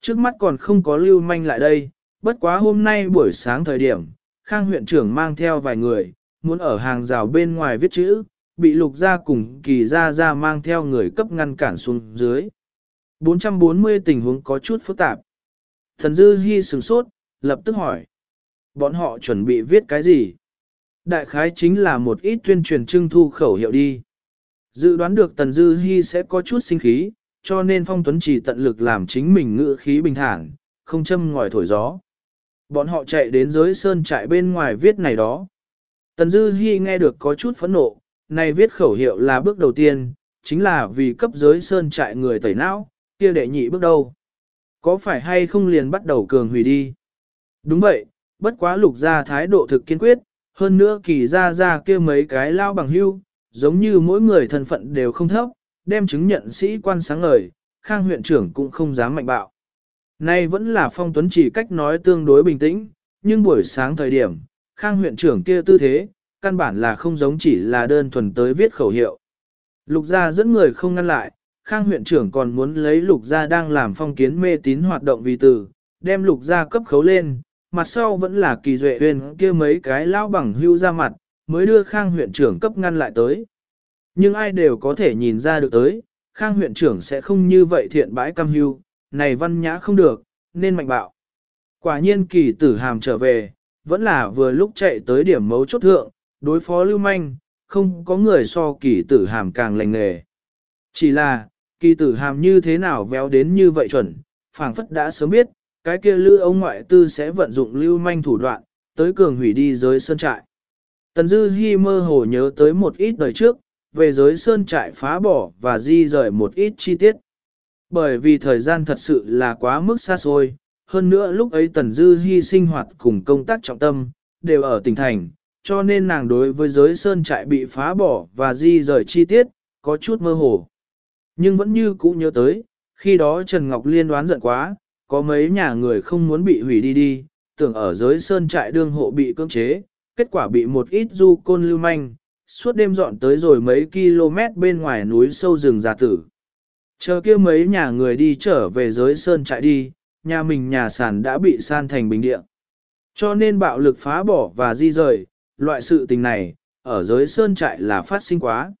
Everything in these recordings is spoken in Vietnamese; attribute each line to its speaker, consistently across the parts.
Speaker 1: Trước mắt còn không có lưu manh lại đây, bất quá hôm nay buổi sáng thời điểm, Khang huyện trưởng mang theo vài người, muốn ở hàng rào bên ngoài viết chữ, bị lục gia cùng kỳ gia gia mang theo người cấp ngăn cản xuống dưới. 440 tình huống có chút phức tạp. Thần Dư Hi sửng sốt, lập tức hỏi. Bọn họ chuẩn bị viết cái gì? Đại khái chính là một ít tuyên truyền trưng thu khẩu hiệu đi. Dự đoán được Tần Dư Hi sẽ có chút sinh khí, cho nên Phong Tuấn chỉ tận lực làm chính mình ngựa khí bình thản, không châm ngòi thổi gió. Bọn họ chạy đến giới sơn trại bên ngoài viết này đó. Tần Dư Hi nghe được có chút phẫn nộ, này viết khẩu hiệu là bước đầu tiên, chính là vì cấp giới sơn trại người tẩy não, kia đệ nhị bước đâu. Có phải hay không liền bắt đầu cường hủy đi? Đúng vậy, bất quá lục gia thái độ thực kiên quyết, hơn nữa kỳ gia gia kia mấy cái lao bằng hưu, giống như mỗi người thân phận đều không thấp, đem chứng nhận sĩ quan sáng ngời, khang huyện trưởng cũng không dám mạnh bạo. Nay vẫn là phong tuấn chỉ cách nói tương đối bình tĩnh, nhưng buổi sáng thời điểm, khang huyện trưởng kia tư thế, căn bản là không giống chỉ là đơn thuần tới viết khẩu hiệu. Lục gia dẫn người không ngăn lại, khang huyện trưởng còn muốn lấy lục gia đang làm phong kiến mê tín hoạt động vì từ, đem lục gia cấp khấu lên, mặt sau vẫn là kỳ duệ huyền kia mấy cái lao bằng hưu ra mặt, mới đưa khang huyện trưởng cấp ngăn lại tới. Nhưng ai đều có thể nhìn ra được tới, khang huyện trưởng sẽ không như vậy thiện bãi cam hưu, này văn nhã không được, nên mạnh bạo. Quả nhiên kỳ tử hàm trở về, vẫn là vừa lúc chạy tới điểm mấu chốt thượng, đối phó lưu manh, không có người so kỳ tử hàm càng lành nghề. Chỉ là, kỳ tử hàm như thế nào véo đến như vậy chuẩn, phảng phất đã sớm biết, cái kia lưu ông ngoại tư sẽ vận dụng lưu manh thủ đoạn, tới cường hủy đi giới sơn trại. Tần Dư Hi mơ hồ nhớ tới một ít đời trước, về giới sơn trại phá bỏ và di rời một ít chi tiết. Bởi vì thời gian thật sự là quá mức xa xôi, hơn nữa lúc ấy Tần Dư Hi sinh hoạt cùng công tác trọng tâm, đều ở tỉnh thành, cho nên nàng đối với giới sơn trại bị phá bỏ và di rời chi tiết, có chút mơ hồ. Nhưng vẫn như cũ nhớ tới, khi đó Trần Ngọc Liên đoán giận quá, có mấy nhà người không muốn bị hủy đi đi, tưởng ở giới sơn trại đương hộ bị cưỡng chế, kết quả bị một ít du côn lưu manh, suốt đêm dọn tới rồi mấy km bên ngoài núi sâu rừng già tử. Chờ kia mấy nhà người đi trở về giới sơn trại đi, nhà mình nhà sản đã bị san thành bình địa. Cho nên bạo lực phá bỏ và di rời, loại sự tình này, ở giới sơn trại là phát sinh quá.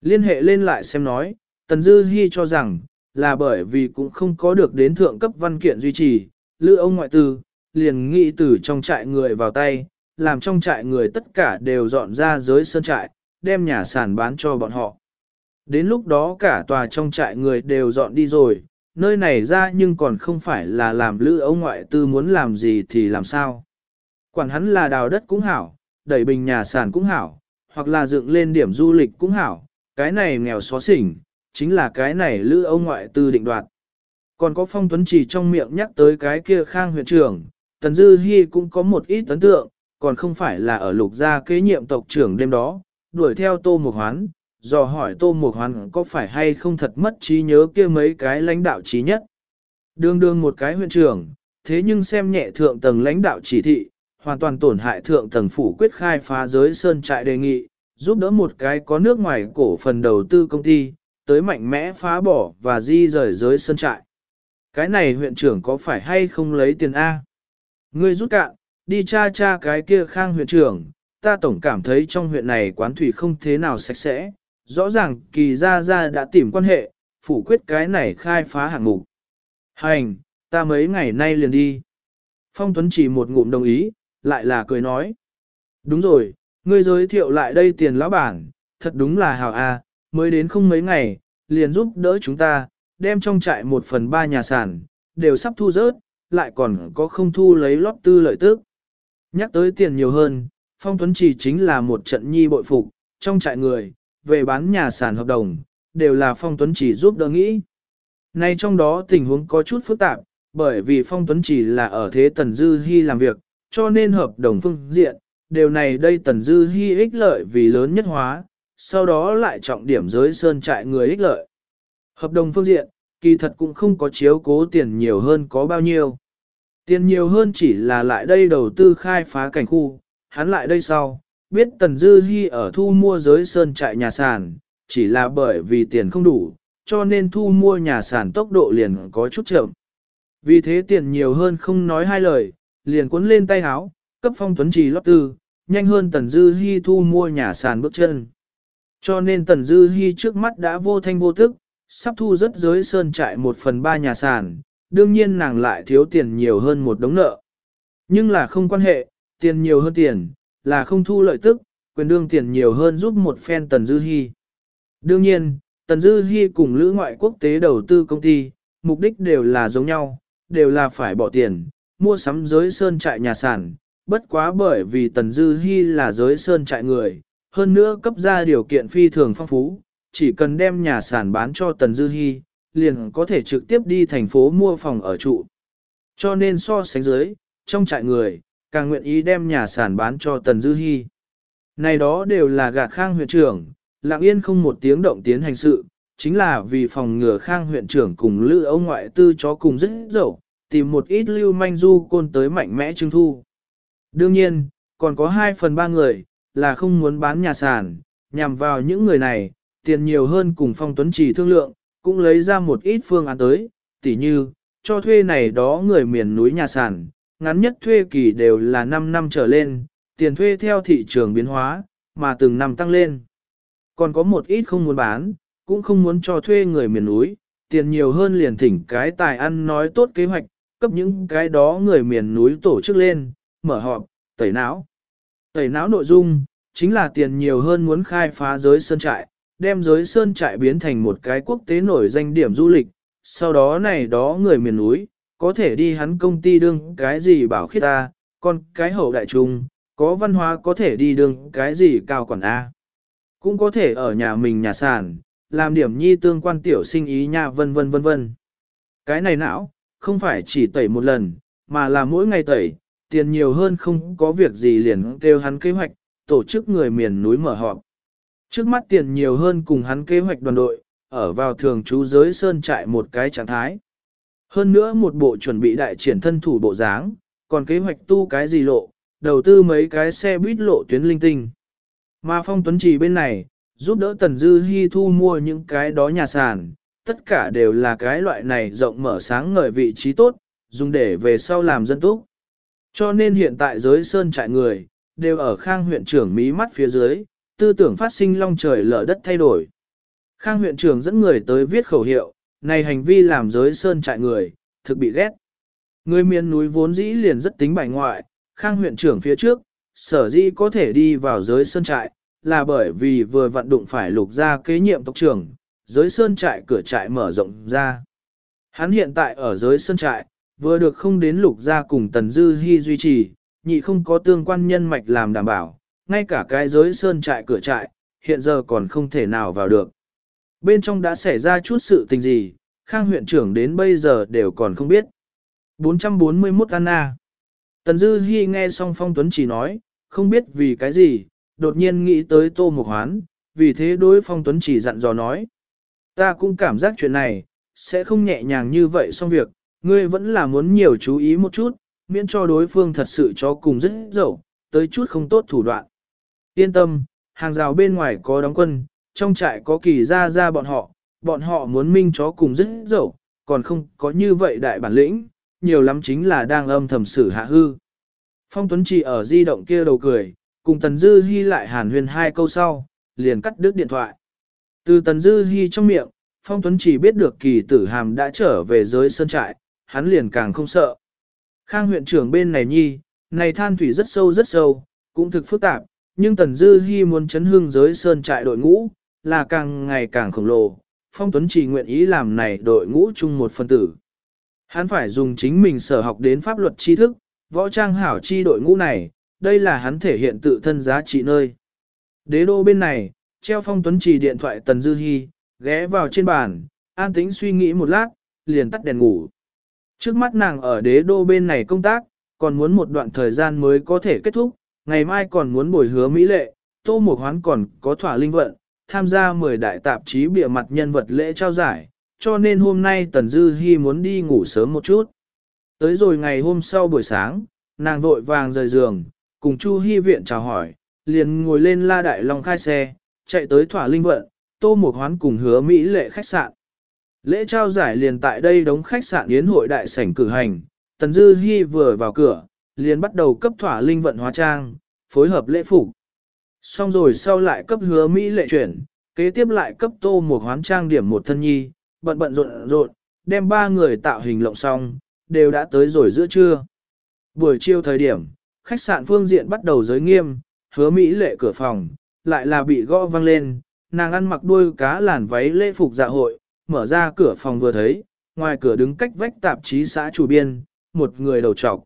Speaker 1: Liên hệ lên lại xem nói, Tần Dư Hi cho rằng, là bởi vì cũng không có được đến thượng cấp văn kiện duy trì, lữ ông ngoại tư, liền nghĩ từ trong trại người vào tay, làm trong trại người tất cả đều dọn ra giới sơn trại, đem nhà sản bán cho bọn họ. Đến lúc đó cả tòa trong trại người đều dọn đi rồi, nơi này ra nhưng còn không phải là làm lữ ông ngoại tư muốn làm gì thì làm sao. Quản hắn là đào đất cũng hảo, đẩy bình nhà sản cũng hảo, hoặc là dựng lên điểm du lịch cũng hảo, cái này nghèo xóa xỉnh, chính là cái này lữ ông ngoại tư định đoạt. Còn có phong tuấn chỉ trong miệng nhắc tới cái kia khang huyện trưởng, Tần Dư Hi cũng có một ít ấn tượng, còn không phải là ở lục gia kế nhiệm tộc trưởng đêm đó, đuổi theo Tô Mục Hoán, dò hỏi Tô Mục Hoán có phải hay không thật mất trí nhớ kia mấy cái lãnh đạo trí nhất. Đương đương một cái huyện trưởng, thế nhưng xem nhẹ thượng tầng lãnh đạo chỉ thị, hoàn toàn tổn hại thượng tầng phủ quyết khai phá giới sơn trại đề nghị, giúp đỡ một cái có nước ngoài cổ phần đầu tư công ty, tới mạnh mẽ phá bỏ và di rời giới sơn trại. Cái này huyện trưởng có phải hay không lấy tiền A? Ngươi rút cạn, đi cha cha cái kia khang huyện trưởng, ta tổng cảm thấy trong huyện này quán thủy không thế nào sạch sẽ, rõ ràng kỳ gia gia đã tìm quan hệ, phủ quyết cái này khai phá hạng mục. Hành, ta mấy ngày nay liền đi. Phong Tuấn chỉ một ngụm đồng ý, lại là cười nói. Đúng rồi, ngươi giới thiệu lại đây tiền lão bản, thật đúng là hào a, à, mới đến không mấy ngày, liền giúp đỡ chúng ta, đem trong trại một phần ba nhà sản, đều sắp thu rớt, lại còn có không thu lấy lót tư lợi tức. Nhắc tới tiền nhiều hơn, Phong Tuấn chỉ chính là một trận nhi bội phục, trong trại người, về bán nhà sản hợp đồng, đều là Phong Tuấn chỉ giúp đỡ nghĩ. Nay trong đó tình huống có chút phức tạp, bởi vì Phong Tuấn chỉ là ở thế Tần Dư Hi làm việc, cho nên hợp đồng phương diện, điều này đây Tần Dư Hi ích lợi vì lớn nhất hóa, sau đó lại trọng điểm giới sơn trại người ích lợi. Hợp đồng phương diện, kỳ thật cũng không có chiếu cố tiền nhiều hơn có bao nhiêu. Tiền nhiều hơn chỉ là lại đây đầu tư khai phá cảnh khu, hắn lại đây sau, biết Tần Dư Hi ở thu mua giới sơn trại nhà sản, chỉ là bởi vì tiền không đủ, cho nên thu mua nhà sản tốc độ liền có chút chậm. Vì thế tiền nhiều hơn không nói hai lời, liền cuốn lên tay háo, cấp phong tuấn trì lót tư, nhanh hơn Tần Dư Hi thu mua nhà sàn bước chân. Cho nên Tần Dư Hi trước mắt đã vô thanh vô tức, sắp thu rất giới sơn trại một phần ba nhà sàn, đương nhiên nàng lại thiếu tiền nhiều hơn một đống nợ. Nhưng là không quan hệ, tiền nhiều hơn tiền, là không thu lợi tức, quyền đương tiền nhiều hơn giúp một phen Tần Dư Hi. Đương nhiên, Tần Dư Hi cùng lữ ngoại quốc tế đầu tư công ty, mục đích đều là giống nhau, đều là phải bỏ tiền, mua sắm giới sơn trại nhà sản, bất quá bởi vì Tần Dư Hi là giới sơn trại người, hơn nữa cấp ra điều kiện phi thường phong phú, chỉ cần đem nhà sản bán cho Tần Dư Hi, liền có thể trực tiếp đi thành phố mua phòng ở trụ. Cho nên so sánh dưới, trong trại người, càng nguyện ý đem nhà sản bán cho Tần Dư Hi. Này đó đều là gạt khang huyện trưởng, lặng yên không một tiếng động tiến hành sự, chính là vì phòng ngừa khang huyện trưởng cùng lữ ông ngoại tư chó cùng rất dẫu, tìm một ít lưu manh du côn tới mạnh mẽ trưng thu. Đương nhiên, còn có 2 phần 3 người, là không muốn bán nhà sản, nhằm vào những người này, tiền nhiều hơn cùng phong tuấn chỉ thương lượng, cũng lấy ra một ít phương án tới, tỉ như, cho thuê này đó người miền núi nhà sản, ngắn nhất thuê kỳ đều là 5 năm trở lên, tiền thuê theo thị trường biến hóa, mà từng năm tăng lên. Còn có một ít không muốn bán, cũng không muốn cho thuê người miền núi, tiền nhiều hơn liền thỉnh cái tài ăn nói tốt kế hoạch, cấp những cái đó người miền núi tổ chức lên, mở họp, tẩy não. Tẩy não nội dung, chính là tiền nhiều hơn muốn khai phá giới sơn trại, đem giới sơn trại biến thành một cái quốc tế nổi danh điểm du lịch, sau đó này đó người miền núi, có thể đi hắn công ty đương cái gì bảo khiết ta, còn cái hậu đại trung, có văn hóa có thể đi đương cái gì cao quản A. Cũng có thể ở nhà mình nhà sản, làm điểm nhi tương quan tiểu sinh ý nha vân vân vân vân. Cái này não, không phải chỉ tẩy một lần, mà là mỗi ngày tẩy, tiền nhiều hơn không có việc gì liền kêu hắn kế hoạch, tổ chức người miền núi mở họp. Trước mắt tiền nhiều hơn cùng hắn kế hoạch đoàn đội, ở vào thường trú giới sơn trại một cái trạng thái. Hơn nữa một bộ chuẩn bị đại triển thân thủ bộ dáng, còn kế hoạch tu cái gì lộ, đầu tư mấy cái xe buýt lộ tuyến linh tinh. Mà phong tuấn trì bên này, giúp đỡ Tần Dư Hi thu mua những cái đó nhà sàn, tất cả đều là cái loại này rộng mở sáng ngời vị trí tốt, dùng để về sau làm dân túc. Cho nên hiện tại giới sơn trại người, đều ở khang huyện trưởng mí mắt phía dưới, tư tưởng phát sinh long trời lở đất thay đổi. Khang huyện trưởng dẫn người tới viết khẩu hiệu, này hành vi làm giới sơn trại người, thực bị ghét. Người miền núi vốn dĩ liền rất tính bài ngoại, khang huyện trưởng phía trước, sở dĩ có thể đi vào giới sơn trại, là bởi vì vừa vận đụng phải lục gia kế nhiệm tộc trưởng, giới sơn trại cửa trại mở rộng ra. Hắn hiện tại ở giới sơn trại, vừa được không đến lục gia cùng tần dư hy duy trì, nhị không có tương quan nhân mạch làm đảm bảo, ngay cả cái giới sơn trại cửa trại, hiện giờ còn không thể nào vào được. Bên trong đã xảy ra chút sự tình gì, Khang huyện trưởng đến bây giờ đều còn không biết. 441 Anna Tần Dư Hi nghe xong Phong Tuấn chỉ nói, không biết vì cái gì, đột nhiên nghĩ tới Tô Mục Hoán, vì thế đối Phong Tuấn chỉ dặn dò nói. Ta cũng cảm giác chuyện này, sẽ không nhẹ nhàng như vậy xong việc, ngươi vẫn là muốn nhiều chú ý một chút, miễn cho đối phương thật sự cho cùng rất dẫu, tới chút không tốt thủ đoạn. Yên tâm, hàng rào bên ngoài có đóng quân, trong trại có kỳ ra ra bọn họ, bọn họ muốn minh chó cùng rất dẫu, còn không có như vậy đại bản lĩnh, nhiều lắm chính là đang âm thầm xử hạ hư. Phong Tuấn chỉ ở di động kia đầu cười, cùng Tần Dư Hi lại hàn Huyên hai câu sau, liền cắt đứt điện thoại. Từ Tần Dư Hi trong miệng, Phong Tuấn chỉ biết được kỳ tử hàm đã trở về giới sơn trại, hắn liền càng không sợ. Khang huyện trưởng bên này nhi, này than thủy rất sâu rất sâu, cũng thực phức tạp, nhưng Tần Dư Hi muốn chấn hương giới sơn trại đội ngũ, là càng ngày càng khổng lồ. Phong Tuấn chỉ nguyện ý làm này đội ngũ chung một phân tử. Hắn phải dùng chính mình sở học đến pháp luật tri thức, võ trang hảo chi đội ngũ này, đây là hắn thể hiện tự thân giá trị nơi. Đế đô bên này, treo phong tuấn Chỉ điện thoại Tần Dư Hi, ghé vào trên bàn, an tĩnh suy nghĩ một lát, liền tắt đèn ngủ. Trước mắt nàng ở đế đô bên này công tác, còn muốn một đoạn thời gian mới có thể kết thúc, ngày mai còn muốn bồi hứa Mỹ lệ, tô mộc hoán còn có thỏa linh vận, tham gia 10 đại tạp chí bịa mặt nhân vật lễ trao giải, cho nên hôm nay Tần Dư Hi muốn đi ngủ sớm một chút. Tới rồi ngày hôm sau buổi sáng, nàng vội vàng rời giường, cùng Chu Hi viện chào hỏi, liền ngồi lên la đại long khai xe, chạy tới thỏa linh vận, tô mộc hoán cùng hứa Mỹ lệ khách sạn. Lễ trao giải liền tại đây đóng khách sạn yến hội đại sảnh cử hành, Tần Dư Hi vừa vào cửa, liền bắt đầu cấp thỏa linh vận hóa trang, phối hợp lễ phục. Xong rồi sau lại cấp hứa Mỹ lệ chuyển, kế tiếp lại cấp tô một hoán trang điểm một thân nhi, bận bận rộn rộn, đem ba người tạo hình lộng xong, đều đã tới rồi giữa trưa. Buổi chiều thời điểm, khách sạn phương diện bắt đầu giới nghiêm, hứa Mỹ lệ cửa phòng, lại là bị gõ văng lên, nàng ăn mặc đuôi cá làn váy lễ phục dạ hội, mở ra cửa phòng vừa thấy, ngoài cửa đứng cách vách tạp chí xã chủ biên, một người đầu trọc.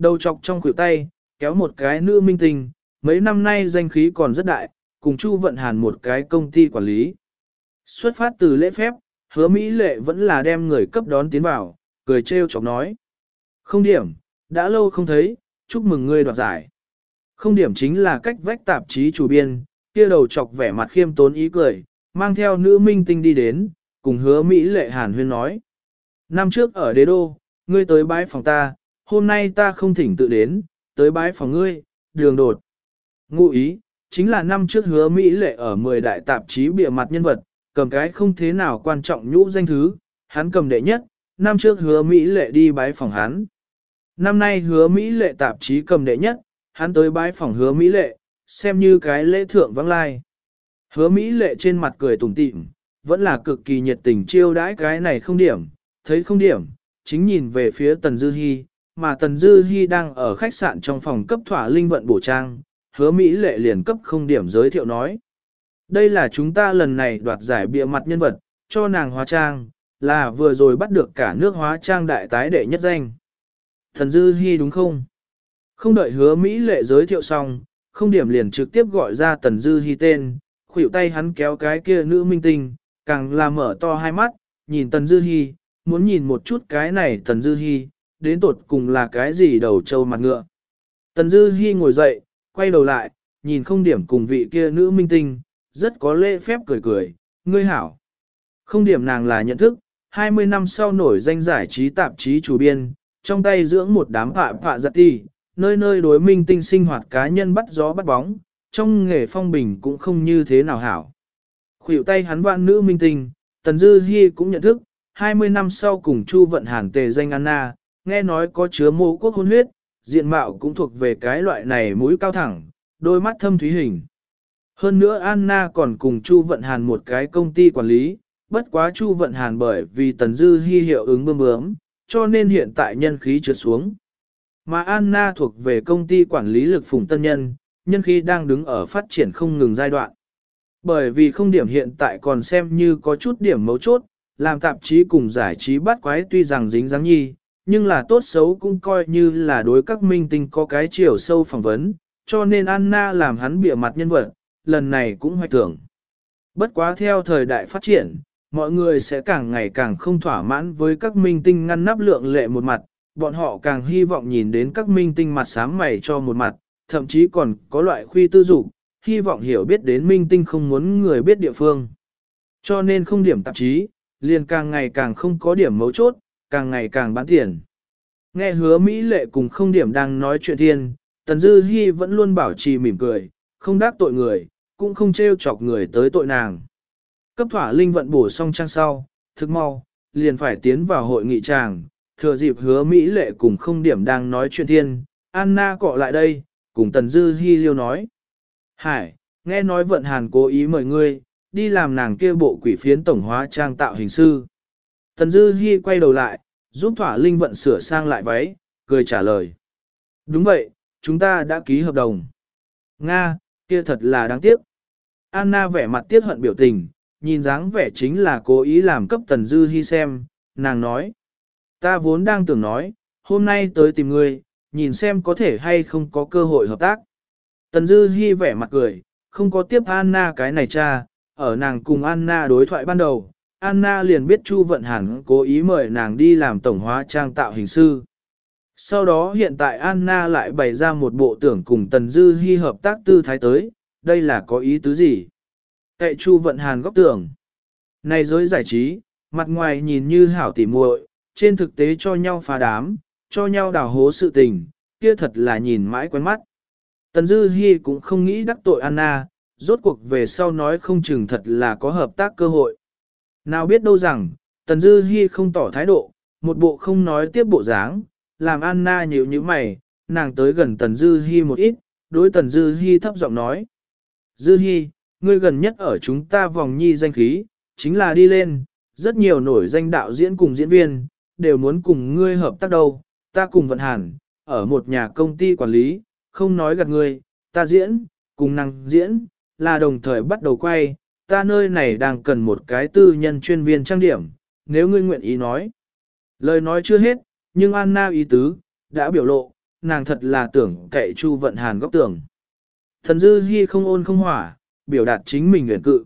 Speaker 1: Đầu chọc trong khuỷu tay, kéo một cái nữ minh tinh, mấy năm nay danh khí còn rất đại, cùng Chu Vận Hàn một cái công ty quản lý. Xuất phát từ lễ phép, hứa Mỹ lệ vẫn là đem người cấp đón tiến vào, cười trêu chọc nói. Không điểm, đã lâu không thấy, chúc mừng ngươi đoạt giải. Không điểm chính là cách vách tạp chí chủ biên, kia đầu chọc vẻ mặt khiêm tốn ý cười, mang theo nữ minh tinh đi đến, cùng hứa Mỹ lệ hàn huyên nói. Năm trước ở đế đô, ngươi tới bái phòng ta, hôm nay ta không thỉnh tự đến, tới bái phòng ngươi, đường đột. Ngụ ý, chính là năm trước hứa Mỹ lệ ở 10 đại tạp chí bịa mặt nhân vật, cầm cái không thế nào quan trọng nhũ danh thứ, hắn cầm đệ nhất, năm trước hứa Mỹ lệ đi bái phòng hắn. Năm nay hứa Mỹ lệ tạp chí cầm đệ nhất, hắn tới bái phòng hứa Mỹ lệ, xem như cái lễ thượng vắng lai. Hứa Mỹ lệ trên mặt cười tủm tỉm, vẫn là cực kỳ nhiệt tình chiêu đãi cái này không điểm, thấy không điểm, chính nhìn về phía Tần Dư Hi, mà Tần Dư Hi đang ở khách sạn trong phòng cấp thỏa linh vận bổ trang, hứa Mỹ lệ liền cấp không điểm giới thiệu nói. Đây là chúng ta lần này đoạt giải bịa mặt nhân vật, cho nàng hóa trang, là vừa rồi bắt được cả nước hóa trang đại tái đệ nhất danh. Tần Dư Hi đúng không? Không đợi hứa Mỹ lệ giới thiệu xong, không điểm liền trực tiếp gọi ra Tần Dư Hi tên, khuỷu tay hắn kéo cái kia nữ minh tinh, càng là mở to hai mắt, nhìn Tần Dư Hi, muốn nhìn một chút cái này Tần Dư Hi, đến tột cùng là cái gì đầu trâu mặt ngựa. Tần Dư Hi ngồi dậy, quay đầu lại, nhìn không điểm cùng vị kia nữ minh tinh, rất có lễ phép cười cười, ngươi hảo. Không điểm nàng là nhận thức, 20 năm sau nổi danh giải trí tạp chí chủ biên, trong tay dưỡng một đám phạ phạ giật ti, nơi nơi đối minh tinh sinh hoạt cá nhân bắt gió bắt bóng, trong nghề phong bình cũng không như thế nào hảo. Khuỷu tay hắn vạn nữ minh tinh, Tần Dư Hi cũng nhận thức, 20 năm sau cùng Chu Vận Hàn tề danh Anna, nghe nói có chứa mô quốc hôn huyết, diện mạo cũng thuộc về cái loại này mũi cao thẳng, đôi mắt thâm thúy hình. Hơn nữa Anna còn cùng Chu Vận Hàn một cái công ty quản lý, bất quá Chu Vận Hàn bởi vì Tần Dư Hi hiệu ứng bơm bướm, cho nên hiện tại nhân khí trượt xuống. Mà Anna thuộc về công ty quản lý lực phùng tân nhân, nhân khí đang đứng ở phát triển không ngừng giai đoạn. Bởi vì không điểm hiện tại còn xem như có chút điểm mấu chốt, làm tạp chí cùng giải trí bắt quái tuy rằng dính dáng nhi, nhưng là tốt xấu cũng coi như là đối các minh tinh có cái chiều sâu phỏng vấn, cho nên Anna làm hắn bịa mặt nhân vật, lần này cũng hoài tưởng. Bất quá theo thời đại phát triển, mọi người sẽ càng ngày càng không thỏa mãn với các minh tinh ngăn nắp lượng lệ một mặt, bọn họ càng hy vọng nhìn đến các minh tinh mặt sáng mày cho một mặt, thậm chí còn có loại khuy tư dục hy vọng hiểu biết đến minh tinh không muốn người biết địa phương. Cho nên không điểm tạp chí, liền càng ngày càng không có điểm mấu chốt, càng ngày càng bán tiền. Nghe hứa Mỹ lệ cùng không điểm đang nói chuyện thiên, Tần Dư Hi vẫn luôn bảo trì mỉm cười, không đắc tội người, cũng không treo chọc người tới tội nàng. Cấp thỏa linh vận bổ xong trang sau, thức mau, liền phải tiến vào hội nghị tràng, thừa dịp hứa Mỹ lệ cùng không điểm đang nói chuyện thiên, Anna cọ lại đây, cùng Tần Dư Hi liêu nói. Hải, nghe nói vận hàn cố ý mời ngươi, đi làm nàng kia bộ quỷ phiến tổng hóa trang tạo hình sư. Tần Dư Hi quay đầu lại, giúp thỏa linh vận sửa sang lại váy, cười trả lời. Đúng vậy, chúng ta đã ký hợp đồng. Nga, kia thật là đáng tiếc. Anna vẻ mặt tiếc hận biểu tình, nhìn dáng vẻ chính là cố ý làm cấp Tần Dư Hi xem, nàng nói. Ta vốn đang tưởng nói, hôm nay tới tìm ngươi, nhìn xem có thể hay không có cơ hội hợp tác. Tần Dư Hi vẻ mặt cười, không có tiếp Anna cái này cha, ở nàng cùng Anna đối thoại ban đầu, Anna liền biết Chu Vận Hàn cố ý mời nàng đi làm tổng hóa trang tạo hình sư. Sau đó hiện tại Anna lại bày ra một bộ tưởng cùng Tần Dư Hi hợp tác tư thái tới, đây là có ý tứ gì? Cậy Chu Vận Hàn góc tưởng. Này giới giải trí, mặt ngoài nhìn như hảo tỉ muội, trên thực tế cho nhau phá đám, cho nhau đào hố sự tình, kia thật là nhìn mãi quen mắt. Tần Dư Hi cũng không nghĩ đắc tội Anna, rốt cuộc về sau nói không chừng thật là có hợp tác cơ hội. Nào biết đâu rằng, Tần Dư Hi không tỏ thái độ, một bộ không nói tiếp bộ dáng, làm Anna nhíu nhíu mày, nàng tới gần Tần Dư Hi một ít, đối Tần Dư Hi thấp giọng nói. Dư Hi, ngươi gần nhất ở chúng ta vòng nhi danh khí, chính là đi lên, rất nhiều nổi danh đạo diễn cùng diễn viên, đều muốn cùng ngươi hợp tác đâu, ta cùng vận hàn, ở một nhà công ty quản lý, không nói gạt ngươi, ta diễn, cùng năng diễn, là đồng thời bắt đầu quay, ta nơi này đang cần một cái tư nhân chuyên viên trang điểm, nếu ngươi nguyện ý nói. Lời nói chưa hết, nhưng Anna ý tứ, đã biểu lộ, nàng thật là tưởng cậy Chu Vận Hàn góc tưởng. Thần Dư Hi không ôn không hỏa, biểu đạt chính mình nguyện cự.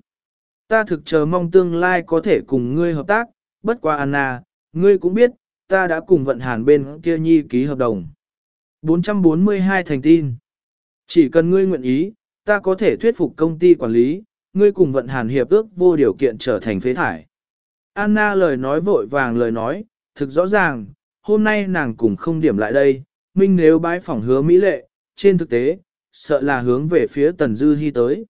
Speaker 1: Ta thực chờ mong tương lai có thể cùng ngươi hợp tác, bất qua Anna, ngươi cũng biết, ta đã cùng Vận Hàn bên kia nhi ký hợp đồng. 442 thành tin. Chỉ cần ngươi nguyện ý, ta có thể thuyết phục công ty quản lý, ngươi cùng Vận Hàn hiệp ước vô điều kiện trở thành phế thải. Anna lời nói vội vàng lời nói, thực rõ ràng, hôm nay nàng cùng không điểm lại đây, minh nếu bái phỏng hứa Mỹ lệ, trên thực tế, sợ là hướng về phía Tần Dư Hi tới.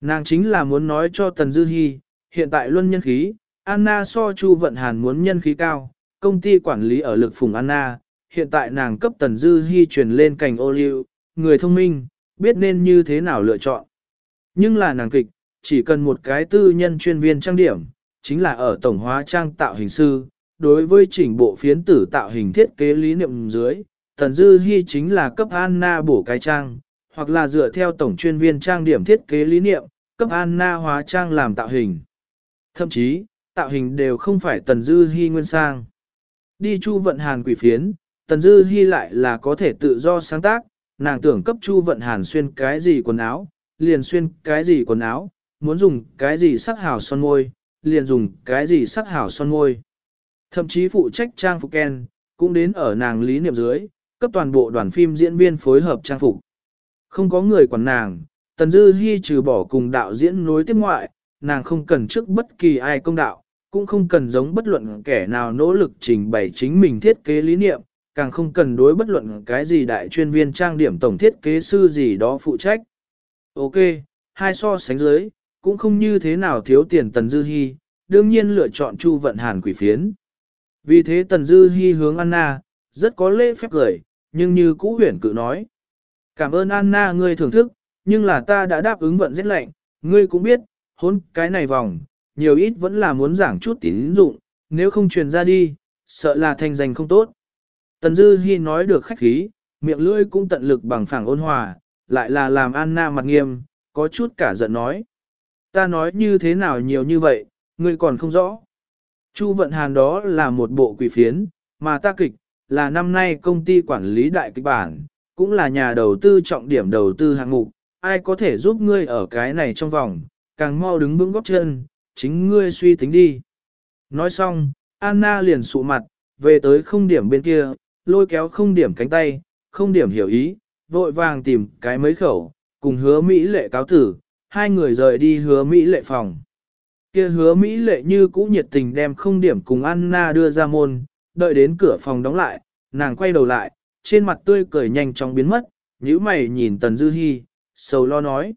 Speaker 1: Nàng chính là muốn nói cho Tần Dư Hi, hiện tại luân nhân khí, Anna so Chu Vận Hàn muốn nhân khí cao, công ty quản lý ở lực phùng Anna, hiện tại nàng cấp Tần Dư Hi truyền lên cành ô liu, người thông minh, biết nên như thế nào lựa chọn. Nhưng là nàng kịch, chỉ cần một cái tư nhân chuyên viên trang điểm, chính là ở tổng hóa trang tạo hình sư, đối với chỉnh bộ phiến tử tạo hình thiết kế lý niệm dưới, Tần Dư Hi chính là cấp Anna bổ cái trang, hoặc là dựa theo tổng chuyên viên trang điểm thiết kế lý niệm, cấp Anna hóa trang làm tạo hình. Thậm chí, tạo hình đều không phải Tần Dư Hi nguyên sang. Đi chu vận hàn quỷ phiến, Tần Dư Hi lại là có thể tự do sáng tác, nàng tưởng cấp chu vận hàn xuyên cái gì quần áo, liền xuyên cái gì quần áo, muốn dùng cái gì sắc hào son môi, liền dùng cái gì sắc hào son môi. Thậm chí phụ trách trang phục Ken, cũng đến ở nàng lý niệm dưới, cấp toàn bộ đoàn phim diễn viên phối hợp trang phục. Không có người quản nàng, Tần Dư Hi trừ bỏ cùng đạo diễn nối tiếp ngoại, nàng không cần trước bất kỳ ai công đạo, cũng không cần giống bất luận kẻ nào nỗ lực trình bày chính mình thiết kế lý niệm, càng không cần đối bất luận cái gì đại chuyên viên trang điểm tổng thiết kế sư gì đó phụ trách. Ok, hai so sánh dưới, cũng không như thế nào thiếu tiền Tần Dư Hi, đương nhiên lựa chọn Chu Vận Hàn quỷ phiến. Vì thế Tần Dư Hi hướng Anna, rất có lễ phép gửi, nhưng như cũ huyền cự nói. Cảm ơn Anna ngươi thưởng thức, nhưng là ta đã đáp ứng vận rất lạnh, ngươi cũng biết, hôn cái này vòng, nhiều ít vẫn là muốn giảng chút tín dụng, nếu không truyền ra đi, sợ là thành danh không tốt. Tần Dư Hi nói được khách khí, miệng lưỡi cũng tận lực bằng phẳng ôn hòa, lại là làm Anna mặt nghiêm, có chút cả giận nói. Ta nói như thế nào nhiều như vậy, ngươi còn không rõ. Chu Vận Hàn đó là một bộ quỷ phiến, mà ta kịch, là năm nay công ty quản lý đại kịch bản, cũng là nhà đầu tư trọng điểm đầu tư hạng mục, ai có thể giúp ngươi ở cái này trong vòng, càng mau đứng vững góc chân, chính ngươi suy tính đi. Nói xong, Anna liền sụ mặt, về tới không điểm bên kia, lôi kéo không điểm cánh tay, không điểm hiểu ý, vội vàng tìm cái mấy khẩu, cùng hứa Mỹ lệ cáo tử, hai người rời đi hứa Mỹ lệ phòng. Kia hứa Mỹ lệ như cũ nhiệt tình đem không điểm cùng Anna đưa ra môn, đợi đến cửa phòng đóng lại, nàng quay đầu lại, trên mặt tươi cười nhanh chóng biến mất, nhíu mày nhìn Tần Dư Hi, sầu lo nói.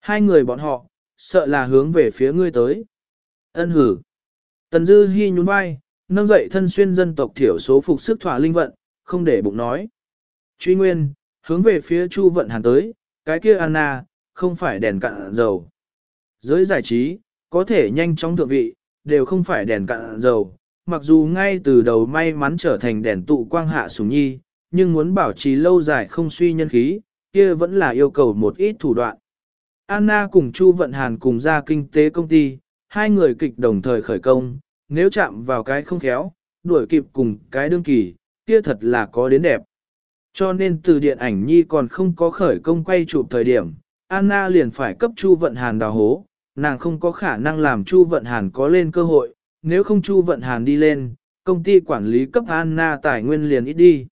Speaker 1: Hai người bọn họ, sợ là hướng về phía ngươi tới. Ân hử. Tần Dư Hi nhún vai, nâng dậy thân xuyên dân tộc thiểu số phục sức thỏa linh vận, không để bụng nói. Truy nguyên, hướng về phía Chu vận hàn tới, cái kia Anna, không phải đèn cạn dầu. Giới giải trí, có thể nhanh chóng thượng vị, đều không phải đèn cạn dầu, mặc dù ngay từ đầu may mắn trở thành đèn tụ quang hạ sủng nhi, nhưng muốn bảo trì lâu dài không suy nhân khí, kia vẫn là yêu cầu một ít thủ đoạn. Anna cùng Chu Vận Hàn cùng ra kinh tế công ty, hai người kịch đồng thời khởi công, nếu chạm vào cái không khéo, đuổi kịp cùng cái đương kỳ, kia thật là có đến đẹp. Cho nên từ điện ảnh nhi còn không có khởi công quay chụp thời điểm, Anna liền phải cấp Chu Vận Hàn đào hố, nàng không có khả năng làm Chu Vận Hàn có lên cơ hội, nếu không Chu Vận Hàn đi lên, công ty quản lý cấp Anna tài nguyên liền ít đi.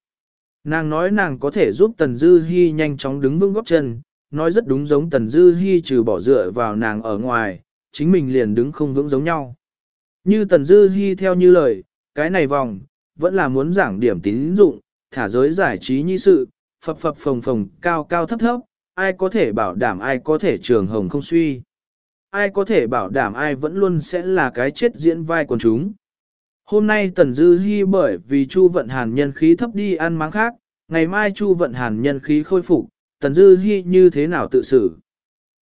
Speaker 1: Nàng nói nàng có thể giúp Tần Dư Hi nhanh chóng đứng vững góc chân, nói rất đúng giống Tần Dư Hi trừ bỏ dựa vào nàng ở ngoài, chính mình liền đứng không vững giống nhau. Như Tần Dư Hi theo như lời, cái này vòng, vẫn là muốn giảng điểm tín dụng, thả giới giải trí như sự, phập phập phồng phồng, cao cao thấp thấp, ai có thể bảo đảm ai có thể trường hồng không suy ai có thể bảo đảm ai vẫn luôn sẽ là cái chết diễn vai quần chúng. Hôm nay Tần Dư Hi bởi vì Chu Vận Hàn nhân khí thấp đi ăn máng khác, ngày mai Chu Vận Hàn nhân khí khôi phục, Tần Dư Hi như thế nào tự xử.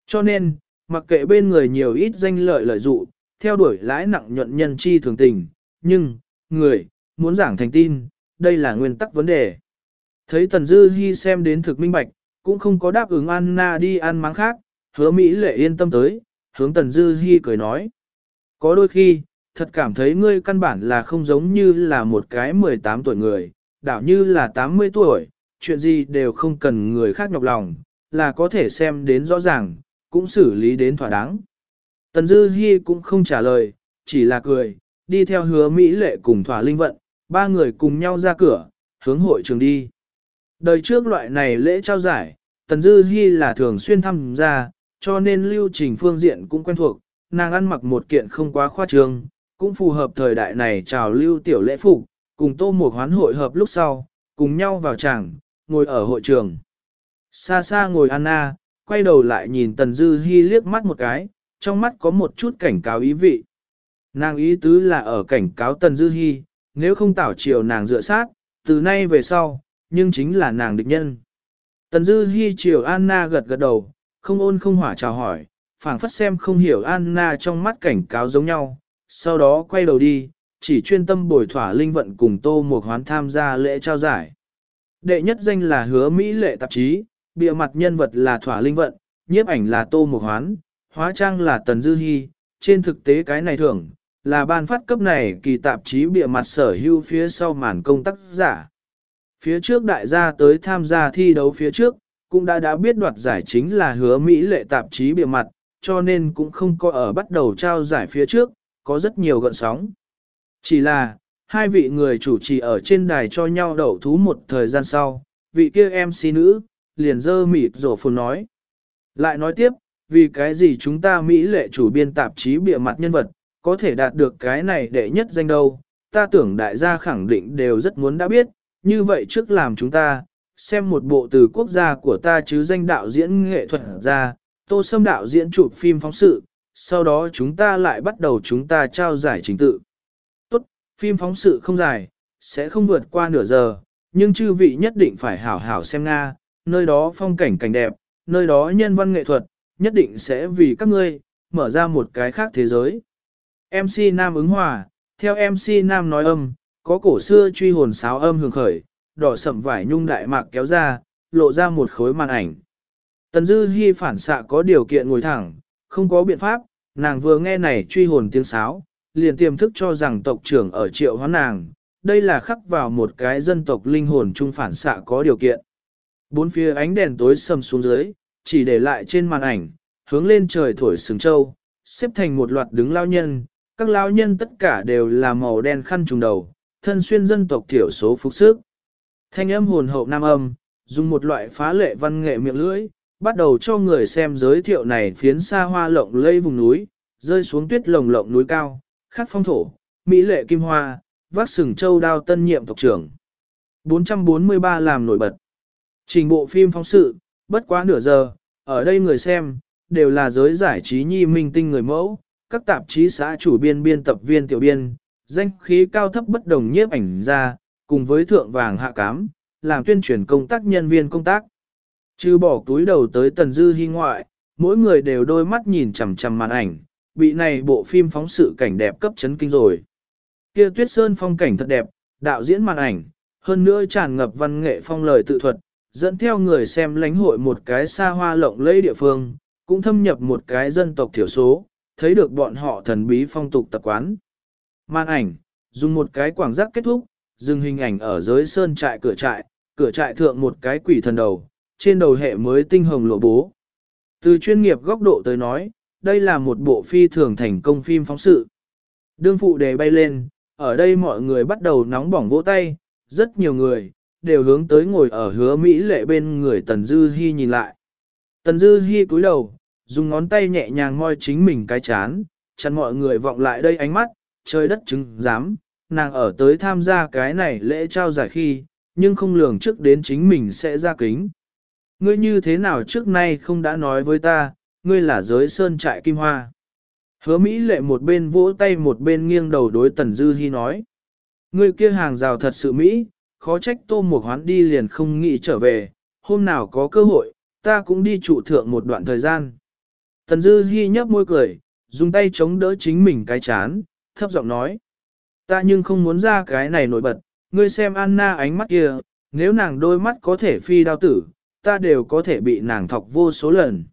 Speaker 1: Cho nên, mặc kệ bên người nhiều ít danh lợi lợi dụ, theo đuổi lãi nặng nhuận nhân chi thường tình, nhưng, người, muốn giảng thành tin, đây là nguyên tắc vấn đề. Thấy Tần Dư Hi xem đến thực minh bạch, cũng không có đáp ứng Anna đi ăn máng khác, hứa Mỹ lệ yên tâm tới, hướng Tần Dư Hi cười nói. Có đôi khi, thật cảm thấy ngươi căn bản là không giống như là một cái 18 tuổi người, đảo như là 80 tuổi, chuyện gì đều không cần người khác nhọc lòng, là có thể xem đến rõ ràng, cũng xử lý đến thỏa đáng. Tần Dư Hi cũng không trả lời, chỉ là cười, đi theo hứa Mỹ lệ cùng thỏa linh vận, ba người cùng nhau ra cửa, hướng hội trường đi. Đời trước loại này lễ trao giải, Tần Dư Hi là thường xuyên tham gia, cho nên lưu trình phương diện cũng quen thuộc, nàng ăn mặc một kiện không quá khoa trương, cũng phù hợp thời đại này chào lưu tiểu lễ phục, cùng tô một hoán hội hợp lúc sau, cùng nhau vào tràng, ngồi ở hội trường. Xa xa ngồi Anna, quay đầu lại nhìn Tần Dư Hi liếc mắt một cái, trong mắt có một chút cảnh cáo ý vị. Nàng ý tứ là ở cảnh cáo Tần Dư Hi, nếu không tảo chiều nàng dựa sát, từ nay về sau, nhưng chính là nàng địch nhân. Tần Dư Hi chiều Anna gật gật đầu, không ôn không hỏa chào hỏi, phảng phất xem không hiểu Anna trong mắt cảnh cáo giống nhau, sau đó quay đầu đi, chỉ chuyên tâm bồi thỏa linh vận cùng Tô Mộc Hoán tham gia lễ trao giải. Đệ nhất danh là hứa Mỹ lệ tạp chí, bìa mặt nhân vật là thỏa linh vận, nhiếp ảnh là Tô Mộc Hoán, hóa trang là Tần Dư Hi, trên thực tế cái này thưởng, là ban phát cấp này kỳ tạp chí bìa mặt sở hữu phía sau màn công tác giả. Phía trước đại gia tới tham gia thi đấu phía trước, cũng đã đã biết đoạt giải chính là hứa Mỹ lệ tạp chí bìa mặt, cho nên cũng không có ở bắt đầu trao giải phía trước, có rất nhiều gợn sóng. Chỉ là, hai vị người chủ trì ở trên đài cho nhau đậu thú một thời gian sau, vị kia MC nữ, liền dơ mịt rổ phồn nói. Lại nói tiếp, vì cái gì chúng ta Mỹ lệ chủ biên tạp chí bịa mặt nhân vật, có thể đạt được cái này đệ nhất danh đâu, ta tưởng đại gia khẳng định đều rất muốn đã biết, như vậy trước làm chúng ta, xem một bộ từ quốc gia của ta chứ danh đạo diễn nghệ thuật ra, tô sâm đạo diễn chụp phim phóng sự, sau đó chúng ta lại bắt đầu chúng ta trao giải chính tự. Tốt, phim phóng sự không dài, sẽ không vượt qua nửa giờ, nhưng chư vị nhất định phải hảo hảo xem Nga, nơi đó phong cảnh cảnh đẹp, nơi đó nhân văn nghệ thuật, nhất định sẽ vì các ngươi, mở ra một cái khác thế giới. MC Nam ứng hòa, theo MC Nam nói âm, có cổ xưa truy hồn sáo âm hưởng khởi, đỏ sậm vải nhung đại mạc kéo ra, lộ ra một khối màn ảnh. Tần Dư Hi phản xạ có điều kiện ngồi thẳng, không có biện pháp, nàng vừa nghe này truy hồn tiếng sáo, liền tiềm thức cho rằng tộc trưởng ở triệu hóa nàng, đây là khắc vào một cái dân tộc linh hồn trung phản xạ có điều kiện. Bốn phía ánh đèn tối sầm xuống dưới, chỉ để lại trên màn ảnh, hướng lên trời thổi sừng châu, xếp thành một loạt đứng lao nhân, các lao nhân tất cả đều là màu đen khăn trùng đầu, thân xuyên dân tộc thiểu số phục sức. Thanh âm hồn hậu nam âm, dùng một loại phá lệ văn nghệ miệng lưỡi, bắt đầu cho người xem giới thiệu này phiến xa hoa lộng lây vùng núi, rơi xuống tuyết lồng lộng núi cao, khắc phong thổ, mỹ lệ kim hoa, vác sừng châu đao tân nhiệm tộc trưởng. 443 làm nổi bật. Trình bộ phim phóng sự, bất quá nửa giờ, ở đây người xem, đều là giới giải trí nhi minh tinh người mẫu, các tạp chí xã chủ biên biên tập viên tiểu biên, danh khí cao thấp bất đồng nhiếp ảnh ra, cùng với thượng vàng hạ cám, làm tuyên truyền công tác nhân viên công tác. Trừ bỏ túi đầu tới tần dư hy ngoại, mỗi người đều đôi mắt nhìn chằm chằm màn ảnh, bị này bộ phim phóng sự cảnh đẹp cấp chấn kinh rồi. Kia tuyết sơn phong cảnh thật đẹp, đạo diễn màn ảnh, hơn nữa tràn ngập văn nghệ phong lời tự thuật, dẫn theo người xem lãnh hội một cái xa hoa lộng lẫy địa phương, cũng thâm nhập một cái dân tộc thiểu số, thấy được bọn họ thần bí phong tục tập quán. Màn ảnh, dùng một cái quảng giác kết thúc, dừng hình ảnh ở dưới sơn trại cửa trại, cửa trại thượng một cái quỷ thần đầu, trên đầu hệ mới tinh hồng lộ bố. Từ chuyên nghiệp góc độ tới nói, đây là một bộ phi thường thành công phim phóng sự. Đương phụ đề bay lên, ở đây mọi người bắt đầu nóng bỏng vỗ tay, rất nhiều người, đều hướng tới ngồi ở hứa Mỹ lệ bên người Tần Dư Hi nhìn lại. Tần Dư Hi cúi đầu, dùng ngón tay nhẹ nhàng moi chính mình cái chán, chặn mọi người vọng lại đây ánh mắt, trời đất chứng giám, nàng ở tới tham gia cái này lễ trao giải khi, nhưng không lường trước đến chính mình sẽ ra kính. Ngươi như thế nào trước nay không đã nói với ta, ngươi là giới sơn trại kim hoa. Hứa Mỹ lệ một bên vỗ tay một bên nghiêng đầu đối Tần Dư Hi nói. Ngươi kia hàng rào thật sự Mỹ, khó trách tô một hoán đi liền không nghĩ trở về, hôm nào có cơ hội, ta cũng đi trụ thượng một đoạn thời gian. Tần Dư Hi nhấp môi cười, dùng tay chống đỡ chính mình cái chán, thấp giọng nói. Ta nhưng không muốn ra cái này nổi bật, ngươi xem Anna ánh mắt kia, nếu nàng đôi mắt có thể phi đao tử, ta đều có thể bị nàng thọc vô số lần.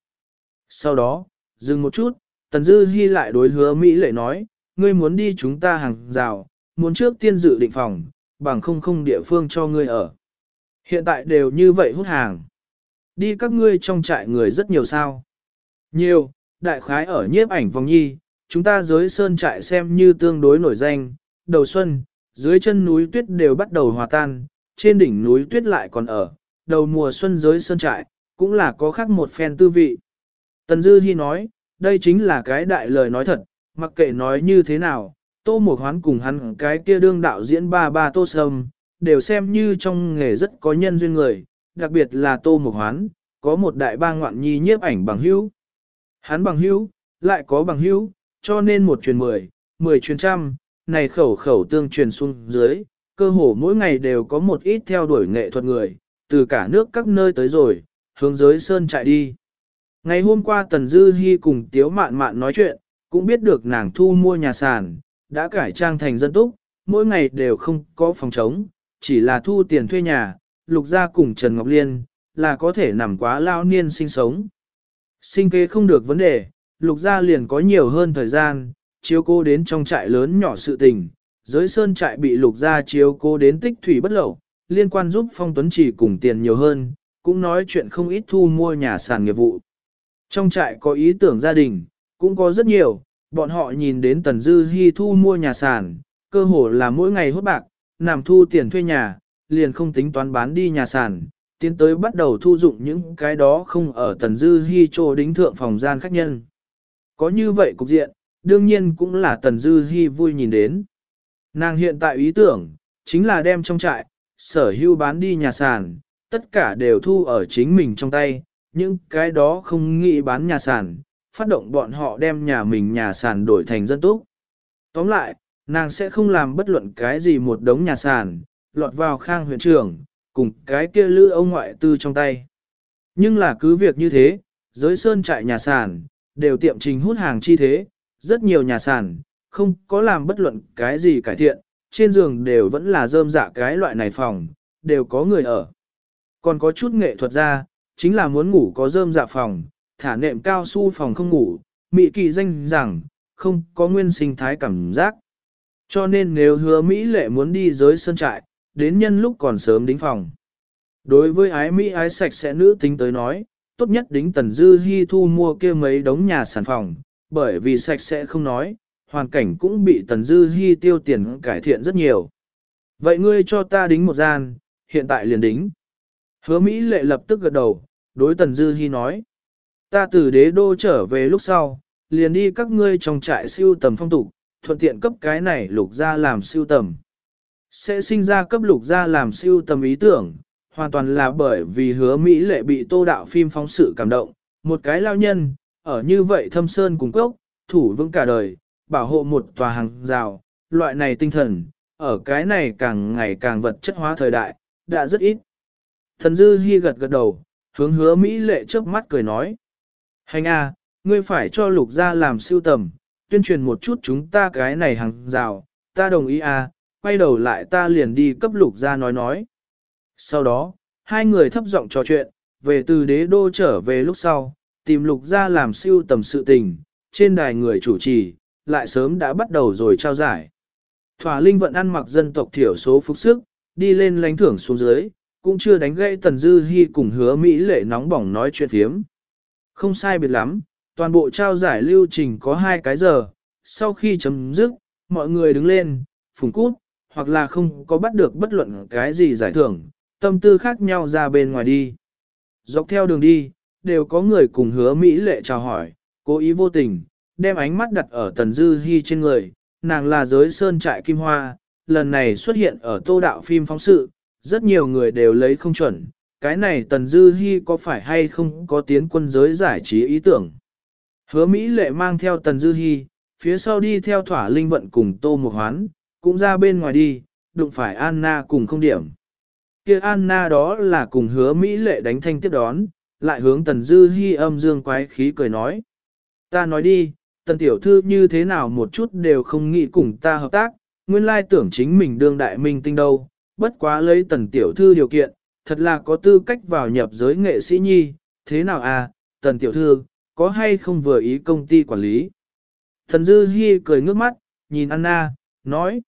Speaker 1: Sau đó, dừng một chút, Tần Dư Hi lại đối hứa Mỹ lệ nói, ngươi muốn đi chúng ta hàng rào, muốn trước tiên dự định phòng, bằng không không địa phương cho ngươi ở. Hiện tại đều như vậy hút hàng. Đi các ngươi trong trại người rất nhiều sao. Nhiều, đại khái ở nhiếp ảnh vòng nhi, chúng ta giới sơn trại xem như tương đối nổi danh, đầu xuân, dưới chân núi tuyết đều bắt đầu hòa tan, trên đỉnh núi tuyết lại còn ở, đầu mùa xuân giới sơn trại, cũng là có khác một phen tư vị. Tần Dư Hi nói, đây chính là cái đại lời nói thật, mặc kệ nói như thế nào, tô một hoán cùng hắn cái kia đương đạo diễn ba ba tô sâm, đều xem như trong nghề rất có nhân duyên người, đặc biệt là tô một hoán, có một đại ba ngoạn nhi nhiếp ảnh bằng hữu. Hắn bằng hữu, lại có bằng hữu, cho nên một truyền mười, mười truyền trăm, này khẩu khẩu tương truyền xuống dưới, cơ hồ mỗi ngày đều có một ít theo đuổi nghệ thuật người, từ cả nước các nơi tới rồi, hướng giới sơn chạy đi. Ngày hôm qua Tần Dư Hi cùng Tiếu Mạn Mạn nói chuyện, cũng biết được nàng thu mua nhà sàn, đã cải trang thành dân túc, mỗi ngày đều không có phòng trống, chỉ là thu tiền thuê nhà, lục gia cùng Trần Ngọc Liên, là có thể nằm quá lao niên sinh sống. Sinh kế không được vấn đề, lục gia liền có nhiều hơn thời gian, chiếu cô đến trong trại lớn nhỏ sự tình, giới sơn trại bị lục gia chiếu cô đến tích thủy bất lậu, liên quan giúp phong tuấn chỉ cùng tiền nhiều hơn, cũng nói chuyện không ít thu mua nhà sàn nghiệp vụ. Trong trại có ý tưởng gia đình, cũng có rất nhiều, bọn họ nhìn đến Tần Dư Hi thu mua nhà sàn, cơ hồ là mỗi ngày hốt bạc, nằm thu tiền thuê nhà, liền không tính toán bán đi nhà sàn, tiến tới bắt đầu thu dụng những cái đó không ở Tần Dư Hi trô đính thượng phòng gian khách nhân. Có như vậy cục diện, đương nhiên cũng là Tần Dư Hi vui nhìn đến. Nàng hiện tại ý tưởng, chính là đem trong trại, sở hữu bán đi nhà sàn, tất cả đều thu ở chính mình trong tay, những cái đó không nghĩ bán nhà sàn, phát động bọn họ đem nhà mình nhà sàn đổi thành dân túc. Tóm lại, nàng sẽ không làm bất luận cái gì một đống nhà sàn, lọt vào khang huyện trưởng, cùng cái kia lữ ông ngoại tư trong tay. Nhưng là cứ việc như thế, giới sơn trại nhà sàn, đều tiệm trình hút hàng chi thế, rất nhiều nhà sản không có làm bất luận cái gì cải thiện, trên giường đều vẫn là rơm dạ cái loại này phòng, đều có người ở. Còn có chút nghệ thuật ra, chính là muốn ngủ có rơm dạ phòng, thả nệm cao su phòng không ngủ, Mỹ kỳ danh rằng, không có nguyên sinh thái cảm giác. Cho nên nếu hứa Mỹ lệ muốn đi giới sơn trại, đến nhân lúc còn sớm đính phòng. Đối với ái Mỹ ái sạch sẽ nữ tính tới nói, tốt nhất đính tần dư hy thu mua kia mấy đống nhà sản phòng, bởi vì sạch sẽ không nói, hoàn cảnh cũng bị tần dư hy tiêu tiền cải thiện rất nhiều. Vậy ngươi cho ta đính một gian, hiện tại liền đính. Hứa Mỹ lệ lập tức gật đầu, đối tần dư hy nói. Ta từ đế đô trở về lúc sau, liền đi các ngươi trong trại siêu tầm phong tục, thuận tiện cấp cái này lục ra làm siêu tầm. Sẽ sinh ra cấp lục ra làm siêu tầm ý tưởng, hoàn toàn là bởi vì hứa Mỹ lệ bị tô đạo phim phóng sự cảm động, một cái lao nhân, ở như vậy thâm sơn cùng cốc, thủ vững cả đời, bảo hộ một tòa hàng rào, loại này tinh thần, ở cái này càng ngày càng vật chất hóa thời đại, đã rất ít. Thần dư hy gật gật đầu, hướng hứa Mỹ lệ trước mắt cười nói. Hành a, ngươi phải cho lục gia làm siêu tầm, tuyên truyền một chút chúng ta cái này hàng rào, ta đồng ý a, quay đầu lại ta liền đi cấp lục gia nói nói. Sau đó, hai người thấp giọng trò chuyện, về từ đế đô trở về lúc sau, tìm lục gia làm siêu tầm sự tình, trên đài người chủ trì, lại sớm đã bắt đầu rồi trao giải. Thỏa Linh vẫn ăn mặc dân tộc thiểu số phúc sức, đi lên lãnh thưởng xuống dưới, cũng chưa đánh gãy Tần Dư Hi cùng hứa Mỹ lệ nóng bỏng nói chuyện phiếm. Không sai biệt lắm, toàn bộ trao giải lưu trình có hai cái giờ, sau khi chấm dứt, mọi người đứng lên, phùng cút, hoặc là không có bắt được bất luận cái gì giải thưởng, tâm tư khác nhau ra bên ngoài đi. Dọc theo đường đi, đều có người cùng hứa Mỹ lệ chào hỏi, cố ý vô tình, đem ánh mắt đặt ở Tần Dư hy trên người, nàng là giới sơn trại kim hoa, lần này xuất hiện ở tô đạo phim phóng sự, rất nhiều người đều lấy không chuẩn, cái này Tần Dư Hi có phải hay không có tiến quân giới giải trí ý tưởng. Hứa Mỹ lệ mang theo Tần Dư Hi, phía sau đi theo thỏa linh vận cùng Tô mộc Hoán, cũng ra bên ngoài đi, đụng phải Anna cùng không điểm kia Anna đó là cùng hứa Mỹ lệ đánh thanh tiếp đón, lại hướng tần dư hy âm dương quái khí cười nói. Ta nói đi, tần tiểu thư như thế nào một chút đều không nghĩ cùng ta hợp tác, nguyên lai tưởng chính mình đương đại minh tinh đâu, bất quá lấy tần tiểu thư điều kiện, thật là có tư cách vào nhập giới nghệ sĩ nhi, thế nào à, tần tiểu thư, có hay không vừa ý công ty quản lý. tần dư hy cười ngước mắt, nhìn Anna, nói,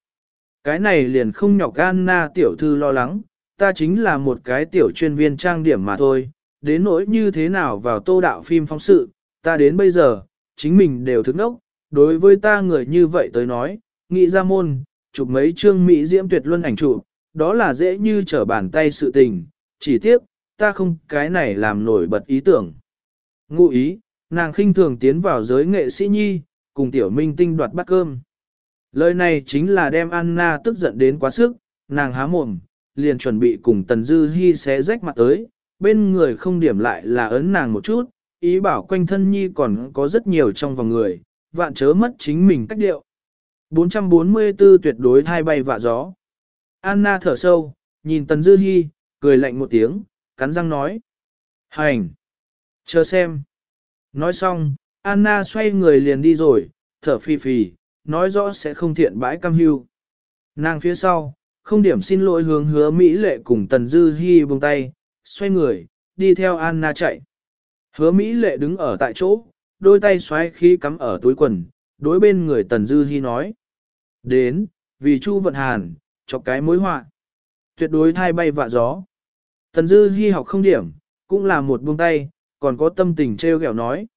Speaker 1: cái này liền không nhọc Anna tiểu thư lo lắng, ta chính là một cái tiểu chuyên viên trang điểm mà thôi, đến nỗi như thế nào vào tô đạo phim phóng sự, ta đến bây giờ, chính mình đều thức nốc, đối với ta người như vậy tới nói, nghĩ ra môn, chụp mấy chương Mỹ diễm tuyệt luân ảnh chụp, đó là dễ như trở bàn tay sự tình, chỉ tiếc, ta không cái này làm nổi bật ý tưởng. Ngụ ý, nàng khinh thường tiến vào giới nghệ sĩ nhi, cùng tiểu minh tinh đoạt bát cơm. Lời này chính là đem Anna tức giận đến quá sức, nàng há mồm, liền chuẩn bị cùng Tần Dư Hi xé rách mặt tới, bên người không điểm lại là ấn nàng một chút, ý bảo quanh thân nhi còn có rất nhiều trong vòng người, vạn chớ mất chính mình cách điệu. 444 tuyệt đối thai bay vạ gió. Anna thở sâu, nhìn Tần Dư Hi, cười lạnh một tiếng, cắn răng nói. Hành! Chờ xem! Nói xong, Anna xoay người liền đi rồi, thở phì phì, nói rõ sẽ không thiện bãi cam hưu. Nàng phía sau, không điểm xin lỗi hướng hứa Mỹ lệ cùng Tần Dư Hi buông tay, xoay người, đi theo Anna chạy. Hứa Mỹ lệ đứng ở tại chỗ, đôi tay xoay khí cắm ở túi quần, đối bên người Tần Dư Hi nói. Đến, vì Chu Vận Hàn, cho cái mối họa. Tuyệt đối thai bay vạ gió. Tần Dư Hi học không điểm, cũng là một buông tay, còn có tâm tình treo gẹo nói.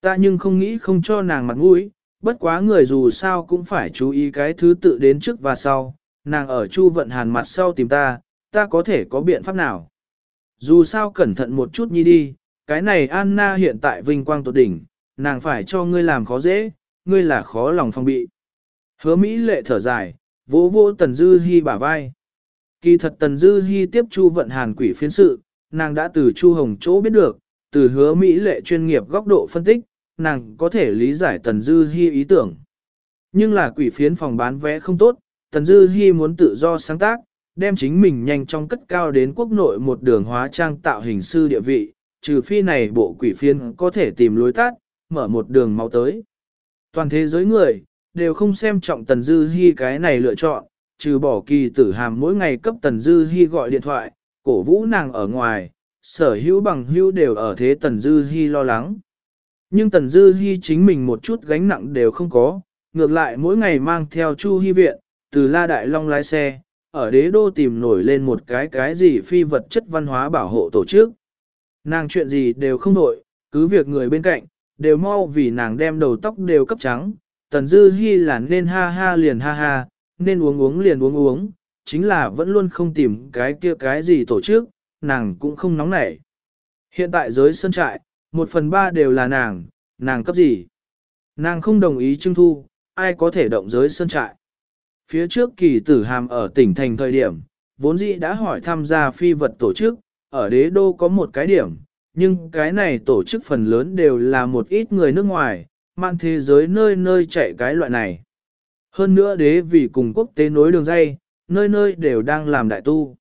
Speaker 1: Ta nhưng không nghĩ không cho nàng mặt mũi, bất quá người dù sao cũng phải chú ý cái thứ tự đến trước và sau, nàng ở Chu Vận Hàn mặt sau tìm ta, ta có thể có biện pháp nào. Dù sao cẩn thận một chút nhi đi, cái này Anna hiện tại vinh quang tột đỉnh, nàng phải cho ngươi làm khó dễ, ngươi là khó lòng phong bị. Hứa Mỹ lệ thở dài, vỗ vỗ Tần Dư Hi bả vai. Kỳ thật Tần Dư Hi tiếp Chu vận hàn quỷ phiến sự, nàng đã từ Chu Hồng chỗ biết được, từ hứa Mỹ lệ chuyên nghiệp góc độ phân tích, nàng có thể lý giải Tần Dư Hi ý tưởng. Nhưng là quỷ phiến phòng bán vé không tốt, Tần Dư Hi muốn tự do sáng tác, đem chính mình nhanh chóng cất cao đến quốc nội một đường hóa trang tạo hình sư địa vị, trừ phi này bộ quỷ phiến có thể tìm lối tắt, mở một đường mau tới. Toàn thế giới người, đều không xem trọng Tần Dư Hi cái này lựa chọn, trừ bỏ kỳ tử hàm mỗi ngày cấp Tần Dư Hi gọi điện thoại, cổ vũ nàng ở ngoài, sở hữu bằng hữu đều ở thế Tần Dư Hi lo lắng. Nhưng Tần Dư Hi chính mình một chút gánh nặng đều không có, ngược lại mỗi ngày mang theo Chu Hi viện, từ La Đại Long lái xe, ở đế đô tìm nổi lên một cái cái gì phi vật chất văn hóa bảo hộ tổ chức. Nàng chuyện gì đều không nổi, cứ việc người bên cạnh, đều mau vì nàng đem đầu tóc đều cấp trắng, Tần Dư Hi là nên ha ha liền ha ha, nên uống uống liền uống uống, chính là vẫn luôn không tìm cái kia cái gì tổ chức, nàng cũng không nóng nảy. Hiện tại giới sân trại, một phần ba đều là nàng, nàng cấp gì? Nàng không đồng ý trưng thu, ai có thể động giới sân trại? Phía trước kỳ tử hàm ở tỉnh thành thời điểm, vốn dĩ đã hỏi tham gia phi vật tổ chức, ở đế đô có một cái điểm, nhưng cái này tổ chức phần lớn đều là một ít người nước ngoài, mang thế giới nơi nơi chạy cái loại này. Hơn nữa đế vì cùng quốc tế nối đường dây, nơi nơi đều đang làm đại tu.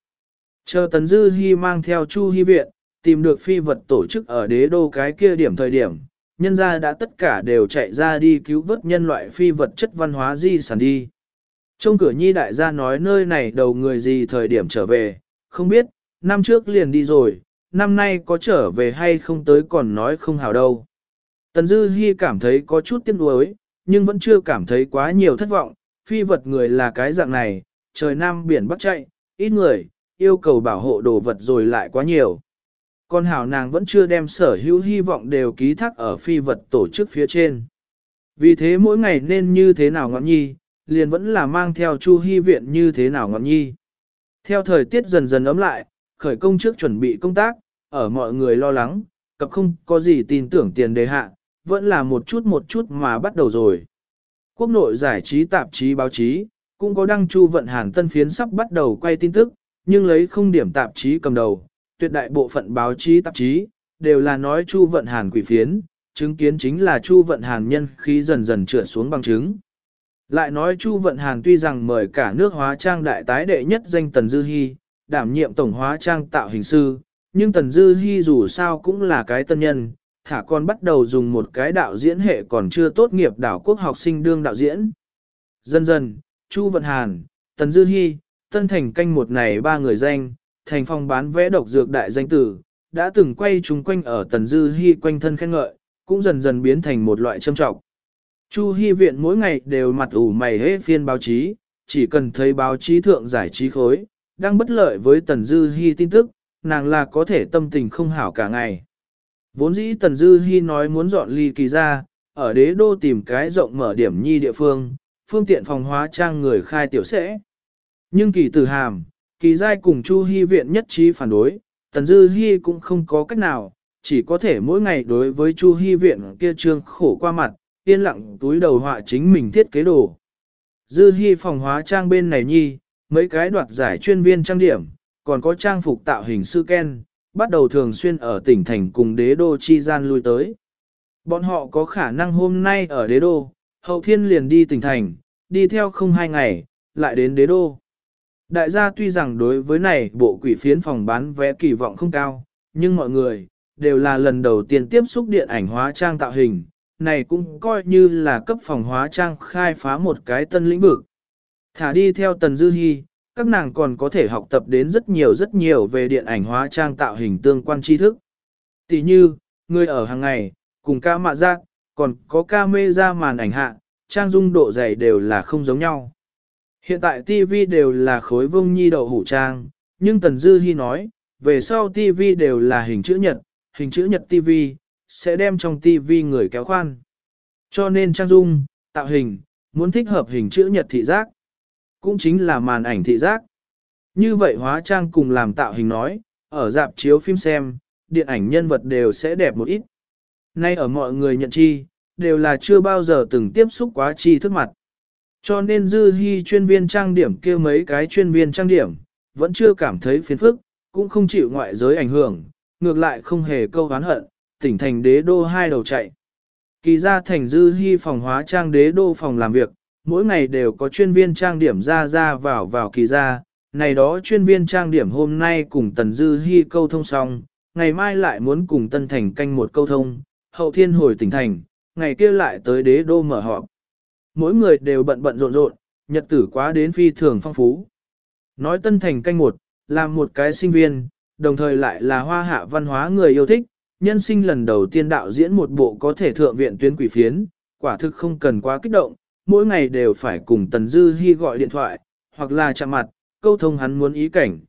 Speaker 1: Chờ Tấn Dư Hi mang theo Chu Hi Viện, tìm được phi vật tổ chức ở đế đô cái kia điểm thời điểm, nhân gia đã tất cả đều chạy ra đi cứu vớt nhân loại phi vật chất văn hóa di sản đi. Trong cửa nhi đại gia nói nơi này đầu người gì thời điểm trở về, không biết, năm trước liền đi rồi, năm nay có trở về hay không tới còn nói không hào đâu. Tần Dư Hi cảm thấy có chút tiếc nuối, nhưng vẫn chưa cảm thấy quá nhiều thất vọng, phi vật người là cái dạng này, trời nam biển bắc chạy, ít người, yêu cầu bảo hộ đồ vật rồi lại quá nhiều. Con hảo nàng vẫn chưa đem sở hữu hy vọng đều ký thác ở phi vật tổ chức phía trên. Vì thế mỗi ngày nên như thế nào ngọn nhi, liền vẫn là mang theo chu hy viện như thế nào ngọn nhi. Theo thời tiết dần dần ấm lại, khởi công trước chuẩn bị công tác, ở mọi người lo lắng, cập không có gì tin tưởng tiền đề hạ, vẫn là một chút một chút mà bắt đầu rồi. Quốc nội giải trí tạp chí báo chí, cũng có đăng chu vận hàn tân phiến sắp bắt đầu quay tin tức, nhưng lấy không điểm tạp chí cầm đầu, tuyệt đại bộ phận báo chí tạp chí, đều là nói chu vận hàn quỷ phiến, chứng kiến chính là chu vận hàn nhân khí dần dần trượt xuống bằng chứng. Lại nói Chu Vận Hàn tuy rằng mời cả nước hóa trang đại tái đệ nhất danh Tần Dư Hi, đảm nhiệm tổng hóa trang tạo hình sư, nhưng Tần Dư Hi dù sao cũng là cái tân nhân, thả con bắt đầu dùng một cái đạo diễn hệ còn chưa tốt nghiệp đảo quốc học sinh đương đạo diễn. Dần dần, Chu Vận Hàn, Tần Dư Hi, Tân Thành canh một này ba người danh, thành phong bán vẽ độc dược đại danh tử, đã từng quay chúng quanh ở Tần Dư Hi quanh thân khen ngợi, cũng dần dần biến thành một loại châm trọng. Chu Hi viện mỗi ngày đều mặt ủ mày hế phiên báo chí, chỉ cần thấy báo chí thượng giải trí khối, đang bất lợi với Tần Dư Hi tin tức, nàng là có thể tâm tình không hảo cả ngày. Vốn dĩ Tần Dư Hi nói muốn dọn ly kỳ ra, ở đế đô tìm cái rộng mở điểm nhi địa phương, phương tiện phòng hóa trang người khai tiểu sẽ. Nhưng kỳ tử hàm, kỳ giai cùng Chu Hi viện nhất trí phản đối, Tần Dư Hi cũng không có cách nào, chỉ có thể mỗi ngày đối với Chu Hi viện kia trương khổ qua mặt, yên lặng túi đầu họa chính mình thiết kế đồ. Dư hy phòng hóa trang bên này nhi, mấy cái đoạt giải chuyên viên trang điểm, còn có trang phục tạo hình sư Ken, bắt đầu thường xuyên ở tỉnh thành cùng đế đô chi gian lui tới. Bọn họ có khả năng hôm nay ở đế đô, hậu thiên liền đi tỉnh thành, đi theo không hai ngày, lại đến đế đô. Đại gia tuy rằng đối với này bộ quỷ phiến phòng bán vé kỳ vọng không cao, nhưng mọi người, đều là lần đầu tiên tiếp xúc điện ảnh hóa trang tạo hình, này cũng coi như là cấp phòng hóa trang khai phá một cái tân lĩnh vực. Thả đi theo Tần Dư Hi, các nàng còn có thể học tập đến rất nhiều rất nhiều về điện ảnh hóa trang tạo hình tương quan tri thức. Tỷ như, người ở hàng ngày, cùng ca mạ giác, còn có ca mê ra màn ảnh hạ, trang dung độ dày đều là không giống nhau. Hiện tại TV đều là khối vông nhi đậu hủ trang, nhưng Tần Dư Hi nói, về sau TV đều là hình chữ nhật, hình chữ nhật TV, sẽ đem trong tivi người kéo khoan. Cho nên trang dung, tạo hình, muốn thích hợp hình chữ nhật thị giác, cũng chính là màn ảnh thị giác. Như vậy hóa trang cùng làm tạo hình nói, ở dạp chiếu phim xem, điện ảnh nhân vật đều sẽ đẹp một ít. Nay ở mọi người nhận chi, đều là chưa bao giờ từng tiếp xúc quá chi thức mặt. Cho nên dư hy chuyên viên trang điểm kêu mấy cái chuyên viên trang điểm, vẫn chưa cảm thấy phiền phức, cũng không chịu ngoại giới ảnh hưởng, ngược lại không hề câu hán hận, tỉnh thành đế đô hai đầu chạy. Kỳ ra thành dư hy phòng hóa trang đế đô phòng làm việc, mỗi ngày đều có chuyên viên trang điểm ra ra vào vào kỳ ra, này đó chuyên viên trang điểm hôm nay cùng tần dư hy câu thông xong, ngày mai lại muốn cùng tân thành canh một câu thông, hậu thiên hồi tỉnh thành, ngày kia lại tới đế đô mở họp. Mỗi người đều bận bận rộn rộn, nhật tử quá đến phi thường phong phú. Nói tân thành canh một, là một cái sinh viên, đồng thời lại là hoa hạ văn hóa người yêu thích, nhân sinh lần đầu tiên đạo diễn một bộ có thể thượng viện tuyến quỷ phiến, quả thực không cần quá kích động, mỗi ngày đều phải cùng Tần Dư Hi gọi điện thoại, hoặc là chạm mặt, câu thông hắn muốn ý cảnh.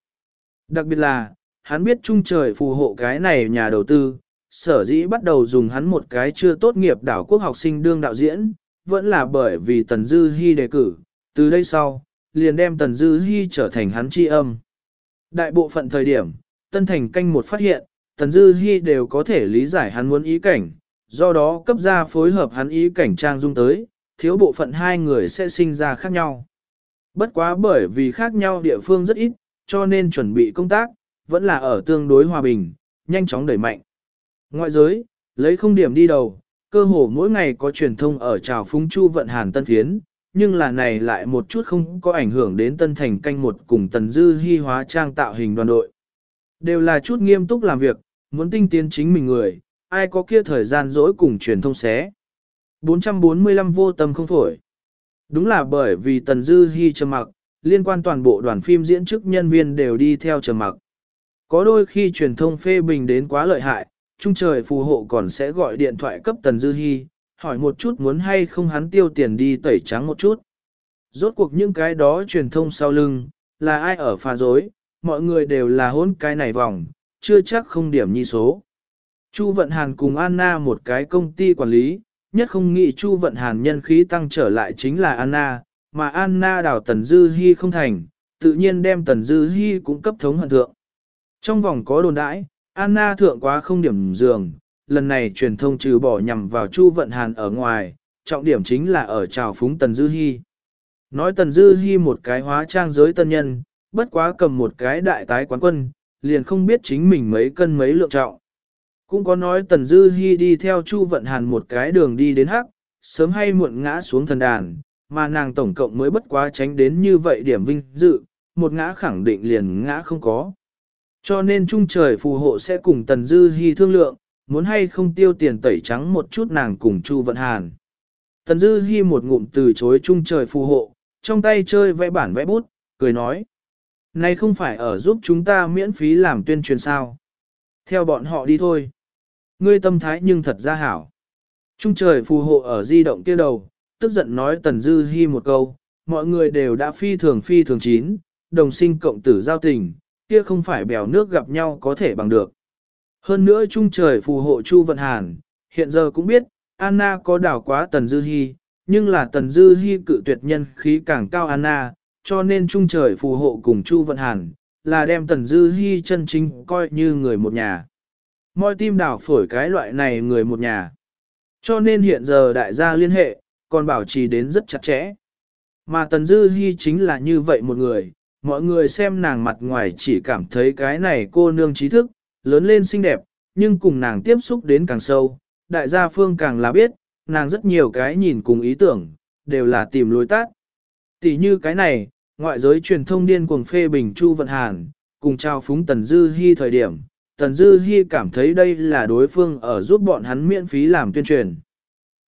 Speaker 1: Đặc biệt là, hắn biết trung trời phù hộ cái này nhà đầu tư, sở dĩ bắt đầu dùng hắn một cái chưa tốt nghiệp đảo quốc học sinh đương đạo diễn, vẫn là bởi vì Tần Dư Hi đề cử, từ đây sau, liền đem Tần Dư Hi trở thành hắn chi âm. Đại bộ phận thời điểm, Tân Thành canh một phát hiện, Tần Dư Hi đều có thể lý giải hắn muốn ý cảnh, do đó cấp ra phối hợp hắn ý cảnh trang dung tới, thiếu bộ phận hai người sẽ sinh ra khác nhau. Bất quá bởi vì khác nhau địa phương rất ít, cho nên chuẩn bị công tác, vẫn là ở tương đối hòa bình, nhanh chóng đẩy mạnh. Ngoại giới, lấy không điểm đi đầu, cơ hồ mỗi ngày có truyền thông ở trào phúng chu vận hàn tân phiến, nhưng là này lại một chút không có ảnh hưởng đến tân thành canh một cùng tần dư hy hóa trang tạo hình đoàn đội. Đều là chút nghiêm túc làm việc, muốn tinh tiến chính mình người, ai có kia thời gian dỗi cùng truyền thông xé. 445 vô tâm không phổi. Đúng là bởi vì Tần Dư Hi trầm mặc, liên quan toàn bộ đoàn phim diễn chức nhân viên đều đi theo trầm mặc. Có đôi khi truyền thông phê bình đến quá lợi hại, trung trời phù hộ còn sẽ gọi điện thoại cấp Tần Dư Hi, hỏi một chút muốn hay không hắn tiêu tiền đi tẩy trắng một chút. Rốt cuộc những cái đó truyền thông sau lưng, là ai ở pha dối, mọi người đều là hỗn cái này vòng, chưa chắc không điểm nhi số. Chu Vận Hàn cùng Anna một cái công ty quản lý, nhất không nghĩ Chu Vận Hàn nhân khí tăng trở lại chính là Anna, mà Anna đào Tần Dư Hi không thành, tự nhiên đem Tần Dư Hi cũng cấp thống hận thượng. Trong vòng có đồn đãi, Anna thượng quá không điểm giường, lần này truyền thông trừ bỏ nhằm vào Chu Vận Hàn ở ngoài, trọng điểm chính là ở trào phúng Tần Dư Hi. Nói Tần Dư Hi một cái hóa trang giới tân nhân, bất quá cầm một cái đại tái quán quân, liền không biết chính mình mấy cân mấy lượng trọng. Cũng có nói Tần Dư Hi đi theo Chu Vận Hàn một cái đường đi đến hắc, sớm hay muộn ngã xuống thần đàn, mà nàng tổng cộng mới bất quá tránh đến như vậy điểm vinh dự, một ngã khẳng định liền ngã không có. Cho nên trung trời phù hộ sẽ cùng Tần Dư Hi thương lượng, muốn hay không tiêu tiền tẩy trắng một chút nàng cùng Chu Vận Hàn. Tần Dư Hi một ngụm từ chối trung trời phù hộ, trong tay chơi vẽ bản vẽ bút, cười nói. Này không phải ở giúp chúng ta miễn phí làm tuyên truyền sao. Theo bọn họ đi thôi. Ngươi tâm thái nhưng thật ra hảo. Trung trời phù hộ ở di động kia đầu, tức giận nói Tần Dư Hi một câu, mọi người đều đã phi thường phi thường chín, đồng sinh cộng tử giao tình, kia không phải bèo nước gặp nhau có thể bằng được. Hơn nữa trung trời phù hộ Chu Vận Hàn, hiện giờ cũng biết, Anna có đảo quá Tần Dư Hi, nhưng là Tần Dư Hi cự tuyệt nhân khí càng cao Anna, cho nên trung trời phù hộ cùng Chu Vận Hàn, là đem Tần Dư Hi chân chính coi như người một nhà. Mọi tim đảo phổi cái loại này người một nhà. Cho nên hiện giờ đại gia liên hệ, còn bảo trì đến rất chặt chẽ. Mà Tần Dư Hi chính là như vậy một người, mọi người xem nàng mặt ngoài chỉ cảm thấy cái này cô nương trí thức, lớn lên xinh đẹp, nhưng cùng nàng tiếp xúc đến càng sâu, đại gia phương càng là biết, nàng rất nhiều cái nhìn cùng ý tưởng, đều là tìm lối tắt. Tỷ như cái này, ngoại giới truyền thông điên cuồng phê bình Chu Vận Hàn, cùng trao phúng Tần Dư Hi thời điểm, Tần Dư Hi cảm thấy đây là đối phương ở giúp bọn hắn miễn phí làm tuyên truyền.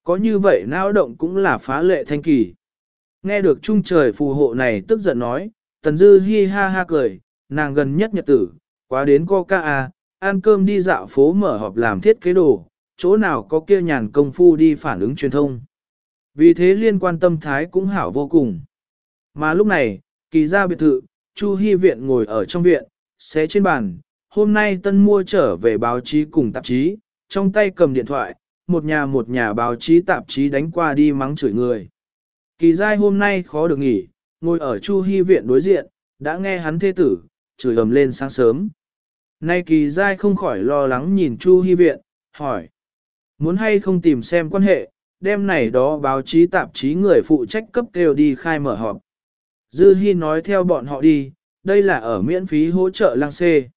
Speaker 1: Có như vậy não động cũng là phá lệ thanh kỳ. Nghe được trung trời phù hộ này tức giận nói, Tần Dư hi ha ha cười, nàng gần nhất nhật tử, quá đến coca à, ăn cơm đi dạo phố mở họp làm thiết kế đồ, chỗ nào có kia nhàn công phu đi phản ứng truyền thông. Vì thế liên quan tâm thái cũng hảo vô cùng. Mà lúc này, kỳ ra biệt thự, Chu Hi Viện ngồi ở trong viện, xé trên bàn, hôm nay tân mua trở về báo chí cùng tạp chí, trong tay cầm điện thoại, một nhà một nhà báo chí tạp chí đánh qua đi mắng chửi người. Kỳ giai hôm nay khó được nghỉ, ngồi ở Chu Hy viện đối diện, đã nghe hắn thê tử, chửi ầm lên sáng sớm. Nay kỳ giai không khỏi lo lắng nhìn Chu Hy viện, hỏi. Muốn hay không tìm xem quan hệ, đêm này đó báo chí tạp chí người phụ trách cấp kêu đi khai mở họp. Dư Hi nói theo bọn họ đi, đây là ở miễn phí hỗ trợ lang xê.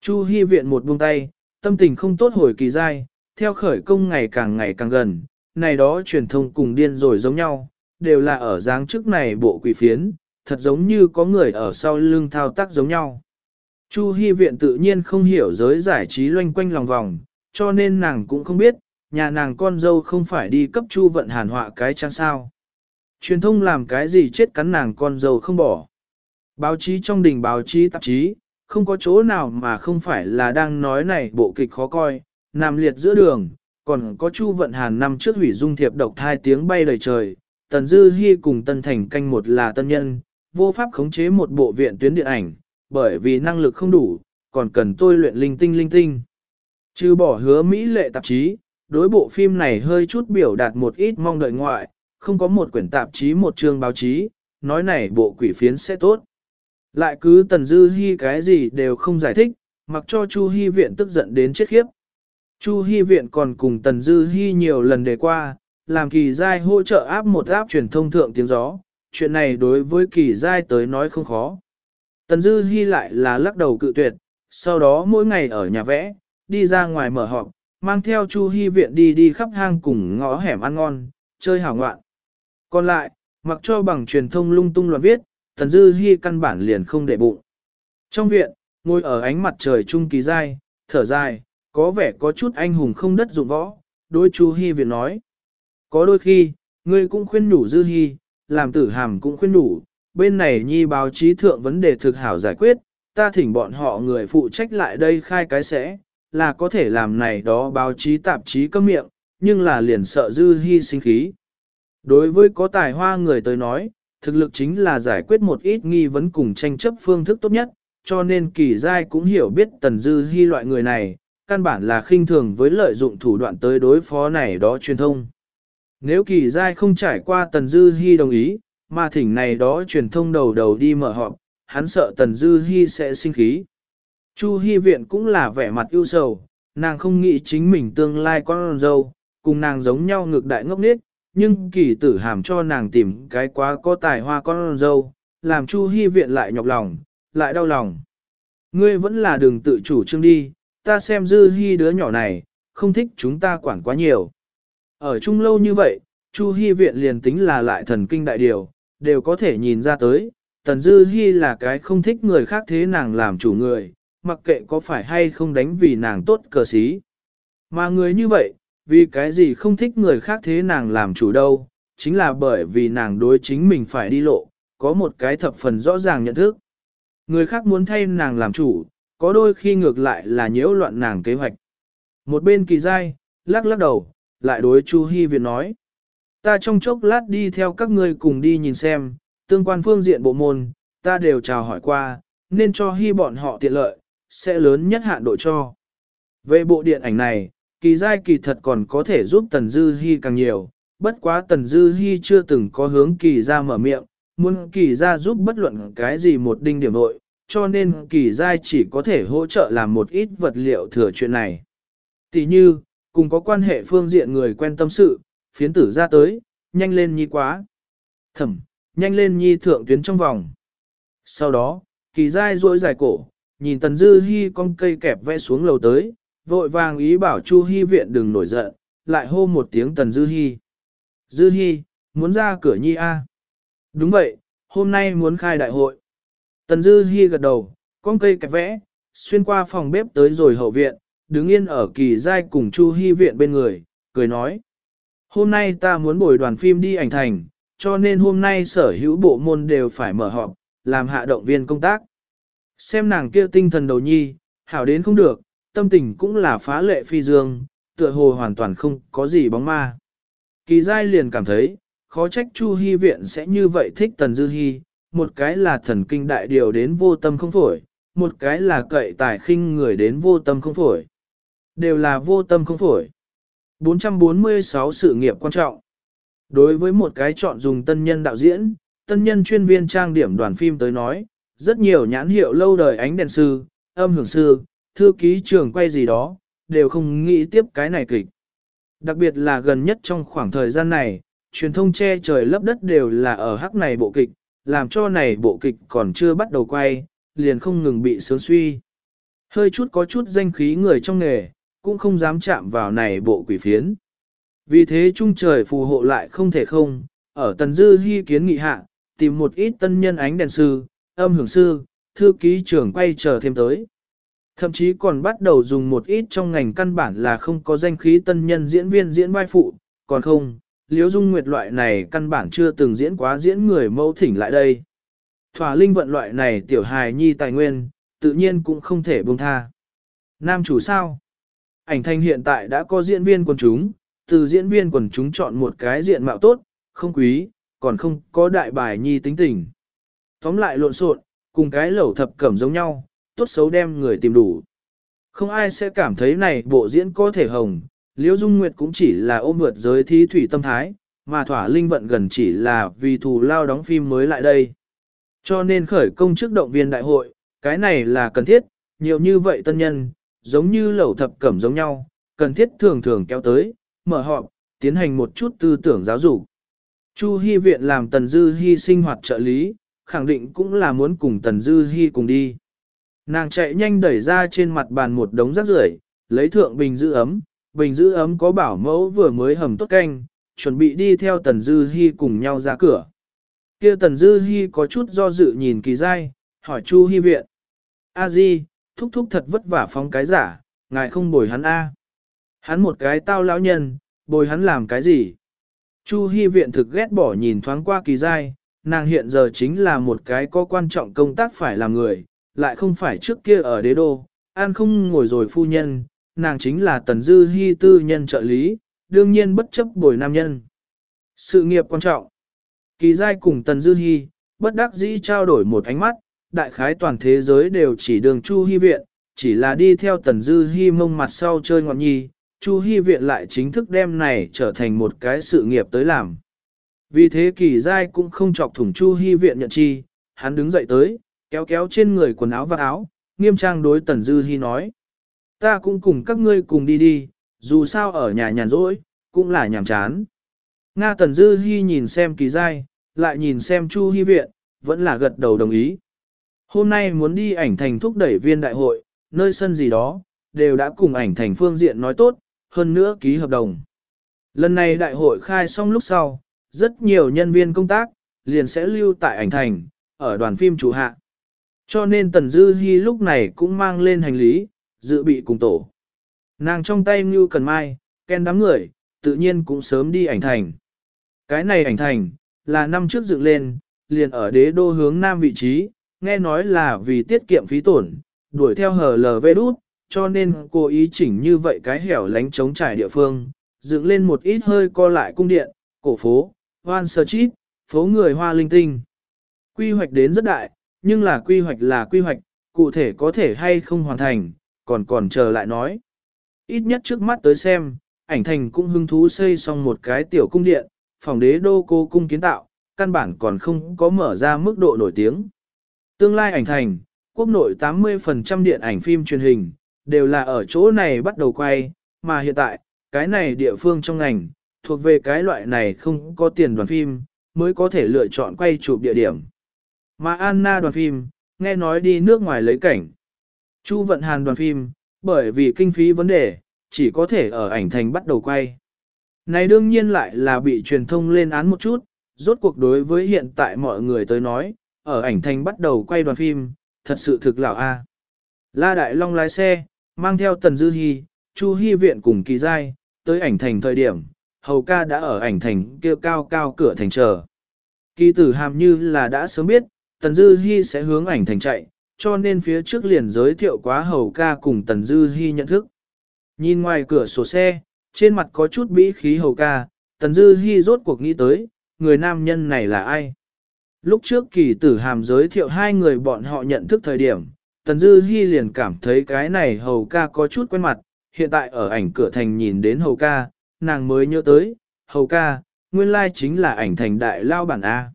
Speaker 1: Chu Hi viện một buông tay, tâm tình không tốt hồi kỳ dai, theo khởi công ngày càng ngày càng gần, này đó truyền thông cùng điên rồi giống nhau, đều là ở dáng trước này bộ quỷ phiến, thật giống như có người ở sau lưng thao tác giống nhau. Chu Hi viện tự nhiên không hiểu giới giải trí loanh quanh lòng vòng, cho nên nàng cũng không biết, nhà nàng con dâu không phải đi cấp Chu vận hàn họa cái trang sao. Truyền thông làm cái gì chết cắn nàng con dâu không bỏ. Báo chí trong đình báo chí tạp chí, không có chỗ nào mà không phải là đang nói này bộ kịch khó coi, nằm liệt giữa đường, còn có Chu Vận Hàn năm trước hủy dung thiệp độc hai tiếng bay lời trời, Tần Dư Hi cùng Tân Thành canh một là tân nhân, vô pháp khống chế một bộ viện tuyến điện ảnh, bởi vì năng lực không đủ, còn cần tôi luyện linh tinh linh tinh. Trừ bỏ hứa Mỹ lệ tạp chí, đối bộ phim này hơi chút biểu đạt một ít mong đợi ngoại, không có một quyển tạp chí một chương báo chí, nói này bộ quỷ phiến sẽ tốt. Lại cứ Tần Dư Hi cái gì đều không giải thích, mặc cho Chu Hi viện tức giận đến chết khiếp. Chu Hi viện còn cùng Tần Dư Hi nhiều lần đề qua, làm kỳ giai hỗ trợ áp một áp truyền thông thượng tiếng gió, chuyện này đối với kỳ giai tới nói không khó. Tần Dư Hi lại là lắc đầu cự tuyệt, sau đó mỗi ngày ở nhà vẽ, đi ra ngoài mở họp, mang theo Chu Hi viện đi đi khắp hang cùng ngõ hẻm ăn ngon, chơi hảo ngoạn. Còn lại, mặc cho bằng truyền thông lung tung loạn viết, Tần Dư Hi căn bản liền không để bụng. Trong viện, ngồi ở ánh mặt trời trung kỳ dai, thở dài, có vẻ có chút anh hùng không đất dụng võ, đối chú Hi viện nói. Có đôi khi, ngươi cũng khuyên nhủ Dư Hi, làm tử hàm cũng khuyên nhủ, bên này nhi báo chí thượng vấn đề thực hảo giải quyết, ta thỉnh bọn họ người phụ trách lại đây khai cái sẽ, là có thể làm này đó báo chí tạp chí cấm miệng, nhưng là liền sợ Dư Hi sinh khí. Đối với có tài hoa người tới nói, thực lực chính là giải quyết một ít nghi vấn cùng tranh chấp phương thức tốt nhất, cho nên kỳ giai cũng hiểu biết tần dư hy loại người này, căn bản là khinh thường với lợi dụng thủ đoạn tới đối phó này đó truyền thông. Nếu kỳ giai không trải qua tần dư hy đồng ý, mà thỉnh này đó truyền thông đầu đầu đi mở họp, hắn sợ tần dư hy sẽ sinh khí. Chu hy viện cũng là vẻ mặt ưu sầu, nàng không nghĩ chính mình tương lai con dâu, cùng nàng giống nhau ngược đại ngốc nết, nhưng kỳ tử hàm cho nàng tìm cái quá có tài hoa con dâu, làm Chu Hi viện lại nhọc lòng, lại đau lòng. Ngươi vẫn là đường tự chủ trương đi, ta xem dư Hi đứa nhỏ này, không thích chúng ta quản quá nhiều. Ở chung lâu như vậy, Chu Hi viện liền tính là lại thần kinh đại điều, đều có thể nhìn ra tới, Tần Dư Hi là cái không thích người khác thế nàng làm chủ người, mặc kệ có phải hay không đánh vì nàng tốt cờ xí. Mà người như vậy, vì cái gì không thích người khác thế nàng làm chủ đâu, chính là bởi vì nàng đối chính mình phải đi lộ, có một cái thập phần rõ ràng nhận thức. Người khác muốn thay nàng làm chủ, có đôi khi ngược lại là nhiễu loạn nàng kế hoạch. Một bên kỳ dai, lắc lắc đầu, lại đối Chu Hi Viện nói. Ta trong chốc lát đi theo các ngươi cùng đi nhìn xem, tương quan phương diện bộ môn, ta đều chào hỏi qua, nên cho hy bọn họ tiện lợi, sẽ lớn nhất hạn độ cho. Về bộ điện ảnh này, kỳ giai kỳ thật còn có thể giúp Tần Dư Hi càng nhiều, bất quá Tần Dư Hi chưa từng có hướng kỳ gia mở miệng, muốn kỳ gia giúp bất luận cái gì một đinh điểm nội, cho nên kỳ giai chỉ có thể hỗ trợ làm một ít vật liệu thừa chuyện này. Tỷ như, cùng có quan hệ phương diện người quen tâm sự, phiến tử ra tới, nhanh lên nhi quá. Thẩm, nhanh lên nhi thượng tuyến trong vòng. Sau đó, kỳ giai duỗi dài cổ, nhìn Tần Dư Hi con cây kẹp vẽ xuống lầu tới, vội vàng ý bảo Chu Hi viện đừng nổi giận, lại hô một tiếng Tần Dư Hi. Dư Hi, muốn ra cửa nhi a? Đúng vậy, hôm nay muốn khai đại hội. Tần Dư Hi gật đầu, con cây kẹp vẽ, xuyên qua phòng bếp tới rồi hậu viện, đứng yên ở kỳ giai cùng Chu Hi viện bên người, cười nói. Hôm nay ta muốn bồi đoàn phim đi ảnh thành, cho nên hôm nay sở hữu bộ môn đều phải mở họp, làm hạ động viên công tác. Xem nàng kia tinh thần đầu nhi, hảo đến không được, tâm tình cũng là phá lệ phi dương, tựa hồ hoàn toàn không có gì bóng ma. Kỳ giai liền cảm thấy, khó trách Chu Hi viện sẽ như vậy thích Tần Dư Hi, một cái là thần kinh đại điều đến vô tâm không phổi, một cái là cậy tài khinh người đến vô tâm không phổi. Đều là vô tâm không phổi. 446 sự nghiệp quan trọng. Đối với một cái chọn dùng tân nhân đạo diễn, tân nhân chuyên viên trang điểm đoàn phim tới nói, rất nhiều nhãn hiệu lâu đời ánh đèn sư, âm hưởng sư, thư ký trường quay gì đó, đều không nghĩ tiếp cái này kịch. Đặc biệt là gần nhất trong khoảng thời gian này, truyền thông che trời lấp đất đều là ở hắc này bộ kịch, làm cho này bộ kịch còn chưa bắt đầu quay, liền không ngừng bị sướng suy. Hơi chút có chút danh khí người trong nghề, cũng không dám chạm vào này bộ quỷ phiến. Vì thế trung trời phù hộ lại không thể không, ở tần dư hy kiến nghị hạ, tìm một ít tân nhân ánh đèn sư, âm hưởng sư, thư ký trưởng quay chờ thêm tới. Thậm chí còn bắt đầu dùng một ít trong ngành căn bản là không có danh khí tân nhân diễn viên diễn vai phụ, còn không, Liễu Dung Nguyệt loại này căn bản chưa từng diễn quá diễn người mẫu thỉnh lại đây. Thỏa linh vận loại này tiểu hài nhi tài nguyên, tự nhiên cũng không thể buông tha. Nam chủ sao? Ảnh thanh hiện tại đã có diễn viên quần chúng, từ diễn viên quần chúng chọn một cái diện mạo tốt, không quý, còn không có đại bài nhi tính tình. Tóm lại lộn xộn, cùng cái lẩu thập cẩm giống nhau, tốt xấu đem người tìm đủ. Không ai sẽ cảm thấy này bộ diễn có thể hồng, Liễu Dung Nguyệt cũng chỉ là ôm vượt giới thí thủy tâm thái, mà thỏa linh vận gần chỉ là vì thù lao đóng phim mới lại đây. Cho nên khởi công trước động viên đại hội, cái này là cần thiết, nhiều như vậy tân nhân, giống như lẩu thập cẩm giống nhau, cần thiết thường thường kéo tới, mở họp, tiến hành một chút tư tưởng giáo dục. Chu Hi viện làm Tần Dư Hi sinh hoạt trợ lý, khẳng định cũng là muốn cùng Tần Dư Hi cùng đi. Nàng chạy nhanh đẩy ra trên mặt bàn một đống rác rưởi, lấy thượng bình giữ ấm, bình giữ ấm có bảo mẫu vừa mới hầm tốt canh, chuẩn bị đi theo Tần Dư Hi cùng nhau ra cửa. Kia Tần Dư Hi có chút do dự nhìn kỳ dai, hỏi Chu Hi viện. A Di, thúc thúc thật vất vả phóng cái giả, ngài không bồi hắn A. Hắn một cái tao lão nhân, bồi hắn làm cái gì? Chu Hi viện thực ghét bỏ nhìn thoáng qua kỳ giai, nàng hiện giờ chính là một cái có quan trọng công tác phải làm người, lại không phải trước kia ở đế đô, an không ngồi rồi phu nhân, nàng chính là tần dư Hi tư nhân trợ lý, đương nhiên bất chấp bồi nam nhân. Sự nghiệp quan trọng. Kỳ giai cùng tần dư Hi, bất đắc dĩ trao đổi một ánh mắt, đại khái toàn thế giới đều chỉ đường Chu Hi viện, chỉ là đi theo tần dư Hi mông mặt sau chơi ngọn nhi, Chu Hi viện lại chính thức đem này trở thành một cái sự nghiệp tới làm. Vì thế kỳ giai cũng không chọc thủng Chu Hi viện nhận chi, hắn đứng dậy tới, kéo kéo trên người quần áo và áo, nghiêm trang đối Tần Dư Hi nói. Ta cũng cùng các ngươi cùng đi đi, dù sao ở nhà nhàn rỗi, cũng là nhàm chán. Nga Tần Dư Hi nhìn xem kỳ giai, lại nhìn xem Chu Hi viện, vẫn là gật đầu đồng ý. Hôm nay muốn đi ảnh thành thúc đẩy viên đại hội, nơi sân gì đó, đều đã cùng ảnh thành phương diện nói tốt, hơn nữa ký hợp đồng. Lần này đại hội khai xong lúc sau, rất nhiều nhân viên công tác, liền sẽ lưu tại ảnh thành, ở đoàn phim chủ hạ. Cho nên Tần Dư Hi lúc này cũng mang lên hành lý, dự bị cùng tổ. Nàng trong tay như cần mai, ken đám người, tự nhiên cũng sớm đi ảnh thành. Cái này ảnh thành, là năm trước dựng lên, liền ở đế đô hướng nam vị trí, nghe nói là vì tiết kiệm phí tổn, đuổi theo hờ lờ vê đút, cho nên cô ý chỉnh như vậy cái hẻo lánh chống trải địa phương, dựng lên một ít hơi co lại cung điện, cổ phố, hoan sơ chít, phố người hoa linh tinh. Quy hoạch đến rất đại, nhưng là quy hoạch là quy hoạch, cụ thể có thể hay không hoàn thành, còn còn chờ lại nói. Ít nhất trước mắt tới xem, ảnh thành cũng hưng thú xây xong một cái tiểu cung điện, phòng đế đô cô cung kiến tạo, căn bản còn không có mở ra mức độ nổi tiếng. Tương lai ảnh thành, quốc nội 80% điện ảnh phim truyền hình, đều là ở chỗ này bắt đầu quay, mà hiện tại, cái này địa phương trong ngành, thuộc về cái loại này không có tiền đoàn phim, mới có thể lựa chọn quay chụp địa điểm. Mà Anna đoàn phim, nghe nói đi nước ngoài lấy cảnh. Chu Vận Hàn đoàn phim, bởi vì kinh phí vấn đề, chỉ có thể ở ảnh thành bắt đầu quay. Này đương nhiên lại là bị truyền thông lên án một chút, rốt cuộc đối với hiện tại mọi người tới nói, ở ảnh thành bắt đầu quay đoàn phim, thật sự thực lão a. La Đại Long lái xe, mang theo Tần Dư Hi, Chu Hi viện cùng Kỳ Giai, tới ảnh thành thời điểm, hầu ca đã ở ảnh thành kia cao cao cửa thành chờ. Kỳ tử hàm như là đã sớm biết, Tần Dư Hi sẽ hướng ảnh thành chạy, cho nên phía trước liền giới thiệu quá hầu ca cùng Tần Dư Hi nhận thức. Nhìn ngoài cửa sổ xe, trên mặt có chút bĩ khí hầu ca, Tần Dư Hi rốt cuộc nghĩ tới, người nam nhân này là ai? Lúc trước kỳ tử hàm giới thiệu hai người bọn họ nhận thức thời điểm, Tần Dư Hi liền cảm thấy cái này hầu ca có chút quen mặt, hiện tại ở ảnh cửa thành nhìn đến hầu ca, nàng mới nhớ tới, hầu ca, nguyên lai chính là ảnh thành đại lao bản A.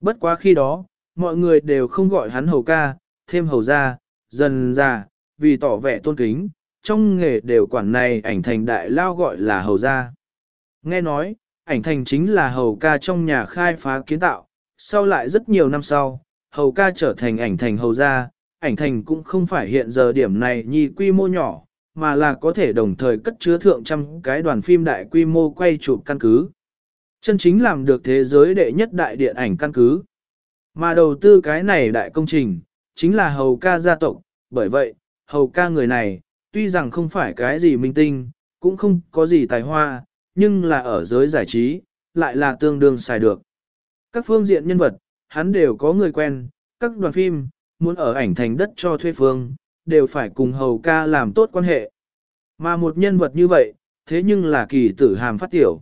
Speaker 1: Bất quá khi đó, mọi người đều không gọi hắn hầu ca, thêm hầu gia, dần ra, vì tỏ vẻ tôn kính, trong nghề đều quản này ảnh thành đại lao gọi là hầu gia. Nghe nói, ảnh thành chính là hầu ca trong nhà khai phá kiến tạo, sau lại rất nhiều năm sau, hầu ca trở thành ảnh thành hầu gia, ảnh thành cũng không phải hiện giờ điểm này nhi quy mô nhỏ, mà là có thể đồng thời cất chứa thượng trăm cái đoàn phim đại quy mô quay chụp căn cứ. Chân chính làm được thế giới đệ nhất đại điện ảnh căn cứ. Mà đầu tư cái này đại công trình, chính là hầu ca gia tộc, bởi vậy, hầu ca người này, tuy rằng không phải cái gì minh tinh, cũng không có gì tài hoa, nhưng là ở giới giải trí, lại là tương đương xài được. Các phương diện nhân vật, hắn đều có người quen, các đoàn phim, muốn ở ảnh thành đất cho thuê phương, đều phải cùng hầu ca làm tốt quan hệ. Mà một nhân vật như vậy, thế nhưng là kỳ tử hàm phát tiểu.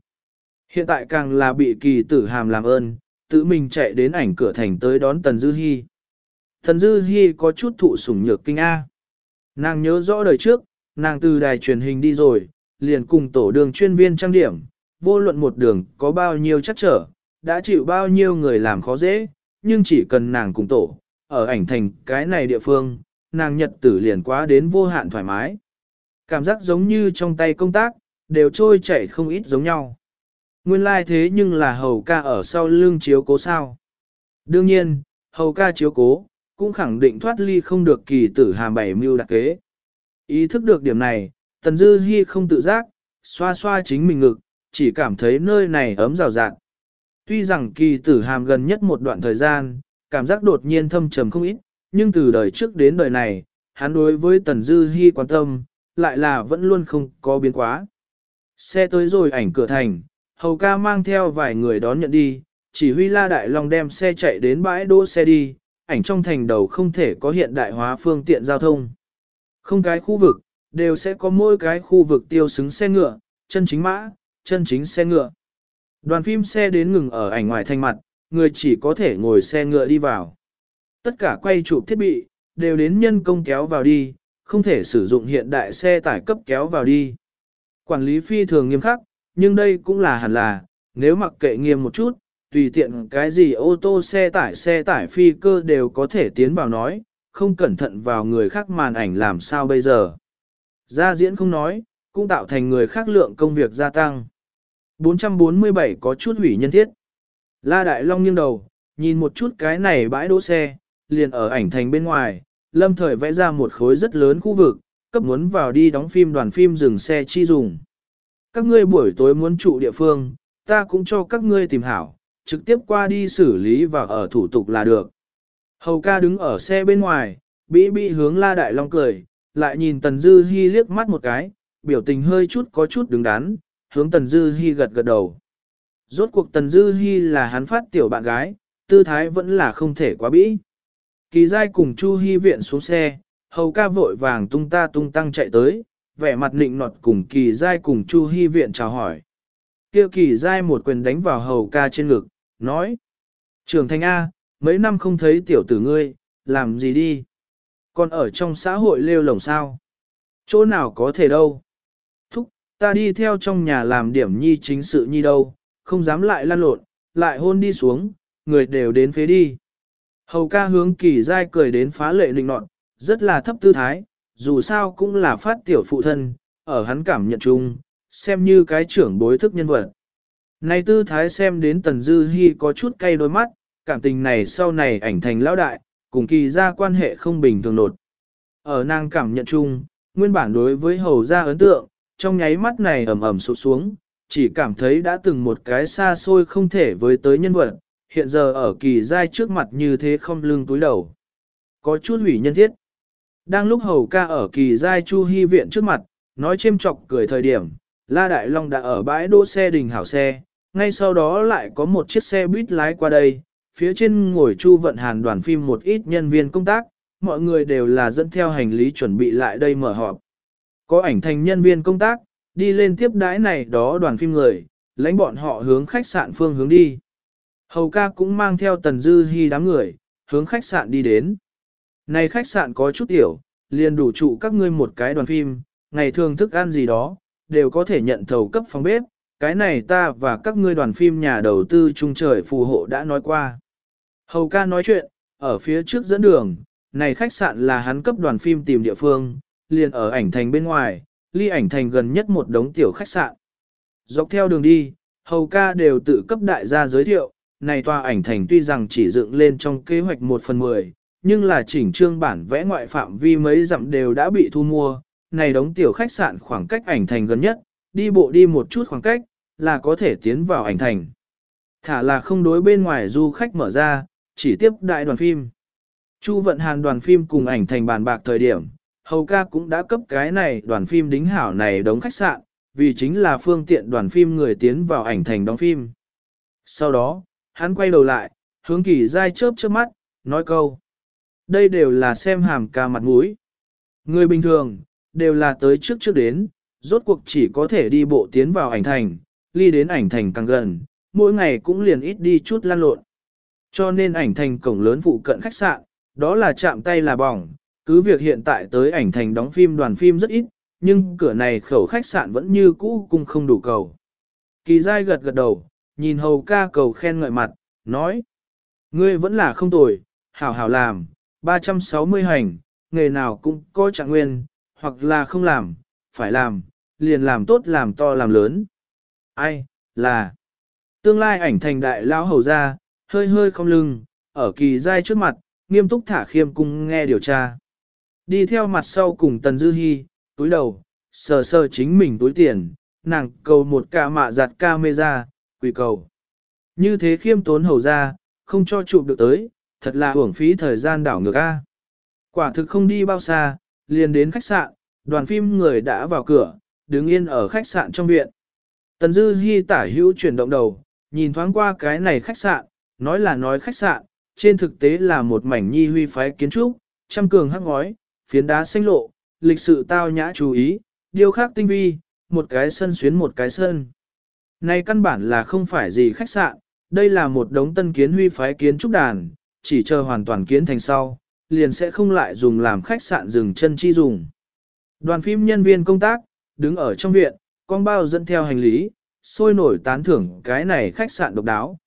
Speaker 1: Hiện tại càng là bị kỳ tử hàm làm ơn, tự mình chạy đến ảnh cửa thành tới đón Tần Dư Hi. Tần Dư Hi có chút thụ sủng nhược kinh A. Nàng nhớ rõ đời trước, nàng từ đài truyền hình đi rồi, liền cùng tổ đường chuyên viên trang điểm, vô luận một đường có bao nhiêu chắc trở, đã chịu bao nhiêu người làm khó dễ, nhưng chỉ cần nàng cùng tổ, ở ảnh thành cái này địa phương, nàng nhật tử liền quá đến vô hạn thoải mái. Cảm giác giống như trong tay công tác, đều trôi chảy không ít giống nhau. Nguyên lai like thế nhưng là hầu ca ở sau lưng chiếu cố sao. Đương nhiên, hầu ca chiếu cố, cũng khẳng định thoát ly không được kỳ tử hàm bảy mưu đặc kế. Ý thức được điểm này, Tần Dư Hi không tự giác, xoa xoa chính mình ngực, chỉ cảm thấy nơi này ấm rào rạt. Tuy rằng kỳ tử hàm gần nhất một đoạn thời gian, cảm giác đột nhiên thâm trầm không ít, nhưng từ đời trước đến đời này, hắn đối với Tần Dư Hi quan tâm, lại là vẫn luôn không có biến quá. Xe tới rồi ảnh cửa thành, hầu ca mang theo vài người đón nhận đi, chỉ huy La Đại Long đem xe chạy đến bãi đỗ xe đi, ảnh trong thành đầu không thể có hiện đại hóa phương tiện giao thông. Không cái khu vực, đều sẽ có mỗi cái khu vực tiêu xứng xe ngựa, chân chính mã, chân chính xe ngựa. Đoàn phim xe đến ngừng ở ảnh ngoài thành mặt, người chỉ có thể ngồi xe ngựa đi vào. Tất cả quay chụp thiết bị, đều đến nhân công kéo vào đi, không thể sử dụng hiện đại xe tải cấp kéo vào đi. Quản lý phi thường nghiêm khắc, nhưng đây cũng là hẳn là, nếu mặc kệ nghiêm một chút, tùy tiện cái gì ô tô xe tải xe tải phi cơ đều có thể tiến vào nói, không cẩn thận vào người khác màn ảnh làm sao bây giờ. Gia diễn không nói, cũng tạo thành người khác lượng công việc gia tăng. 447 có chút hủy nhân thiết. La Đại Long nghiêng đầu, nhìn một chút cái này bãi đỗ xe, liền ở ảnh thành bên ngoài, lâm thời vẽ ra một khối rất lớn khu vực, cấp muốn vào đi đóng phim đoàn phim dừng xe chi dùng các ngươi buổi tối muốn trụ địa phương, ta cũng cho các ngươi tìm hảo, trực tiếp qua đi xử lý và ở thủ tục là được. Hầu ca đứng ở xe bên ngoài, bĩ bĩ hướng La Đại Long cười, lại nhìn Tần Dư Hi liếc mắt một cái, biểu tình hơi chút có chút đứng đắn, hướng Tần Dư Hi gật gật đầu. Rốt cuộc Tần Dư Hi là hắn phát tiểu bạn gái, tư thái vẫn là không thể quá bĩ. Kỳ giai cùng Chu Hi viện xuống xe, hầu ca vội vàng tung ta tung tăng chạy tới, vẻ mặt nịnh nọt cùng kỳ giai cùng Chu Hi viện chào hỏi. Kêu kỳ giai một quyền đánh vào hầu ca trên ngực, nói. Trường Thanh A, mấy năm không thấy tiểu tử ngươi, làm gì đi? Còn ở trong xã hội lêu lồng sao? Chỗ nào có thể đâu? Thúc, ta đi theo trong nhà làm điểm nhi chính sự nhi đâu, không dám lại lăn lộn, lại hôn đi xuống, người đều đến phế đi. Hầu ca hướng kỳ dai cười đến phá lệ nịnh nọt, rất là thấp tư thái, dù sao cũng là phát tiểu phụ thân, ở hắn cảm nhận chung, xem như cái trưởng bối thức nhân vật. Này tư thái xem đến tần dư hy có chút cay đôi mắt, cảm tình này sau này ảnh thành lão đại, cùng kỳ ra quan hệ không bình thường nột. Ở nàng cảm nhận chung, nguyên bản đối với hầu gia ấn tượng, trong nháy mắt này ẩm ẩm sụt xuống, chỉ cảm thấy đã từng một cái xa xôi không thể với tới nhân vật, hiện giờ ở kỳ giai trước mặt như thế không lưng túi đầu. Có chút hủy nhân thiết. Đang lúc hầu ca ở kỳ giai chu hy viện trước mặt, nói chêm chọc cười thời điểm, La Đại Long đã ở bãi đỗ xe đình hảo xe, ngay sau đó lại có một chiếc xe buýt lái qua đây, phía trên ngồi chu vận hàn đoàn phim một ít nhân viên công tác, mọi người đều là dẫn theo hành lý chuẩn bị lại đây mở họp. Có ảnh thành nhân viên công tác, đi lên tiếp đái này đó đoàn phim người, lãnh bọn họ hướng khách sạn phương hướng đi. Hầu ca cũng mang theo tần dư hy đám người, hướng khách sạn đi đến. Này khách sạn có chút tiểu, liền đủ trụ các ngươi một cái đoàn phim, ngày thường thức ăn gì đó, đều có thể nhận thầu cấp phòng bếp, cái này ta và các ngươi đoàn phim nhà đầu tư trung trời phù hộ đã nói qua. Hầu ca nói chuyện, ở phía trước dẫn đường, này khách sạn là hắn cấp đoàn phim tìm địa phương, liền ở ảnh thành bên ngoài, ly ảnh thành gần nhất một đống tiểu khách sạn. Dọc theo đường đi, hầu ca đều tự cấp đại gia giới thiệu, này tòa ảnh thành tuy rằng chỉ dựng lên trong kế hoạch 1 phần 10, nhưng là chỉnh trương bản vẽ ngoại phạm vi mấy dặm đều đã bị thu mua, này đóng tiểu khách sạn khoảng cách ảnh thành gần nhất, đi bộ đi một chút khoảng cách, là có thể tiến vào ảnh thành. Thả là không đối bên ngoài du khách mở ra, chỉ tiếp đại đoàn phim. Chu vận hàn đoàn phim cùng ảnh thành bàn bạc thời điểm, hầu ca cũng đã cấp cái này đoàn phim đính hảo này đóng khách sạn, vì chính là phương tiện đoàn phim người tiến vào ảnh thành đóng phim. Sau đó, hắn quay đầu lại, hướng kỳ dai chớp chớp mắt, nói câu. Đây đều là xem hàm ca mặt mũi. Người bình thường, đều là tới trước trước đến, rốt cuộc chỉ có thể đi bộ tiến vào ảnh thành, ly đến ảnh thành càng gần, mỗi ngày cũng liền ít đi chút lan lộn. Cho nên ảnh thành cổng lớn phụ cận khách sạn, đó là chạm tay là bỏng, cứ việc hiện tại tới ảnh thành đóng phim đoàn phim rất ít, nhưng cửa này khẩu khách sạn vẫn như cũ cung không đủ cầu. Kỳ dai gật gật đầu, nhìn hầu ca cầu khen ngợi mặt, nói. Ngươi vẫn là không tồi, hảo hảo làm, 360 hành, nghề nào cũng có trạng nguyên, hoặc là không làm, phải làm, liền làm tốt làm to làm lớn. Ai, là, tương lai ảnh thành đại lão hầu ra, hơi hơi không lưng, ở kỳ giai trước mặt, nghiêm túc thả khiêm cung nghe điều tra. Đi theo mặt sau cùng Tần Dư Hi, túi đầu, sờ sờ chính mình túi tiền, nàng cầu một cả mạ giặt camera, quỳ cầu. Như thế khiêm tốn hầu ra, không cho chụp được tới, thật là hưởng phí thời gian đảo ngược A. Quả thực không đi bao xa, liền đến khách sạn, đoàn phim người đã vào cửa, đứng yên ở khách sạn trong viện. Tần Dư Hi tả hữu chuyển động đầu, nhìn thoáng qua cái này khách sạn, nói là nói khách sạn, trên thực tế là một mảnh nhi huy phái kiến trúc, trăm cường hắc ngói, phiến đá xanh lộ, lịch sự tao nhã chú ý, điều khác tinh vi, một cái sân xuyến một cái sân. Này căn bản là không phải gì khách sạn, đây là một đống tân kiến huy phái kiến trúc đàn, chỉ chờ hoàn toàn kiến thành sau, liền sẽ không lại dùng làm khách sạn dừng chân chi dùng. Đoàn phim nhân viên công tác, đứng ở trong viện, con bao dẫn theo hành lý, sôi nổi tán thưởng cái này khách sạn độc đáo.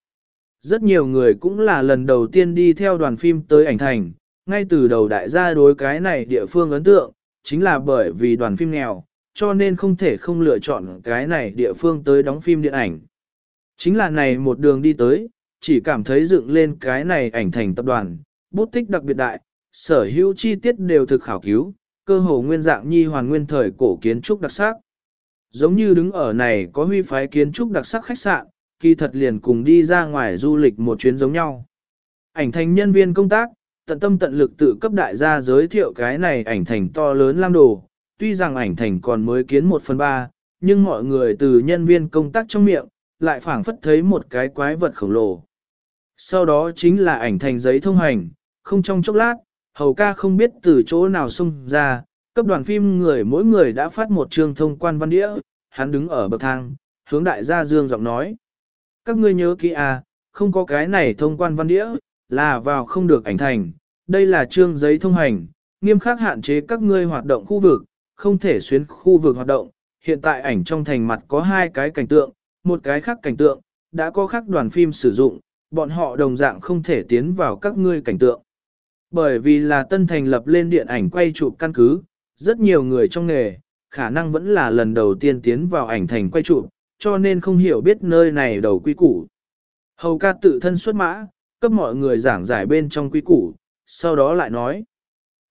Speaker 1: Rất nhiều người cũng là lần đầu tiên đi theo đoàn phim tới ảnh thành, ngay từ đầu đại gia đối cái này địa phương ấn tượng, chính là bởi vì đoàn phim nghèo, cho nên không thể không lựa chọn cái này địa phương tới đóng phim điện ảnh. Chính là này một đường đi tới, chỉ cảm thấy dựng lên cái này ảnh thành tập đoàn, bút tích đặc biệt đại, sở hữu chi tiết đều thực khảo cứu, cơ hồ nguyên dạng nhi hoàn nguyên thời cổ kiến trúc đặc sắc. giống như đứng ở này có huy phái kiến trúc đặc sắc khách sạn, kỳ thật liền cùng đi ra ngoài du lịch một chuyến giống nhau. Ảnh thành nhân viên công tác, tận tâm tận lực tự cấp đại gia giới thiệu cái này ảnh thành to lớn lam đồ, tuy rằng ảnh thành còn mới kiến một phần ba, nhưng mọi người từ nhân viên công tác trong miệng, lại phảng phất thấy một cái quái vật khổng lồ. Sau đó chính là ảnh thành giấy thông hành, không trong chốc lát, hầu ca không biết từ chỗ nào xung ra, cấp đoàn phim người mỗi người đã phát một trường thông quan văn đĩa, hắn đứng ở bậc thang, hướng đại gia dương giọng nói. Các ngươi nhớ kỹ à, không có cái này thông quan văn đĩa, là vào không được ảnh thành, đây là trương giấy thông hành, nghiêm khắc hạn chế các ngươi hoạt động khu vực, không thể xuyến khu vực hoạt động. Hiện tại ảnh trong thành mặt có hai cái cảnh tượng, một cái khác cảnh tượng, đã có khác đoàn phim sử dụng, bọn họ đồng dạng không thể tiến vào các ngươi cảnh tượng. Bởi vì là tân thành lập lên điện ảnh quay chụp căn cứ, rất nhiều người trong nghề, khả năng vẫn là lần đầu tiên tiến vào ảnh thành quay chụp, cho nên không hiểu biết nơi này đầu quy củ. Hầu ca tự thân xuất mã, cấp mọi người giảng giải bên trong quy củ, sau đó lại nói.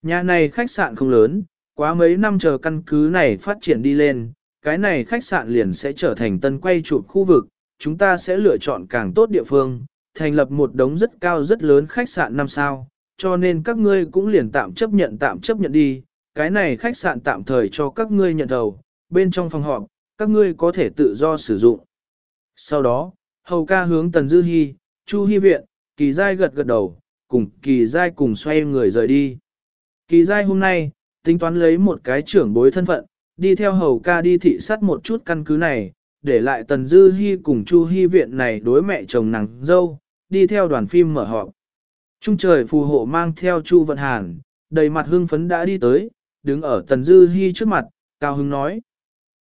Speaker 1: Nhà này khách sạn không lớn, quá mấy năm chờ căn cứ này phát triển đi lên, cái này khách sạn liền sẽ trở thành tân quay chụp khu vực, chúng ta sẽ lựa chọn càng tốt địa phương, thành lập một đống rất cao rất lớn khách sạn năm sao, cho nên các ngươi cũng liền tạm chấp nhận tạm chấp nhận đi, cái này khách sạn tạm thời cho các ngươi nhận đầu, bên trong phòng họp, các ngươi có thể tự do sử dụng. Sau đó, hầu ca hướng Tần Dư Hi, Chu Hi Viện, Kỳ Giai gật gật đầu, cùng Kỳ Giai cùng xoay người rời đi. Kỳ Giai hôm nay, tính toán lấy một cái trưởng bối thân phận, đi theo hầu ca đi thị sát một chút căn cứ này, để lại Tần Dư Hi cùng Chu Hi Viện này đối mẹ chồng nàng dâu, đi theo đoàn phim mở họp. Trung trời phù hộ mang theo Chu Vận Hàn, đầy mặt hưng phấn đã đi tới, đứng ở Tần Dư Hi trước mặt, cao hứng nói.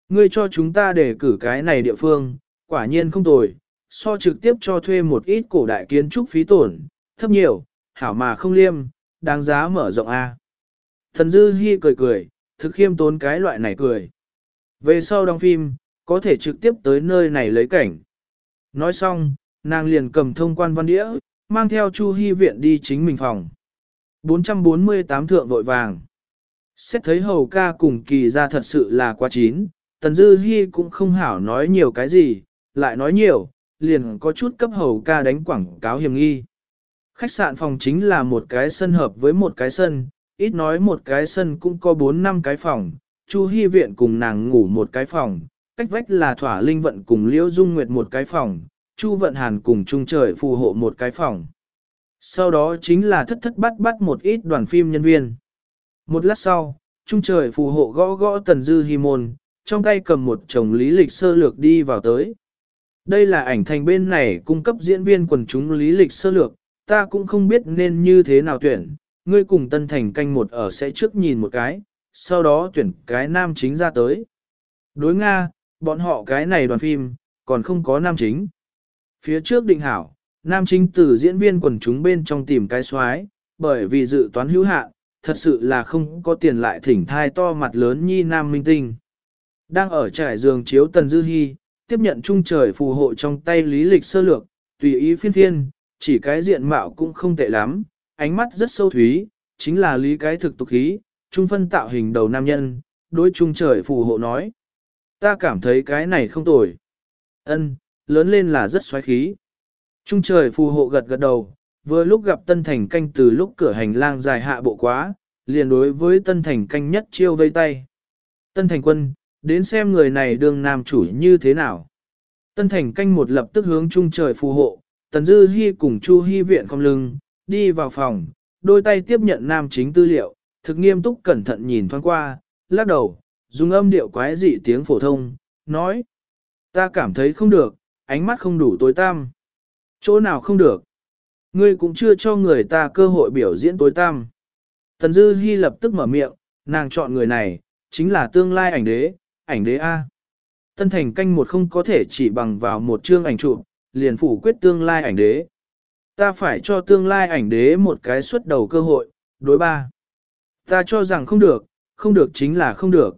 Speaker 1: Ngươi cho chúng ta để cử cái này địa phương, quả nhiên không tồi, so trực tiếp cho thuê một ít cổ đại kiến trúc phí tổn, thấp nhiều, hảo mà không liêm, đáng giá mở rộng A. Tần Dư Hi cười cười, thực khiêm tốn cái loại này cười. Về sau đóng phim, có thể trực tiếp tới nơi này lấy cảnh. Nói xong, nàng liền cầm thông quan văn đĩa, mang theo Chu Hi viện đi chính mình phòng. 448 thượng vội vàng. Xét thấy hầu ca cùng kỳ ra thật sự là quá chín, Tần Dư Hi cũng không hảo nói nhiều cái gì, lại nói nhiều, liền có chút cấp hầu ca đánh quảng cáo hiểm nghi. Khách sạn phòng chính là một cái sân hợp với một cái sân, ít nói một cái sân cũng có 4 năm cái phòng, Chu Hi viện cùng nàng ngủ một cái phòng, cách vách là Thỏa Linh vận cùng Liễu Dung Nguyệt một cái phòng, Chu Vận Hàn cùng Trung Trời phù hộ một cái phòng. Sau đó chính là thất thất bắt bắt một ít đoàn phim nhân viên. Một lát sau, Trung Trời phù hộ gõ gõ Tần Dư Hi môn, trong tay cầm một chồng lý lịch sơ lược đi vào tới. Đây là ảnh thành bên này cung cấp diễn viên quần chúng lý lịch sơ lược, ta cũng không biết nên như thế nào tuyển, ngươi cùng Tân Thành canh một ở sẽ trước nhìn một cái, sau đó tuyển cái nam chính ra tới. Đối Nga, bọn họ cái này đoàn phim, còn không có nam chính. Phía trước định hảo, nam chính từ diễn viên quần chúng bên trong tìm cái soái bởi vì dự toán hữu hạn, thật sự là không có tiền lại thỉnh thai to mặt lớn nhi nam minh tinh. Đang ở trải giường chiếu Tần Dư Hi, tiếp nhận trung trời phù hộ trong tay lý lịch sơ lược, tùy ý phiên phiên, chỉ cái diện mạo cũng không tệ lắm, ánh mắt rất sâu thúy, chính là lý cái thực tục khí, trung phân tạo hình đầu nam nhân, đối trung trời phù hộ nói. Ta cảm thấy cái này không tồi. Ân, lớn lên là rất xoáy khí. Trung trời phù hộ gật gật đầu, vừa lúc gặp Tân Thành canh từ lúc cửa hành lang dài hạ bộ quá, liền đối với Tân Thành canh nhất chiêu vây tay. Tân Thành quân, đến xem người này đương nam chủ như thế nào. Tân Thành canh một lập tức hướng trung trời phù hộ, Tần Dư hy cùng Chu hy viện không lưng, đi vào phòng, đôi tay tiếp nhận nam chính tư liệu, thực nghiêm túc cẩn thận nhìn thoáng qua, lắc đầu, dùng âm điệu quái dị tiếng phổ thông, nói. Ta cảm thấy không được, ánh mắt không đủ tối tăm. Chỗ nào không được? Ngươi cũng chưa cho người ta cơ hội biểu diễn tối tăm. Tần Dư Hi lập tức mở miệng, nàng chọn người này, chính là tương lai ảnh đế, ảnh đế A. Tân thành canh một không có thể chỉ bằng vào một chương ảnh chụp, liền phủ quyết tương lai ảnh đế. Ta phải cho tương lai ảnh đế một cái xuất đầu cơ hội, đối ba. Ta cho rằng không được, không được chính là không được.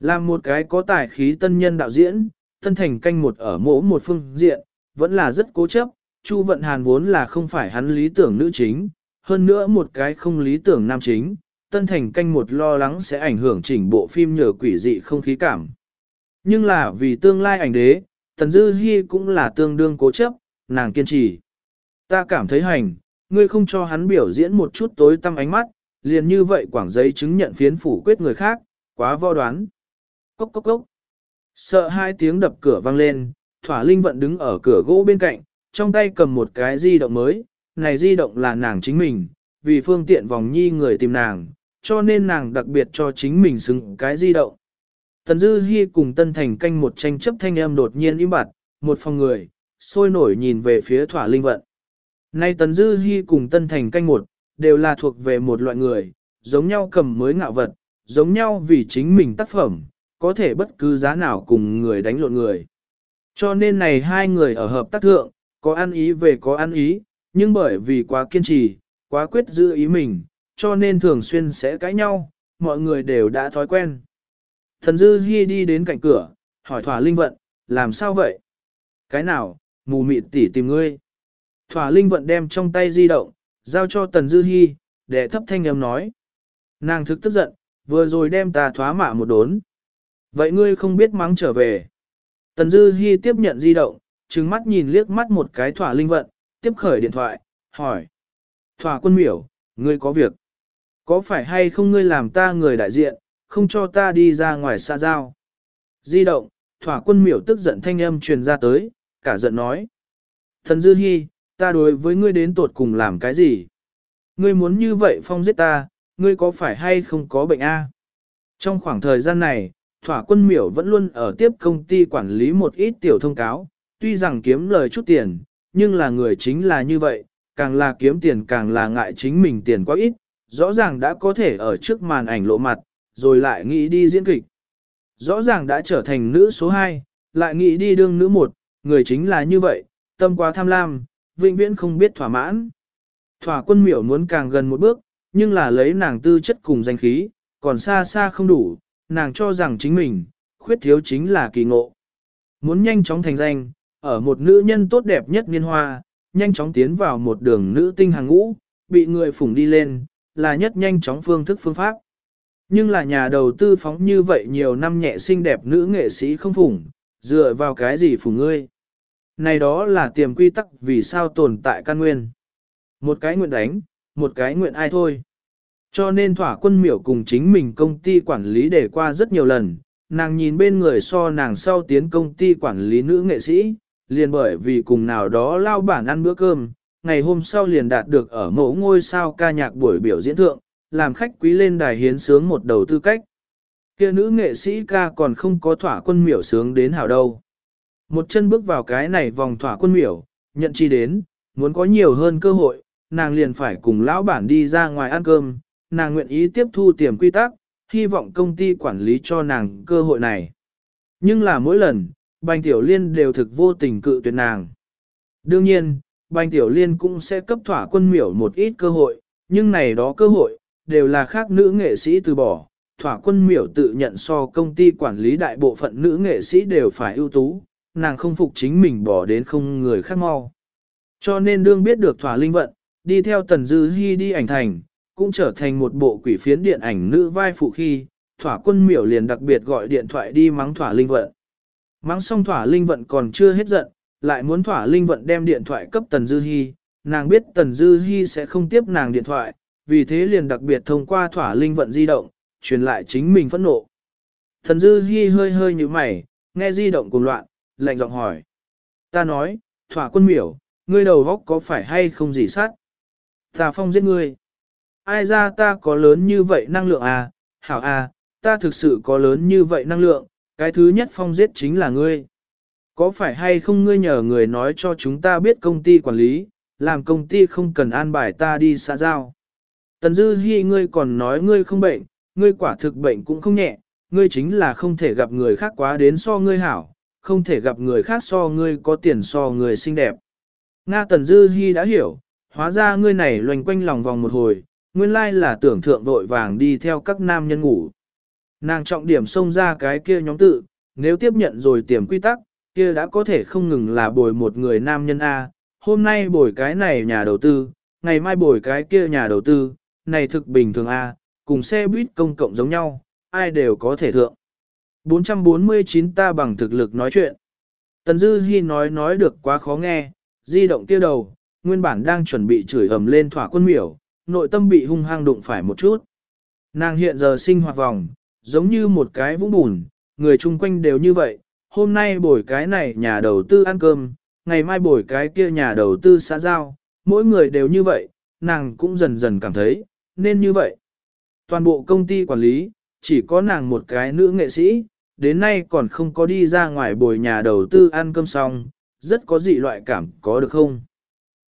Speaker 1: Làm một cái có tài khí tân nhân đạo diễn, tân thành canh một ở mỗ một phương diện, vẫn là rất cố chấp, Chu Vận Hàn vốn là không phải hắn lý tưởng nữ chính, hơn nữa một cái không lý tưởng nam chính, tân thành canh một lo lắng sẽ ảnh hưởng chỉnh bộ phim nhờ quỷ dị không khí cảm. Nhưng là vì tương lai ảnh đế, Tần Dư Hi cũng là tương đương cố chấp, nàng kiên trì. Ta cảm thấy hành, ngươi không cho hắn biểu diễn một chút tối tăm ánh mắt, liền như vậy quảng giấy chứng nhận phiến phủ quyết người khác, quá vo đoán. Cốc cốc cốc. Sợ hai tiếng đập cửa vang lên, Thỏa Linh Vận đứng ở cửa gỗ bên cạnh, trong tay cầm một cái di động mới, này di động là nàng chính mình, vì phương tiện vòng nhi người tìm nàng, cho nên nàng đặc biệt cho chính mình xứng cái di động. Tần Dư Hi cùng Tân Thành canh một tranh chấp thanh âm đột nhiên im bặt, một phòng người, sôi nổi nhìn về phía Thỏa Linh Vận. Nay Tần Dư Hi cùng Tân Thành canh một, đều là thuộc về một loại người, giống nhau cầm mới ngạo vật, giống nhau vì chính mình tác phẩm, có thể bất cứ giá nào cùng người đánh lộn người. Cho nên này hai người ở hợp tác thượng, có ăn ý về có ăn ý, nhưng bởi vì quá kiên trì, quá quyết giữ ý mình, cho nên thường xuyên sẽ cãi nhau, mọi người đều đã thói quen. Thần Dư Hi đi đến cạnh cửa, hỏi Thỏa Linh Vận, làm sao vậy? Cái nào, mù mịt tỉ tìm ngươi. Thỏa Linh Vận đem trong tay di động, giao cho Tần Dư Hi, để thấp thanh âm nói. Nàng thực tức giận, vừa rồi đem ta thoá mạ một đốn. Vậy ngươi không biết mắng trở về. Tần Dư Hi tiếp nhận di động, trừng mắt nhìn liếc mắt một cái Thỏa Linh Vận, tiếp khởi điện thoại, hỏi. Thỏa quân miểu, ngươi có việc. Có phải hay không ngươi làm ta người đại diện, không cho ta đi ra ngoài xa giao. Di động, thỏa quân miểu tức giận thanh âm truyền ra tới, cả giận nói. Thần Dư Hi, ta đối với ngươi đến tột cùng làm cái gì? Ngươi muốn như vậy phong giết ta, ngươi có phải hay không có bệnh a? Trong khoảng thời gian này, thỏa quân miểu vẫn luôn ở tiếp công ty quản lý một ít tiểu thông cáo, tuy rằng kiếm lời chút tiền, nhưng là người chính là như vậy, càng là kiếm tiền càng là ngại chính mình tiền quá ít, rõ ràng đã có thể ở trước màn ảnh lộ mặt, rồi lại nghĩ đi diễn kịch. Rõ ràng đã trở thành nữ số 2, lại nghĩ đi đương nữ 1, người chính là như vậy, tâm quá tham lam, vĩnh viễn không biết thỏa mãn. Thỏa quân miểu muốn càng gần một bước, nhưng là lấy nàng tư chất cùng danh khí, còn xa xa không đủ, nàng cho rằng chính mình, khuyết thiếu chính là kỳ ngộ. Muốn nhanh chóng thành danh, ở một nữ nhân tốt đẹp nhất niên hoa, nhanh chóng tiến vào một đường nữ tinh hàng ngũ, bị người phủng đi lên, là nhất nhanh chóng phương thức phương pháp. Nhưng là nhà đầu tư phóng như vậy nhiều năm nhẹ xinh đẹp nữ nghệ sĩ không phủng, dựa vào cái gì phủng ngươi? Này đó là tiềm quy tắc vì sao tồn tại căn nguyên. Một cái nguyện đánh, một cái nguyện ai thôi. Cho nên thỏa quân miểu cùng chính mình công ty quản lý để qua rất nhiều lần, nàng nhìn bên người so nàng sau tiến công ty quản lý nữ nghệ sĩ, liền bởi vì cùng nào đó lao bản ăn bữa cơm, ngày hôm sau liền đạt được ở mẫu ngôi sao ca nhạc buổi biểu diễn thượng, làm khách quý lên đài hiến sướng một đầu tư cách. Kia nữ nghệ sĩ ca còn không có thỏa quân miểu sướng đến hảo đâu. Một chân bước vào cái này vòng thỏa quân miểu, nhận chi đến, muốn có nhiều hơn cơ hội, nàng liền phải cùng lão bản đi ra ngoài ăn cơm, nàng nguyện ý tiếp thu tiềm quy tắc, hy vọng công ty quản lý cho nàng cơ hội này. Nhưng là mỗi lần, Bành Tiểu Liên đều thực vô tình cự tuyệt nàng. Đương nhiên, Bành Tiểu Liên cũng sẽ cấp thỏa quân miểu một ít cơ hội, nhưng này đó cơ hội, đều là khác nữ nghệ sĩ từ bỏ. Thỏa quân miểu tự nhận so công ty quản lý đại bộ phận nữ nghệ sĩ đều phải ưu tú, nàng không phục chính mình bỏ đến không người khác mau. Cho nên đương biết được thỏa linh vận, đi theo Tần Dư Hi đi ảnh thành, cũng trở thành một bộ quỷ phiến điện ảnh nữ vai phụ khi, thỏa quân miểu liền đặc biệt gọi điện thoại đi mắng thỏa linh vận. Mắng xong thỏa linh vận còn chưa hết giận, lại muốn thỏa linh vận đem điện thoại cấp Tần Dư Hi, nàng biết Tần Dư Hi sẽ không tiếp nàng điện thoại, vì thế liền đặc biệt thông qua thỏa linh vận di động, truyền lại chính mình phẫn nộ. Tần Dư Hi hơi hơi như mày, nghe di động cùng loạn, lạnh giọng hỏi. Ta nói, thỏa quân miểu, ngươi đầu góc có phải hay không gì sát? Ta phong giết ngươi. Ai ra ta có lớn như vậy năng lượng à, hảo à, ta thực sự có lớn như vậy năng lượng, cái thứ nhất phong giết chính là ngươi. Có phải hay không ngươi nhờ người nói cho chúng ta biết công ty quản lý, làm công ty không cần an bài ta đi xã giao. Tần Dư Hi ngươi còn nói ngươi không bệnh, ngươi quả thực bệnh cũng không nhẹ, ngươi chính là không thể gặp người khác quá đến so ngươi hảo, không thể gặp người khác so ngươi có tiền so người xinh đẹp. Nga Tần Dư Hi đã hiểu, hóa ra ngươi này loành quanh lòng vòng một hồi, nguyên lai là tưởng thượng vội vàng đi theo các nam nhân ngủ. Nàng trọng điểm xông ra cái kia nhóm tự, nếu tiếp nhận rồi tiềm quy tắc, kia đã có thể không ngừng là bồi một người nam nhân A, hôm nay bồi cái này nhà đầu tư, ngày mai bồi cái kia nhà đầu tư, này thực bình thường A, cùng xe buýt công cộng giống nhau, ai đều có thể thượng. 449 ta bằng thực lực nói chuyện. Tần Dư Hi nói nói được quá khó nghe, di động kia đầu, nguyên bản đang chuẩn bị chửi ầm lên thỏa quân miểu, nội tâm bị hung hăng đụng phải một chút. Nàng hiện giờ sinh hoạt vòng, giống như một cái vũng bùn, người chung quanh đều như vậy, hôm nay bồi cái này nhà đầu tư ăn cơm, ngày mai bồi cái kia nhà đầu tư xã giao, mỗi người đều như vậy, nàng cũng dần dần cảm thấy, nên như vậy. Toàn bộ công ty quản lý, chỉ có nàng một cái nữ nghệ sĩ, đến nay còn không có đi ra ngoài bồi nhà đầu tư ăn cơm xong, rất có dị loại cảm có được không?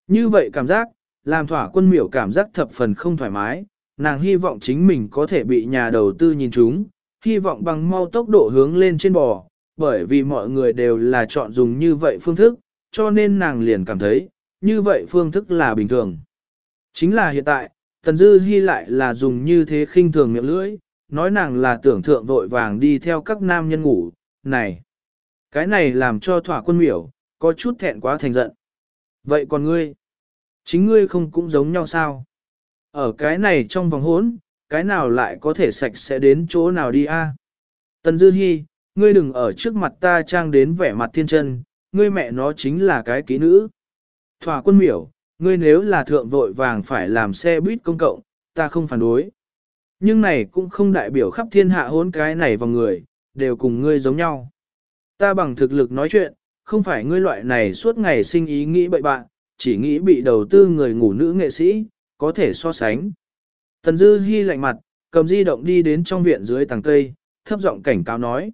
Speaker 1: Như vậy cảm giác, làm thỏa quân miểu cảm giác thập phần không thoải mái, nàng hy vọng chính mình có thể bị nhà đầu tư nhìn chúng, hy vọng bằng mau tốc độ hướng lên trên bò, bởi vì mọi người đều là chọn dùng như vậy phương thức, cho nên nàng liền cảm thấy, như vậy phương thức là bình thường. Chính là hiện tại, Tần Dư Hi lại là dùng như thế khinh thường miệng lưỡi, nói nàng là tưởng thượng vội vàng đi theo các nam nhân ngủ, này. Cái này làm cho thỏa quân miểu, có chút thẹn quá thành giận. Vậy còn ngươi? Chính ngươi không cũng giống nhau sao? Ở cái này trong vòng hốn, cái nào lại có thể sạch sẽ đến chỗ nào đi a? Tần Dư Hi, ngươi đừng ở trước mặt ta trang đến vẻ mặt thiên chân, ngươi mẹ nó chính là cái kỹ nữ. Thỏa quân miểu, ngươi nếu là thượng vội vàng phải làm xe buýt công cộng, ta không phản đối. Nhưng này cũng không đại biểu khắp thiên hạ hốn cái này vào người, đều cùng ngươi giống nhau. Ta bằng thực lực nói chuyện, không phải ngươi loại này suốt ngày sinh ý nghĩ bậy bạn, chỉ nghĩ bị đầu tư người ngủ nữ nghệ sĩ, có thể so sánh. Tần Dư Hi lạnh mặt, cầm di động đi đến trong viện dưới tầng cây, thấp giọng cảnh cáo nói.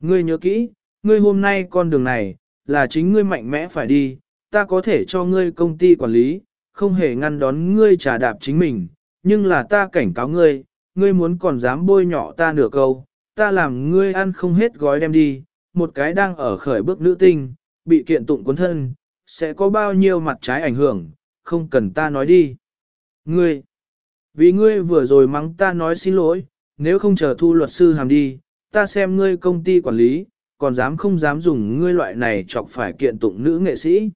Speaker 1: Ngươi nhớ kỹ, ngươi hôm nay con đường này, là chính ngươi mạnh mẽ phải đi, ta có thể cho ngươi công ty quản lý, không hề ngăn đón ngươi trả đạp chính mình, nhưng là ta cảnh cáo ngươi, ngươi muốn còn dám bôi nhọ ta nửa câu, ta làm ngươi ăn không hết gói đem đi, một cái đang ở khởi bước nữ tinh, bị kiện tụng cuốn thân, sẽ có bao nhiêu mặt trái ảnh hưởng, không cần ta nói đi. Ngươi, vì ngươi vừa rồi mắng ta nói xin lỗi, nếu không chờ thu luật sư hàm đi, ta xem ngươi công ty quản lý, còn dám không dám dùng ngươi loại này chọc phải kiện tụng nữ nghệ sĩ.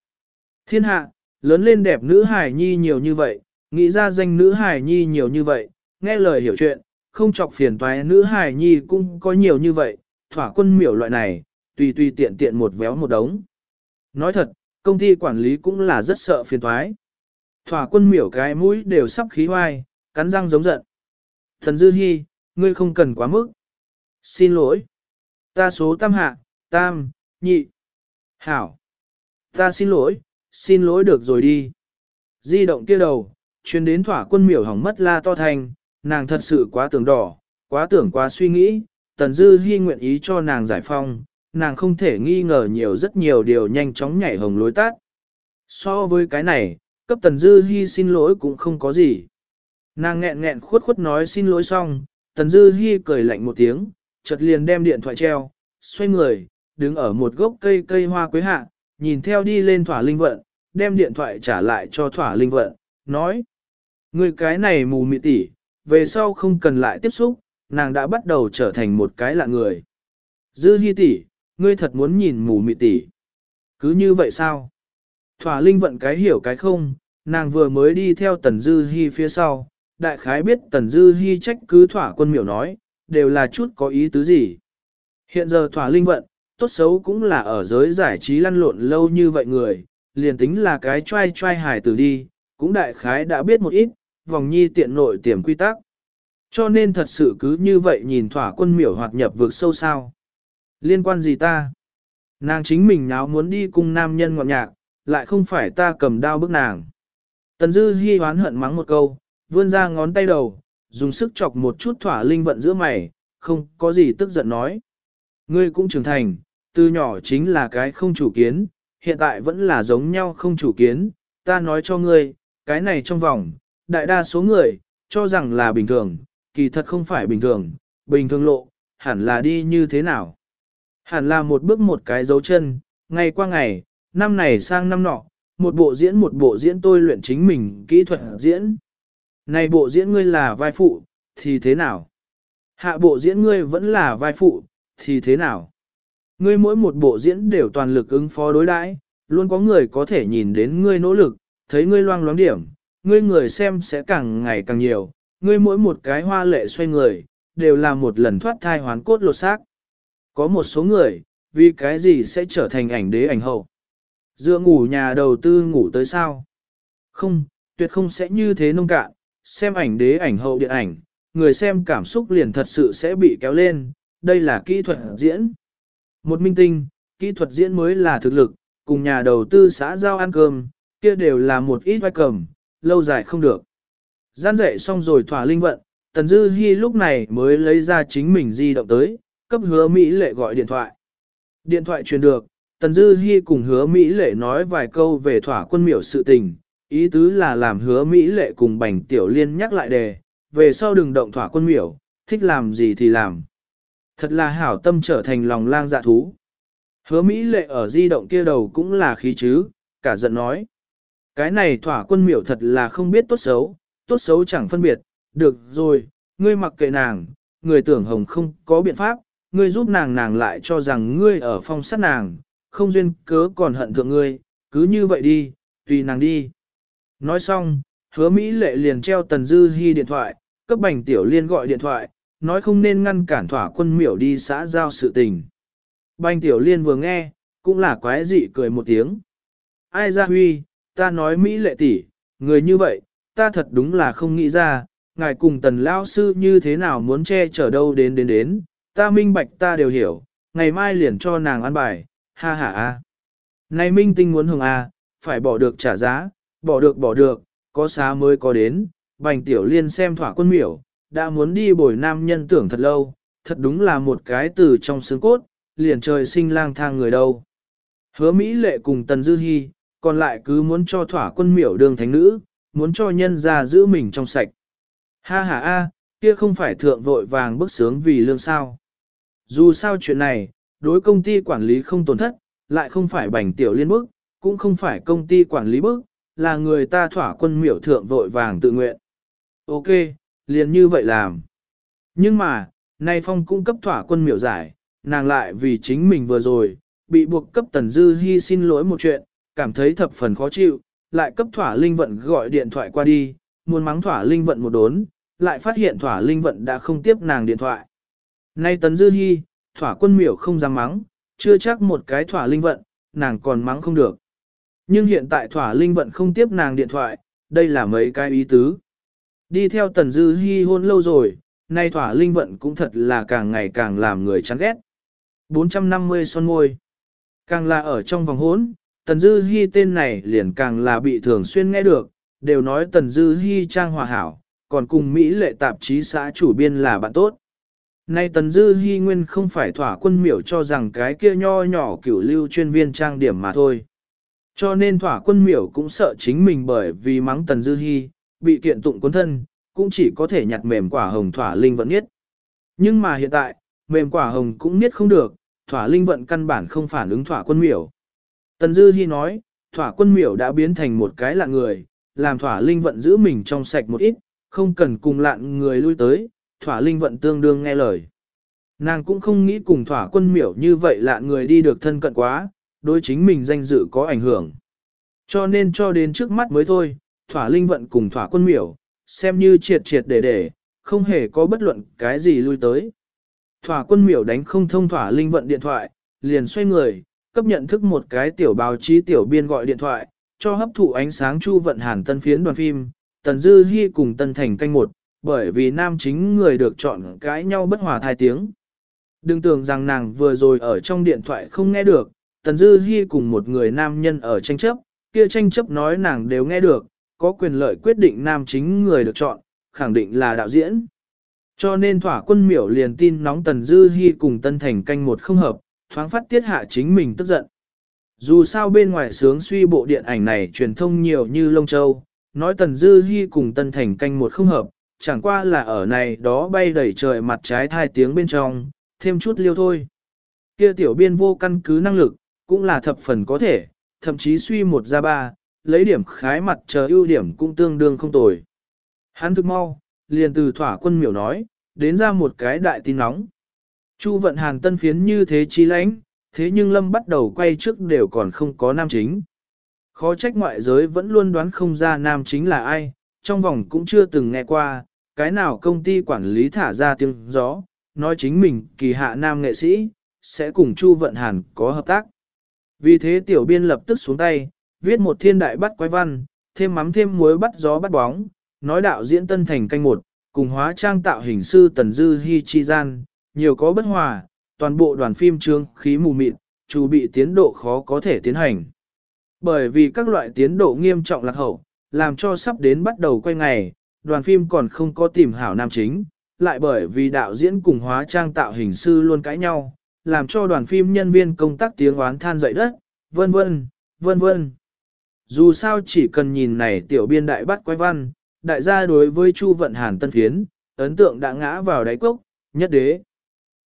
Speaker 1: Thiên hạ, lớn lên đẹp nữ hài nhi nhiều như vậy, nghĩ ra danh nữ hài nhi nhiều như vậy, nghe lời hiểu chuyện, không chọc phiền toái nữ hài nhi cũng có nhiều như vậy, thỏa quân miểu loại này, tùy tùy tiện tiện một véo một đống. Nói thật, công ty quản lý cũng là rất sợ phiền toái. Thỏa quân miểu cái mũi đều sắp khí hoai, cắn răng giống giận. Thần Dư Hi, ngươi không cần quá mức. Xin lỗi. Ta số tam hạ, tam, nhị. Hảo. Ta xin lỗi, xin lỗi được rồi đi. Di động kia đầu, truyền đến thỏa quân miểu hỏng mất la to thành, nàng thật sự quá tưởng đỏ, quá tưởng quá suy nghĩ, tần dư hy nguyện ý cho nàng giải phong, nàng không thể nghi ngờ nhiều rất nhiều điều nhanh chóng nhảy hồng lối tát. So với cái này, cấp tần dư hy xin lỗi cũng không có gì. Nàng nghẹn nghẹn khuất khuất nói xin lỗi xong, tần dư hy cười lạnh một tiếng, chợt liền đem điện thoại treo, xoay người, đứng ở một gốc cây cây hoa quế hạ, nhìn theo đi lên thỏa linh vận, đem điện thoại trả lại cho thỏa linh vận, nói. Người cái này mù mị tỉ, về sau không cần lại tiếp xúc, nàng đã bắt đầu trở thành một cái lạ người. Dư hi tỷ, ngươi thật muốn nhìn mù mị tỷ? Cứ như vậy sao? Thỏa linh vận cái hiểu cái không, nàng vừa mới đi theo tần dư hi phía sau, đại khái biết tần dư hi trách cứ thỏa quân miểu nói, đều là chút có ý tứ gì. Hiện giờ thỏa linh vận, tốt xấu cũng là ở giới giải trí lăn lộn lâu như vậy người, liền tính là cái trai trai hài tử đi, cũng đại khái đã biết một ít, vòng nhi tiện nội tiềm quy tắc. Cho nên thật sự cứ như vậy nhìn thỏa quân miểu hoạt nhập vượt sâu sao. Liên quan gì ta? Nàng chính mình náo muốn đi cùng nam nhân ngọt nhạc, lại không phải ta cầm đao bức nàng. Tần Dư Hi hoán hận mắng một câu, vươn ra ngón tay đầu, dùng sức chọc một chút thỏa linh vận giữa mày, không có gì tức giận nói. Ngươi cũng trưởng thành, từ nhỏ chính là cái không chủ kiến, hiện tại vẫn là giống nhau không chủ kiến, ta nói cho ngươi, cái này trong vòng, đại đa số người, cho rằng là bình thường, kỳ thật không phải bình thường, bình thường lộ, hẳn là đi như thế nào. Hẳn là một bước một cái dấu chân, ngày qua ngày, năm này sang năm nọ, một bộ diễn một bộ diễn tôi luyện chính mình kỹ thuật diễn. Này bộ diễn ngươi là vai phụ, thì thế nào? Hạ bộ diễn ngươi vẫn là vai phụ, thì thế nào? Ngươi mỗi một bộ diễn đều toàn lực ứng phó đối đãi, luôn có người có thể nhìn đến ngươi nỗ lực, thấy ngươi loang loáng điểm, ngươi người xem sẽ càng ngày càng nhiều, ngươi mỗi một cái hoa lệ xoay người, đều là một lần thoát thai hoán cốt lột xác. Có một số người, vì cái gì sẽ trở thành ảnh đế ảnh hậu? Dựa ngủ nhà đầu tư ngủ tới sao? Không, tuyệt không sẽ như thế nông cạn, xem ảnh đế ảnh hậu điện ảnh, người xem cảm xúc liền thật sự sẽ bị kéo lên, đây là kỹ thuật diễn. Một minh tinh, kỹ thuật diễn mới là thực lực, cùng nhà đầu tư xã giao ăn cơm, kia đều là một ít vai cầm, lâu dài không được. Gian dậy xong rồi thỏa linh vận, Tần Dư Hi lúc này mới lấy ra chính mình di động tới, cấp hứa Mỹ lệ gọi điện thoại. Điện thoại truyền được, Tần Dư Hi cùng hứa Mỹ lệ nói vài câu về thỏa quân miểu sự tình, ý tứ là làm hứa Mỹ lệ cùng bành tiểu liên nhắc lại đề, về sau đừng động thỏa quân miểu, thích làm gì thì làm. Thật là hảo tâm trở thành lòng lang dạ thú. Hứa Mỹ lệ ở di động kia đầu cũng là khí chứ, cả giận nói. Cái này thỏa quân miểu thật là không biết tốt xấu, tốt xấu chẳng phân biệt, được rồi, ngươi mặc kệ nàng, người tưởng hồng không có biện pháp, ngươi giúp nàng nàng lại cho rằng ngươi ở phong sát nàng, không duyên cớ còn hận thượng ngươi, cứ như vậy đi, tùy nàng đi. Nói xong, hứa Mỹ lệ liền treo Tần Dư Hi điện thoại, cấp bành tiểu liên gọi điện thoại, nói không nên ngăn cản thỏa quân miểu đi xã giao sự tình. Bành tiểu liên vừa nghe, cũng là quái dị cười một tiếng. Ai ra huy, ta nói Mỹ lệ tỷ, người như vậy, ta thật đúng là không nghĩ ra, ngài cùng tần lao sư như thế nào muốn che chở đâu đến đến đến, ta minh bạch ta đều hiểu, ngày mai liền cho nàng ăn bài, ha ha a. Này minh tinh muốn hưởng a, phải bỏ được trả giá, bỏ được bỏ được, có xá mới có đến, bành tiểu liên xem thỏa quân miểu, đã muốn đi bồi nam nhân tưởng thật lâu, thật đúng là một cái từ trong xương cốt, liền trời sinh lang thang người đâu. Hứa Mỹ lệ cùng Tần Dư Hi, còn lại cứ muốn cho thỏa quân miểu đường thánh nữ, muốn cho nhân ra giữ mình trong sạch. Ha ha a, kia không phải thượng vội vàng bức sướng vì lương sao. Dù sao chuyện này, đối công ty quản lý không tổn thất, lại không phải bành tiểu liên bức, cũng không phải công ty quản lý bức, là người ta thỏa quân miểu thượng vội vàng tự nguyện. Ok, liền như vậy làm. Nhưng mà, nay phong cũng cấp thỏa quân miểu giải, nàng lại vì chính mình vừa rồi, bị buộc cấp tần dư hy xin lỗi một chuyện, cảm thấy thập phần khó chịu, lại cấp thỏa linh vận gọi điện thoại qua đi, muốn mắng thỏa linh vận một đốn, lại phát hiện thỏa linh vận đã không tiếp nàng điện thoại. Nay Tấn dư hy, thỏa quân miểu không dám mắng, chưa chắc một cái thỏa linh vận, nàng còn mắng không được. Nhưng hiện tại thỏa linh vận không tiếp nàng điện thoại, đây là mấy cái ý tứ. Đi theo tần dư hy hôn lâu rồi, nay thỏa linh vận cũng thật là càng ngày càng làm người chán ghét. 450 son môi. Càng là ở trong vòng hốn, tần dư Hi tên này liền càng là bị thường xuyên nghe được, đều nói tần dư Hi trang hòa hảo, còn cùng Mỹ lệ tạp chí xã chủ biên là bạn tốt. Nay tần dư Hi nguyên không phải thỏa quân miểu cho rằng cái kia nho nhỏ cửu lưu chuyên viên trang điểm mà thôi. Cho nên thỏa quân miểu cũng sợ chính mình bởi vì mắng tần dư Hi bị kiện tụng quân thân, cũng chỉ có thể nhặt mềm quả hồng thỏa linh vận niết. Nhưng mà hiện tại, mềm quả hồng cũng niết không được, thỏa linh vận căn bản không phản ứng thỏa quân miểu. Tần dư hi nói, thỏa quân miểu đã biến thành một cái lạ người, làm thỏa linh vận giữ mình trong sạch một ít, không cần cùng lạn người lui tới, thỏa linh vận tương đương nghe lời. Nàng cũng không nghĩ cùng thỏa quân miểu như vậy lạ người đi được thân cận quá, đối chính mình danh dự có ảnh hưởng. Cho nên cho đến trước mắt mới thôi, thỏa linh vận cùng thỏa quân miểu, xem như triệt triệt để để, không hề có bất luận cái gì lui tới. Thỏa quân miểu đánh không thông thỏa linh vận điện thoại, liền xoay người, cấp nhận thức một cái tiểu báo chí tiểu biên gọi điện thoại, cho hấp thụ ánh sáng chu vận hàn tân phiến đoàn phim, Tần Dư Hi cùng Tân Thành canh một, bởi vì nam chính người được chọn cãi nhau bất hòa thai tiếng. Đừng tưởng rằng nàng vừa rồi ở trong điện thoại không nghe được, Tần Dư Hi cùng một người nam nhân ở tranh chấp, kia tranh chấp nói nàng đều nghe được, có quyền lợi quyết định nam chính người được chọn, khẳng định là đạo diễn. Cho nên thỏa quân miểu liền tin nóng Tần Dư Hi cùng Tân Thành canh một không hợp, thoáng phát tiết hạ chính mình tức giận. Dù sao bên ngoài sướng suy bộ điện ảnh này truyền thông nhiều như Lông Châu, nói Tần Dư Hi cùng Tân Thành canh một không hợp, chẳng qua là ở này đó bay đẩy trời mặt trái thai tiếng bên trong, thêm chút liêu thôi. Kia tiểu biên vô căn cứ năng lực, cũng là thập phần có thể, thậm chí suy một ra ba, lấy điểm khái mặt chờ ưu điểm cũng tương đương không tồi. Hắn thực mau, liền từ thỏa quân miểu nói, đến ra một cái đại tin nóng. Chu vận hàn tân phiến như thế trí lãnh, thế nhưng lâm bắt đầu quay trước đều còn không có nam chính. Khó trách ngoại giới vẫn luôn đoán không ra nam chính là ai, trong vòng cũng chưa từng nghe qua, cái nào công ty quản lý thả ra tiếng gió, nói chính mình kỳ hạ nam nghệ sĩ, sẽ cùng Chu Vận Hàn có hợp tác. Vì thế tiểu biên lập tức xuống tay, viết một thiên đại bắt quái văn, thêm mắm thêm muối bắt gió bắt bóng, nói đạo diễn tân thành canh một, cùng hóa trang tạo hình sư Tần Dư Hi Chi Gian, nhiều có bất hòa, toàn bộ đoàn phim trương khí mù mịt, chủ bị tiến độ khó có thể tiến hành. Bởi vì các loại tiến độ nghiêm trọng lạc hậu, làm cho sắp đến bắt đầu quay ngày, đoàn phim còn không có tìm hảo nam chính, lại bởi vì đạo diễn cùng hóa trang tạo hình sư luôn cãi nhau, làm cho đoàn phim nhân viên công tác tiếng oán than dậy đất, vân vân, vân vân. Dù sao chỉ cần nhìn này tiểu biên đại bắt quái văn, đại gia đối với Chu Vận Hàn tân phiến, ấn tượng đã ngã vào đáy cốc, nhất đế.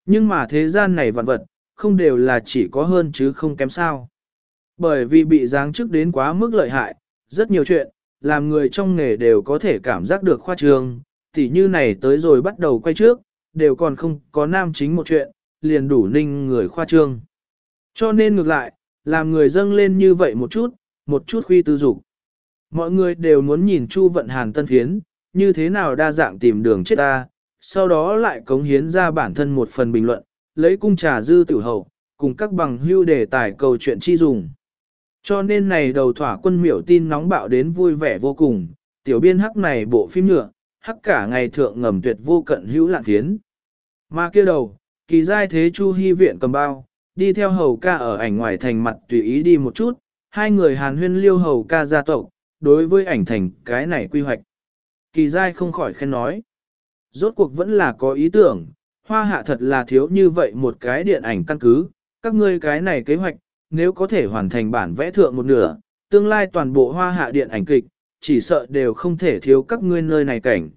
Speaker 1: Nhưng mà thế gian này vạn vật, không đều là chỉ có hơn chứ không kém sao. Bởi vì bị giáng chức đến quá mức lợi hại, rất nhiều chuyện, làm người trong nghề đều có thể cảm giác được khoa trương, tỉ như này tới rồi bắt đầu quay trước, đều còn không có nam chính một chuyện, liền đủ ninh người khoa trương. Cho nên ngược lại, làm người dâng lên như vậy một chút, một chút khuy tư dục. Mọi người đều muốn nhìn Chu Vận Hàn tân phiến, như thế nào đa dạng tìm đường chết ta, sau đó lại cống hiến ra bản thân một phần bình luận, lấy cung trà dư tử hậu, cùng các bằng hưu đề tài câu chuyện chi dùng. Cho nên này đầu thỏa quân miểu tin nóng bạo đến vui vẻ vô cùng, tiểu biên hắc này bộ phim nhựa, hắc cả ngày thượng ngầm tuyệt vô cận hữu lạn thiến. Mà kia đầu, kỳ giai thế chu hy viện cầm bao, đi theo hầu ca ở ảnh ngoài thành mặt tùy ý đi một chút, hai người hàn huyên liêu hầu ca gia tộc, đối với ảnh thành cái này quy hoạch. Kỳ giai không khỏi khen nói. Rốt cuộc vẫn là có ý tưởng, hoa hạ thật là thiếu như vậy một cái điện ảnh căn cứ, các ngươi cái này kế hoạch, nếu có thể hoàn thành bản vẽ thượng một nửa, tương lai toàn bộ hoa hạ điện ảnh kịch, chỉ sợ đều không thể thiếu các ngươi nơi này cảnh.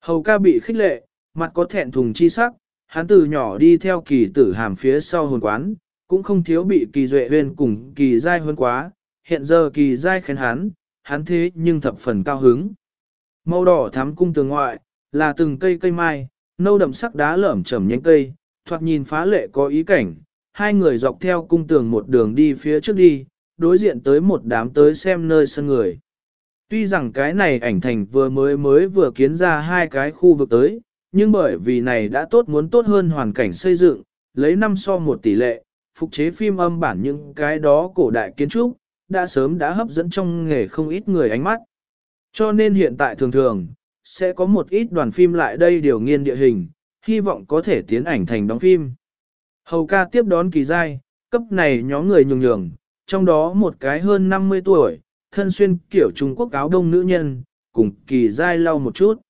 Speaker 1: Hầu ca bị khích lệ, mặt có thẹn thùng chi sắc, hắn từ nhỏ đi theo kỳ tử hàm phía sau hồn quán, cũng không thiếu bị kỳ duệ huyên cùng kỳ giai hơn quá, hiện giờ kỳ giai khen hắn, hắn thế nhưng thập phần cao hứng. Màu đỏ thắm cung tường ngoại, là từng cây cây mai, nâu đậm sắc đá lởm chởm nhánh cây, thoạt nhìn phá lệ có ý cảnh, hai người dọc theo cung tường một đường đi phía trước đi, đối diện tới một đám tới xem nơi sân người. Tuy rằng cái này ảnh thành vừa mới mới vừa kiến ra hai cái khu vực tới, nhưng bởi vì này đã tốt muốn tốt hơn hoàn cảnh xây dựng, lấy năm so một tỷ lệ, phục chế phim âm bản những cái đó cổ đại kiến trúc, đã sớm đã hấp dẫn trong nghề không ít người ánh mắt. Cho nên hiện tại thường thường, sẽ có một ít đoàn phim lại đây điều nghiên địa hình, hy vọng có thể tiến ảnh thành đóng phim. Hầu ca tiếp đón kỳ giai, cấp này nhóm người nhường nhường, trong đó một cái hơn 50 tuổi, thân xuyên kiểu Trung Quốc áo đông nữ nhân, cùng kỳ giai lau một chút.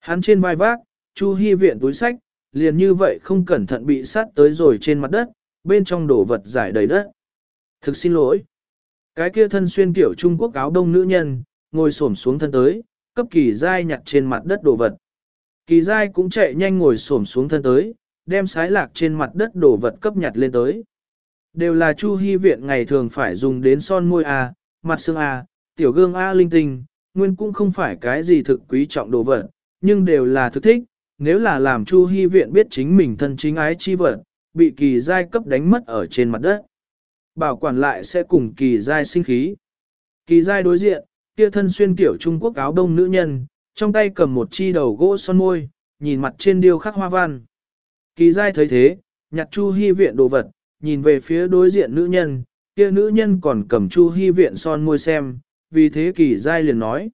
Speaker 1: Hắn trên vai vác, Chu Hi viện túi sách, liền như vậy không cẩn thận bị sát tới rồi trên mặt đất, bên trong đổ vật giải đầy đất. Thực xin lỗi. Cái kia thân xuyên kiểu Trung Quốc áo đông nữ nhân, ngồi xổm xuống thân tới, cấp kỳ dai nhặt trên mặt đất đồ vật. Kỳ dai cũng chạy nhanh ngồi xổm xuống thân tới, đem sái lạc trên mặt đất đồ vật cấp nhặt lên tới. Đều là Chu Hi viện ngày thường phải dùng đến son môi A, mặt xương A, tiểu gương A linh tinh, nguyên cũng không phải cái gì thực quý trọng đồ vật, nhưng đều là thực thích, nếu là làm Chu Hi viện biết chính mình thân chính ái chi vật, bị kỳ giai cấp đánh mất ở trên mặt đất. Bảo quản lại sẽ cùng kỳ giai sinh khí. Kỳ giai đối diện, kia thân xuyên kiểu Trung Quốc áo đông nữ nhân, trong tay cầm một chi đầu gỗ son môi, nhìn mặt trên điêu khắc hoa văn. Kỳ giai thấy thế, nhặt Chu Hi viện đồ vật, nhìn về phía đối diện nữ nhân, kia nữ nhân còn cầm Chu Hi viện son môi xem, vì thế kỳ giai liền nói.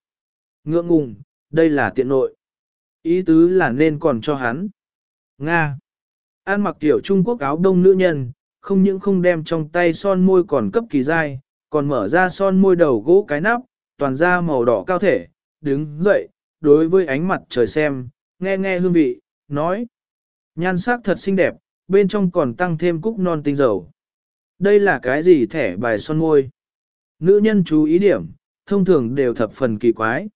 Speaker 1: Ngượng ngùng, đây là tiện nội. Ý tứ là nên còn cho hắn. Nga. An mặc tiểu Trung Quốc áo đông nữ nhân, không những không đem trong tay son môi còn cấp kỳ giai, còn mở ra son môi đầu gỗ cái nắp, toàn da màu đỏ cao thể, đứng dậy, đối với ánh mặt trời xem, nghe nghe hương vị, nói. Nhan sắc thật xinh đẹp, bên trong còn tăng thêm cúc non tinh dầu. Đây là cái gì thẻ bài son môi? Nữ nhân chú ý điểm, thông thường đều thập phần kỳ quái.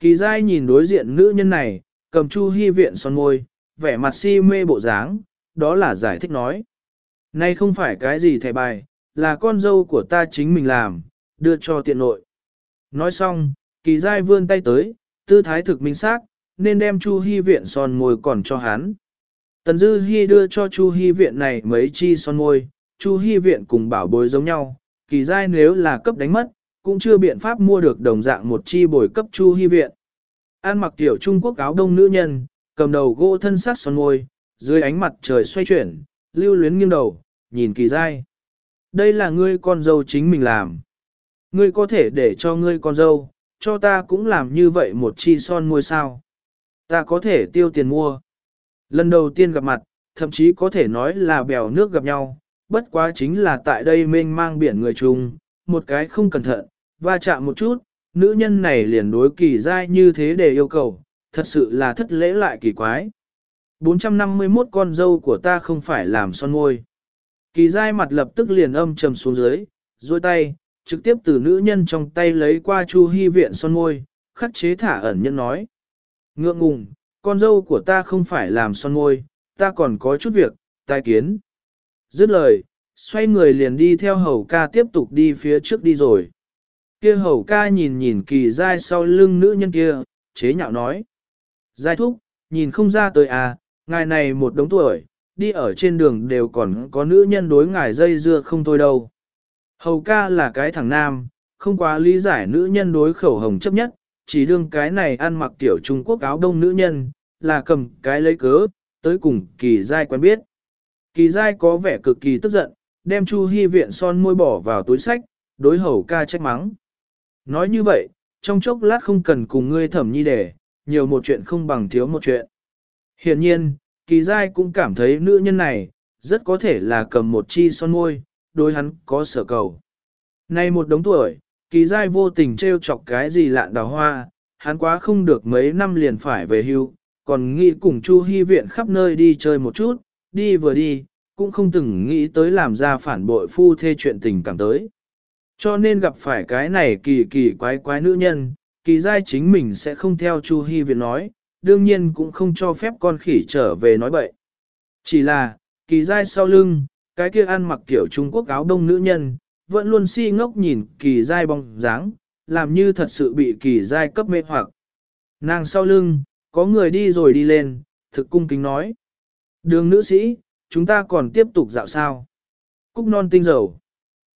Speaker 1: Kỳ dai nhìn đối diện nữ nhân này, cầm chu hy viện son môi, vẻ mặt si mê bộ dáng, đó là giải thích nói. Nay không phải cái gì thẻ bài, là con dâu của ta chính mình làm, đưa cho tiện nội. Nói xong, kỳ giai vươn tay tới, tư thái thực minh xác, nên đem chu hy viện son môi còn cho hắn. Tần Dư Hi đưa cho Chu Hi viện này mấy chi son môi, Chu Hi viện cùng bảo bối giống nhau, kỳ giai nếu là cấp đánh mất, cũng chưa biện pháp mua được đồng dạng một chi bồi cấp Chu Hi viện. An mặc tiểu Trung Quốc áo đông nữ nhân, cầm đầu gỗ thân sắc son môi, dưới ánh mặt trời xoay chuyển, lưu luyến nghiêng đầu, nhìn kỳ dai. Đây là ngươi con dâu chính mình làm. Ngươi có thể để cho ngươi con dâu, cho ta cũng làm như vậy một chi son môi sao. Ta có thể tiêu tiền mua. Lần đầu tiên gặp mặt, thậm chí có thể nói là bèo nước gặp nhau, bất quá chính là tại đây mênh mang biển người chung, một cái không cẩn thận, va chạm một chút, nữ nhân này liền đối kỳ dai như thế để yêu cầu, thật sự là thất lễ lại kỳ quái. 451 con dâu của ta không phải làm son môi. Kỳ dai mặt lập tức liền âm trầm xuống dưới, duỗi tay, trực tiếp từ nữ nhân trong tay lấy qua chu hy viện son môi, khắc chế thả ẩn nhân nói. Ngượng ngùng, con dâu của ta không phải làm son môi, ta còn có chút việc, tai kiến. Dứt lời, xoay người liền đi theo hầu ca tiếp tục đi phía trước đi rồi. Kia hầu ca nhìn nhìn kỳ dai sau lưng nữ nhân kia, chế nhạo nói. Giai thúc, nhìn không ra tới à, ngài này một đống tuổi, đi ở trên đường đều còn có nữ nhân đối ngài dây dưa không thôi đâu. Hầu ca là cái thằng nam, không quá lý giải nữ nhân đối khẩu hồng chấp nhất, chỉ đương cái này ăn mặc tiểu Trung Quốc áo đông nữ nhân, là cầm cái lấy cớ, tới cùng kỳ dai quen biết. Kỳ dai có vẻ cực kỳ tức giận, đem Chu Hi viện son môi bỏ vào túi sách, đối hầu ca trách mắng. Nói như vậy, trong chốc lát không cần cùng ngươi thẩm nhi để, nhiều một chuyện không bằng thiếu một chuyện. Hiện nhiên, kỳ dai cũng cảm thấy nữ nhân này, rất có thể là cầm một chi son môi, đối hắn có sở cầu. Nay một đống tuổi, kỳ giai vô tình trêu chọc cái gì lạn đào hoa, hắn quá không được mấy năm liền phải về hưu, còn nghĩ cùng Chu Hi viện khắp nơi đi chơi một chút, đi vừa đi, cũng không từng nghĩ tới làm ra phản bội phu thê chuyện tình cảm tới. Cho nên gặp phải cái này kỳ kỳ quái quái nữ nhân, kỳ giai chính mình sẽ không theo Chu Hi viện nói, đương nhiên cũng không cho phép con khỉ trở về nói bậy. Chỉ là, kỳ giai sau lưng, cái kia ăn mặc kiểu Trung Quốc áo đông nữ nhân, vẫn luôn si ngốc nhìn kỳ dai bóng dáng, làm như thật sự bị kỳ dai cấp mê hoặc. Nàng sau lưng, có người đi rồi đi lên, thực cung kính nói. Đường nữ sĩ, chúng ta còn tiếp tục dạo sao. Cúc non tinh dầu.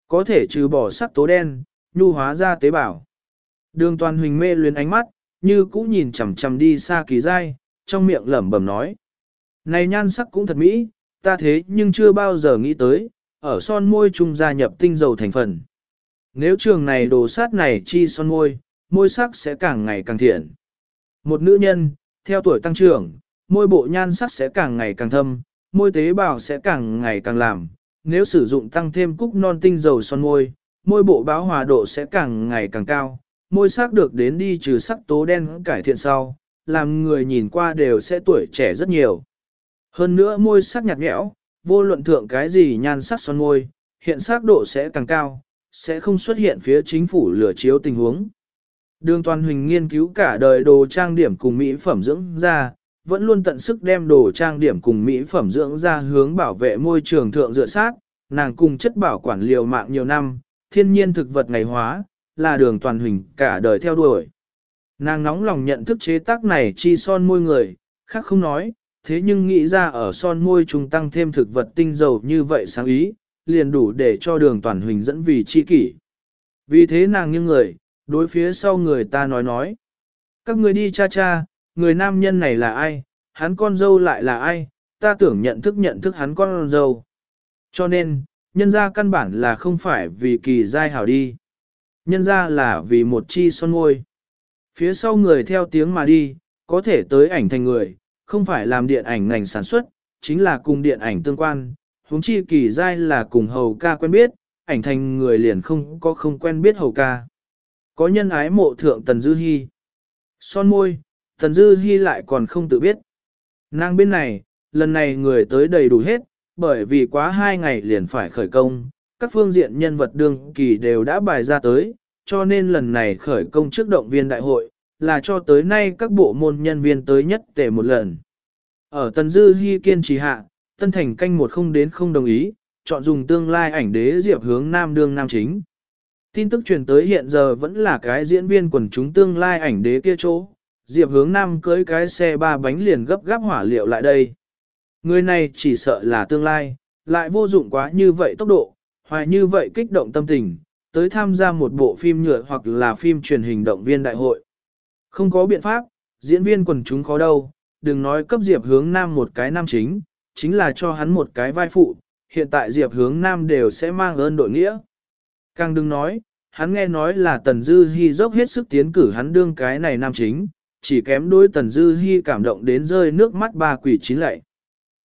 Speaker 1: Có thể trừ bỏ sắc tố đen, nhu hóa ra tế bào. Đường toàn huỳnh mê luyến ánh mắt, như cũ nhìn chằm chằm đi xa kỳ dai, trong miệng lẩm bẩm nói. Này nhan sắc cũng thật mỹ, ta thế nhưng chưa bao giờ nghĩ tới, ở son môi chung gia nhập tinh dầu thành phần. Nếu trường này đồ sát này chi son môi, môi sắc sẽ càng ngày càng thiện. Một nữ nhân, theo tuổi tăng trưởng, môi bộ nhan sắc sẽ càng ngày càng thâm, môi tế bào sẽ càng ngày càng làm. Nếu sử dụng tăng thêm cúc non tinh dầu son môi, môi bộ báo hòa độ sẽ càng ngày càng cao, môi sắc được đến đi trừ sắc tố đen cải thiện sau, làm người nhìn qua đều sẽ tuổi trẻ rất nhiều. Hơn nữa môi sắc nhạt nhẽo, vô luận thượng cái gì nhan sắc son môi, hiện sắc độ sẽ càng cao, sẽ không xuất hiện phía chính phủ lửa chiếu tình huống. Đường toàn huỳnh nghiên cứu cả đời đồ trang điểm cùng mỹ phẩm dưỡng da, vẫn luôn tận sức đem đồ trang điểm cùng mỹ phẩm dưỡng da hướng bảo vệ môi trường thượng dựa sát, nàng cùng chất bảo quản liều mạng nhiều năm, thiên nhiên thực vật ngày hóa, là đường toàn huỳnh cả đời theo đuổi. Nàng nóng lòng nhận thức chế tác này chi son môi người, khác không nói, thế nhưng nghĩ ra ở son môi trùng tăng thêm thực vật tinh dầu như vậy sáng ý, liền đủ để cho đường toàn huỳnh dẫn vì chi kỷ. Vì thế nàng như người, đối phía sau người ta nói nói. Các người đi cha cha, người nam nhân này là ai, hắn con dâu lại là ai, ta tưởng nhận thức nhận thức hắn con dâu. Cho nên, nhân ra căn bản là không phải vì kỳ giai hảo đi. Nhân ra là vì một chi son môi. Phía sau người theo tiếng mà đi, có thể tới ảnh thành người, không phải làm điện ảnh ngành sản xuất, chính là cùng điện ảnh tương quan. huống chi kỳ giai là cùng hầu ca quen biết, ảnh thành người liền không có không quen biết hầu ca. Có nhân ái mộ thượng Tần Dư Hi. Son môi, Tần Dư Hi lại còn không tự biết. Nàng bên này, lần này người tới đầy đủ hết, bởi vì quá hai ngày liền phải khởi công, các phương diện nhân vật đương kỳ đều đã bài ra tới, cho nên lần này khởi công trước động viên đại hội, là cho tới nay các bộ môn nhân viên tới nhất tể một lần. Ở Tần Dư Hi kiên trì hạ, Tân Thành canh một không đến không đồng ý, chọn dùng tương lai ảnh đế diệp hướng nam đương nam chính. Tin tức truyền tới hiện giờ vẫn là cái diễn viên quần chúng tương lai ảnh đế kia chỗ, diệp hướng nam cưới cái xe ba bánh liền gấp gáp hỏa liệu lại đây. Người này chỉ sợ là tương lai, lại vô dụng quá như vậy tốc độ, hoài như vậy kích động tâm tình, tới tham gia một bộ phim nhựa hoặc là phim truyền hình động viên đại hội. Không có biện pháp, diễn viên quần chúng khó đâu, đừng nói cấp diệp hướng nam một cái nam chính, chính là cho hắn một cái vai phụ, hiện tại Diệp hướng Nam đều sẽ mang ơn đội nghĩa. Càng đừng nói, hắn nghe nói là Tần Dư Hi dốc hết sức tiến cử hắn đương cái này nam chính, chỉ kém đôi Tần Dư Hi cảm động đến rơi nước mắt ba quỷ chín lệ.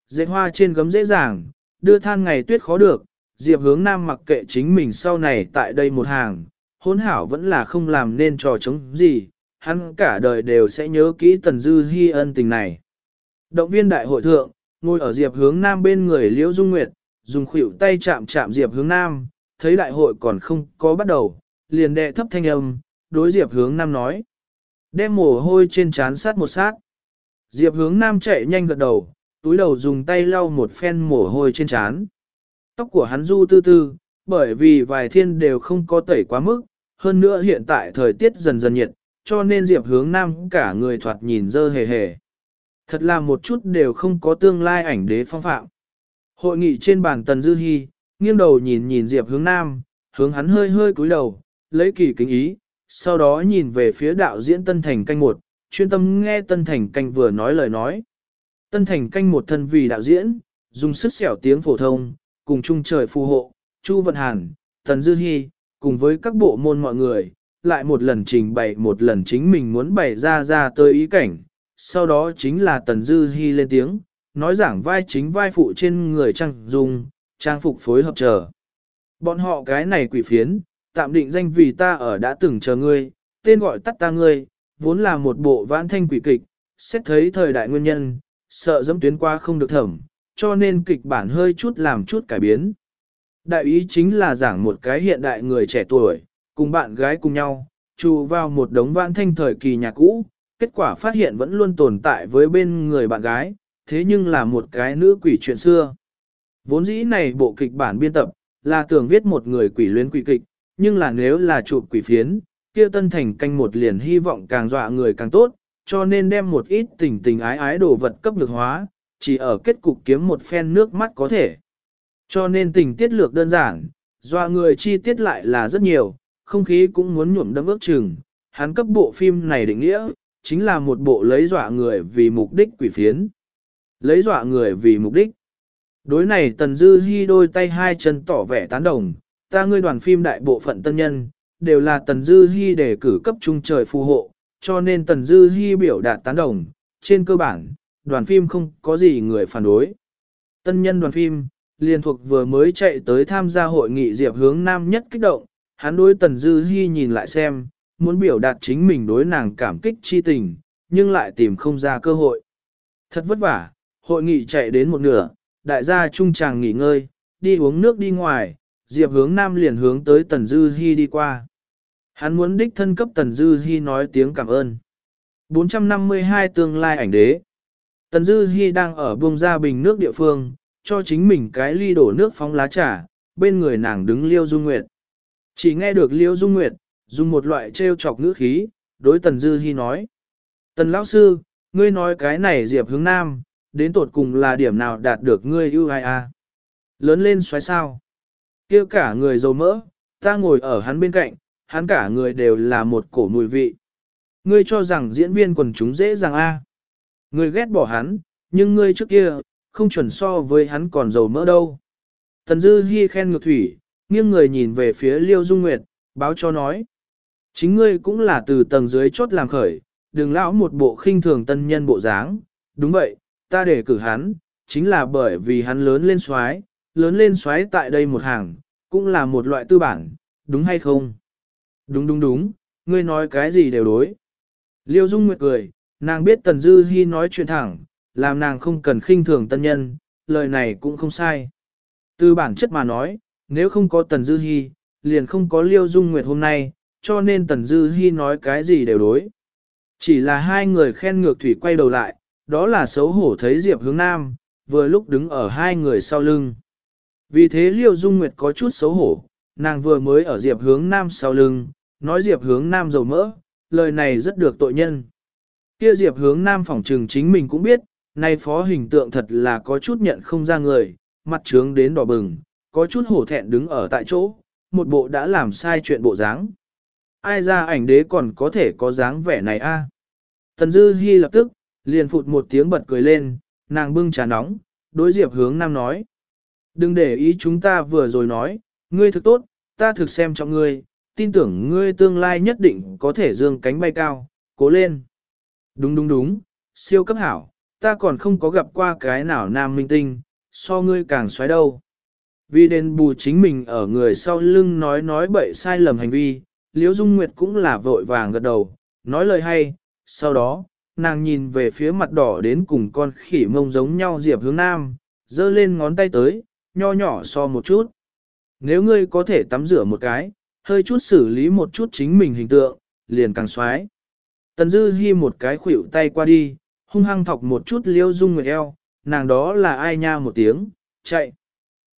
Speaker 1: Dệt hoa trên gấm dễ dàng, đưa than ngày tuyết khó được, Diệp hướng Nam mặc kệ chính mình sau này tại đây một hàng, Hỗn hảo vẫn là không làm nên trò chống gì, hắn cả đời đều sẽ nhớ kỹ Tần Dư Hi ân tình này. Động viên đại hội thượng, ngồi ở Diệp hướng Nam bên người Liễu Dung Nguyệt, dùng khuỷu tay chạm chạm Diệp hướng Nam, thấy đại hội còn không có bắt đầu, liền đệ thấp thanh âm, đối Diệp hướng Nam nói. Đem mồ hôi trên trán sát một sát. Diệp hướng Nam chạy nhanh gật đầu, túi đầu dùng tay lau một phen mồ hôi trên trán. Tóc của hắn du tư tư, bởi vì vài thiên đều không có tẩy quá mức, hơn nữa hiện tại thời tiết dần dần nhiệt, cho nên Diệp hướng Nam cả người thoạt nhìn dơ hề hề. Thật là một chút đều không có tương lai ảnh đế phong phạm. Hội nghị trên bàn Tần Dư Hi, nghiêng đầu nhìn nhìn Diệp hướng Nam, hướng hắn hơi hơi cúi đầu, lấy kỳ kính ý, sau đó nhìn về phía đạo diễn Tân Thành canh một, chuyên tâm nghe Tân Thành canh vừa nói lời nói. Tân Thành canh một thân vì đạo diễn, dùng sức xẻo tiếng phổ thông, cùng chung trời phù hộ, Chu Vận Hàn, Tần Dư Hi, cùng với các bộ môn mọi người, lại một lần trình bày một lần chính mình muốn bày ra ra tới ý cảnh, sau đó chính là Tần Dư Hi lên tiếng, nói giảng vai chính vai phụ trên người trang dung, trang phục phối hợp chờ. Bọn họ cái này quỷ phiến, tạm định danh vì ta ở đã từng chờ ngươi, tên gọi tắt ta ngươi, vốn là một bộ vãn thanh quỷ kịch, xét thấy thời đại nguyên nhân, sợ dẫm tuyến qua không được thẩm, cho nên kịch bản hơi chút làm chút cải biến. Đại ý chính là giảng một cái hiện đại người trẻ tuổi, cùng bạn gái cùng nhau, trụ vào một đống vãn thanh thời kỳ nhà cũ, kết quả phát hiện vẫn luôn tồn tại với bên người bạn gái, thế nhưng là một cái nữ quỷ chuyện xưa. Vốn dĩ này bộ kịch bản biên tập, là tưởng viết một người quỷ luyến quỷ kịch, nhưng là nếu là chụp quỷ phiến, kia tân thành canh một liền hy vọng càng dọa người càng tốt, cho nên đem một ít tình tình ái ái đồ vật cấp lực hóa, chỉ ở kết cục kiếm một phen nước mắt có thể. Cho nên tình tiết lược đơn giản, dọa người chi tiết lại là rất nhiều, không khí cũng muốn nhuộm đẫm ước chừng. Hắn cấp bộ phim này định nghĩa, chính là một bộ lấy dọa người vì mục đích quỷ phiến. Lấy dọa người vì mục đích. Đối này Tần Dư Hi đôi tay hai chân tỏ vẻ tán đồng, ta ngươi đoàn phim đại bộ phận tân nhân, đều là Tần Dư Hi để cử cấp trung trời phù hộ, cho nên Tần Dư Hi biểu đạt tán đồng, trên cơ bản, đoàn phim không có gì người phản đối. Tân nhân đoàn phim, liên thuộc vừa mới chạy tới tham gia hội nghị Diệp hướng Nam nhất kích động, hắn đối Tần Dư Hi nhìn lại xem, muốn biểu đạt chính mình đối nàng cảm kích chi tình, nhưng lại tìm không ra cơ hội. Thật vất vả, hội nghị chạy đến một nửa, đại gia trung chàng nghỉ ngơi, đi uống nước đi ngoài, Diệp hướng Nam liền hướng tới Tần Dư Hi đi qua. Hắn muốn đích thân cấp Tần Dư Hi nói tiếng cảm ơn. 452 tương lai ảnh đế. Tần Dư Hi đang ở buông ra bình nước địa phương, cho chính mình cái ly đổ nước phóng lá trà, bên người nàng đứng Liêu Dung Nguyệt. Chỉ nghe được Liêu Dung Nguyệt, dùng một loại trêu chọc ngữ khí, đối Tần Dư Hi nói. Tần Lão Sư, ngươi nói cái này Diệp hướng Nam, đến tột cùng là điểm nào đạt được ngươi ưu ai a? À? Lớn lên xoáy sao? kia cả người dầu mỡ, ta ngồi ở hắn bên cạnh, hắn cả người đều là một cổ mùi vị. Ngươi cho rằng diễn viên quần chúng dễ dàng a? Ngươi ghét bỏ hắn, nhưng ngươi trước kia, không chuẩn so với hắn còn dầu mỡ đâu. Tần Dư Hi khen ngược thủy, nghiêng người nhìn về phía Liêu Dung Nguyệt, báo cho nói. Chính ngươi cũng là từ tầng dưới chốt làm khởi, đừng lão một bộ khinh thường tân nhân bộ dáng. Đúng vậy, ta để cử hắn, chính là bởi vì hắn lớn lên xoái, lớn lên xoáy tại đây một hàng, cũng là một loại tư bản, đúng hay không? Đúng đúng đúng, ngươi nói cái gì đều đối. Liêu Dung Nguyệt cười, nàng biết Tần Dư Hi nói chuyện thẳng, làm nàng không cần khinh thường tân nhân, lời này cũng không sai. Từ bản chất mà nói, nếu không có Tần Dư Hi, liền không có Liêu Dung Nguyệt hôm nay, cho nên Tần Dư Hi nói cái gì đều đối. Chỉ là hai người khen ngược thủy quay đầu lại, đó là xấu hổ thấy Diệp hướng Nam, vừa lúc đứng ở hai người sau lưng. Vì thế Liêu Dung Nguyệt có chút xấu hổ, nàng vừa mới ở Diệp hướng Nam sau lưng, nói Diệp hướng Nam dầu mỡ, lời này rất được tội nhân. Kia Diệp hướng Nam phỏng trừng chính mình cũng biết, nay phó hình tượng thật là có chút nhận không ra người, mặt trướng đến đỏ bừng, có chút hổ thẹn đứng ở tại chỗ, một bộ đã làm sai chuyện bộ dáng. Ai ra ảnh đế còn có thể có dáng vẻ này a? Tần Dư Hi lập tức, liền phụt một tiếng bật cười lên, nàng bưng trà nóng, đối Diệp hướng Nam nói. Đừng để ý chúng ta vừa rồi nói, ngươi thực tốt, ta thực xem trọng ngươi, tin tưởng ngươi tương lai nhất định có thể dương cánh bay cao, cố lên. Đúng đúng đúng, siêu cấp hảo, ta còn không có gặp qua cái nào nam minh tinh, so ngươi càng xoáy đâu. Vì đền bù chính mình ở người sau lưng nói nói bậy sai lầm hành vi, Liễu Dung Nguyệt cũng là vội vàng gật đầu, nói lời hay, sau đó, nàng nhìn về phía mặt đỏ đến cùng con khỉ mông giống nhau Diệp hướng nam, giơ lên ngón tay tới, nho nhỏ so một chút. Nếu ngươi có thể tắm rửa một cái, hơi chút xử lý một chút chính mình hình tượng, liền càng xoái. Tần Dư Hi một cái khuỷu tay qua đi, hung hăng thọc một chút liễu Dung Nguyệt eo, nàng đó là ai nha một tiếng, chạy.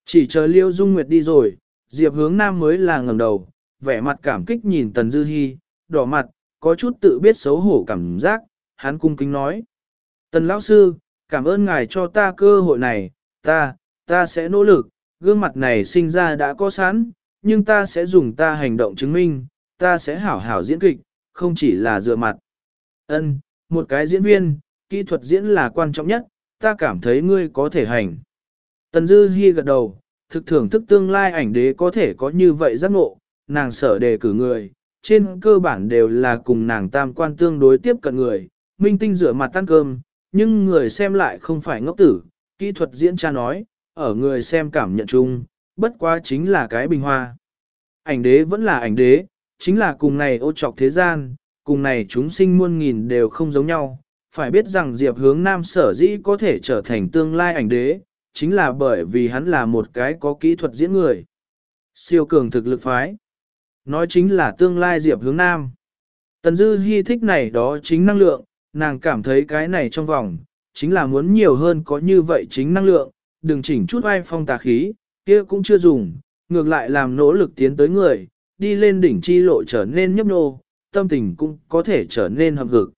Speaker 1: Chỉ chờ Liêu Dung Nguyệt đi rồi, Diệp hướng nam mới là ngẩng đầu, vẻ mặt cảm kích nhìn Tần Dư Hi, đỏ mặt, có chút tự biết xấu hổ cảm giác, hắn cung kính nói. Tần lão sư, cảm ơn ngài cho ta cơ hội này, ta, ta sẽ nỗ lực, gương mặt này sinh ra đã có sẵn, nhưng ta sẽ dùng ta hành động chứng minh, ta sẽ hảo hảo diễn kịch, không chỉ là dựa mặt. Ân, một cái diễn viên, kỹ thuật diễn là quan trọng nhất, ta cảm thấy ngươi có thể hành. Tần Dư Hi gật đầu, thực thưởng thức tương lai ảnh đế có thể có như vậy giác ngộ, nàng sở đề cử người, trên cơ bản đều là cùng nàng tam quan tương đối tiếp cận người, minh tinh rửa mặt tan cơm, nhưng người xem lại không phải ngốc tử, kỹ thuật diễn tra nói, ở người xem cảm nhận chung, bất quá chính là cái bình hoa. Ảnh đế vẫn là ảnh đế, chính là cùng này ô trọc thế gian, cùng này chúng sinh muôn nghìn đều không giống nhau. Phải biết rằng Diệp hướng nam sở dĩ có thể trở thành tương lai ảnh đế, chính là bởi vì hắn là một cái có kỹ thuật diễn người. Siêu cường thực lực phái. Nói chính là tương lai Diệp hướng nam. Tần Dư Hi thích này đó chính năng lượng, nàng cảm thấy cái này trong vòng, chính là muốn nhiều hơn có như vậy chính năng lượng, đừng chỉnh chút ai phong tà khí, kia cũng chưa dùng, ngược lại làm nỗ lực tiến tới người, đi lên đỉnh chi lộ trở nên nhấp nô, tâm tình cũng có thể trở nên hợp hực.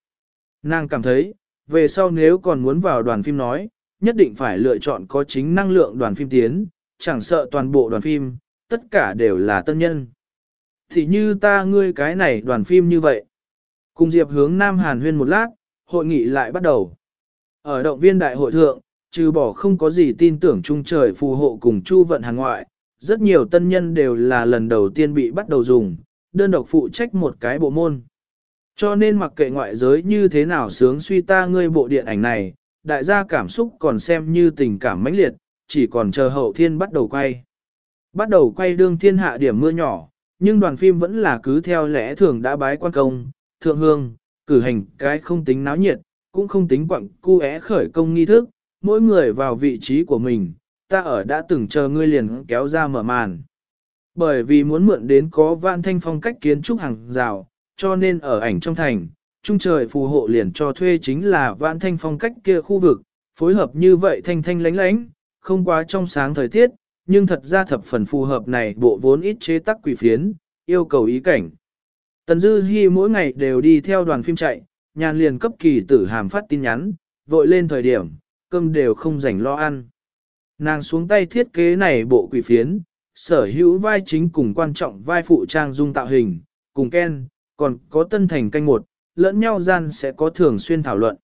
Speaker 1: Nàng cảm thấy, về sau nếu còn muốn vào đoàn phim nói, nhất định phải lựa chọn có chính năng lượng đoàn phim tiến, chẳng sợ toàn bộ đoàn phim, tất cả đều là tân nhân. Thì như ta ngươi cái này đoàn phim như vậy. Cùng Diệp hướng Nam Hàn huyên một lát, hội nghị lại bắt đầu. Ở động viên đại hội thượng, trừ bỏ không có gì tin tưởng chung trời phù hộ cùng chu vận hàng ngoại, rất nhiều tân nhân đều là lần đầu tiên bị bắt đầu dùng, đơn độc phụ trách một cái bộ môn. Cho nên mặc kệ ngoại giới như thế nào sướng suy ta ngươi bộ điện ảnh này, đại gia cảm xúc còn xem như tình cảm mãnh liệt, chỉ còn chờ hậu thiên bắt đầu quay. Bắt đầu quay đương thiên hạ điểm mưa nhỏ, nhưng đoàn phim vẫn là cứ theo lẽ thường đã bái quan công, thượng hương, cử hành cái không tính náo nhiệt, cũng không tính quặng cu é khởi công nghi thức, mỗi người vào vị trí của mình, ta ở đã từng chờ ngươi liền kéo ra mở màn. Bởi vì muốn mượn đến có vạn thanh phong cách kiến trúc hàng rào, cho nên ở ảnh trong thành, trung trời phù hộ liền cho thuê chính là vạn thanh phong cách kia khu vực, phối hợp như vậy thanh thanh lánh lánh, không quá trong sáng thời tiết, nhưng thật ra thập phần phù hợp này bộ vốn ít chế tác quỷ phiến, yêu cầu ý cảnh. Tần Dư Hi mỗi ngày đều đi theo đoàn phim chạy, nhàn liền cấp kỳ tử hàm phát tin nhắn, vội lên thời điểm, cơm đều không rảnh lo ăn. Nàng xuống tay thiết kế này bộ quỷ phiến, sở hữu vai chính cùng quan trọng vai phụ trang dung tạo hình, cùng Ken, còn có tân thành canh một, lẫn nhau gian sẽ có thường xuyên thảo luận.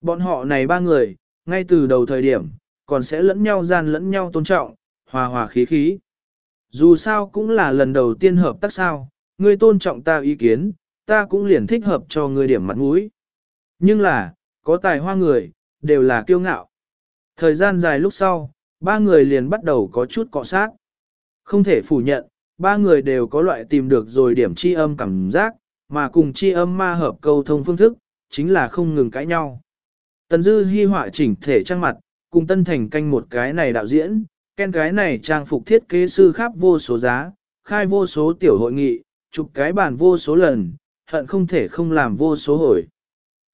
Speaker 1: Bọn họ này ba người, ngay từ đầu thời điểm, còn sẽ lẫn nhau gian lẫn nhau tôn trọng, hòa hòa khí khí. Dù sao cũng là lần đầu tiên hợp tác sao, ngươi tôn trọng ta ý kiến, ta cũng liền thích hợp cho ngươi điểm mặt mũi. Nhưng là, có tài hoa người, đều là kiêu ngạo. Thời gian dài lúc sau, ba người liền bắt đầu có chút cọ sát. Không thể phủ nhận, ba người đều có loại tìm được rồi điểm chi âm cảm giác, mà cùng chi âm ma hợp câu thông phương thức, chính là không ngừng cãi nhau. Tần Dư hy họa chỉnh thể trang mặt, cùng Tân Thành canh một cái này đạo diễn, ken cái này trang phục thiết kế sư khắp vô số giá, khai vô số tiểu hội nghị, chụp cái bàn vô số lần, hận không thể không làm vô số hồi.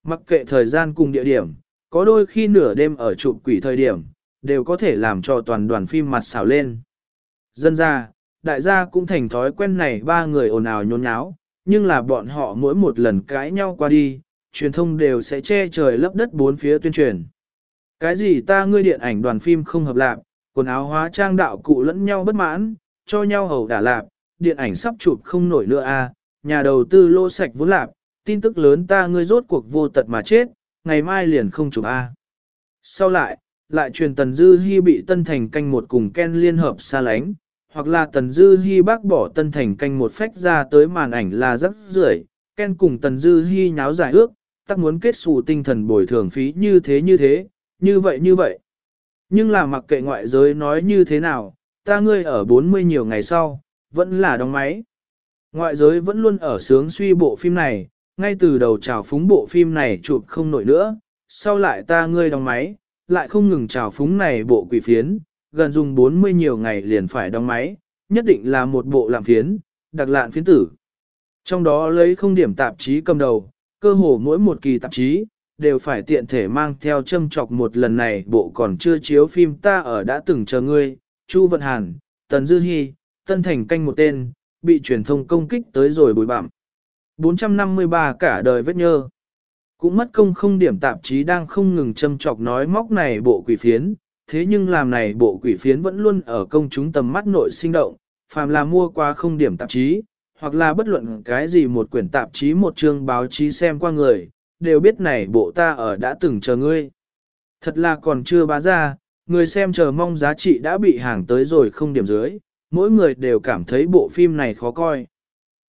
Speaker 1: Mặc kệ thời gian cùng địa điểm, có đôi khi nửa đêm ở chụp quỷ thời điểm, đều có thể làm cho toàn đoàn phim mặt xảo lên. Dân ra, đại gia cũng thành thói quen này ba người ồn ào nhốn nháo, nhưng là bọn họ mỗi một lần cãi nhau qua đi, truyền thông đều sẽ che trời lấp đất bốn phía tuyên truyền. Cái gì ta ngươi điện ảnh đoàn phim không hợp lạc, quần áo hóa trang đạo cụ lẫn nhau bất mãn, cho nhau hầu đả lạc, điện ảnh sắp chụp không nổi nữa a, à, nhà đầu tư lô sạch vốn lạp, tin tức lớn ta ngươi rốt cuộc vô tật mà chết, ngày mai liền không chụp a. Sau lại, lại truyền Tần Dư Hi bị Tân Thành canh một cùng Ken liên hợp xa lánh, hoặc là Tần Dư Hi bác bỏ Tân Thành canh một phách ra tới màn ảnh là rất rưởi, Ken cùng Tần Dư Hi nháo giải ước, tắc muốn kết xù tinh thần bồi thường phí như thế như thế, như vậy như vậy. Nhưng là mặc kệ ngoại giới nói như thế nào, ta ngươi ở 40 nhiều ngày sau, vẫn là đóng máy. Ngoại giới vẫn luôn ở sướng suy bộ phim này, ngay từ đầu trào phúng bộ phim này chụp không nổi nữa, sau lại ta ngươi đóng máy, lại không ngừng trào phúng này bộ quỷ phiến, gần dùng 40 nhiều ngày liền phải đóng máy, nhất định là một bộ làm phiến, đặc lạn phiến tử. Trong đó lấy không điểm tạp chí cầm đầu, cơ hồ mỗi một kỳ tạp chí, đều phải tiện thể mang theo châm chọc một lần này bộ còn chưa chiếu phim ta ở đã từng chờ ngươi, Chu Vận Hàn, Tần Dư Hi, Tân Thành canh một tên, bị truyền thông công kích tới rồi bùi bạm. 453 cả đời vết nhơ. Cũng mất công không điểm tạp chí đang không ngừng châm chọc nói móc này bộ quỷ phiến, thế nhưng làm này bộ quỷ phiến vẫn luôn ở công chúng tầm mắt nội sinh động, phàm là mua qua không điểm tạp chí, hoặc là bất luận cái gì một quyển tạp chí một chương báo chí xem qua người, đều biết này bộ ta ở đã từng chờ ngươi. Thật là còn chưa bá ra, người xem chờ mong giá trị đã bị hàng tới rồi không điểm dưới, mỗi người đều cảm thấy bộ phim này khó coi.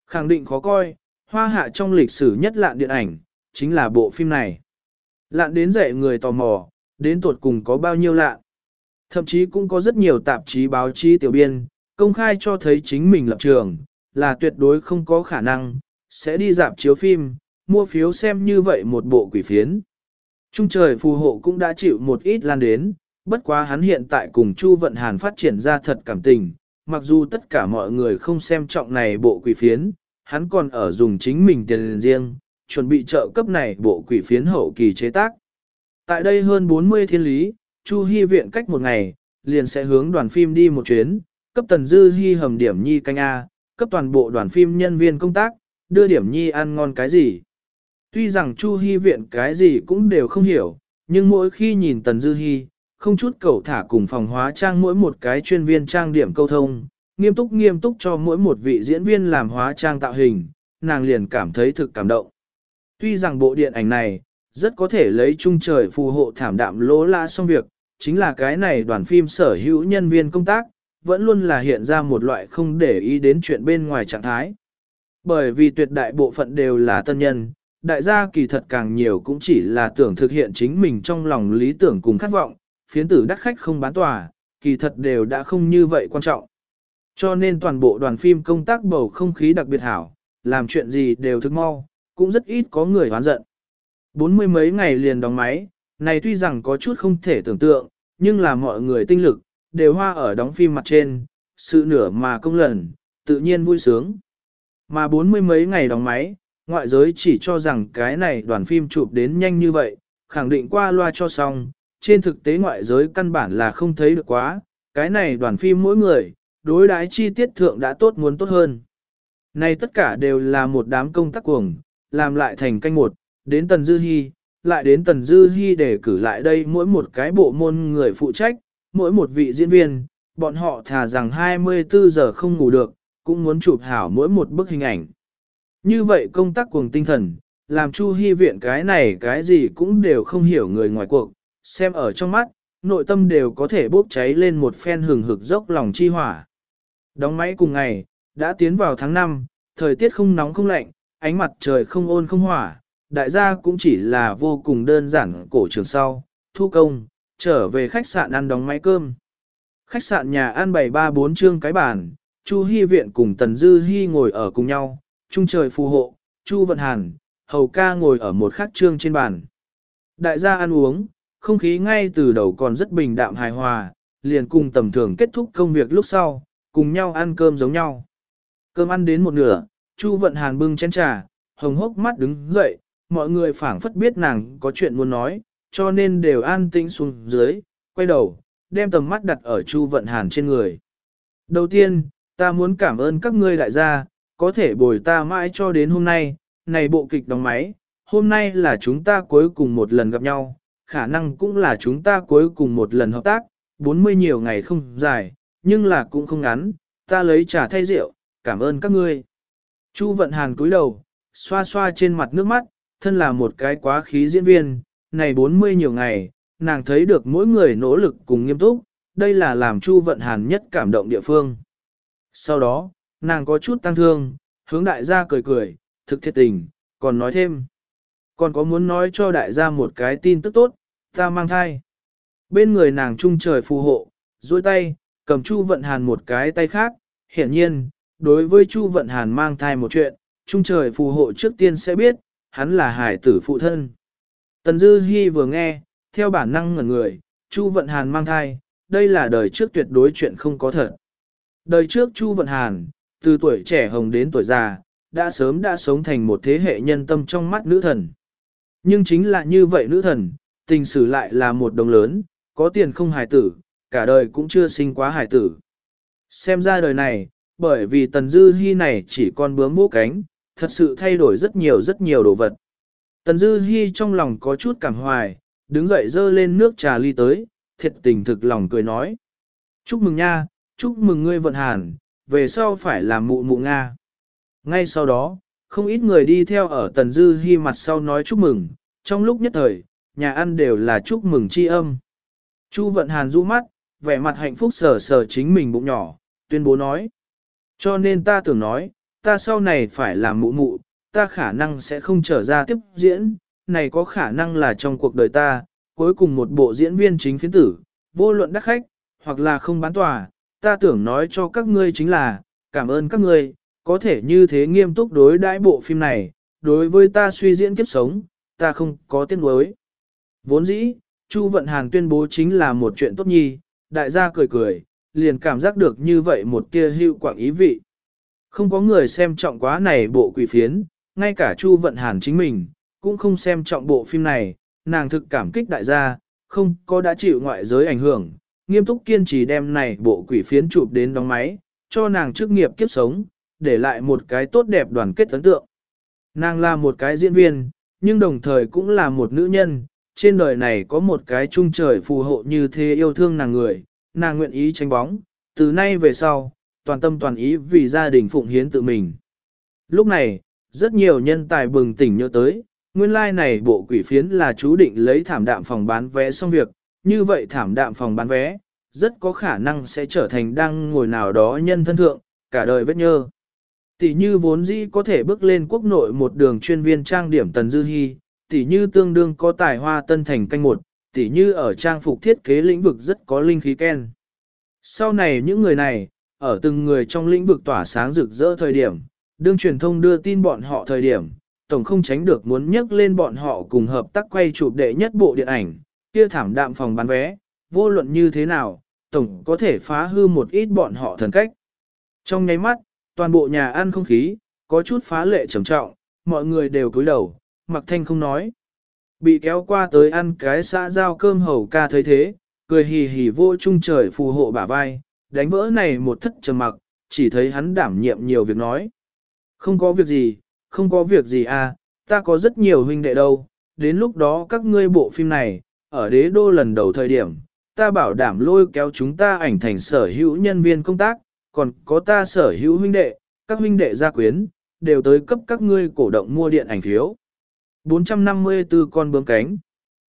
Speaker 1: Khẳng định khó coi, hoa hạ trong lịch sử nhất lạn điện ảnh, chính là bộ phim này. Lạn đến dạy người tò mò, đến tuột cùng có bao nhiêu lạn. Thậm chí cũng có rất nhiều tạp chí báo chí tiểu biên, công khai cho thấy chính mình lập trường, là tuyệt đối không có khả năng, sẽ đi dạp chiếu phim, mua phiếu xem như vậy một bộ quỷ phiến. Trung trời phù hộ cũng đã chịu một ít lan đến, bất quá hắn hiện tại cùng Chu Vận Hàn phát triển ra thật cảm tình, mặc dù tất cả mọi người không xem trọng này bộ quỷ phiến, hắn còn ở dùng chính mình tiền riêng, chuẩn bị trợ cấp này bộ quỷ phiến hậu kỳ chế tác. Tại đây hơn 40 thiên lý, Chu Hy viện cách một ngày, liền sẽ hướng đoàn phim đi một chuyến, cấp tần dư hy hầm điểm nhi canh A, cấp toàn bộ đoàn phim nhân viên công tác, đưa điểm nhi ăn ngon cái gì. Tuy rằng Chu Hy viện cái gì cũng đều không hiểu, nhưng mỗi khi nhìn tần dư hy, không chút cầu thả cùng phòng hóa trang mỗi một cái chuyên viên trang điểm câu thông, nghiêm túc nghiêm túc cho mỗi một vị diễn viên làm hóa trang tạo hình, nàng liền cảm thấy thực cảm động. Tuy rằng bộ điện ảnh này, rất có thể lấy chung trời phù hộ thảm đạm lỗ la xong việc, chính là cái này đoàn phim sở hữu nhân viên công tác, vẫn luôn là hiện ra một loại không để ý đến chuyện bên ngoài trạng thái. Bởi vì tuyệt đại bộ phận đều là tân nhân, đại gia kỳ thật càng nhiều cũng chỉ là tưởng thực hiện chính mình trong lòng lý tưởng cùng khát vọng, phiến tử đắt khách không bán tòa, kỳ thật đều đã không như vậy quan trọng. Cho nên toàn bộ đoàn phim công tác bầu không khí đặc biệt hảo, làm chuyện gì đều thức mau, cũng rất ít có người hoán giận. Bốn mươi mấy ngày liền đóng máy, này tuy rằng có chút không thể tưởng tượng, nhưng là mọi người tinh lực, đều hoa ở đóng phim mặt trên, sự nửa mà công lần, tự nhiên vui sướng. Mà bốn mươi mấy ngày đóng máy, ngoại giới chỉ cho rằng cái này đoàn phim chụp đến nhanh như vậy, khẳng định qua loa cho xong, trên thực tế ngoại giới căn bản là không thấy được quá, cái này đoàn phim mỗi người, đối đái chi tiết thượng đã tốt muốn tốt hơn. Này tất cả đều là một đám công tác cuồng, làm lại thành canh một, đến Tần Dư Hi, lại đến Tần Dư Hi để cử lại đây mỗi một cái bộ môn người phụ trách, mỗi một vị diễn viên, bọn họ thà rằng 24 giờ không ngủ được, cũng muốn chụp hảo mỗi một bức hình ảnh. Như vậy công tác cuồng tinh thần, làm Chu Hi viện cái này cái gì cũng đều không hiểu người ngoài cuộc, xem ở trong mắt, nội tâm đều có thể bốc cháy lên một phen hừng hực dốc lòng chi hỏa. Đóng máy cùng ngày, đã tiến vào tháng 5, thời tiết không nóng không lạnh, ánh mặt trời không ôn không hỏa, đại gia cũng chỉ là vô cùng đơn giản cổ trường sau, thu công, trở về khách sạn ăn đóng máy cơm. Khách sạn nhà ăn bảy ba bốn trương cái bàn, Chu Hi viện cùng Tần Dư Hi ngồi ở cùng nhau, trung trời phù hộ, Chu Vận Hàn, Hầu ca ngồi ở một khắc trương trên bàn. Đại gia ăn uống, không khí ngay từ đầu còn rất bình đạm hài hòa, liền cùng tầm thường kết thúc công việc lúc sau, cùng nhau ăn cơm giống nhau. Cơm ăn đến một nửa, Chu Vận Hàn bưng chén trà, hồng hốc mắt đứng dậy, mọi người phảng phất biết nàng có chuyện muốn nói, cho nên đều an tĩnh xuống dưới, quay đầu, đem tầm mắt đặt ở Chu Vận Hàn trên người. Đầu tiên, ta muốn cảm ơn các ngươi đại gia, có thể bồi ta mãi cho đến hôm nay, này bộ kịch đóng máy, hôm nay là chúng ta cuối cùng một lần gặp nhau, khả năng cũng là chúng ta cuối cùng một lần hợp tác, 40 nhiều ngày không dài, nhưng là cũng không ngắn, ta lấy trà thay rượu, cảm ơn các ngươi. Chu Vận Hàn cúi đầu, xoa xoa trên mặt nước mắt, thân là một cái quá khí diễn viên, này 40 nhiều ngày, nàng thấy được mỗi người nỗ lực cùng nghiêm túc, đây là làm Chu Vận Hàn nhất cảm động địa phương. Sau đó, nàng có chút tăng thương, hướng đại gia cười cười, thực thiệt tình, còn nói thêm. Còn có muốn nói cho đại gia một cái tin tức tốt, ta mang thai. Bên người nàng trung trời phù hộ, duỗi tay, cầm Chu Vận Hàn một cái tay khác, hiển nhiên, đối với Chu Vận Hàn mang thai một chuyện, trung trời phù hộ trước tiên sẽ biết, hắn là hải tử phụ thân. Tần Dư Hi vừa nghe, theo bản năng ngẩn người, Chu Vận Hàn mang thai, đây là đời trước tuyệt đối chuyện không có thật. Đời trước Chu Vận Hàn, từ tuổi trẻ hồng đến tuổi già, đã sớm đã sống thành một thế hệ nhân tâm trong mắt nữ thần. Nhưng chính là như vậy nữ thần, tình sử lại là một đồng lớn, có tiền không hài tử, cả đời cũng chưa sinh quá hài tử. Xem ra đời này, bởi vì Tần Dư Hi này chỉ con bướm mũ cánh, thật sự thay đổi rất nhiều rất nhiều đồ vật. Tần Dư Hi trong lòng có chút cảm hoài, đứng dậy dơ lên nước trà ly tới, thiệt tình thực lòng cười nói. Chúc mừng nha, chúc mừng ngươi vận hàn, về sau phải làm mụ mụ Nga. Ngay sau đó, không ít người đi theo ở Tần Dư Hi mặt sau nói chúc mừng, trong lúc nhất thời, nhà ăn đều là chúc mừng chi âm. Chu vận hàn du mắt, vẻ mặt hạnh phúc sờ sờ chính mình bụng nhỏ, tuyên bố nói. Cho nên ta tưởng nói, ta sau này phải làm mụ mụ, ta khả năng sẽ không trở ra tiếp diễn, này có khả năng là trong cuộc đời ta, cuối cùng một bộ diễn viên chính phiến tử, vô luận đắc khách, hoặc là không bán tòa, ta tưởng nói cho các ngươi chính là, cảm ơn các ngươi, có thể như thế nghiêm túc đối đãi bộ phim này, đối với ta suy diễn kiếp sống, ta không có tiếc nuối. Vốn dĩ, Chu Vận Hàn tuyên bố chính là một chuyện tốt nhi, đại gia cười cười, liền cảm giác được như vậy một tia hữu quảng ý vị. Không có người xem trọng quá này bộ quỷ phiến, ngay cả Chu Vận Hàn chính mình, cũng không xem trọng bộ phim này, nàng thực cảm kích đại gia, không có đã chịu ngoại giới ảnh hưởng, nghiêm túc kiên trì đem này bộ quỷ phiến chụp đến đóng máy, cho nàng chức nghiệp kiếp sống, để lại một cái tốt đẹp đoàn kết ấn tượng. Nàng là một cái diễn viên, nhưng đồng thời cũng là một nữ nhân, trên đời này có một cái trung trời phù hộ như thế yêu thương nàng người, nàng nguyện ý tránh bóng, từ nay về sau, toàn tâm toàn ý vì gia đình phụng hiến tự mình. Lúc này, rất nhiều nhân tài bừng tỉnh nhớ tới, nguyên lai like này bộ quỷ phiến là chú định lấy thảm đạm phòng bán vé xong việc, như vậy thảm đạm phòng bán vé, rất có khả năng sẽ trở thành đang ngồi nào đó nhân thân thượng, cả đời vết nhơ. Tỷ như vốn dĩ có thể bước lên quốc nội một đường chuyên viên trang điểm Tần Dư Hi, tỷ như tương đương có tài hoa tân thành canh một, tỷ như ở trang phục thiết kế lĩnh vực rất có linh khí ken. Sau này những người này, ở từng người trong lĩnh vực tỏa sáng rực rỡ thời điểm, đương truyền thông đưa tin bọn họ thời điểm, tổng không tránh được muốn nhắc lên bọn họ cùng hợp tác quay chụp đệ nhất bộ điện ảnh, kia thảm đạm phòng bán vé, vô luận như thế nào, tổng có thể phá hư một ít bọn họ thần cách. Trong nháy mắt, toàn bộ nhà ăn không khí, có chút phá lệ trầm trọng, mọi người đều cúi đầu, mặc thanh không nói. Bị kéo qua tới ăn cái xã giao cơm hầu ca thấy thế, cười hì hì vô trung trời phù hộ bả vai, đánh vỡ này một thất trầm mặc, chỉ thấy hắn đảm nhiệm nhiều việc nói. Không có việc gì, không có việc gì à, ta có rất nhiều huynh đệ đâu, đến lúc đó các ngươi bộ phim này, ở đế đô lần đầu thời điểm, ta bảo đảm lôi kéo chúng ta ảnh thành sở hữu nhân viên công tác, còn có ta sở hữu huynh đệ, các huynh đệ gia quyến, đều tới cấp các ngươi cổ động mua điện ảnh phiếu. 454 con bướm cánh.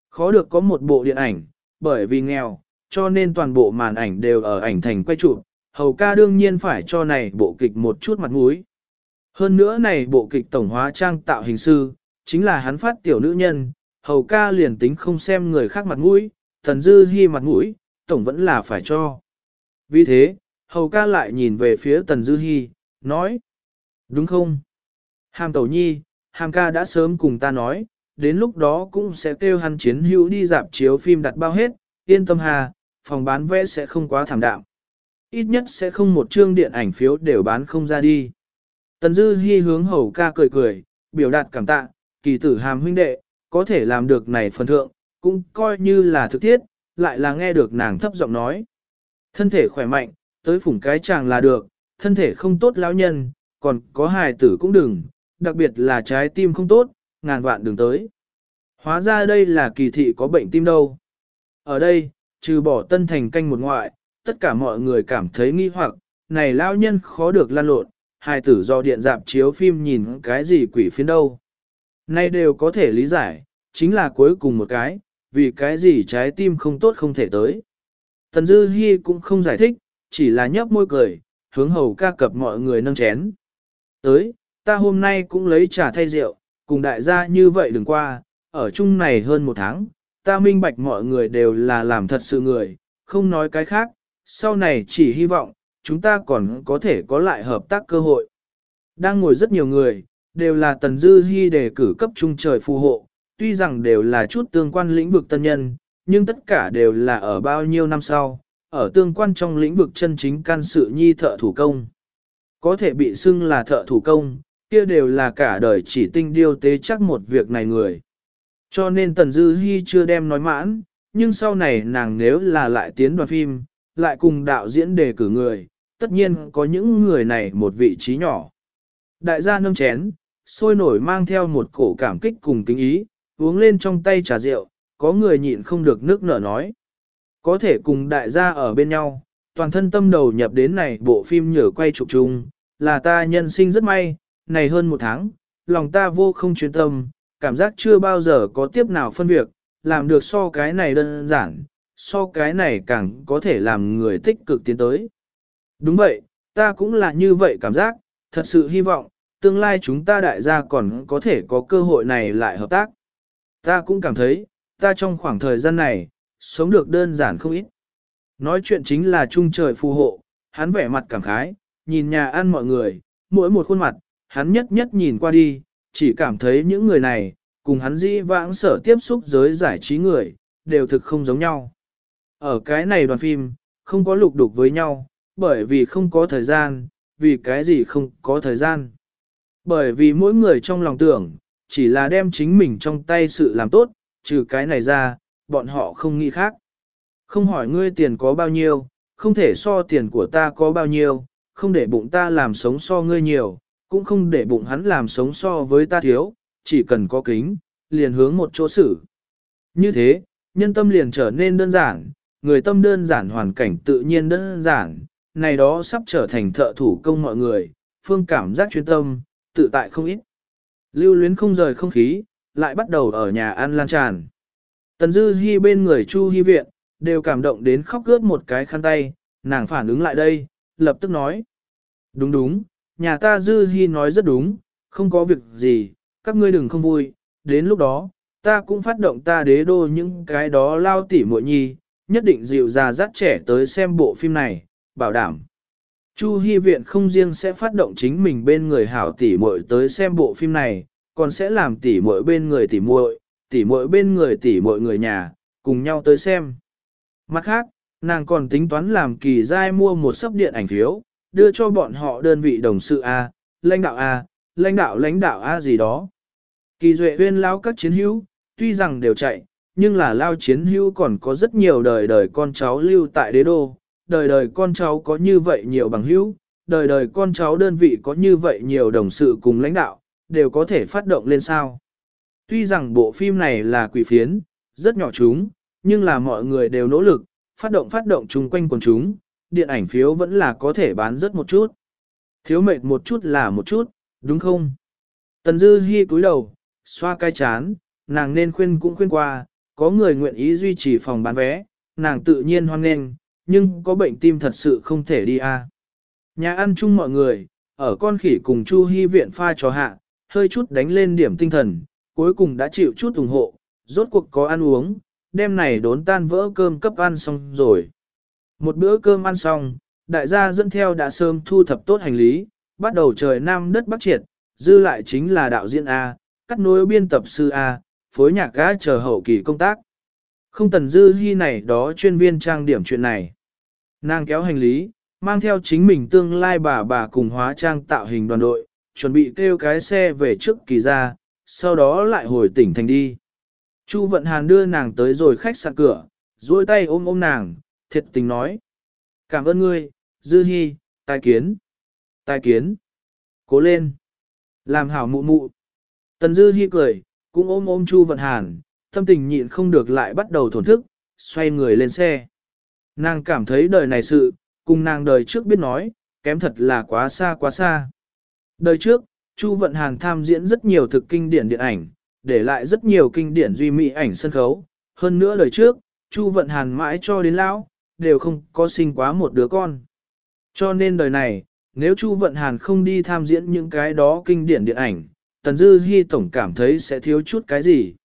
Speaker 1: Khó được có một bộ điện ảnh, bởi vì nghèo, cho nên toàn bộ màn ảnh đều ở ảnh thành quay chụp, hầu ca đương nhiên phải cho này bộ kịch một chút mặt mũi. Hơn nữa này bộ kịch tổng hóa trang tạo hình sư, chính là hắn phát tiểu nữ nhân, hầu ca liền tính không xem người khác mặt mũi, thần dư hy mặt mũi, tổng vẫn là phải cho. Vì thế, hầu ca lại nhìn về phía tần dư hy, nói, đúng không? Hàm tẩu nhi, hàm ca đã sớm cùng ta nói, đến lúc đó cũng sẽ kêu hắn chiến hữu đi dạp chiếu phim đặt bao hết, yên tâm hà, phòng bán vé sẽ không quá thảm đạm. Ít nhất sẽ không một chương điện ảnh phiếu đều bán không ra đi. Tần Dư Hi hướng hầu ca cười cười, biểu đạt cảm tạ, kỳ tử hàm huynh đệ, có thể làm được này phần thượng, cũng coi như là thực thiết, lại là nghe được nàng thấp giọng nói. Thân thể khỏe mạnh, tới phủng cái chàng là được, thân thể không tốt lão nhân, còn có hài tử cũng đừng, đặc biệt là trái tim không tốt, ngàn vạn đừng tới. Hóa ra đây là kỳ thị có bệnh tim đâu. Ở đây, trừ bỏ tân thành canh một ngoại, tất cả mọi người cảm thấy nghi hoặc, này lao nhân khó được lan lộn, hài tử do điện dạp chiếu phim nhìn cái gì quỷ phiến đâu. Nay đều có thể lý giải, chính là cuối cùng một cái, vì cái gì trái tim không tốt không thể tới. Tần Dư Hi cũng không giải thích, chỉ là nhấp môi cười, hướng hầu ca cập mọi người nâng chén. Tới, ta hôm nay cũng lấy trà thay rượu, cùng đại gia như vậy đừng qua, ở chung này hơn một tháng, ta minh bạch mọi người đều là làm thật sự người, không nói cái khác, sau này chỉ hy vọng, chúng ta còn có thể có lại hợp tác cơ hội. Đang ngồi rất nhiều người, đều là Tần Dư Hi đề cử cấp trung trời phù hộ, tuy rằng đều là chút tương quan lĩnh vực tân nhân, nhưng tất cả đều là ở bao nhiêu năm sau, ở tương quan trong lĩnh vực chân chính can sự nhi thợ thủ công. Có thể bị xưng là thợ thủ công, kia đều là cả đời chỉ tinh điêu tế chắc một việc này người. Cho nên Tần Dư Hi chưa đem nói mãn, nhưng sau này nàng nếu là lại tiến đoàn phim, lại cùng đạo diễn đề cử người, tất nhiên có những người này một vị trí nhỏ. Đại gia nâng chén, sôi nổi mang theo một cổ cảm kích cùng kính ý, uống lên trong tay trà rượu, có người nhịn không được nước nở nói. Có thể cùng đại gia ở bên nhau, toàn thân tâm đầu nhập đến này bộ phim nhờ quay chụp chung, là ta nhân sinh rất may, này hơn một tháng, lòng ta vô không chuyên tâm, cảm giác chưa bao giờ có tiếp nào phân việc, làm được so cái này đơn giản, so cái này càng có thể làm người tích cực tiến tới. Đúng vậy, ta cũng là như vậy cảm giác, thật sự hy vọng, tương lai chúng ta đại gia còn có thể có cơ hội này lại hợp tác. Ta cũng cảm thấy, ta trong khoảng thời gian này, sống được đơn giản không ít. Nói chuyện chính là trung trời phù hộ, hắn vẻ mặt cảm khái, nhìn nhà ăn mọi người, mỗi một khuôn mặt, hắn nhất nhất nhìn qua đi, chỉ cảm thấy những người này, cùng hắn dĩ vãng sở tiếp xúc giới giải trí người, đều thực không giống nhau. Ở cái này đoàn phim, không có lục đục với nhau, bởi vì không có thời gian, vì cái gì không có thời gian. Bởi vì mỗi người trong lòng tưởng, chỉ là đem chính mình trong tay sự làm tốt, trừ cái này ra, bọn họ không nghĩ khác. Không hỏi ngươi tiền có bao nhiêu, không thể so tiền của ta có bao nhiêu, không để bụng ta làm sống so ngươi nhiều, cũng không để bụng hắn làm sống so với ta thiếu, chỉ cần có kính, liền hướng một chỗ xử. Như thế, nhân tâm liền trở nên đơn giản, người tâm đơn giản hoàn cảnh tự nhiên đơn giản, này đó sắp trở thành thợ thủ công mọi người, phương cảm giác chuyên tâm, tự tại không ít. Lưu luyến không rời không khí, lại bắt đầu ở nhà ăn lan tràn. Tần Dư Hi bên người Chu Hi viện, đều cảm động đến khóc gớt một cái khăn tay, nàng phản ứng lại đây, lập tức nói. Đúng đúng, nhà ta Dư Hi nói rất đúng, không có việc gì, các ngươi đừng không vui, đến lúc đó, ta cũng phát động ta đế đô những cái đó lao tỉ muội nhi, nhất định dịu già dắt trẻ tới xem bộ phim này, bảo đảm. Chu Hi Viện không riêng sẽ phát động chính mình bên người hảo tỉ muội tới xem bộ phim này, còn sẽ làm tỉ muội bên người tỉ muội, tỉ muội bên người tỉ muội người nhà, cùng nhau tới xem. Mặt khác, nàng còn tính toán làm kỳ giai mua một sấp điện ảnh phiếu, đưa cho bọn họ đơn vị đồng sự A, lãnh đạo A, lãnh đạo lãnh đạo A gì đó. Kỳ duệ huyên lao các chiến hữu, tuy rằng đều chạy, nhưng là lao chiến hữu còn có rất nhiều đời đời con cháu lưu tại đế đô, đời đời con cháu có như vậy nhiều bằng hữu, đời đời con cháu đơn vị có như vậy nhiều đồng sự cùng lãnh đạo, đều có thể phát động lên sao. Tuy rằng bộ phim này là quỷ phiến, rất nhỏ chúng, nhưng là mọi người đều nỗ lực, phát động phát động chung quanh quần chúng, điện ảnh phiếu vẫn là có thể bán rất một chút. Thiếu mệt một chút là một chút, đúng không? Tần Dư Hi cúi đầu, xoa cái chán, nàng nên khuyên cũng khuyên qua, có người nguyện ý duy trì phòng bán vé, nàng tự nhiên hoan nghênh, nhưng có bệnh tim thật sự không thể đi a. Nhà ăn chung mọi người, ở con khỉ cùng Chu Hi viện pha trò hạ, hơi chút đánh lên điểm tinh thần, cuối cùng đã chịu chút ủng hộ, rốt cuộc có ăn uống, đêm này đốn tan vỡ cơm cấp ăn xong rồi. Một bữa cơm ăn xong, đại gia dẫn theo đã sớm thu thập tốt hành lý, bắt đầu trời nam đất bắc triệt, dư lại chính là đạo diễn A, cắt nối biên tập sư A, phối nhạc gã chờ hậu kỳ công tác. Không tần dư hy này đó chuyên viên trang điểm chuyện này. Nàng kéo hành lý, mang theo chính mình tương lai bà bà cùng hóa trang tạo hình đoàn đội, chuẩn bị kêu cái xe về trước kỳ ra, sau đó lại hồi tỉnh thành đi. Chu Vận Hàn đưa nàng tới rồi khách sạn cửa, duỗi tay ôm ôm nàng, thiệt tình nói. Cảm ơn ngươi, Dư Hi, tai kiến. Tai kiến. Cố lên. Làm hảo mụ mụ. Tần Dư Hi cười, cũng ôm ôm Chu Vận Hàn, tâm tình nhịn không được lại bắt đầu thổn thức, xoay người lên xe. Nàng cảm thấy đời này sự, cùng nàng đời trước biết nói, kém thật là quá xa quá xa. Đời trước, Chu Vận Hàn tham diễn rất nhiều thực kinh điển điện ảnh, để lại rất nhiều kinh điển duy mỹ ảnh sân khấu, hơn nữa đời trước, Chu Vận Hàn mãi cho đến lão, đều không có sinh quá một đứa con. Cho nên đời này, nếu Chu Vận Hàn không đi tham diễn những cái đó kinh điển điện ảnh, Tần Dư Hi tổng cảm thấy sẽ thiếu chút cái gì.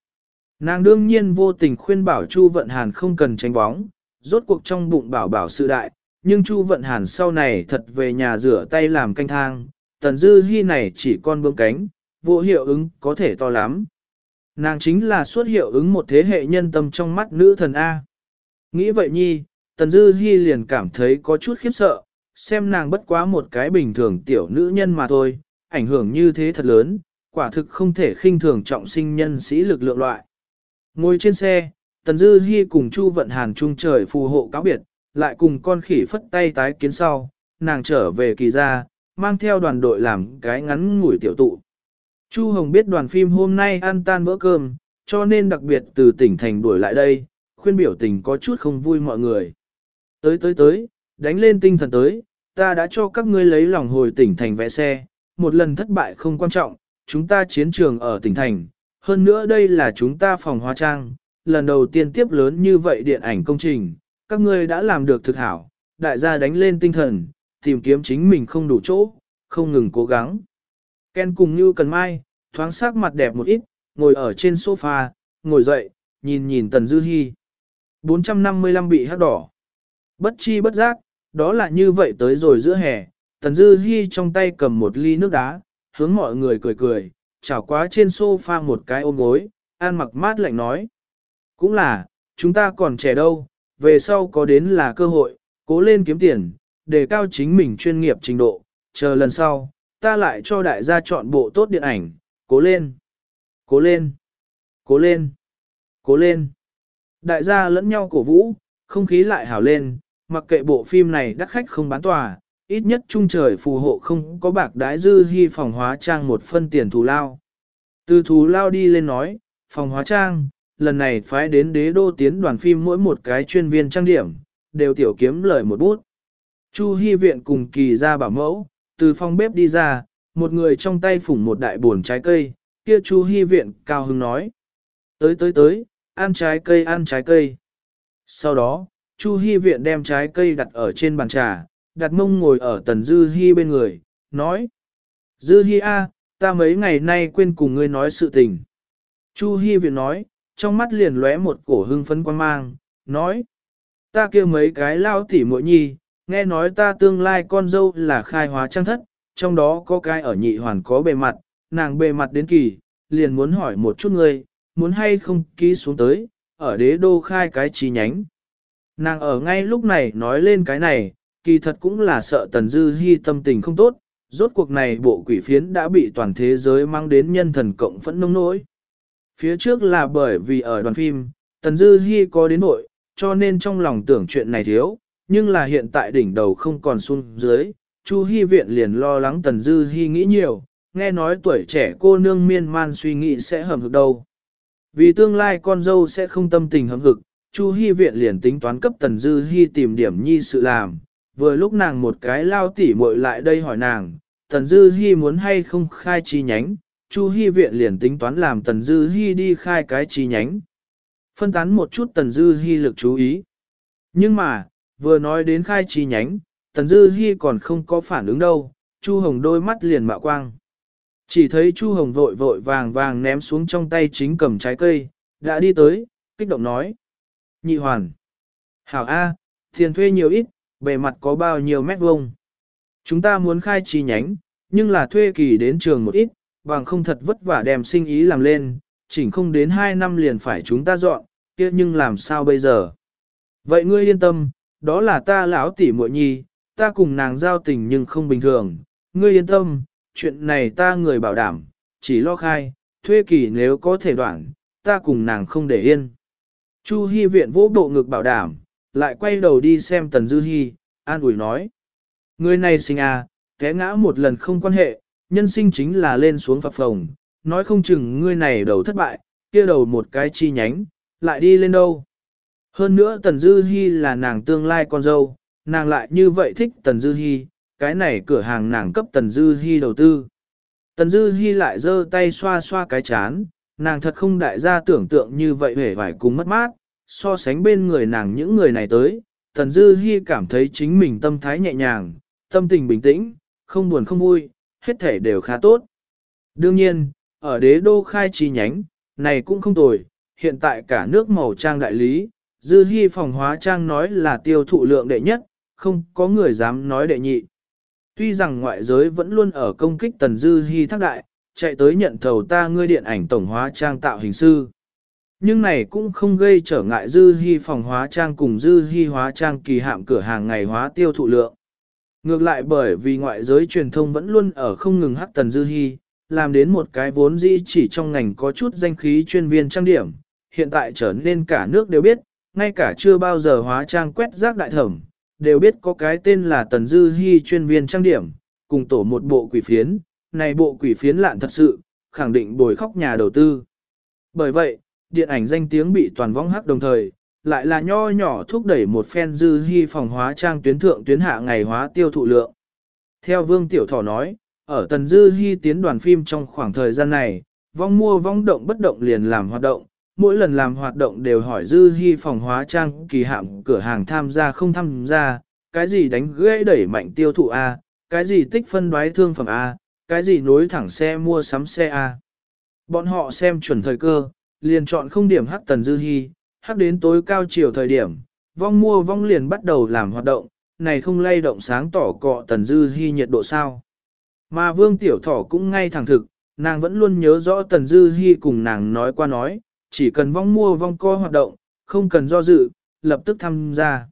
Speaker 1: Nàng đương nhiên vô tình khuyên bảo Chu Vận Hàn không cần tránh bóng, rốt cuộc trong bụng bảo bảo sự đại, nhưng Chu Vận Hàn sau này thật về nhà rửa tay làm canh thang, Tần Dư Hi này chỉ con bướm cánh, vô hiệu ứng có thể to lắm. Nàng chính là suốt hiệu ứng một thế hệ nhân tâm trong mắt nữ thần A. Nghĩ vậy nhi, Tần Dư Hi liền cảm thấy có chút khiếp sợ, xem nàng bất quá một cái bình thường tiểu nữ nhân mà thôi, ảnh hưởng như thế thật lớn, quả thực không thể khinh thường trọng sinh nhân sĩ lực lượng loại. Ngồi trên xe, Tần Dư Hi cùng Chu Vận Hàn trung trời phù hộ cáo biệt, lại cùng con khỉ phất tay tái kiến sau, nàng trở về kỳ gia, mang theo đoàn đội làm cái ngắn ngủi tiểu tụ. Chu Hồng biết đoàn phim hôm nay ăn tan bữa cơm, cho nên đặc biệt từ tỉnh thành đuổi lại đây, khuyên biểu tình có chút không vui mọi người. Tới tới tới, đánh lên tinh thần tới, ta đã cho các ngươi lấy lòng hồi tỉnh thành vẽ xe, một lần thất bại không quan trọng, chúng ta chiến trường ở tỉnh thành, hơn nữa đây là chúng ta phòng hóa trang, lần đầu tiên tiếp lớn như vậy điện ảnh công trình, các ngươi đã làm được thực hảo, đại gia đánh lên tinh thần, tìm kiếm chính mình không đủ chỗ, không ngừng cố gắng. Ken cùng như cần mai, thoáng sắc mặt đẹp một ít, ngồi ở trên sofa, ngồi dậy, nhìn nhìn Tần Dư Hi. 455 bị hắc đỏ. Bất chi bất giác, đó là như vậy tới rồi giữa hè, Tần Dư Hi trong tay cầm một ly nước đá, hướng mọi người cười cười, chảo quá trên sofa một cái ôm gối, an mặc mát lạnh nói. Cũng là, chúng ta còn trẻ đâu, về sau có đến là cơ hội, cố lên kiếm tiền, đề cao chính mình chuyên nghiệp trình độ, chờ lần sau, ta lại cho đại gia chọn bộ tốt điện ảnh, cố lên, cố lên, cố lên, cố lên. Đại gia lẫn nhau cổ vũ, không khí lại hào lên, mặc kệ bộ phim này đắt khách không bán tòa, ít nhất trung trời phù hộ không có bạc đái dư hy phòng hóa trang một phân tiền thù lao. Từ thù lao đi lên nói, phòng hóa trang, lần này phái đến đế đô tiến đoàn phim mỗi một cái chuyên viên trang điểm, đều tiểu kiếm lời một bút. Chu Hy viện cùng kỳ ra bảo mẫu, từ phòng bếp đi ra, một người trong tay phủng một đại buồn trái cây, kia Chu Hy viện cao hứng nói. Tới tới tới, ăn trái cây ăn trái cây. Sau đó, Chu Hi viện đem trái cây đặt ở trên bàn trà, đặt mông ngồi ở tần Dư Hi bên người, nói. Dư Hi a, ta mấy ngày nay quên cùng ngươi nói sự tình. Chu Hi viện nói, trong mắt liền lóe một cổ hưng phấn quan mang, nói. Ta kia mấy cái lao tỉ muội nhi, nghe nói ta tương lai con dâu là khai hóa trang thất, trong đó có cái ở nhị hoàn có bề mặt, nàng bề mặt đến kỳ, liền muốn hỏi một chút ngươi, muốn hay không ký xuống tới, ở đế đô khai cái chi nhánh. Nàng ở ngay lúc này nói lên cái này, kỳ thật cũng là sợ Tần Dư Hi tâm tình không tốt, rốt cuộc này bộ quỷ phiến đã bị toàn thế giới mang đến nhân thần cộng phẫn nông nỗi. Phía trước là bởi vì ở đoàn phim, Tần Dư Hi có đến nội, cho nên trong lòng tưởng chuyện này thiếu, nhưng là hiện tại đỉnh đầu không còn xuống dưới, Chu Hi viện liền lo lắng Tần Dư Hi nghĩ nhiều, nghe nói tuổi trẻ cô nương miên man suy nghĩ sẽ hầm hực đâu. Vì tương lai con dâu sẽ không tâm tình hầm hực, Chu Hi viện liền tính toán cấp Tần Dư Hi tìm điểm nhi sự làm, vừa lúc nàng một cái lao tỉ muội lại đây hỏi nàng, Tần Dư Hi muốn hay không khai chi nhánh, Chu Hi viện liền tính toán làm Tần Dư Hi đi khai cái chi nhánh. Phân tán một chút Tần Dư Hi lực chú ý. Nhưng mà, vừa nói đến khai chi nhánh, Tần Dư Hi còn không có phản ứng đâu, Chu Hồng đôi mắt liền mạo quang. Chỉ thấy Chu Hồng vội vội vàng vàng ném xuống trong tay chính cầm trái cây, đã đi tới, kích động nói. Nhị hoàn. Hảo A, tiền thuê nhiều ít, bề mặt có bao nhiêu mét vuông. Chúng ta muốn khai chi nhánh, nhưng là thuê kỳ đến trường một ít, bằng không thật vất vả đem sinh ý làm lên, chỉnh không đến 2 năm liền phải chúng ta dọn, kia nhưng làm sao bây giờ? Vậy ngươi yên tâm, đó là ta lão tỷ muội nhi, ta cùng nàng giao tình nhưng không bình thường, ngươi yên tâm, chuyện này ta người bảo đảm, chỉ lo khai, thuê kỳ nếu có thể đoạn, ta cùng nàng không để yên. Chu Hi viện vỗ bộ ngực bảo đảm, lại quay đầu đi xem Tần Dư Hi, an ủi nói. Người này sinh à, té ngã một lần không quan hệ, nhân sinh chính là lên xuống phập phồng, nói không chừng ngươi này đầu thất bại, kia đầu một cái chi nhánh, lại đi lên đâu. Hơn nữa Tần Dư Hi là nàng tương lai con dâu, nàng lại như vậy thích Tần Dư Hi, cái này cửa hàng nàng cấp Tần Dư Hi đầu tư. Tần Dư Hi lại giơ tay xoa xoa cái chán, nàng thật không đại gia tưởng tượng như vậy hề vải cùng mất mát, so sánh bên người nàng những người này tới, Tần Dư Hi cảm thấy chính mình tâm thái nhẹ nhàng, tâm tình bình tĩnh, không buồn không vui, hết thể đều khá tốt. Đương nhiên, ở đế đô khai chi nhánh, này cũng không tồi, hiện tại cả nước màu trang đại lý, Dư Hi phòng hóa trang nói là tiêu thụ lượng đệ nhất, không có người dám nói đệ nhị. Tuy rằng ngoại giới vẫn luôn ở công kích Tần Dư Hi thác đại, chạy tới nhận thầu ta ngươi điện ảnh tổng hóa trang tạo hình sư. Nhưng này cũng không gây trở ngại Dư hy phòng hóa trang cùng Dư hy hóa trang kỳ hạm cửa hàng ngày hóa tiêu thụ lượng. Ngược lại bởi vì ngoại giới truyền thông vẫn luôn ở không ngừng hắc Tần Dư hy làm đến một cái vốn dĩ chỉ trong ngành có chút danh khí chuyên viên trang điểm, hiện tại trở nên cả nước đều biết, ngay cả chưa bao giờ hóa trang quét rác đại thẩm, đều biết có cái tên là Tần Dư Hi chuyên viên trang điểm, cùng tổ một bộ quỷ phiến, này bộ quỷ phiến lạn thật sự, khẳng định bồi khóc nhà đầu tư. Bởi vậy, điện ảnh danh tiếng bị toàn vong hắc đồng thời, lại là nho nhỏ thúc đẩy một phen Dư hy phòng hóa trang tuyến thượng tuyến hạ ngày hóa tiêu thụ lượng. Theo Vương Tiểu Thỏ nói, ở Tần Dư hy tiến đoàn phim trong khoảng thời gian này, vong mua vong động bất động liền làm hoạt động, mỗi lần làm hoạt động đều hỏi Dư hy phòng hóa trang kỳ hạm cửa hàng tham gia không tham gia, cái gì đánh gãy đẩy mạnh tiêu thụ A, cái gì tích phân đoái thương phẩm A, cái gì nối thẳng xe mua sắm xe A. Bọn họ xem chuẩn thời cơ, liền chọn không điểm hắc Tần Dư hy hắc đến tối cao chiều thời điểm, vong mua vong liền bắt đầu làm hoạt động, này không lay động sáng tỏ cọ Tần Dư hy nhiệt độ sao. Mà Vương Tiểu Thỏ cũng ngay thẳng thực, nàng vẫn luôn nhớ rõ Tần Dư hy cùng nàng nói qua nói, chỉ cần vong mua vong co hoạt động, không cần do dự, lập tức tham gia.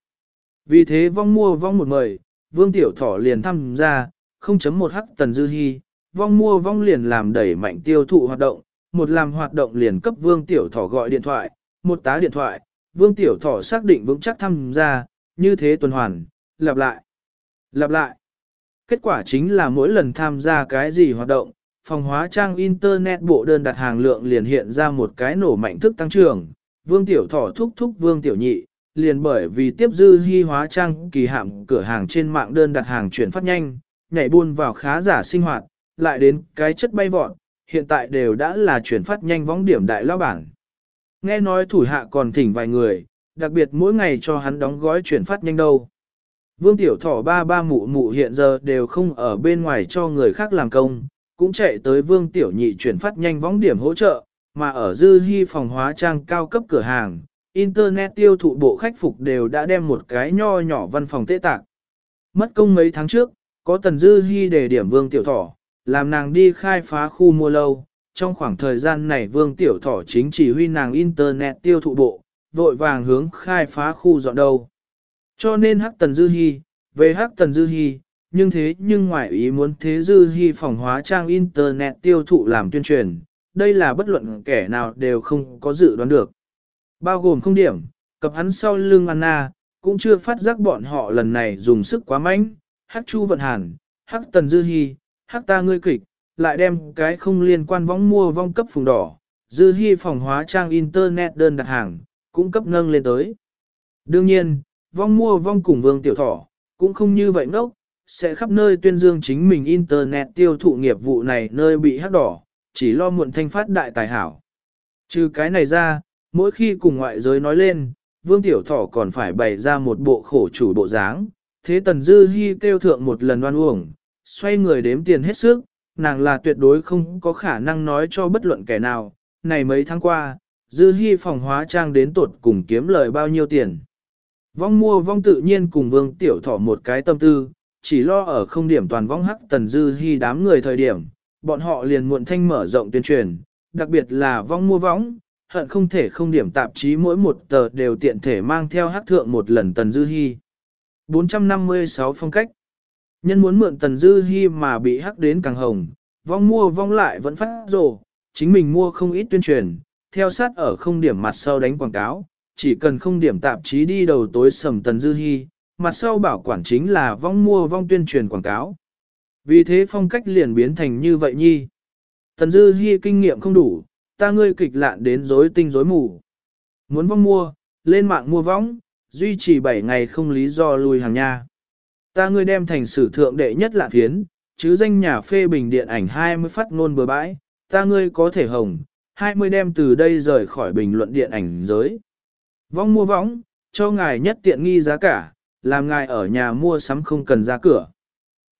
Speaker 1: Vì thế vong mua vong một mời, Vương Tiểu Thỏ liền tham gia, 0.1 hắc Tần Dư hy vong mua vong liền làm đẩy mạnh tiêu thụ hoạt động, một làm hoạt động liền cấp Vương Tiểu Thỏ gọi điện thoại, một tá điện thoại, Vương Tiểu Thỏ xác định vững chắc tham gia, như thế tuần hoàn, lặp lại, lặp lại. Kết quả chính là mỗi lần tham gia cái gì hoạt động, phòng hóa trang Internet bộ đơn đặt hàng lượng liền hiện ra một cái nổ mạnh thức tăng trưởng. Vương Tiểu Thỏ thúc thúc Vương Tiểu Nhị, liền bởi vì tiếp dư hy hóa trang kỳ hạm cửa hàng trên mạng đơn đặt hàng chuyển phát nhanh, nhảy buôn vào khá giả sinh hoạt, lại đến cái chất bay vọt, hiện tại đều đã là chuyển phát nhanh võng điểm đại lao bản. Nghe nói thủ hạ còn thỉnh vài người, đặc biệt mỗi ngày cho hắn đóng gói chuyển phát nhanh đâu. Vương Tiểu Thỏ ba ba mụ mụ hiện giờ đều không ở bên ngoài cho người khác làm công, cũng chạy tới Vương Tiểu Nhị chuyển phát nhanh võng điểm hỗ trợ, mà ở Dư Hy phòng hóa trang cao cấp cửa hàng, Internet tiêu thụ bộ khách phục đều đã đem một cái nho nhỏ văn phòng tệ tạc. Mất công mấy tháng trước, có Tần Dư Hy để điểm Vương Tiểu Thỏ, làm nàng đi khai phá khu mua lâu. Trong khoảng thời gian này Vương Tiểu Thỏ chính chỉ huy nàng Internet tiêu thụ bộ, vội vàng hướng khai phá khu dọn đầu. Cho nên Hắc Tần Dư Hi, về Hắc Tần Dư Hi, nhưng thế nhưng ngoại ý muốn thế Dư Hi phòng hóa trang Internet tiêu thụ làm tuyên truyền, đây là bất luận kẻ nào đều không có dự đoán được. Bao gồm không điểm, cập hắn sau lưng Anna, cũng chưa phát giác bọn họ lần này dùng sức quá mạnh, Hắc Chu Vận Hàn, Hắc Tần Dư Hi, Hắc ta ngươi kịch, lại đem cái không liên quan võng mua vong cấp phùng đỏ, Dư hy phòng hóa trang Internet đơn đặt hàng, cũng cấp nâng lên tới. Đương nhiên, vong mua vong cùng vương tiểu thỏ, cũng không như vậy ngốc, sẽ khắp nơi tuyên dương chính mình Internet tiêu thụ nghiệp vụ này nơi bị hắc đỏ, chỉ lo muộn thanh phát đại tài hảo. Trừ cái này ra, mỗi khi cùng ngoại giới nói lên, vương tiểu thỏ còn phải bày ra một bộ khổ chủ bộ dáng, thế tần dư hy kêu thượng một lần oan uổng, xoay người đếm tiền hết sức, nàng là tuyệt đối không có khả năng nói cho bất luận kẻ nào, này mấy tháng qua, dư hy phòng hóa trang đến tột cùng kiếm lời bao nhiêu tiền. Vong mua vong tự nhiên cùng vương tiểu thỏ một cái tâm tư, chỉ lo ở không điểm toàn vong hắc tần dư hy đám người thời điểm, bọn họ liền muộn thanh mở rộng tuyên truyền, đặc biệt là vong mua vong, hận không thể không điểm tạp chí mỗi một tờ đều tiện thể mang theo hắc thượng một lần tần dư hy. 456 phong cách Nhân muốn mượn tần dư hy mà bị hắc đến càng hồng, vong mua vong lại vẫn phát rồ, chính mình mua không ít tuyên truyền, theo sát ở không điểm mặt sau đánh quảng cáo, chỉ cần không điểm tạp chí đi đầu tối sầm tần dư hy, mặt sau bảo quản chính là vong mua vong tuyên truyền quảng cáo. Vì thế phong cách liền biến thành như vậy nhi. Tần dư hy kinh nghiệm không đủ, ta ngươi kịch lạn đến rối tinh rối mù. Muốn vong mua, lên mạng mua vong, duy trì 7 ngày không lý do lùi hàng nha. Ta ngươi đem thành sử thượng đệ nhất lạ phiến, chứ danh nhà phê bình điện ảnh 20 phát ngôn bừa bãi, ta ngươi có thể hồng, 20 đem từ đây rời khỏi bình luận điện ảnh giới. Vong mua võng, cho ngài nhất tiện nghi giá cả, làm ngài ở nhà mua sắm không cần ra cửa.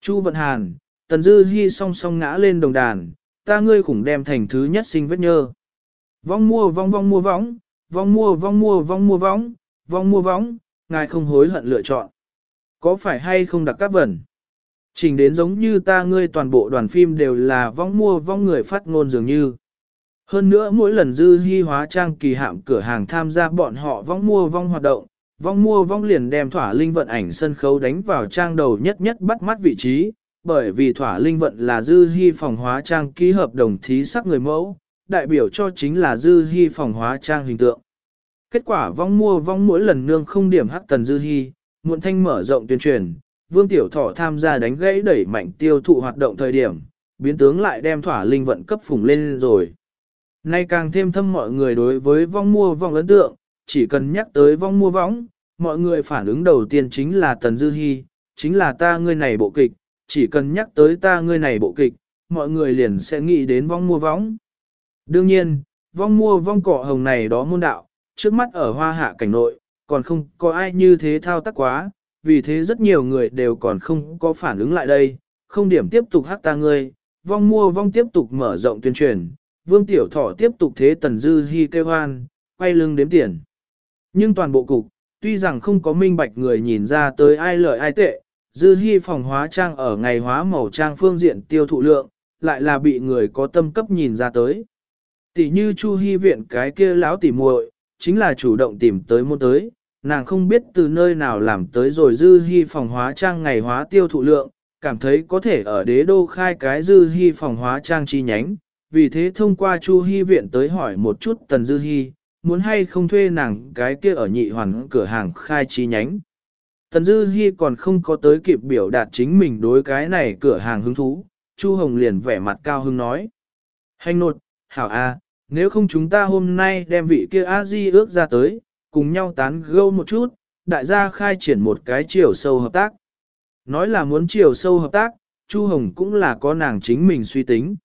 Speaker 1: Chu Vận Hàn, Tần Dư Hi song song ngã lên đồng đàn, ta ngươi khủng đem thành thứ nhất sinh vết nhơ. Vong mua vong vong mua võng, vong mua vong mua vong mua võng, vong mua võng, ngài không hối hận lựa chọn. Có phải hay không đặc các vẩn Trình đến giống như ta ngươi toàn bộ đoàn phim đều là vong mua vong người phát ngôn dường như. Hơn nữa mỗi lần dư hy hóa trang kỳ hạm cửa hàng tham gia bọn họ vong mua vong hoạt động, vong mua vong liền đem thỏa linh vận ảnh sân khấu đánh vào trang đầu nhất nhất bắt mắt vị trí, bởi vì thỏa linh vận là dư hy phòng hóa trang ký hợp đồng thí sắc người mẫu, đại biểu cho chính là dư hy phòng hóa trang hình tượng. Kết quả vong mua vong mỗi lần nương không điểm hắc tần dư hy, muộn thanh mở rộng tuyên truyền, vương tiểu Thỏ tham gia đánh gãy đẩy mạnh tiêu thụ hoạt động thời điểm, biến tướng lại đem thỏa linh vận cấp phùng lên rồi. Nay càng thêm thâm mọi người đối với vong mua vong ấn tượng, chỉ cần nhắc tới vong mua vong, mọi người phản ứng đầu tiên chính là Tần Dư Hi, chính là ta ngươi này bộ kịch, chỉ cần nhắc tới ta ngươi này bộ kịch, mọi người liền sẽ nghĩ đến vong mua vong. Đương nhiên, vong mua vong cỏ hồng này đó môn đạo, trước mắt ở hoa hạ cảnh nội, còn không có ai như thế thao tác quá, vì thế rất nhiều người đều còn không có phản ứng lại đây, không điểm tiếp tục hát ta ngươi, vong mua vong tiếp tục mở rộng tuyên truyền, vương tiểu thọ tiếp tục thế tần dư hy kêu hoan, quay lưng đếm tiền. Nhưng toàn bộ cục, tuy rằng không có minh bạch người nhìn ra tới ai lợi ai tệ, dư hy phòng hóa trang ở ngày hóa màu trang phương diện tiêu thụ lượng, lại là bị người có tâm cấp nhìn ra tới. Tỷ như Chu Hy viện cái kia lão tỉ muội, chính là chủ động tìm tới môn tới, nàng không biết từ nơi nào làm tới rồi dư hy phòng hóa trang ngày hóa tiêu thụ lượng, cảm thấy có thể ở đế đô khai cái dư hy phòng hóa trang chi nhánh, vì thế thông qua Chu Hy viện tới hỏi một chút Tần Dư Hy, muốn hay không thuê nàng cái kia ở nhị hoàn cửa hàng khai chi nhánh. Tần Dư Hi còn không có tới kịp biểu đạt chính mình đối cái này cửa hàng hứng thú, Chu Hồng liền vẻ mặt cao hứng nói. Hành nột, hảo a, nếu không chúng ta hôm nay đem vị kia a di ước ra tới, cùng nhau tán gẫu một chút, đại gia khai triển một cái chiều sâu hợp tác. Nói là muốn chiều sâu hợp tác, Chu Hồng cũng là có nàng chính mình suy tính.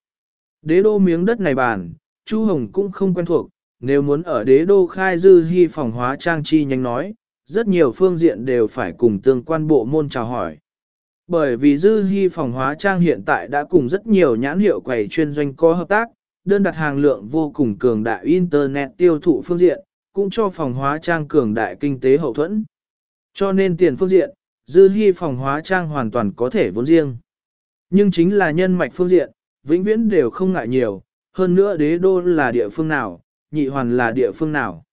Speaker 1: Đế đô miếng đất này bàn, Chu Hồng cũng không quen thuộc, nếu muốn ở đế đô khai dư hy phòng hóa trang chi nhanh nói, rất nhiều phương diện đều phải cùng tương quan bộ môn chào hỏi. Bởi vì dư hy phòng hóa trang hiện tại đã cùng rất nhiều nhãn hiệu quầy chuyên doanh có hợp tác, đơn đặt hàng lượng vô cùng cường đại Internet tiêu thụ phương diện, cũng cho phòng hóa trang cường đại kinh tế hậu thuẫn. Cho nên tiền phương diện, dư hy phòng hóa trang hoàn toàn có thể vốn riêng. Nhưng chính là nhân mạch phương diện, vĩnh viễn đều không ngại nhiều, hơn nữa đế đô là địa phương nào, nhị hoàn là địa phương nào.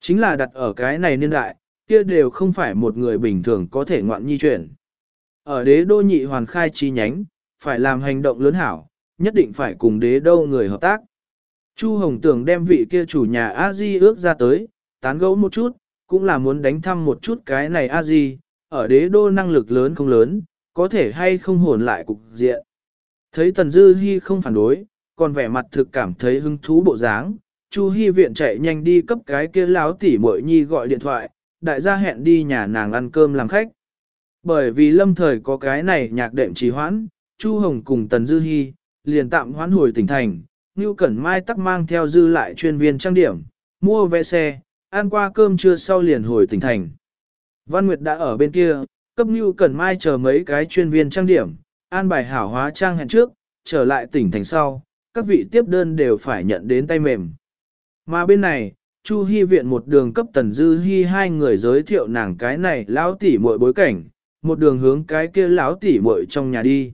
Speaker 1: Chính là đặt ở cái này niên đại, kia đều không phải một người bình thường có thể ngoạn nhi chuyển. Ở đế đô nhị hoàn khai chi nhánh, phải làm hành động lớn hảo, nhất định phải cùng đế đô người hợp tác. Chu Hồng tưởng đem vị kia chủ nhà a di ước ra tới, tán gẫu một chút, cũng là muốn đánh thăm một chút cái này a di ở đế đô năng lực lớn không lớn, có thể hay không hồn lại cục diện. Thấy Tần Dư Hi không phản đối, còn vẻ mặt thực cảm thấy hứng thú bộ dáng, Chu Hi viện chạy nhanh đi cấp cái kia láo tỷ muội nhi gọi điện thoại, đại gia hẹn đi nhà nàng ăn cơm làm khách. Bởi vì lâm thời có cái này nhạc đệm trì hoãn, Chu Hồng cùng Tần Dư Hi, liền tạm hoãn hồi tỉnh thành, Ngưu Cẩn Mai tắc mang theo dư lại chuyên viên trang điểm, mua vé xe, ăn qua cơm trưa sau liền hồi tỉnh thành. Văn Nguyệt đã ở bên kia, cấp Ngưu Cẩn Mai chờ mấy cái chuyên viên trang điểm, an bài hảo hóa trang hẹn trước, trở lại tỉnh thành sau, các vị tiếp đơn đều phải nhận đến tay mềm. Mà bên này, Chu Hi viện một đường cấp Tần Dư Hi hai người giới thiệu nàng cái này lão tỷ muội bối cảnh, một đường hướng cái kia lão tỷ muội trong nhà đi.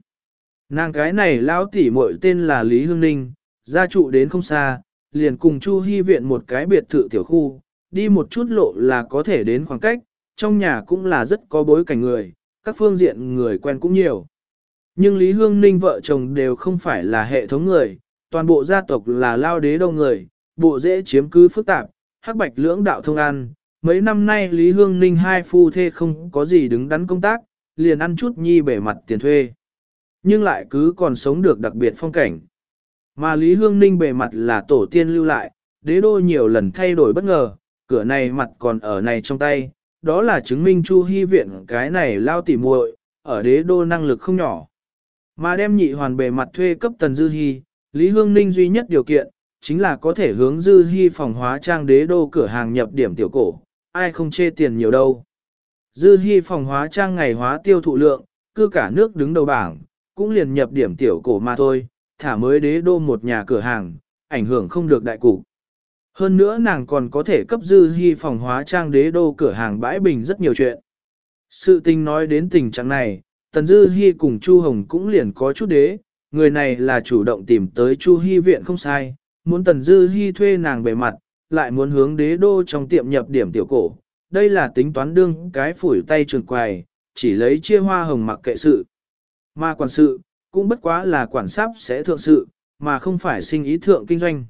Speaker 1: Nàng cái này lão tỷ muội tên là Lý Hương Ninh, gia trụ đến không xa, liền cùng Chu Hi viện một cái biệt thự tiểu khu, đi một chút lộ là có thể đến khoảng cách, trong nhà cũng là rất có bối cảnh người, các phương diện người quen cũng nhiều. Nhưng Lý Hương Ninh vợ chồng đều không phải là hệ thống người, toàn bộ gia tộc là lao đế đông người, bộ dễ chiếm cứ phức tạp, hắc bạch lưỡng đạo thông ăn. Mấy năm nay Lý Hương Ninh hai phu thê không có gì đứng đắn công tác, liền ăn chút nhi bể mặt tiền thuê. Nhưng lại cứ còn sống được đặc biệt phong cảnh. Mà Lý Hương Ninh bề mặt là tổ tiên lưu lại, đế đô nhiều lần thay đổi bất ngờ, cửa này mặt còn ở này trong tay, đó là chứng minh Chu Hy viện cái này lao tỉ muội ở đế đô năng lực không nhỏ. Mà đem nhị hoàn bề mặt thuê cấp tần dư hy, Lý Hương Ninh duy nhất điều kiện, chính là có thể hướng dư hy phòng hóa trang đế đô cửa hàng nhập điểm tiểu cổ, ai không chê tiền nhiều đâu. Dư hy phòng hóa trang ngày hóa tiêu thụ lượng, cứ cả nước đứng đầu bảng, cũng liền nhập điểm tiểu cổ mà thôi, thả mới đế đô một nhà cửa hàng, ảnh hưởng không được đại cục. Hơn nữa nàng còn có thể cấp dư hy phòng hóa trang đế đô cửa hàng bãi bình rất nhiều chuyện. Sự tình nói đến tình trạng này, Tần Dư Hi cùng Chu Hồng cũng liền có chút đế, người này là chủ động tìm tới Chu Hi viện không sai, muốn Tần Dư Hi thuê nàng bề mặt, lại muốn hướng đế đô trong tiệm nhập điểm tiểu cổ. Đây là tính toán đương cái phủi tay trường quài, chỉ lấy chia hoa hồng mặc kệ sự. Mà quản sự, cũng bất quá là quản sáp sẽ thượng sự, mà không phải sinh ý thượng kinh doanh.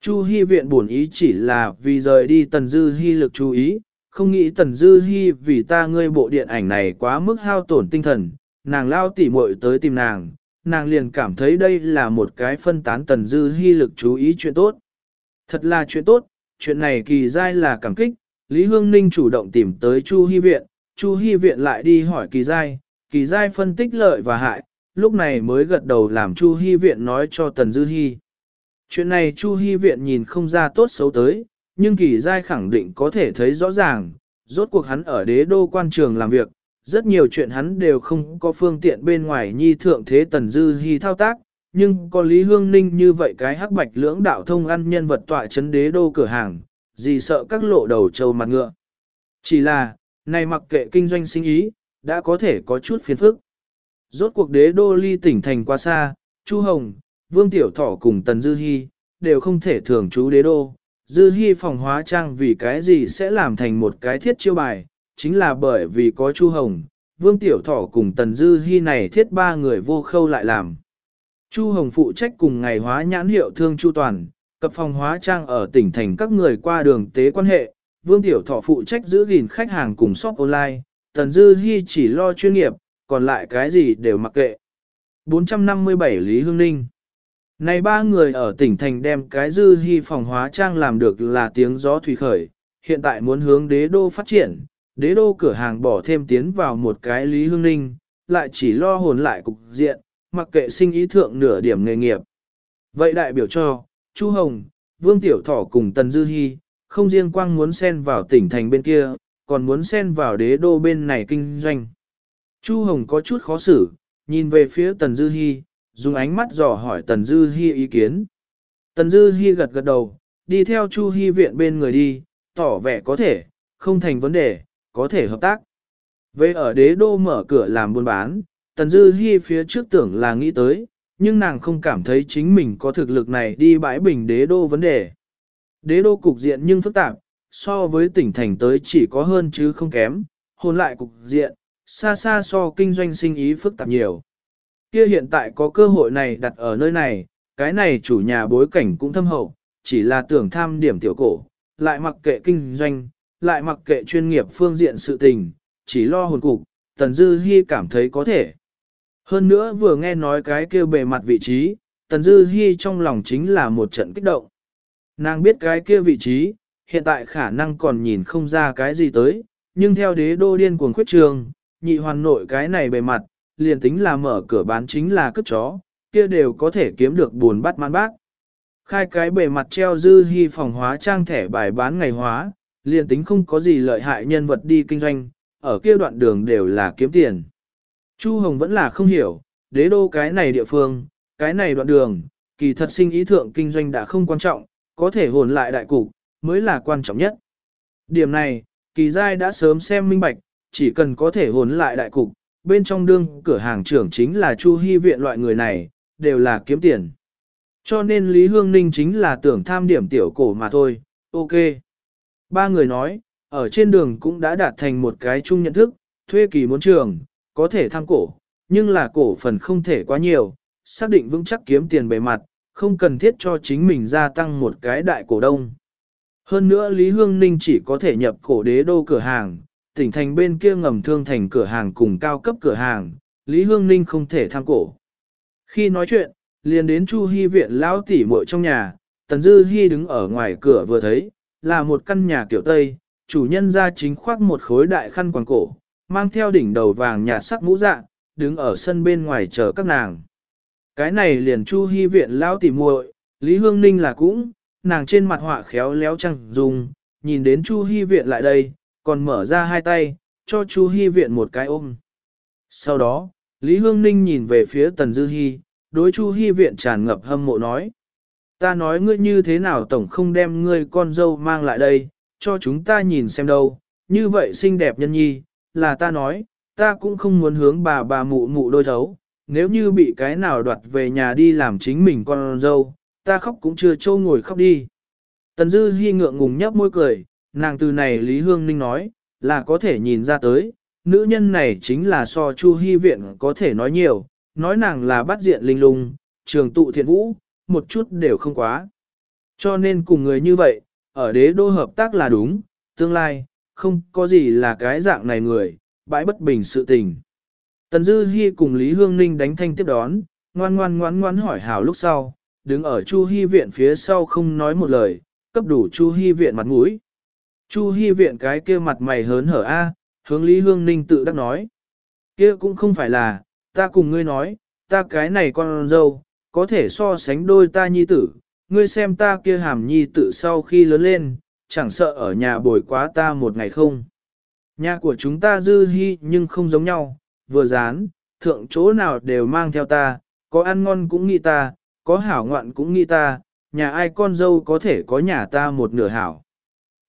Speaker 1: Chu Hi viện buồn ý chỉ là vì rời đi Tần Dư Hi lực chú ý, không nghĩ Tần Dư Hi vì ta ngươi bộ điện ảnh này quá mức hao tổn tinh thần, nàng lao tỉ muội tới tìm nàng, nàng liền cảm thấy đây là một cái phân tán Tần Dư Hi lực chú ý chuyện tốt. Thật là chuyện tốt, chuyện này kỳ dai là cảm kích, Lý Hương Ninh chủ động tìm tới Chu Hi viện, Chu Hi viện lại đi hỏi kỳ dai, kỳ dai phân tích lợi và hại, lúc này mới gật đầu làm Chu Hi viện nói cho Tần Dư Hi. Chuyện này Chu Hi viện nhìn không ra tốt xấu tới, nhưng kỳ giai khẳng định có thể thấy rõ ràng, rốt cuộc hắn ở đế đô quan trường làm việc, rất nhiều chuyện hắn đều không có phương tiện bên ngoài nhi thượng thế Tần Dư Hi thao tác, nhưng có Lý Hương Ninh như vậy cái hắc bạch lưỡng đạo thông ăn nhân vật tọa chấn đế đô cửa hàng, gì sợ các lộ đầu trâu mặt ngựa. Chỉ là, này mặc kệ kinh doanh sinh ý, đã có thể có chút phiền phức. Rốt cuộc đế đô ly tỉnh thành quá xa, Chu Hồng, Vương Tiểu Thỏ cùng Tần Dư Hi, đều không thể thường trú đế đô. Dư Hi phòng hóa trang vì cái gì sẽ làm thành một cái thiết chiêu bài, chính là bởi vì có Chu Hồng, Vương Tiểu Thỏ cùng Tần Dư Hi này thiết ba người vô khâu lại làm. Chu Hồng phụ trách cùng ngày hóa nhãn hiệu thương Chu Toàn, cập phòng hóa trang ở tỉnh thành các người qua đường tế quan hệ, Vương Tiểu Thọ phụ trách giữ gìn khách hàng cùng shop online, Tần Dư Hi chỉ lo chuyên nghiệp, còn lại cái gì đều mặc kệ. 457 Lý Hương Ninh Này ba người ở tỉnh thành đem cái Dư Hi phòng hóa trang làm được là tiếng gió thủy khởi, hiện tại muốn hướng đế đô phát triển, đế đô cửa hàng bỏ thêm tiến vào một cái Lý Hương Ninh, lại chỉ lo hồn lại cục diện, mặc kệ sinh ý thượng nửa điểm nghề nghiệp. Vậy đại biểu cho, Chu Hồng, Vương Tiểu Thỏ cùng Tần Dư Hi, không riêng quang muốn xen vào tỉnh thành bên kia, còn muốn xen vào đế đô bên này kinh doanh. Chu Hồng có chút khó xử, nhìn về phía Tần Dư Hi, dùng ánh mắt dò hỏi Tần Dư Hi ý kiến. Tần Dư Hi gật gật đầu, đi theo Chu Hi viện bên người đi, tỏ vẻ có thể, không thành vấn đề, có thể hợp tác. Về ở đế đô mở cửa làm buôn bán, Tần Dư Hi phía trước tưởng là nghĩ tới, nhưng nàng không cảm thấy chính mình có thực lực này đi bãi bình đế đô vấn đề. Đế đô cục diện nhưng phức tạp, so với tỉnh thành tới chỉ có hơn chứ không kém, hồn lại cục diện, xa xa so kinh doanh sinh ý phức tạp nhiều. Kia hiện tại có cơ hội này đặt ở nơi này, cái này chủ nhà bối cảnh cũng thâm hậu, chỉ là tưởng tham điểm tiểu cổ, lại mặc kệ kinh doanh, lại mặc kệ chuyên nghiệp phương diện sự tình, chỉ lo hồn cục, Tần Dư Hi cảm thấy có thể. Hơn nữa vừa nghe nói cái kia bề mặt vị trí, Tần Dư Hi trong lòng chính là một trận kích động. Nàng biết cái kia vị trí, hiện tại khả năng còn nhìn không ra cái gì tới, nhưng theo đế đô điên cuồng khuyết trường, nhị hoàn nội cái này bề mặt, liền tính là mở cửa bán chính là cất chó, kia đều có thể kiếm được buồn bắt man bác. Khai cái bề mặt treo dư hy phòng hóa trang thẻ bài bán ngày hóa, liền tính không có gì lợi hại nhân vật đi kinh doanh, ở kia đoạn đường đều là kiếm tiền. Chu Hồng vẫn là không hiểu, đế đô cái này địa phương, cái này đoạn đường, kỳ thật sinh ý thượng kinh doanh đã không quan trọng, có thể hồn lại đại cục, mới là quan trọng nhất. Điểm này, kỳ giai đã sớm xem minh bạch, chỉ cần có thể hồn lại đại cục, bên trong đương cửa hàng trưởng chính là Chu Hy viện loại người này, đều là kiếm tiền. Cho nên Lý Hương Ninh chính là tưởng tham điểm tiểu cổ mà thôi, ok. Ba người nói, ở trên đường cũng đã đạt thành một cái chung nhận thức, thuê kỳ muốn trường, có thể tham cổ, nhưng là cổ phần không thể quá nhiều, xác định vững chắc kiếm tiền bề mặt, không cần thiết cho chính mình gia tăng một cái đại cổ đông. Hơn nữa Lý Hương Ninh chỉ có thể nhập cổ đế đô cửa hàng, tỉnh thành bên kia ngầm thương thành cửa hàng cùng cao cấp cửa hàng, Lý Hương Ninh không thể tham cổ. Khi nói chuyện, liền đến Chu Hy viện lão tỷ muội trong nhà, Tần Dư Hi đứng ở ngoài cửa vừa thấy, là một căn nhà kiểu Tây, chủ nhân ra chính khoác một khối đại khăn quàng cổ, mang theo đỉnh đầu vàng nhạt sắc mũ dạng, đứng ở sân bên ngoài chờ các nàng. Cái này liền Chu Hi viện lão tỷ muội, Lý Hương Ninh là cũng, nàng trên mặt họa khéo léo trăng dùng, nhìn đến Chu Hi Viện lại đây, còn mở ra hai tay, cho Chu Hi Viện một cái ôm. Sau đó, Lý Hương Ninh nhìn về phía Tần Dư Hi, đối Chu Hi Viện tràn ngập hâm mộ nói. Ta nói ngươi như thế nào tổng không đem ngươi con dâu mang lại đây, cho chúng ta nhìn xem đâu, như vậy xinh đẹp nhân nhi, là ta nói, ta cũng không muốn hướng bà bà mụ mụ đôi thấu, nếu như bị cái nào đoạt về nhà đi làm chính mình con dâu, ta khóc cũng chưa trâu ngồi khóc đi. Tần Dư Hi ngượng ngùng nhấp môi cười, nàng từ này Lý Hương Ninh nói, là có thể nhìn ra tới, nữ nhân này chính là so Chu Hi Viện có thể nói nhiều, nói nàng là bắt diện linh lung, trường tụ thiện vũ, một chút đều không quá. Cho nên cùng người như vậy, ở đế đô hợp tác là đúng, tương lai, không có gì là cái dạng này người, bãi bất bình sự tình. Tần Dư Hi cùng Lý Hương Ninh đánh thanh tiếp đón, ngoan ngoan ngoan ngoan hỏi hảo lúc sau, đứng ở Chu Hi viện phía sau không nói một lời, cấp đủ Chu Hi viện mặt mũi. Chu Hi viện cái kia mặt mày hớn hở a, hướng Lý Hương Ninh tự đắc nói. Kia cũng không phải là, ta cùng ngươi nói, ta cái này con dâu, có thể so sánh đôi ta nhi tử, ngươi xem ta kia hàm nhi tử sau khi lớn lên, chẳng sợ ở nhà bồi quá ta một ngày không. Nhà của chúng ta dư hy nhưng không giống nhau, vừa dán, thượng chỗ nào đều mang theo ta, có ăn ngon cũng nghĩ ta, có hảo ngoạn cũng nghĩ ta, nhà ai con dâu có thể có nhà ta một nửa hảo.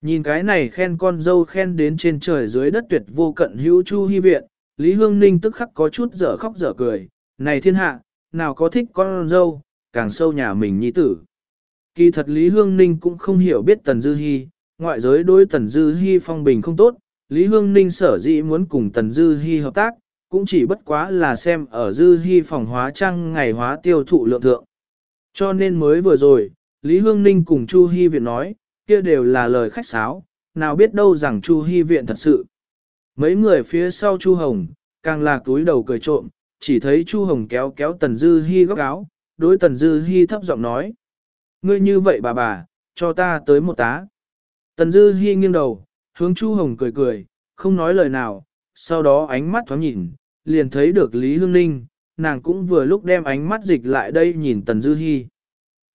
Speaker 1: Nhìn cái này khen con dâu khen đến trên trời dưới đất tuyệt vô cận hữu chu hy viện, Lý Hương Ninh tức khắc có chút dở khóc dở cười, này thiên hạ, nào có thích con dâu, càng sâu nhà mình nhi tử. Kỳ thật Lý Hương Ninh cũng không hiểu biết Tần Dư Hi, ngoại giới đối Tần Dư Hi phong bình không tốt, Lý Hương Ninh sở dĩ muốn cùng Tần Dư Hi hợp tác, cũng chỉ bất quá là xem ở Dư Hi phòng hóa trang ngày hóa tiêu thụ lượng thượng. Cho nên mới vừa rồi, Lý Hương Ninh cùng Chu Hi Viện nói, kia đều là lời khách sáo, nào biết đâu rằng Chu Hi Viện thật sự. Mấy người phía sau Chu Hồng, càng là túi đầu cười trộm, chỉ thấy Chu Hồng kéo kéo Tần Dư Hi góc áo, đối Tần Dư Hi thấp giọng nói. Ngươi như vậy bà bà, cho ta tới một tá. Tần Dư Hi nghiêng đầu, hướng Chu Hồng cười cười, không nói lời nào, sau đó ánh mắt thoáng nhìn, liền thấy được Lý Hương Ninh, nàng cũng vừa lúc đem ánh mắt dịch lại đây nhìn Tần Dư Hi.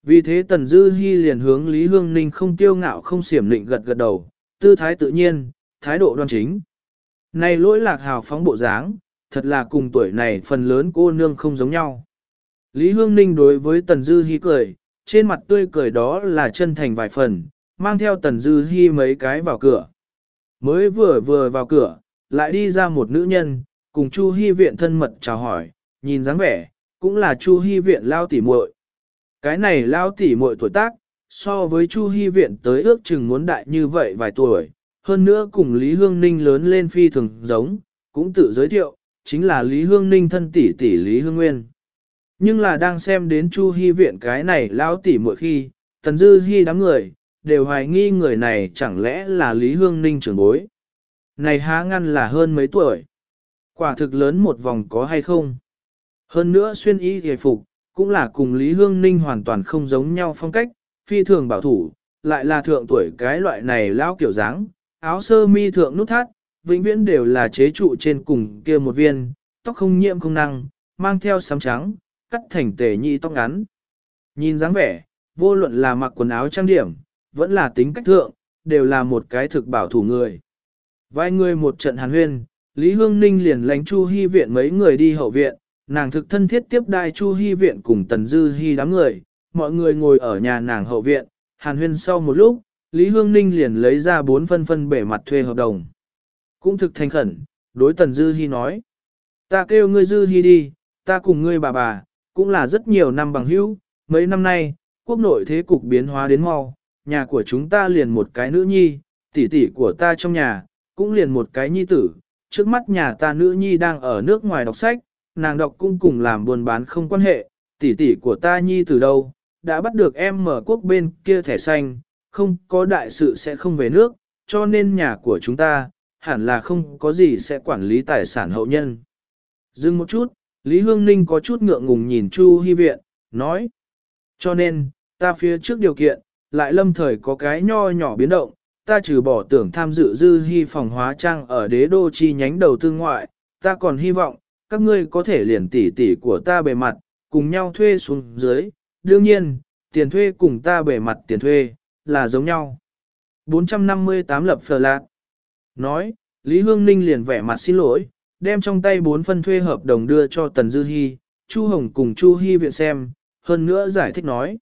Speaker 1: Vì thế Tần Dư Hi liền hướng Lý Hương Ninh không tiêu ngạo không xiểm lịnh gật gật đầu, tư thái tự nhiên, thái độ đoan chính. Này lỗi lạc hào phóng bộ dáng, thật là cùng tuổi này phần lớn cô nương không giống nhau. Lý Hương Ninh đối với Tần Dư Hi cười, trên mặt tươi cười đó là chân thành vài phần, mang theo Tần Dư Hi mấy cái vào cửa. Mới vừa vừa vào cửa, lại đi ra một nữ nhân, cùng Chu Hi viện thân mật chào hỏi, nhìn dáng vẻ, cũng là Chu Hi viện lao tỉ muội. Cái này lao tỉ muội tuổi tác, so với Chu Hi viện tới ước chừng muốn đại như vậy vài tuổi, hơn nữa cùng Lý Hương Ninh lớn lên phi thường giống, cũng tự giới thiệu, chính là Lý Hương Ninh thân tỷ tỷ Lý Hương Nguyên. Nhưng là đang xem đến Chu Hi viện cái này lao tỉ muội khi, Tần Dư hy đám người, đều hoài nghi người này chẳng lẽ là Lý Hương Ninh trưởng bối. Này há ngăn là hơn mấy tuổi. Quả thực lớn một vòng có hay không? Hơn nữa xuyên y hề phục, cũng là cùng Lý Hương Ninh hoàn toàn không giống nhau phong cách, phi thường bảo thủ, lại là thượng tuổi cái loại này lão kiểu dáng, áo sơ mi thượng nút thắt, vĩnh viễn đều là chế trụ trên cùng kia một viên, tóc không nhiễm không năng, mang theo sám trắng, cắt thành tề nhị tóc ngắn. Nhìn dáng vẻ, vô luận là mặc quần áo trang điểm, vẫn là tính cách thượng, đều là một cái thực bảo thủ người. Vài người một trận hàn huyên, Lý Hương Ninh liền lánh Chu Hy viện mấy người đi hậu viện, nàng thực thân thiết tiếp đai Chu Hy viện cùng Tần Dư Hy đám người, mọi người ngồi ở nhà nàng hậu viện, hàn huyên sau một lúc, Lý Hương Ninh liền lấy ra bốn phân phân bể mặt thuê hợp đồng. Cũng thực thành khẩn, đối Tần Dư Hi nói. Ta kêu ngươi Dư Hi đi, ta cùng ngươi bà bà, cũng là rất nhiều năm bằng hữu, mấy năm nay, quốc nội thế cục biến hóa đến mau, nhà của chúng ta liền một cái nữ nhi, tỷ tỷ của ta trong nhà, cũng liền một cái nhi tử, trước mắt nhà ta nữ nhi đang ở nước ngoài đọc sách, nàng đọc cũng cùng làm buôn bán không quan hệ, tỷ tỷ của ta nhi từ đâu, đã bắt được em mở quốc bên kia thẻ xanh, không có đại sự sẽ không về nước, cho nên nhà của chúng ta, hẳn là không có gì sẽ quản lý tài sản hậu nhân. Dừng một chút, Lý Hương Ninh có chút ngượng ngùng nhìn Chu Hy Viện, nói. Cho nên, ta phía trước điều kiện, lại lâm thời có cái nho nhỏ biến động, ta trừ bỏ tưởng tham dự dư hy phòng hóa trang ở đế đô chi nhánh đầu tư ngoại, ta còn hy vọng, các ngươi có thể liền tỉ tỉ của ta bề mặt, cùng nhau thuê xuống dưới, đương nhiên, tiền thuê cùng ta bề mặt tiền thuê, là giống nhau. 458 lập phờ lạc. Nói, Lý Hương Ninh liền vẻ mặt xin lỗi, đem trong tay bốn phân thuê hợp đồng đưa cho Tần Dư Hi, Chu Hồng cùng Chu Hi viện xem, hơn nữa giải thích nói.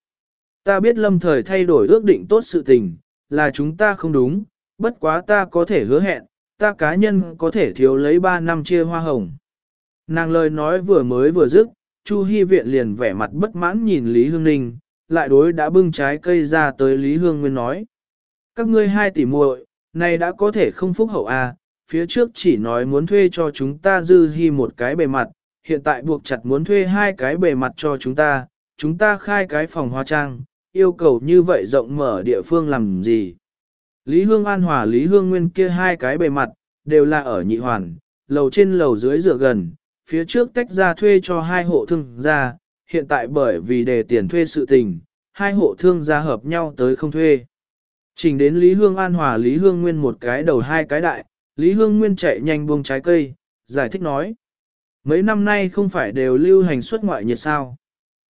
Speaker 1: Ta biết lâm thời thay đổi ước định tốt sự tình, là chúng ta không đúng, bất quá ta có thể hứa hẹn, ta cá nhân có thể thiếu lấy 3 năm chia hoa hồng. Nàng lời nói vừa mới vừa dứt, Chu Hi viện liền vẻ mặt bất mãn nhìn Lý Hương Ninh, lại đối đã bưng trái cây ra tới Lý Hương Nguyên nói. Các ngươi hai tỷ muội, này đã có thể không phúc hậu à, phía trước chỉ nói muốn thuê cho chúng ta dư hy một cái bề mặt, hiện tại buộc chặt muốn thuê hai cái bề mặt cho chúng ta, chúng ta khai cái phòng hoa trang, yêu cầu như vậy rộng mở địa phương làm gì. Lý Hương An Hòa Lý Hương Nguyên kia hai cái bề mặt, đều là ở nhị hoàn, lầu trên lầu dưới dựa gần, phía trước tách ra thuê cho hai hộ thương gia, hiện tại bởi vì để tiền thuê sự tình, hai hộ thương gia hợp nhau tới không thuê. Trình đến Lý Hương An Hòa Lý Hương Nguyên một cái đầu hai cái đại, Lý Hương Nguyên chạy nhanh buông trái cây, giải thích nói. Mấy năm nay không phải đều lưu hành xuất ngoại nhiệt sao.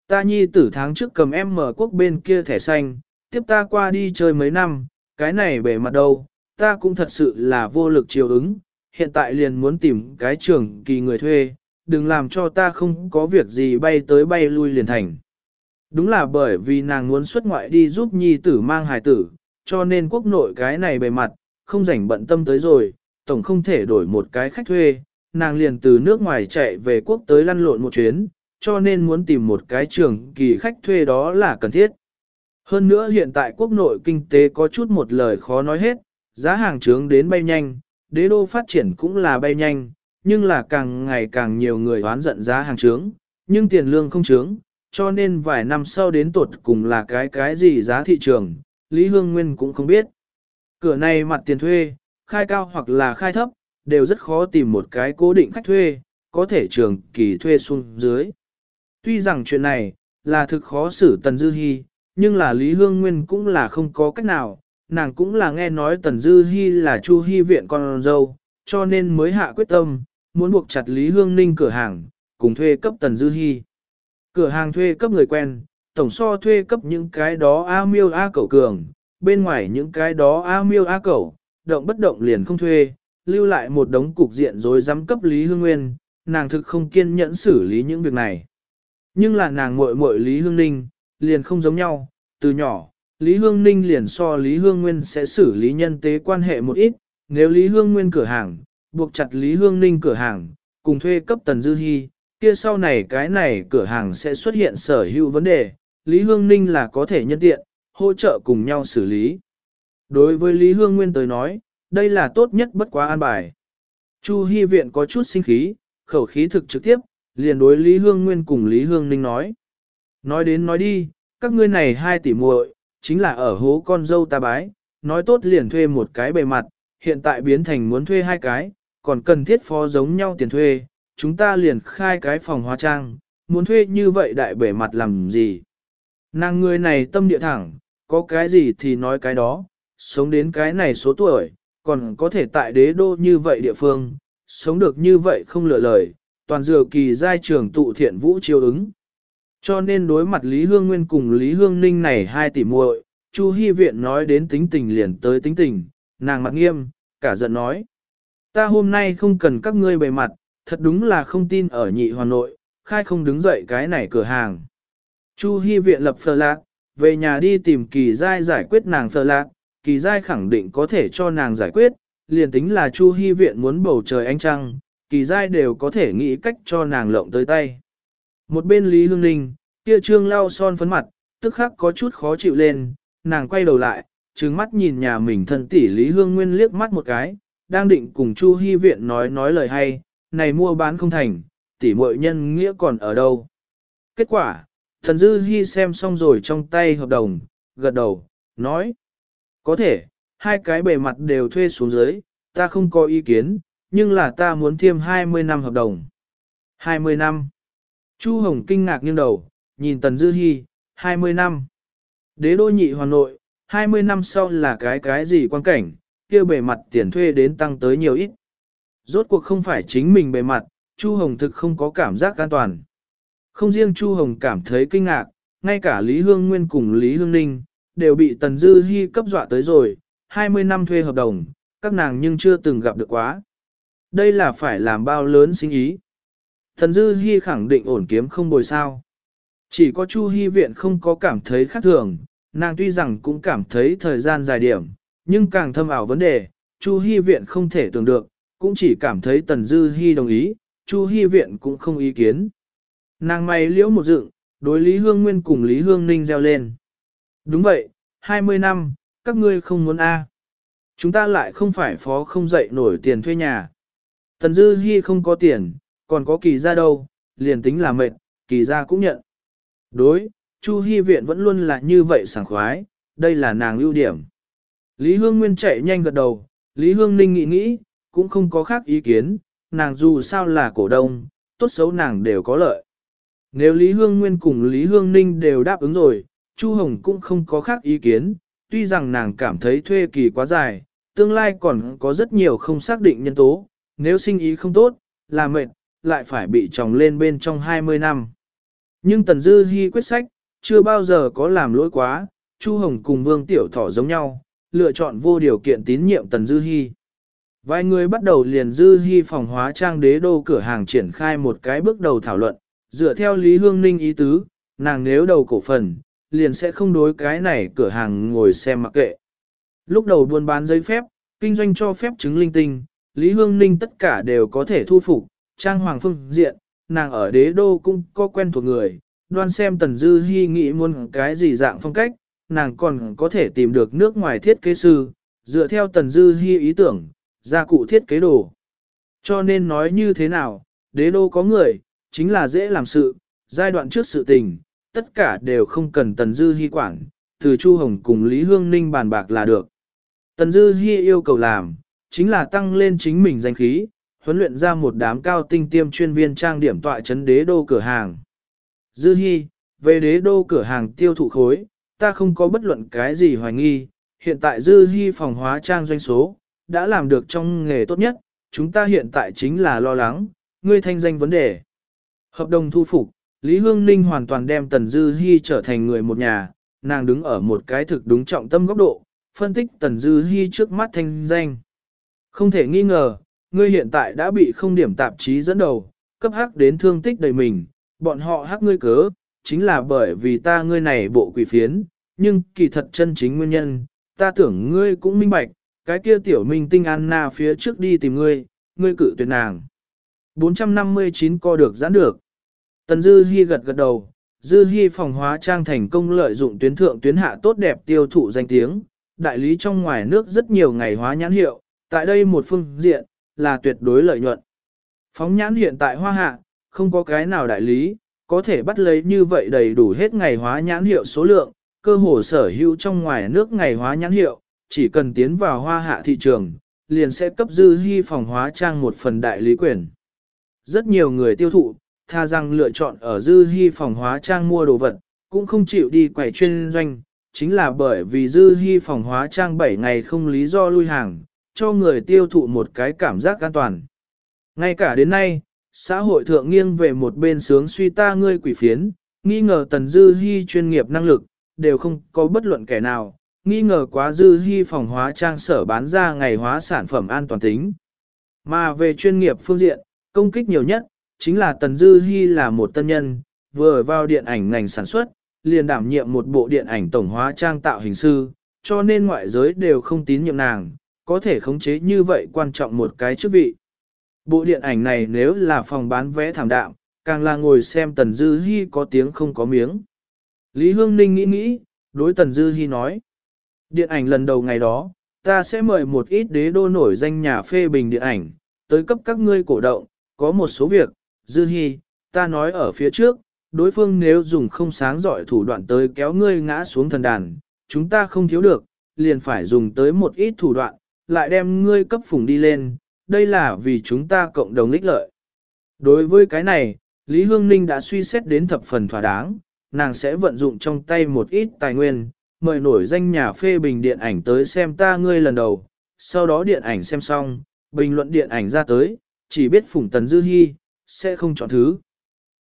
Speaker 1: Ta nhi tử tháng trước cầm em mở quốc bên kia thẻ xanh, tiếp ta qua đi chơi mấy năm, cái này bề mặt đâu, ta cũng thật sự là vô lực chiều ứng, hiện tại liền muốn tìm cái trưởng kỳ người thuê, đừng làm cho ta không có việc gì bay tới bay lui liền thành. Đúng là bởi vì nàng muốn xuất ngoại đi giúp nhi tử mang hài tử, cho nên quốc nội cái này bề mặt, không rảnh bận tâm tới rồi, tổng không thể đổi một cái khách thuê, nàng liền từ nước ngoài chạy về quốc tới lăn lộn một chuyến, cho nên muốn tìm một cái trường kỳ khách thuê đó là cần thiết. Hơn nữa hiện tại quốc nội kinh tế có chút một lời khó nói hết, giá hàng trướng đến bay nhanh, đế đô phát triển cũng là bay nhanh, nhưng là càng ngày càng nhiều người oán giận giá hàng trướng, nhưng tiền lương không trướng, cho nên vài năm sau đến tuột cùng là cái cái gì giá thị trường, Lý Hương Nguyên cũng không biết. Cửa này mặt tiền thuê, khai cao hoặc là khai thấp, đều rất khó tìm một cái cố định khách thuê, có thể trường kỳ thuê xuống dưới. Tuy rằng chuyện này, là thực khó xử Tần Dư Hi, nhưng là Lý Hương Nguyên cũng là không có cách nào, nàng cũng là nghe nói Tần Dư Hi là Chu Hi viện con dâu, cho nên mới hạ quyết tâm, muốn buộc chặt Lý Hương Ninh cửa hàng, cùng thuê cấp Tần Dư Hi. Cửa hàng thuê cấp người quen, tổng so thuê cấp những cái đó A miêu A cẩu cường, bên ngoài những cái đó A miêu A cẩu, động bất động liền không thuê, lưu lại một đống cục diện rồi dám cấp Lý Hương Nguyên, nàng thực không kiên nhẫn xử lý những việc này. Nhưng là nàng muội muội Lý Hương Ninh, liền không giống nhau, từ nhỏ, Lý Hương Ninh liền so Lý Hương Nguyên sẽ xử lý nhân tế quan hệ một ít, nếu Lý Hương Nguyên cửa hàng, buộc chặt Lý Hương Ninh cửa hàng, cùng thuê cấp Tần Dư Hi, kia sau này cái này cửa hàng sẽ xuất hiện sở hữu vấn đề, Lý Hương Ninh là có thể nhân tiện, hỗ trợ cùng nhau xử lý. Đối với Lý Hương Nguyên tới nói, đây là tốt nhất bất quá an bài. Chu Hi Viện có chút sinh khí, khẩu khí thực trực tiếp, liền đối Lý Hương Nguyên cùng Lý Hương Ninh nói. Nói đến nói đi, các ngươi này hai tỷ muội, chính là ở hố con dâu ta bái, nói tốt liền thuê một cái bề mặt, hiện tại biến thành muốn thuê hai cái, còn cần thiết phó giống nhau tiền thuê, chúng ta liền khai cái phòng hóa trang, muốn thuê như vậy đại bể mặt làm gì. Nàng người này tâm địa thẳng, có cái gì thì nói cái đó, sống đến cái này số tuổi, còn có thể tại đế đô như vậy địa phương, sống được như vậy không lựa lời, toàn dừa kỳ giai trường tụ thiện vũ chiêu ứng. Cho nên đối mặt Lý Hương Nguyên cùng Lý Hương Ninh này hai tỷ muội, Chu Hi Viện nói đến tính tình liền tới tính tình, nàng mặt nghiêm, cả giận nói. Ta hôm nay không cần các ngươi bề mặt, thật đúng là không tin ở nhị hoàn nội, khai không đứng dậy cái này cửa hàng. Chu Hi Viện lập phờ lạc, về nhà đi tìm kỳ giai giải quyết nàng phờ lạc, kỳ giai khẳng định có thể cho nàng giải quyết, liền tính là Chu Hi Viện muốn bầu trời ánh trăng, kỳ giai đều có thể nghĩ cách cho nàng lộng tới tay. Một bên Lý Hương Ninh, kia trương lau son phấn mặt, tức khắc có chút khó chịu lên, nàng quay đầu lại, trừng mắt nhìn nhà mình thân tỷ Lý Hương Nguyên liếc mắt một cái, đang định cùng Chu Hi Viện nói nói lời hay, này mua bán không thành, tỷ muội nhân nghĩa còn ở đâu. Kết quả, thần dư Hi xem xong rồi trong tay hợp đồng, gật đầu, nói, có thể, hai cái bề mặt đều thuê xuống dưới, ta không có ý kiến, nhưng là ta muốn thêm 20 năm hợp đồng. 20 năm. Chu Hồng kinh ngạc nghiêng đầu, nhìn Tần Dư Hi, 20 năm. Đế đô nhị hoàn nội, 20 năm sau là cái cái gì quan cảnh, kia bề mặt tiền thuê đến tăng tới nhiều ít. Rốt cuộc không phải chính mình bề mặt, Chu Hồng thực không có cảm giác an toàn. Không riêng Chu Hồng cảm thấy kinh ngạc, ngay cả Lý Hương Nguyên cùng Lý Hương Ninh, đều bị Tần Dư Hi cấp dọa tới rồi, 20 năm thuê hợp đồng, các nàng nhưng chưa từng gặp được quá. Đây là phải làm bao lớn sinh ý. Tần Dư Hi khẳng định ổn kiếm không bồi sao. Chỉ có Chu Hi viện không có cảm thấy khác thường, nàng tuy rằng cũng cảm thấy thời gian dài điểm, nhưng càng thâm ảo vấn đề, Chu Hi viện không thể tưởng được, cũng chỉ cảm thấy Tần Dư Hi đồng ý, Chu Hi viện cũng không ý kiến. Nàng mày liễu một dựng, đối Lý Hương Nguyên cùng Lý Hương Ninh reo lên. Đúng vậy, 20 năm, các ngươi không muốn A. Chúng ta lại không phải phó không dậy nổi tiền thuê nhà. Tần Dư Hi không có tiền, còn có kỳ gia đâu, liền tính là mệt, kỳ gia cũng nhận. Đối, Chu Hi viện vẫn luôn là như vậy sảng khoái, đây là nàng ưu điểm. Lý Hương Nguyên chạy nhanh gật đầu, Lý Hương Ninh nghĩ nghĩ, cũng không có khác ý kiến, nàng dù sao là cổ đông, tốt xấu nàng đều có lợi. Nếu Lý Hương Nguyên cùng Lý Hương Ninh đều đáp ứng rồi, Chu Hồng cũng không có khác ý kiến, tuy rằng nàng cảm thấy thuê kỳ quá dài, tương lai còn có rất nhiều không xác định nhân tố, nếu sinh ý không tốt, là mệt, lại phải bị tròng lên bên trong 20 năm. Nhưng Tần Dư Hi quyết sách, chưa bao giờ có làm lỗi quá, Chu Hồng cùng Vương Tiểu Thỏ giống nhau, lựa chọn vô điều kiện tín nhiệm Tần Dư Hi. Vài người bắt đầu liền Dư Hi phòng hóa trang đế đô cửa hàng triển khai một cái bước đầu thảo luận, dựa theo Lý Hương Ninh ý tứ, nàng nếu đầu cổ phần, liền sẽ không đối cái này cửa hàng ngồi xem mặc kệ. Lúc đầu buôn bán giấy phép, kinh doanh cho phép chứng linh tinh, Lý Hương Ninh tất cả đều có thể thu phục, trang hoàng phương diện, nàng ở đế đô cũng có quen thuộc người, đoan xem Tần Dư Hi nghĩ muốn cái gì dạng phong cách, nàng còn có thể tìm được nước ngoài thiết kế sư, dựa theo Tần Dư Hi ý tưởng, ra cụ thiết kế đồ. Cho nên nói như thế nào, đế đô có người, chính là dễ làm sự, giai đoạn trước sự tình, tất cả đều không cần Tần Dư Hi quản, từ Chu Hồng cùng Lý Hương Ninh bàn bạc là được. Tần Dư Hi yêu cầu làm, chính là tăng lên chính mình danh khí, huấn luyện ra một đám cao tinh tiêm chuyên viên trang điểm tọa chấn đế đô cửa hàng. Dư Hi, về đế đô cửa hàng tiêu thụ khối, ta không có bất luận cái gì hoài nghi, hiện tại Dư hy phòng hóa trang doanh số, đã làm được trong nghề tốt nhất, chúng ta hiện tại chính là lo lắng, ngươi thanh danh vấn đề. Hợp đồng thu phục, Lý Hương Ninh hoàn toàn đem Tần Dư Hi trở thành người một nhà, nàng đứng ở một cái thực đúng trọng tâm góc độ, phân tích Tần Dư Hi trước mắt thanh danh. Không thể nghi ngờ, ngươi hiện tại đã bị không điểm tạp chí dẫn đầu, cấp hắc đến thương tích đầy mình, bọn họ hắc ngươi cớ, chính là bởi vì ta ngươi này bộ quỷ phiến, nhưng kỳ thật chân chính nguyên nhân, ta tưởng ngươi cũng minh bạch, cái kia tiểu minh tinh Anna phía trước đi tìm ngươi, ngươi cự tuyệt nàng. 459 co được giãn được. Tần Dư Hi gật gật đầu, Dư Hi phòng hóa trang thành công lợi dụng tuyến thượng tuyến hạ tốt đẹp tiêu thụ danh tiếng, đại lý trong ngoài nước rất nhiều ngày hóa nhãn hiệu, tại đây một phương diện, là tuyệt đối lợi nhuận. Phóng nhãn hiện tại hoa hạ, không có cái nào đại lý, có thể bắt lấy như vậy đầy đủ hết ngày hóa nhãn hiệu số lượng, cơ hồ sở hữu trong ngoài nước ngày hóa nhãn hiệu, chỉ cần tiến vào hoa hạ thị trường, liền sẽ cấp dư hy phòng hóa trang một phần đại lý quyền. Rất nhiều người tiêu thụ, tha rằng lựa chọn ở dư hy phòng hóa trang mua đồ vật, cũng không chịu đi quầy chuyên doanh, chính là bởi vì dư hy phòng hóa trang 7 ngày không lý do lui hàng, cho người tiêu thụ một cái cảm giác an toàn. Ngay cả đến nay, xã hội thượng nghiêng về một bên sướng suy ta ngươi quỷ phiến, nghi ngờ tần dư hy chuyên nghiệp năng lực, đều không có bất luận kẻ nào, nghi ngờ quá dư hy phòng hóa trang sở bán ra ngày hóa sản phẩm an toàn tính. Mà về chuyên nghiệp phương diện, công kích nhiều nhất, chính là tần dư hy là một tân nhân, vừa vào điện ảnh ngành sản xuất, liền đảm nhiệm một bộ điện ảnh tổng hóa trang tạo hình sư, cho nên ngoại giới đều không tín nhiệm nàng, có thể khống chế như vậy quan trọng một cái chức vị. Bộ điện ảnh này nếu là phòng bán vé thảm đạm, càng là ngồi xem Tần Dư Hi có tiếng không có miếng. Lý Hương Ninh nghĩ nghĩ, đối Tần Dư Hi nói. Điện ảnh lần đầu ngày đó, ta sẽ mời một ít đế đô nổi danh nhà phê bình điện ảnh, tới cấp các ngươi cổ động, có một số việc, Dư Hi, ta nói ở phía trước, đối phương nếu dùng không sáng giỏi thủ đoạn tới kéo ngươi ngã xuống thần đàn, chúng ta không thiếu được, liền phải dùng tới một ít thủ đoạn, lại đem ngươi cấp phủng đi lên, đây là vì chúng ta cộng đồng ích lợi. Đối với cái này, Lý Hương Ninh đã suy xét đến thập phần thỏa đáng, nàng sẽ vận dụng trong tay một ít tài nguyên, mời nổi danh nhà phê bình điện ảnh tới xem ta ngươi lần đầu, sau đó điện ảnh xem xong, bình luận điện ảnh ra tới, chỉ biết phủng Tần Dư Hi, sẽ không chọn thứ.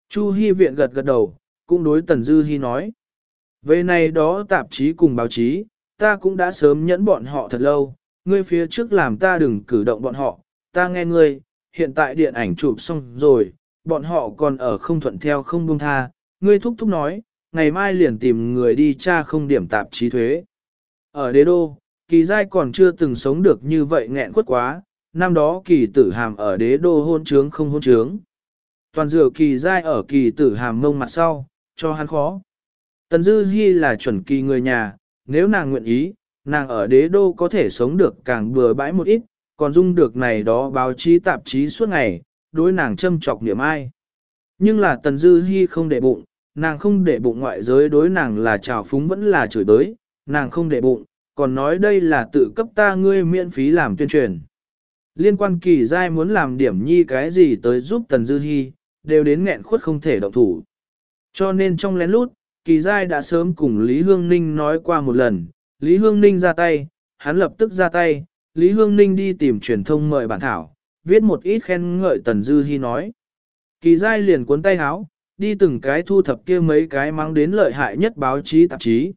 Speaker 1: Chu Hi viện gật gật đầu, cũng đối Tần Dư Hi nói. Về này đó tạp chí cùng báo chí, ta cũng đã sớm nhẫn bọn họ thật lâu, ngươi phía trước làm ta đừng cử động bọn họ, ta nghe ngươi, hiện tại điện ảnh chụp xong rồi, bọn họ còn ở không thuận theo không buông tha, ngươi thúc thúc nói, ngày mai liền tìm người đi tra không điểm tạp chí thuế. Ở đế đô, kỳ giai còn chưa từng sống được như vậy nghẹn quất quá, năm đó kỳ tử hàm ở đế đô hôn trướng không hôn trướng. Toàn dựa kỳ giai ở kỳ tử hàm mông mặt sau, cho hắn khó. Tần Dư Hi là chuẩn kỳ người nhà, nếu nàng nguyện ý, nàng ở đế đô có thể sống được càng bừa bãi một ít, còn dung được này đó báo chí tạp chí suốt ngày, đối nàng châm chọc niệm ai. Nhưng là Tần Dư Hi không để bụng, nàng không để bụng ngoại giới đối nàng là trào phúng vẫn là chửi bới, nàng không để bụng, còn nói đây là tự cấp ta ngươi miễn phí làm tuyên truyền. Liên quan kỳ giai muốn làm điểm nhi cái gì tới giúp Tần Dư Hi, đều đến nghẹn khuất không thể động thủ. Cho nên trong lén lút, kỳ giai đã sớm cùng Lý Hương Ninh nói qua một lần, Lý Hương Ninh ra tay, hắn lập tức ra tay, Lý Hương Ninh đi tìm truyền thông mời bản thảo, viết một ít khen ngợi Tần Dư Hi nói. Kỳ giai liền cuốn tay háo, đi từng cái thu thập kia mấy cái mang đến lợi hại nhất báo chí tạp chí.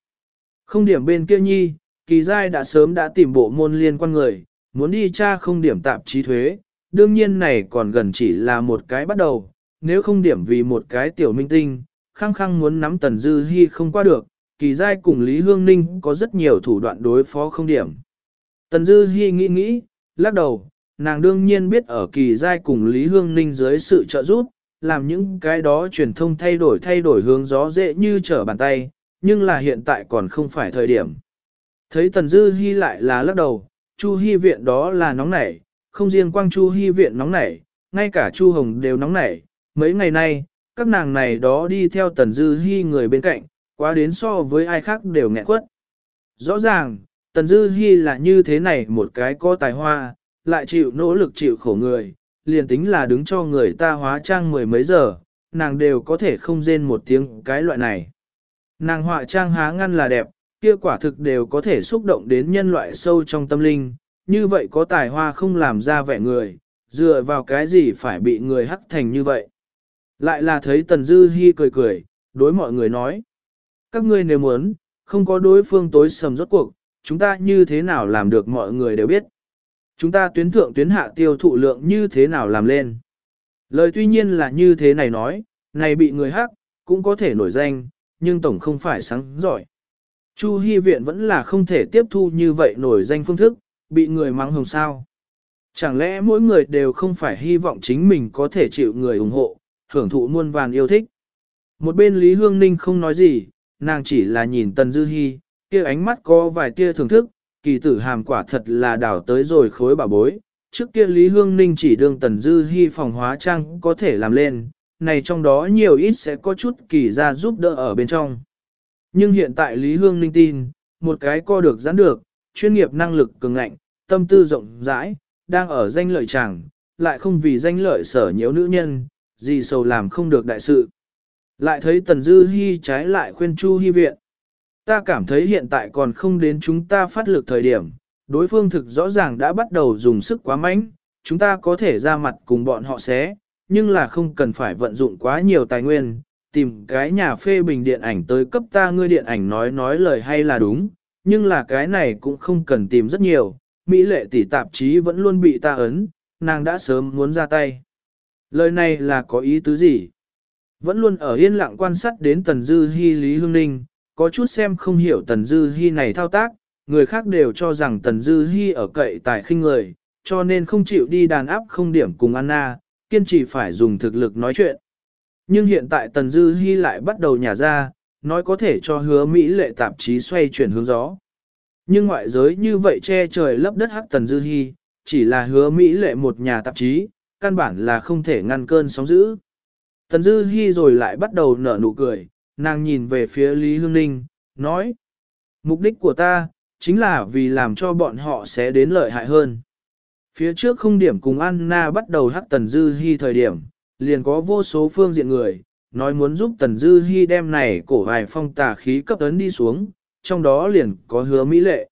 Speaker 1: Không điểm bên kia nhi, kỳ giai đã sớm đã tìm bộ môn liên quan người, muốn đi tra không điểm tạp chí thuế, đương nhiên này còn gần chỉ là một cái bắt đầu, nếu không điểm vì một cái tiểu minh tinh, khăng khăng muốn nắm Tần Dư Hi không qua được, kỳ giai cùng Lý Hương Ninh có rất nhiều thủ đoạn đối phó không điểm. Tần Dư Hi nghĩ nghĩ, lắc đầu, nàng đương nhiên biết ở kỳ giai cùng Lý Hương Ninh dưới sự trợ giúp, làm những cái đó truyền thông thay đổi thay đổi hướng gió dễ như trở bàn tay, nhưng là hiện tại còn không phải thời điểm. Thấy Tần Dư Hi lại là lắc đầu, Chu Hi viện đó là nóng nảy, không riêng quang Chu Hi viện nóng nảy, ngay cả Chu Hồng đều nóng nảy. Mấy ngày nay, các nàng này đó đi theo Tần Dư Hi người bên cạnh, quá đến so với ai khác đều nghẹn quất. Rõ ràng, Tần Dư Hi là như thế này một cái có tài hoa, lại chịu nỗ lực chịu khổ người, liền tính là đứng cho người ta hóa trang mười mấy giờ, nàng đều có thể không rên một tiếng cái loại này. Nàng họa trang há ngăn là đẹp, kia quả thực đều có thể xúc động đến nhân loại sâu trong tâm linh, như vậy có tài hoa không làm ra vẻ người, dựa vào cái gì phải bị người hắc thành như vậy. Lại là thấy Tần Dư Hi cười cười, đối mọi người nói. Các ngươi nếu muốn, không có đối phương tối sầm rốt cuộc, chúng ta như thế nào làm được mọi người đều biết. Chúng ta tuyến thượng tuyến hạ tiêu thụ lượng như thế nào làm lên. Lời tuy nhiên là như thế này nói, này bị người hắc, cũng có thể nổi danh, nhưng tổng không phải sáng giỏi. Chu Hi viện vẫn là không thể tiếp thu như vậy nổi danh phương thức, bị người mắng hồng sao. Chẳng lẽ mỗi người đều không phải hy vọng chính mình có thể chịu người ủng hộ, hưởng thụ muôn vàn yêu thích. Một bên Lý Hương Ninh không nói gì, nàng chỉ là nhìn Tần Dư Hi, kia ánh mắt có vài tia thưởng thức, kỳ tử hàm quả thật là đảo tới rồi khối bà bối. Trước kia Lý Hương Ninh chỉ đương Tần Dư hy phòng hóa trang có thể làm lên, này trong đó nhiều ít sẽ có chút kỳ ra giúp đỡ ở bên trong. Nhưng hiện tại Lý Hương Ninh tin, một cái co được giãn được, chuyên nghiệp năng lực cường ngạnh, tâm tư rộng rãi, đang ở danh lợi chẳng, lại không vì danh lợi sở nhiễu nữ nhân, gì sầu làm không được đại sự. Lại thấy Tần Dư Hi trái lại khuyên Chu Hi viện. Ta cảm thấy hiện tại còn không đến chúng ta phát lực thời điểm, đối phương thực rõ ràng đã bắt đầu dùng sức quá mạnh, chúng ta có thể ra mặt cùng bọn họ xé, nhưng là không cần phải vận dụng quá nhiều tài nguyên, tìm cái nhà phê bình điện ảnh tới cấp ta ngươi điện ảnh nói nói lời hay là đúng, nhưng là cái này cũng không cần tìm rất nhiều, Mỹ lệ tỷ tạp chí vẫn luôn bị ta ấn, nàng đã sớm muốn ra tay. Lời này là có ý tứ gì? Vẫn luôn ở yên lặng quan sát đến Tần Dư Hi Lý Hương Ninh, có chút xem không hiểu Tần Dư Hi này thao tác, người khác đều cho rằng Tần Dư Hi ở cậy tài khinh người, cho nên không chịu đi đàn áp không điểm cùng Anna, kiên trì phải dùng thực lực nói chuyện. Nhưng hiện tại Tần Dư Hi lại bắt đầu nhả ra, nói có thể cho hứa Mỹ lệ tạp chí xoay chuyển hướng gió. Nhưng ngoại giới như vậy che trời lấp đất hắc Tần Dư Hi, chỉ là hứa Mỹ lệ một nhà tạp chí, căn bản là không thể ngăn cơn sóng dữ. Tần Dư Hi rồi lại bắt đầu nở nụ cười, nàng nhìn về phía Lý Hương Ninh, nói. Mục đích của ta, chính là vì làm cho bọn họ sẽ đến lợi hại hơn. Phía trước không điểm cùng Anna bắt đầu hắc Tần Dư Hi thời điểm, liền có vô số phương diện người, nói muốn giúp Tần Dư Hi đem này cổ vài phong tà khí cấp ấn đi xuống, trong đó liền có hứa Mỹ lệ.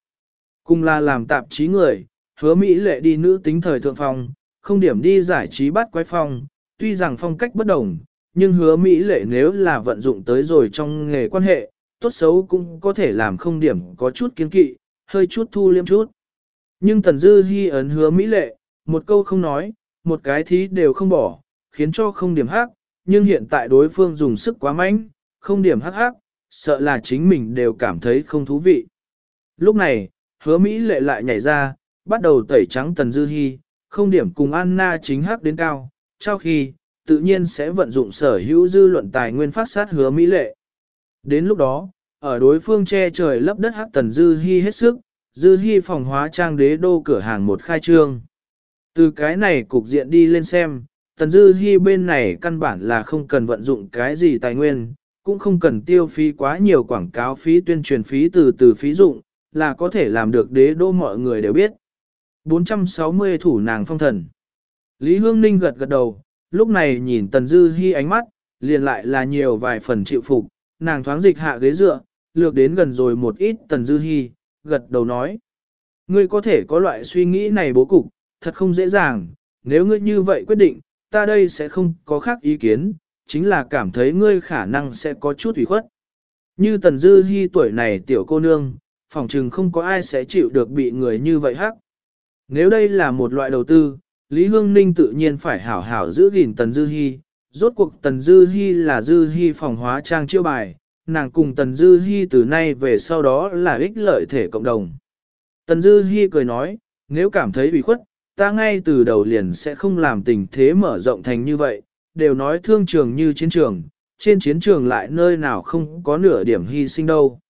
Speaker 1: Cùng là làm tạp chí người, hứa Mỹ lệ đi nữ tính thời thượng phong, không điểm đi giải trí bắt quái phong, tuy rằng phong cách bất đồng, nhưng hứa Mỹ lệ nếu là vận dụng tới rồi trong nghề quan hệ, tốt xấu cũng có thể làm không điểm có chút kiên kỵ, hơi chút thu liêm chút. Nhưng Tần Dư Hi ấn hứa mỹ lệ, một câu không nói, một cái thí đều không bỏ, khiến cho không điểm hắc, nhưng hiện tại đối phương dùng sức quá mạnh, không điểm hắc hắc, sợ là chính mình đều cảm thấy không thú vị. Lúc này, hứa Mỹ lệ lại nhảy ra, bắt đầu tẩy trắng Tần Dư Hi, không điểm cùng Anna chính hắc đến cao, trao khi, tự nhiên sẽ vận dụng sở hữu dư luận tài nguyên phát sát hứa Mỹ lệ. Đến lúc đó, ở đối phương che trời lấp đất hắc Tần Dư hy hết sức, Dư hy phòng hóa trang đế đô cửa hàng một khai trương. Từ cái này cục diện đi lên xem, Tần Dư hy bên này căn bản là không cần vận dụng cái gì tài nguyên, cũng không cần tiêu phí quá nhiều quảng cáo phí tuyên truyền phí từ từ phí dụng, là có thể làm được đế đô mọi người đều biết. 460 thủ nàng phong thần. Lý Hương Ninh gật gật đầu, lúc này nhìn Tần Dư Hi ánh mắt, liền lại là nhiều vài phần chịu phục, nàng thoáng dịch hạ ghế dựa, lược đến gần rồi một ít Tần Dư Hi, gật đầu nói. Ngươi có thể có loại suy nghĩ này bố cục, thật không dễ dàng, nếu ngươi như vậy quyết định, ta đây sẽ không có khác ý kiến, chính là cảm thấy ngươi khả năng sẽ có chút ủy khuất. Như Tần Dư Hi tuổi này tiểu cô nương, phỏng chừng không có ai sẽ chịu được bị người như vậy hắc. Nếu đây là một loại đầu tư, Lý Hương Ninh tự nhiên phải hảo hảo giữ gìn Tần Dư Hi. Rốt cuộc Tần Dư Hi là Dư Hi phòng hóa trang chiêu bài, nàng cùng Tần Dư Hi từ nay về sau đó là ích lợi thể cộng đồng. Tần Dư Hi cười nói, nếu cảm thấy bị khuất, ta ngay từ đầu liền sẽ không làm tình thế mở rộng thành như vậy, đều nói thương trường như chiến trường, trên chiến trường lại nơi nào không có nửa điểm hy sinh đâu.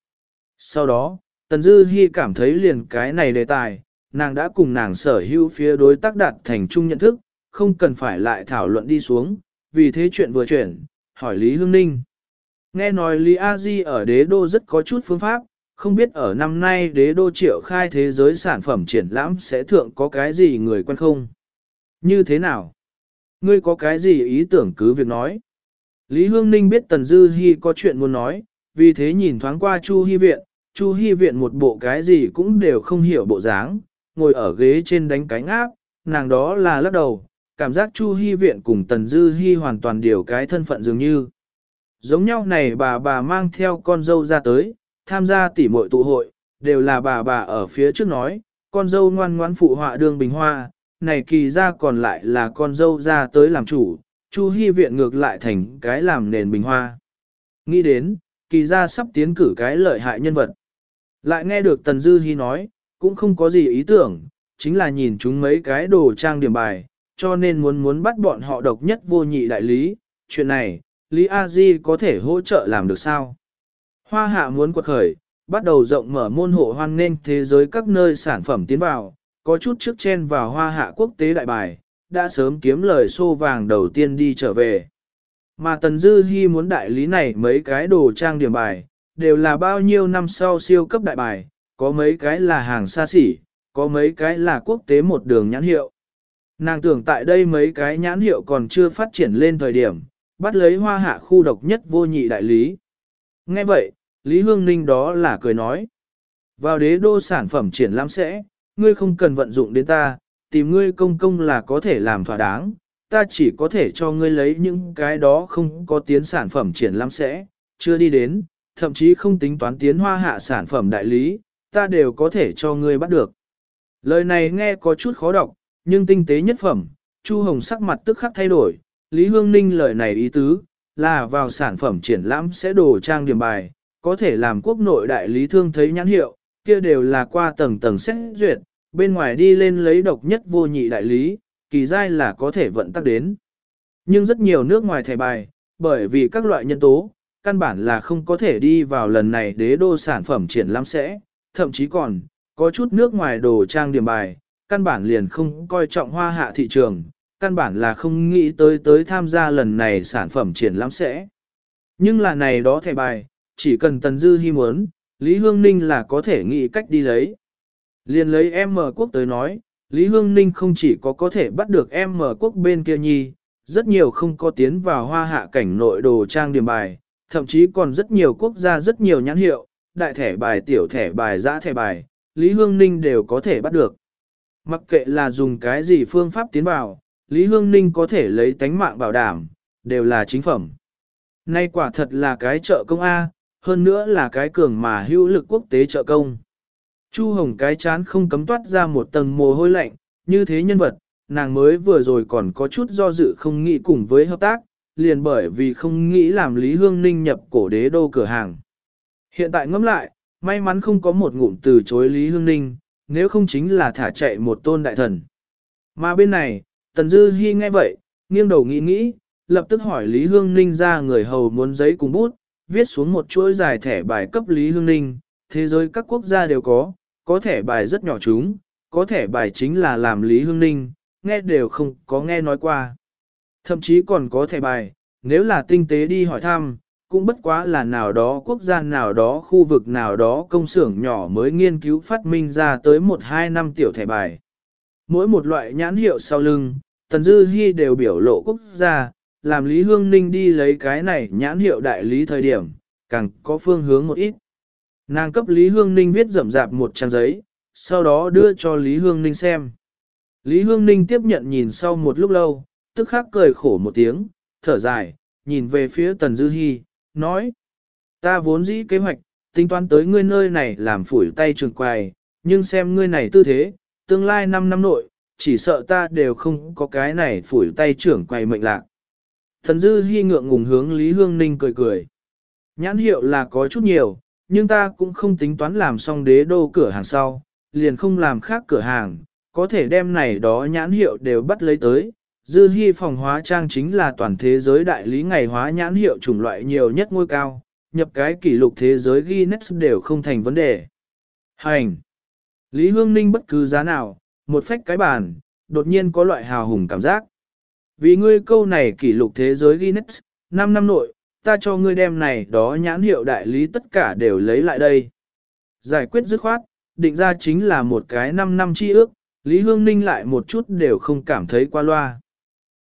Speaker 1: Sau đó, Tần Dư Hi cảm thấy liền cái này đề tài, nàng đã cùng nàng sở hữu phía đối tác đạt thành chung nhận thức, không cần phải lại thảo luận đi xuống, vì thế chuyện vừa chuyển, hỏi Lý Hương Ninh. Nghe nói Lý A Di ở đế đô rất có chút phương pháp, không biết ở năm nay đế đô triệu khai thế giới sản phẩm triển lãm sẽ thượng có cái gì người quen không? Như thế nào? Ngươi có cái gì ý tưởng cứ việc nói. Lý Hương Ninh biết Tần Dư Hi có chuyện muốn nói, vì thế nhìn thoáng qua Chu Hi Viện, Chu Hi Viện một bộ cái gì cũng đều không hiểu bộ dáng, ngồi ở ghế trên đánh cái ngáp, nàng đó là lắc đầu, cảm giác Chu Hi Viện cùng Tần Dư Hi hoàn toàn điều cái thân phận dường như. Giống nhau này bà bà mang theo con dâu ra tới, tham gia tỉ muội tụ hội, đều là bà bà ở phía trước nói, con dâu ngoan ngoãn phụ họa đường bình hoa, này kỳ ra còn lại là con dâu ra tới làm chủ, Chu Hi viện ngược lại thành cái làm nền bình hoa. Nghĩ đến, kỳ ra sắp tiến cử cái lợi hại nhân vật. Lại nghe được Tần Dư Hi nói, cũng không có gì ý tưởng, chính là nhìn chúng mấy cái đồ trang điểm bài, cho nên muốn muốn bắt bọn họ độc nhất vô nhị đại lý, chuyện này, Lý A Di có thể hỗ trợ làm được sao? Hoa hạ muốn quật khởi, bắt đầu rộng mở môn hộ hoan nghênh thế giới các nơi sản phẩm tiến vào, có chút trước chen vào hoa hạ quốc tế đại bài, đã sớm kiếm lời xô vàng đầu tiên đi trở về. Mà Tần Dư Hi muốn đại lý này mấy cái đồ trang điểm bài, đều là bao nhiêu năm sau siêu cấp đại bài, có mấy cái là hàng xa xỉ, có mấy cái là quốc tế một đường nhãn hiệu. Nàng tưởng tại đây mấy cái nhãn hiệu còn chưa phát triển lên thời điểm, bắt lấy hoa hạ khu độc nhất vô nhị đại lý. Nghe vậy, Lý Hương Ninh đó là cười nói. Vào đế đô sản phẩm triển lãm sẽ, ngươi không cần vận dụng đến ta, tìm ngươi công công là có thể làm thỏa đáng, ta chỉ có thể cho ngươi lấy những cái đó không có tiến sản phẩm triển lãm sẽ, chưa đi đến, thậm chí không tính toán tiến hoa hạ sản phẩm đại lý, ta đều có thể cho ngươi bắt được. Lời này nghe có chút khó đọc, nhưng tinh tế nhất phẩm, Chu Hồng sắc mặt tức khắc thay đổi, Lý Hương Ninh lời này ý tứ, là vào sản phẩm triển lãm sẽ đồ trang điểm bài, có thể làm quốc nội đại lý thương thấy nhãn hiệu, kia đều là qua tầng tầng xét duyệt, bên ngoài đi lên lấy độc nhất vô nhị đại lý, kỳ giai là có thể vận tắc đến. Nhưng rất nhiều nước ngoài thẻ bài, bởi vì các loại nhân tố, căn bản là không có thể đi vào lần này đế đô sản phẩm triển lãm sẽ, thậm chí còn, có chút nước ngoài đồ trang điểm bài, căn bản liền không coi trọng hoa hạ thị trường, căn bản là không nghĩ tới tới tham gia lần này sản phẩm triển lãm sẽ. Nhưng là này đó thẻ bài, chỉ cần Tần Dư Hi muốn, Lý Hương Ninh là có thể nghĩ cách đi lấy. Liền lấy em mở quốc tới nói, Lý Hương Ninh không chỉ có có thể bắt được em mở quốc bên kia nhi, rất nhiều không có tiến vào hoa hạ cảnh nội đồ trang điểm bài, thậm chí còn rất nhiều quốc gia rất nhiều nhãn hiệu, đại thẻ bài tiểu thẻ bài giã thẻ bài, Lý Hương Ninh đều có thể bắt được. Mặc kệ là dùng cái gì phương pháp tiến vào, Lý Hương Ninh có thể lấy tánh mạng bảo đảm, đều là chính phẩm. Nay quả thật là cái chợ công A, hơn nữa là cái cường mà hữu lực quốc tế trợ công. Chu Hồng cái chán không cấm toát ra một tầng mồ hôi lạnh, như thế nhân vật, nàng mới vừa rồi còn có chút do dự không nghĩ cùng với hợp tác, liền bởi vì không nghĩ làm Lý Hương Ninh nhập cổ đế đô cửa hàng. Hiện tại ngẫm lại, may mắn không có một ngụm từ chối Lý Hương Ninh, nếu không chính là thả chạy một tôn đại thần. Mà bên này, Tần Dư Hi nghe vậy, nghiêng đầu nghĩ nghĩ, lập tức hỏi Lý Hương Ninh ra người hầu muốn giấy cùng bút, viết xuống một chuỗi dài thẻ bài cấp Lý Hương Ninh, thế giới các quốc gia đều có, có thẻ bài rất nhỏ chúng, có thẻ bài chính là làm Lý Hương Ninh, nghe đều không có nghe nói qua. Thậm chí còn có thẻ bài, nếu là tinh tế đi hỏi thăm, cũng bất quá là nào đó quốc gia nào đó khu vực nào đó công xưởng nhỏ mới nghiên cứu phát minh ra tới 1-2 năm tiểu thẻ bài. Mỗi một loại nhãn hiệu sau lưng, Tần Dư Hi đều biểu lộ quốc gia, làm Lý Hương Ninh đi lấy cái này nhãn hiệu đại lý thời điểm, càng có phương hướng một ít. Nàng cấp Lý Hương Ninh viết rậm rạp một trang giấy, sau đó đưa cho Lý Hương Ninh xem. Lý Hương Ninh tiếp nhận nhìn sau một lúc lâu, tức khắc cười khổ một tiếng, thở dài, nhìn về phía Tần Dư Hi, nói. Ta vốn dĩ kế hoạch, tính toán tới ngươi nơi này làm phủi tay trường quài, nhưng xem ngươi này tư thế, tương lai 5 năm nội, chỉ sợ ta đều không có cái này phủi tay trưởng quầy mệnh lạc. Thần Dư hy ngượng ngùng hướng Lý Hương Ninh cười cười. Nhãn hiệu là có chút nhiều, nhưng ta cũng không tính toán làm xong đế đô cửa hàng sau, liền không làm khác cửa hàng, có thể đem này đó nhãn hiệu đều bắt lấy tới. Dư hy phòng hóa trang chính là toàn thế giới đại lý ngày hóa nhãn hiệu chủng loại nhiều nhất ngôi cao, nhập cái kỷ lục thế giới Guinness đều không thành vấn đề. Hành! Lý Hương Ninh bất cứ giá nào, một phách cái bàn, đột nhiên có loại hào hùng cảm giác. Vì ngươi câu này kỷ lục thế giới Guinness, 5 năm nội, ta cho ngươi đem này đó nhãn hiệu đại lý tất cả đều lấy lại đây. Giải quyết dứt khoát, định ra chính là một cái 5 năm chi ước, Lý Hương Ninh lại một chút đều không cảm thấy qua loa.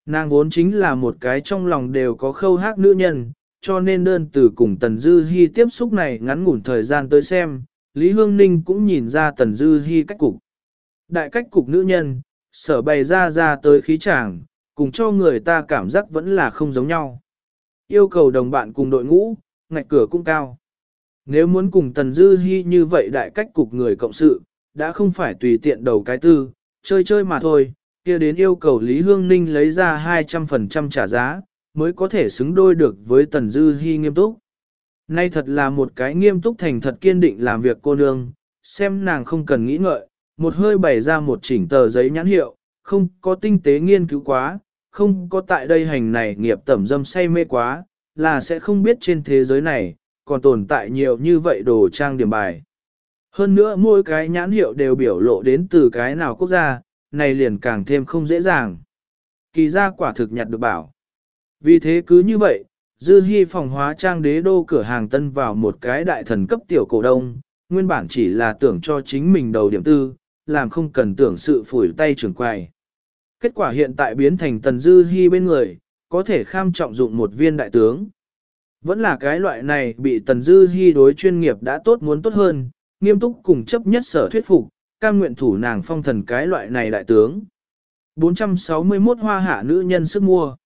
Speaker 1: Nàng vốn chính là một cái trong lòng đều có khâu hát nữ nhân, cho nên đơn từ cùng Tần Dư Hi tiếp xúc này ngắn ngủn thời gian tới xem, Lý Hương Ninh cũng nhìn ra Tần Dư Hi cách cục. Đại cách cục nữ nhân, sở bày ra ra tới khí tràng, cùng cho người ta cảm giác vẫn là không giống nhau. Yêu cầu đồng bạn cùng đội ngũ, ngạch cửa cũng cao. Nếu muốn cùng Tần Dư Hi như vậy đại cách cục người cộng sự, đã không phải tùy tiện đầu cái tư, chơi chơi mà thôi, kia đến yêu cầu Lý Hương Ninh lấy ra 200% trả giá, mới có thể xứng đôi được với Tần Dư Hi nghiêm túc. Nay thật là một cái nghiêm túc thành thật kiên định làm việc cô nương, xem nàng không cần nghĩ ngợi, một hơi bày ra một chỉnh tờ giấy nhãn hiệu, không có tinh tế nghiên cứu quá, không có tại đây hành này nghiệp tẩm dâm say mê quá, là sẽ không biết trên thế giới này, còn tồn tại nhiều như vậy đồ trang điểm bài. Hơn nữa mỗi cái nhãn hiệu đều biểu lộ đến từ cái nào quốc gia, này liền càng thêm không dễ dàng. Kỳ ra quả thực nhặt được bảo. Vì thế cứ như vậy, Dư Hi phòng hóa trang đế đô cửa hàng tân vào một cái đại thần cấp tiểu cổ đông, nguyên bản chỉ là tưởng cho chính mình đầu điểm tư, làm không cần tưởng sự phủi tay trưởng quài. Kết quả hiện tại biến thành tần Dư Hi bên người, có thể kham trọng dụng một viên đại tướng. Vẫn là cái loại này bị tần Dư Hi đối chuyên nghiệp đã tốt muốn tốt hơn, nghiêm túc cùng chấp nhất sở thuyết phục, cam nguyện thủ nàng phong thần cái loại này đại tướng. 461 hoa hạ nữ nhân sức mua.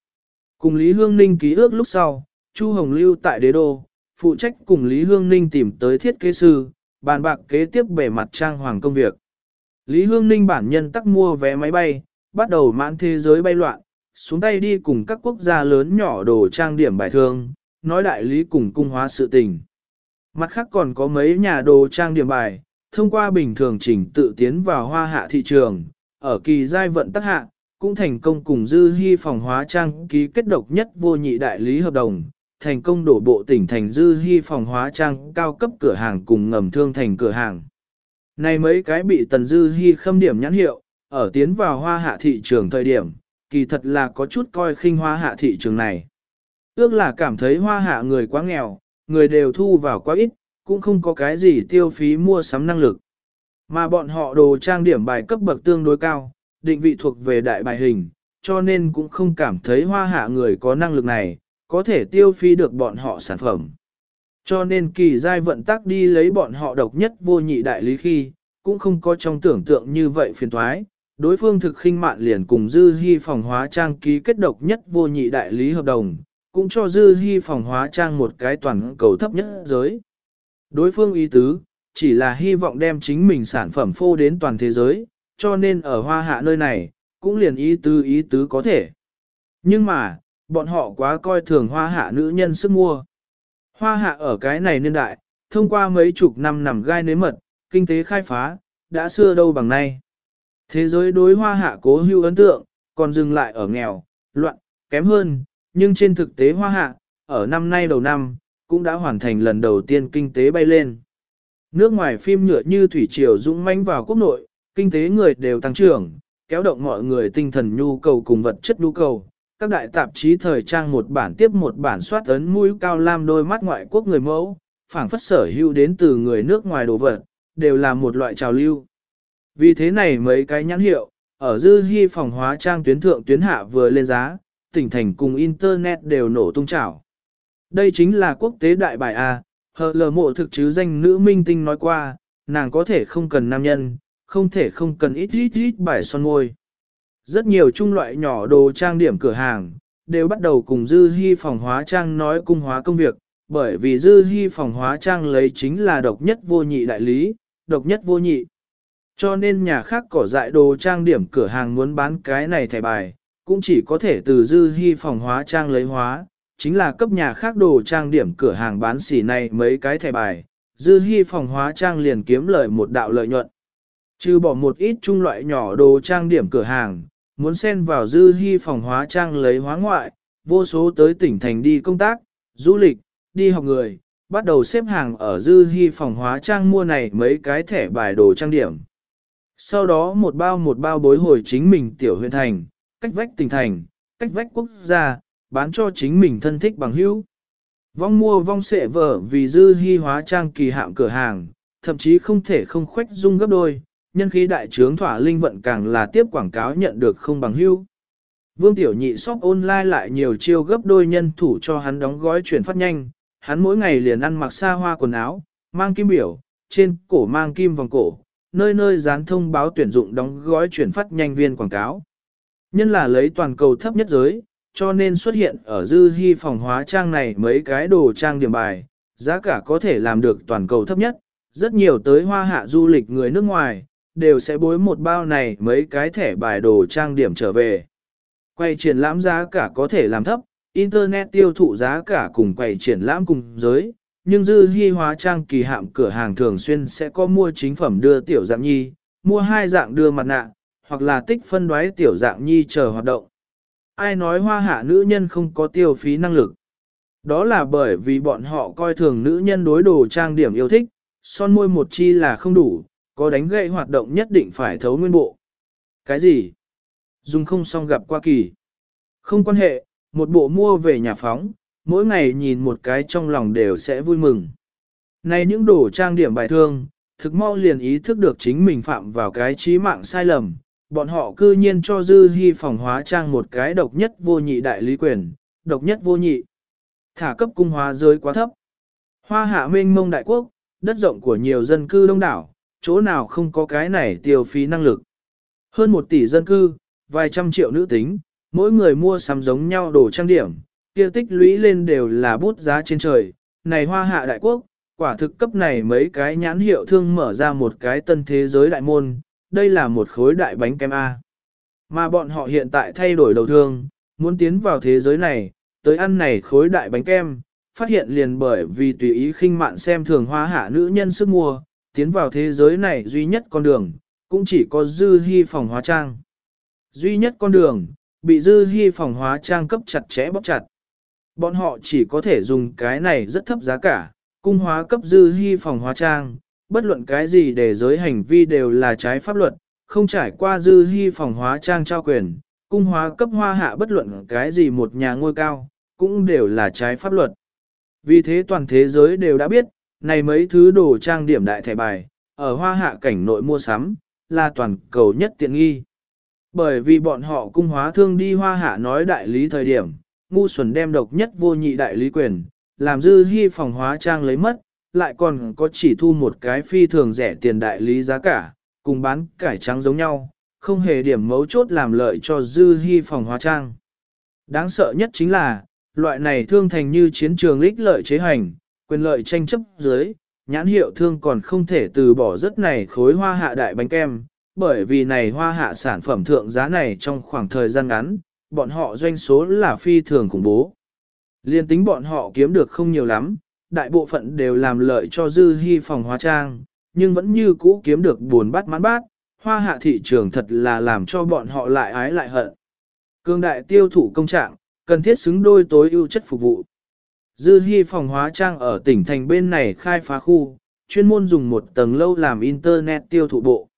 Speaker 1: Cùng Lý Hương Ninh ký ước lúc sau, Chu Hồng lưu tại đế đô, phụ trách cùng Lý Hương Ninh tìm tới thiết kế sư, bàn bạc kế tiếp bề mặt trang hoàng công việc. Lý Hương Ninh bản nhân tắc mua vé máy bay, bắt đầu mãn thế giới bay loạn, xuống tay đi cùng các quốc gia lớn nhỏ đồ trang điểm bài thương, nói đại lý cùng cung hóa sự tình. Mặt khác còn có mấy nhà đồ trang điểm bài, thông qua bình thường chỉnh tự tiến vào hoa hạ thị trường, ở kỳ giai vận tắc hạ, cũng thành công cùng dư hy phòng hóa trang ký kết độc nhất vô nhị đại lý hợp đồng, thành công đổ bộ tỉnh thành dư hy phòng hóa trang cao cấp cửa hàng cùng ngầm thương thành cửa hàng. Này mấy cái bị tần dư hy khâm điểm nhãn hiệu, ở tiến vào hoa hạ thị trường thời điểm, kỳ thật là có chút coi khinh hoa hạ thị trường này. Ước là cảm thấy hoa hạ người quá nghèo, người đều thu vào quá ít, cũng không có cái gì tiêu phí mua sắm năng lực. Mà bọn họ đồ trang điểm bài cấp bậc tương đối cao, định vị thuộc về đại bài hình, cho nên cũng không cảm thấy hoa hạ người có năng lực này, có thể tiêu phí được bọn họ sản phẩm. Cho nên kỳ giai vận tắc đi lấy bọn họ độc nhất vô nhị đại lý khi, cũng không có trong tưởng tượng như vậy phiền thoái. Đối phương thực khinh mạn liền cùng dư hy phòng hóa trang ký kết độc nhất vô nhị đại lý hợp đồng, cũng cho dư hy phòng hóa trang một cái toàn cầu thấp nhất giới. Đối phương ý tứ, chỉ là hy vọng đem chính mình sản phẩm phô đến toàn thế giới, cho nên ở hoa hạ nơi này, cũng liền ý tứ ý tứ có thể. Nhưng mà, bọn họ quá coi thường hoa hạ nữ nhân sức mua. Hoa hạ ở cái này niên đại, thông qua mấy chục năm nằm gai nếm mật, kinh tế khai phá, đã xưa đâu bằng nay. Thế giới đối hoa hạ cố hữu ấn tượng, còn dừng lại ở nghèo, loạn, kém hơn, nhưng trên thực tế hoa hạ, ở năm nay đầu năm, cũng đã hoàn thành lần đầu tiên kinh tế bay lên. Nước ngoài phim nhựa như thủy triều dũng mãnh vào quốc nội, kinh tế người đều tăng trưởng, kéo động mọi người tinh thần nhu cầu cùng vật chất nhu cầu. Các đại tạp chí thời trang một bản tiếp một bản soát ấn mũi cao lam đôi mắt ngoại quốc người mẫu, phảng phất sở hữu đến từ người nước ngoài đồ vật, đều là một loại trào lưu. Vì thế này mấy cái nhãn hiệu, ở dư hy phòng hóa trang tuyến thượng tuyến hạ vừa lên giá, tỉnh thành cùng Internet đều nổ tung trào. Đây chính là quốc tế đại bài A, hờ lờ mộ thực chứ danh nữ minh tinh nói qua, nàng có thể không cần nam nhân, không thể không cần ít ít ít bài son môi. Rất nhiều trung loại nhỏ đồ trang điểm cửa hàng, đều bắt đầu cùng dư hy phòng hóa trang nói cung hóa công việc, bởi vì dư hy phòng hóa trang lấy chính là độc nhất vô nhị đại lý, độc nhất vô nhị. Cho nên nhà khác cỏ dại đồ trang điểm cửa hàng muốn bán cái này thẻ bài, cũng chỉ có thể từ dư hy phòng hóa trang lấy hóa, chính là cấp nhà khác đồ trang điểm cửa hàng bán xỉ này mấy cái thẻ bài, dư hy phòng hóa trang liền kiếm lợi một đạo lợi nhuận. Trừ bỏ một ít trung loại nhỏ đồ trang điểm cửa hàng, muốn xen vào dư hy phòng hóa trang lấy hóa ngoại, vô số tới tỉnh thành đi công tác, du lịch, đi học người, bắt đầu xếp hàng ở dư hy phòng hóa trang mua này mấy cái thẻ bài đồ trang điểm. Sau đó một bao một bao bối hồi chính mình tiểu huyện thành, cách vách tỉnh thành, cách vách quốc gia, bán cho chính mình thân thích bằng hữu. Vong mua vong sệ vợ vì dư hy hóa trang kỳ hạm cửa hàng, thậm chí không thể không khoách dung gấp đôi, nhân khí đại trướng thỏa linh vận càng là tiếp quảng cáo nhận được không bằng hữu. Vương Tiểu Nhị shop online lại nhiều chiêu gấp đôi nhân thủ cho hắn đóng gói chuyển phát nhanh, hắn mỗi ngày liền ăn mặc xa hoa quần áo, mang kim biểu, trên cổ mang kim vòng cổ, nơi nơi dán thông báo tuyển dụng đóng gói chuyển phát nhanh viên quảng cáo. Nhân là lấy toàn cầu thấp nhất giới, cho nên xuất hiện ở dư hy phòng hóa trang này mấy cái đồ trang điểm bài, giá cả có thể làm được toàn cầu thấp nhất, rất nhiều tới hoa hạ du lịch người nước ngoài, đều sẽ bối một bao này mấy cái thẻ bài đồ trang điểm trở về. Quay triển lãm giá cả có thể làm thấp, Internet tiêu thụ giá cả cùng quầy triển lãm cùng giới, nhưng dư hy hóa trang kỳ hạm cửa hàng thường xuyên sẽ có mua chính phẩm đưa tiểu dạng nhi, mua hai dạng đưa mặt nạ, hoặc là tích phân đoái tiểu dạng nhi chờ hoạt động. Ai nói hoa hạ nữ nhân không có tiêu phí năng lực? Đó là bởi vì bọn họ coi thường nữ nhân đối đồ trang điểm yêu thích, son môi một chi là không đủ, có đánh gậy hoạt động nhất định phải thấu nguyên bộ. Cái gì? Dùng không xong gặp qua kỳ. Không quan hệ, một bộ mua về nhà phóng, mỗi ngày nhìn một cái trong lòng đều sẽ vui mừng. Này những đồ trang điểm bài thương, thực mau liền ý thức được chính mình phạm vào cái trí mạng sai lầm, bọn họ cư nhiên cho dư hy phòng hóa trang một cái độc nhất vô nhị đại lý quyền, độc nhất vô nhị. Thả cấp cung hóa giới quá thấp. Hoa hạ mênh mông đại quốc, đất rộng của nhiều dân cư đông đảo, chỗ nào không có cái này tiêu phí năng lực. Hơn một tỷ dân cư, vài trăm triệu nữ tính, mỗi người mua sắm giống nhau đồ trang điểm, kia tích lũy lên đều là bút giá trên trời. Này hoa hạ đại quốc, quả thực cấp này mấy cái nhãn hiệu thương mở ra một cái tân thế giới đại môn, đây là một khối đại bánh kem A. Mà bọn họ hiện tại thay đổi đầu thương, muốn tiến vào thế giới này, tới ăn này khối đại bánh kem, phát hiện liền bởi vì tùy ý khinh mạn xem thường hoa hạ nữ nhân sức mua, tiến vào thế giới này duy nhất con đường, cũng chỉ có dư hy phòng hóa trang. Duy nhất con đường, bị dư hy phòng hóa trang cấp chặt chẽ bóc chặt. Bọn họ chỉ có thể dùng cái này rất thấp giá cả, cung hóa cấp dư hy phòng hóa trang, bất luận cái gì để giới hành vi đều là trái pháp luật, không trải qua dư hy phòng hóa trang trao quyền, cung hóa cấp hoa hạ bất luận cái gì một nhà ngôi cao, cũng đều là trái pháp luật. Vì thế toàn thế giới đều đã biết, này mấy thứ đồ trang điểm đại thẻ bài, ở hoa hạ cảnh nội mua sắm, là toàn cầu nhất tiện nghi. Bởi vì bọn họ cung hóa thương đi hoa hạ nói đại lý thời điểm, ngu xuẩn đem độc nhất vô nhị đại lý quyền, làm dư hy phòng hóa trang lấy mất, lại còn có chỉ thu một cái phi thường rẻ tiền đại lý giá cả, cùng bán cải trắng giống nhau, không hề điểm mấu chốt làm lợi cho dư hy phòng hóa trang. Đáng sợ nhất chính là, loại này thương thành như chiến trường ích lợi chế hành, quyền lợi tranh chấp dưới, nhãn hiệu thương còn không thể từ bỏ rất này khối hoa hạ đại bánh kem, bởi vì này hoa hạ sản phẩm thượng giá này trong khoảng thời gian ngắn, bọn họ doanh số là phi thường khủng bố. Liên tính bọn họ kiếm được không nhiều lắm, đại bộ phận đều làm lợi cho dư hy phòng hóa trang, nhưng vẫn như cũ kiếm được buồn bát mãn bát, hoa hạ thị trường thật là làm cho bọn họ lại ái lại hận. Cương đại tiêu thụ công trạng, cần thiết xứng đôi tối ưu chất phục vụ. Dư hy phòng hóa trang ở tỉnh thành bên này khai phá khu, chuyên môn dùng một tầng lâu làm internet tiêu thụ bộ.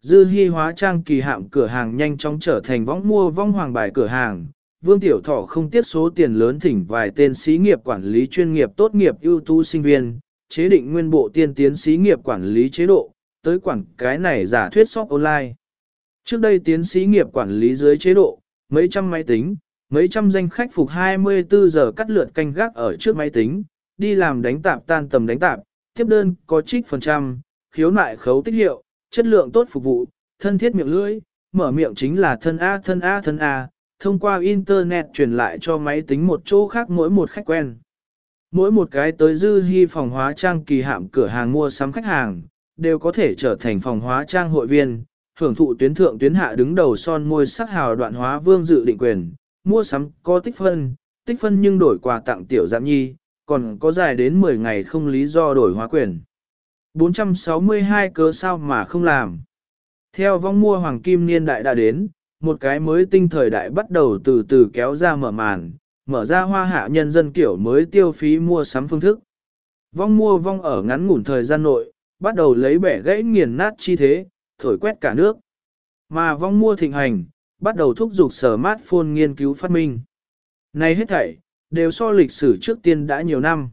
Speaker 1: Dư hy hóa trang kỳ hạm cửa hàng nhanh chóng trở thành võng mua vong hoàng bài cửa hàng. Vương Tiểu Thọ không tiếc số tiền lớn thỉnh vài tên sĩ nghiệp quản lý chuyên nghiệp tốt nghiệp ưu tú sinh viên, chế định nguyên bộ tiên tiến sĩ nghiệp quản lý chế độ, tới quản cái này giả thuyết shop online. Trước đây tiến sĩ nghiệp quản lý dưới chế độ, mấy trăm máy tính, mấy trăm danh khách phục 24 giờ cắt lượt canh gác ở trước máy tính, đi làm đánh tạp tan tầm đánh tạp, tiếp đơn có trích phần trăm, khiếu nại khấu tích hiệu, chất lượng tốt phục vụ, thân thiết miệng lưỡi, mở miệng chính là thân A thân A thân A, thông qua Internet truyền lại cho máy tính một chỗ khác mỗi một khách quen. Mỗi một cái tới dư hy phòng hóa trang kỳ hạm cửa hàng mua sắm khách hàng, đều có thể trở thành phòng hóa trang hội viên, hưởng thụ tuyến thượng tuyến hạ đứng đầu son môi sắc hào đoạn hóa vương dự định quyền, mua sắm có tích phân, tích phân nhưng đổi quà tặng tiểu giảm nhi, còn có dài đến 10 ngày không lý do đổi hóa quyền. 462 cớ sao mà không làm. Theo vong mua hoàng kim niên đại đã đến, một cái mới tinh thời đại bắt đầu từ từ kéo ra mở màn, mở ra hoa hạ nhân dân kiểu mới tiêu phí mua sắm phương thức. Vong mua vong ở ngắn ngủn thời gian nội, bắt đầu lấy bẻ gãy nghiền nát chi thế, thổi quét cả nước. Mà vong mua thịnh hành, bắt đầu thúc giục sở smartphone nghiên cứu phát minh. Này hết thảy, đều so lịch sử trước tiên đã nhiều năm.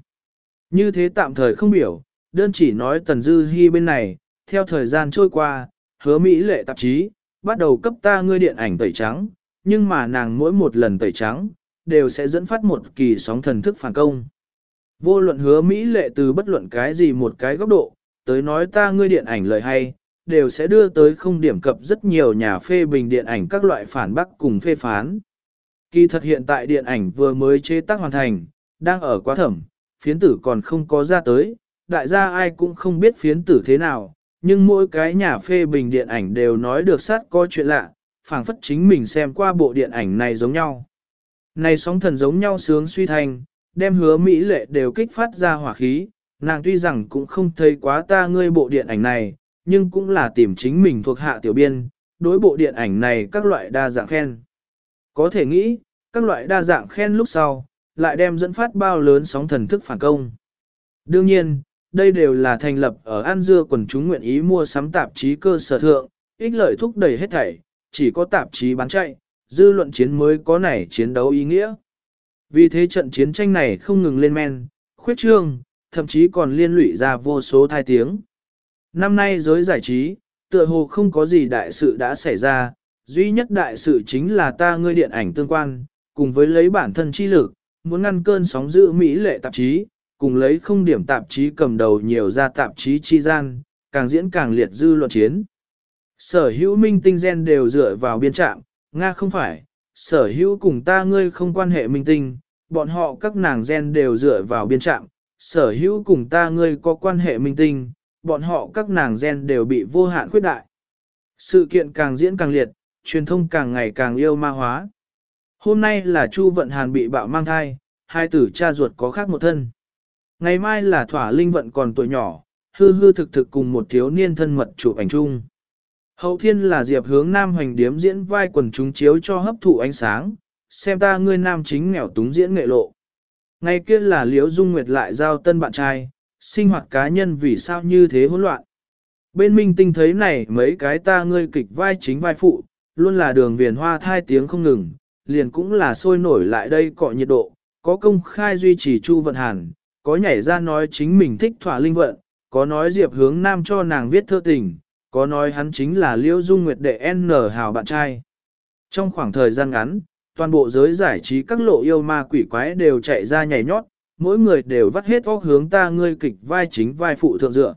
Speaker 1: Như thế tạm thời không biểu, đơn chỉ nói Tần Dư Hi bên này, theo thời gian trôi qua, hứa Mỹ lệ tạp chí, bắt đầu cấp ta ngươi điện ảnh tẩy trắng, nhưng mà nàng mỗi một lần tẩy trắng, đều sẽ dẫn phát một kỳ sóng thần thức phản công. Vô luận hứa Mỹ lệ từ bất luận cái gì một cái góc độ, tới nói ta ngươi điện ảnh lời hay, đều sẽ đưa tới không điểm cập rất nhiều nhà phê bình điện ảnh các loại phản bác cùng phê phán. Kỳ thật hiện tại điện ảnh vừa mới chế tác hoàn thành, đang ở quá thẩm, phiến tử còn không có ra tới, đại gia ai cũng không biết phiến tử thế nào, nhưng mỗi cái nhà phê bình điện ảnh đều nói được sát có chuyện lạ, phảng phất chính mình xem qua bộ điện ảnh này giống nhau. Này sóng thần giống nhau sướng suy thành, đem hứa Mỹ lệ đều kích phát ra hỏa khí, nàng tuy rằng cũng không thấy quá ta ngươi bộ điện ảnh này, nhưng cũng là tìm chính mình thuộc hạ tiểu biên, đối bộ điện ảnh này các loại đa dạng khen. Có thể nghĩ, các loại đa dạng khen lúc sau, lại đem dẫn phát bao lớn sóng thần thức phản công. Đương nhiên, đây đều là thành lập ở An Dưa quần chúng nguyện ý mua sắm tạp chí cơ sở thượng, ích lợi thúc đẩy hết thảy, chỉ có tạp chí bán chạy, dư luận chiến mới có nảy chiến đấu ý nghĩa. Vì thế trận chiến tranh này không ngừng lên men, khuyết trương, thậm chí còn liên lụy ra vô số thai tiếng. Năm nay giới giải trí, tựa hồ không có gì đại sự đã xảy ra, duy nhất đại sự chính là ta ngươi điện ảnh tương quan, cùng với lấy bản thân chi lực, muốn ngăn cơn sóng dữ Mỹ lệ tạp chí, cùng lấy không điểm tạp chí cầm đầu nhiều ra tạp chí chi gian, càng diễn càng liệt dư luận chiến. Sở hữu minh tinh gen đều dựa vào biên trạng, Nga không phải, sở hữu cùng ta ngươi không quan hệ minh tinh, bọn họ các nàng gen đều dựa vào biên trạng, sở hữu cùng ta ngươi có quan hệ minh tinh, bọn họ các nàng gen đều bị vô hạn khuyết đại. Sự kiện càng diễn càng liệt, truyền thông càng ngày càng yêu ma hóa. Hôm nay là Chu Vận Hàn bị bạo mang thai, hai tử cha ruột có khác một thân. Ngày mai là Thỏa Linh Vận còn tuổi nhỏ, hư hư thực thực cùng một thiếu niên thân mật chụp ảnh chung. Hậu thiên là Diệp hướng Nam hoành điếm diễn vai quần chúng chiếu cho hấp thụ ánh sáng, xem ta ngươi nam chính nghèo túng diễn nghệ lộ. Ngày kia là Liễu Dung Nguyệt lại giao tân bạn trai, sinh hoạt cá nhân vì sao như thế hỗn loạn. Bên minh tinh thấy này mấy cái ta ngươi kịch vai chính vai phụ, luôn là đường viền hoa thai tiếng không ngừng, liền cũng là sôi nổi lại đây cọ nhiệt độ, có công khai duy trì Chu Vận Hàn, có nhảy ra nói chính mình thích thỏa linh vận, có nói Diệp hướng nam cho nàng viết thơ tình, có nói hắn chính là Liễu Dung Nguyệt đệ N hào bạn trai. Trong khoảng thời gian ngắn, toàn bộ giới giải trí các lộ yêu ma quỷ quái đều chạy ra nhảy nhót, mỗi người đều vắt hết óc hướng ta ngươi kịch vai chính vai phụ thượng dựa.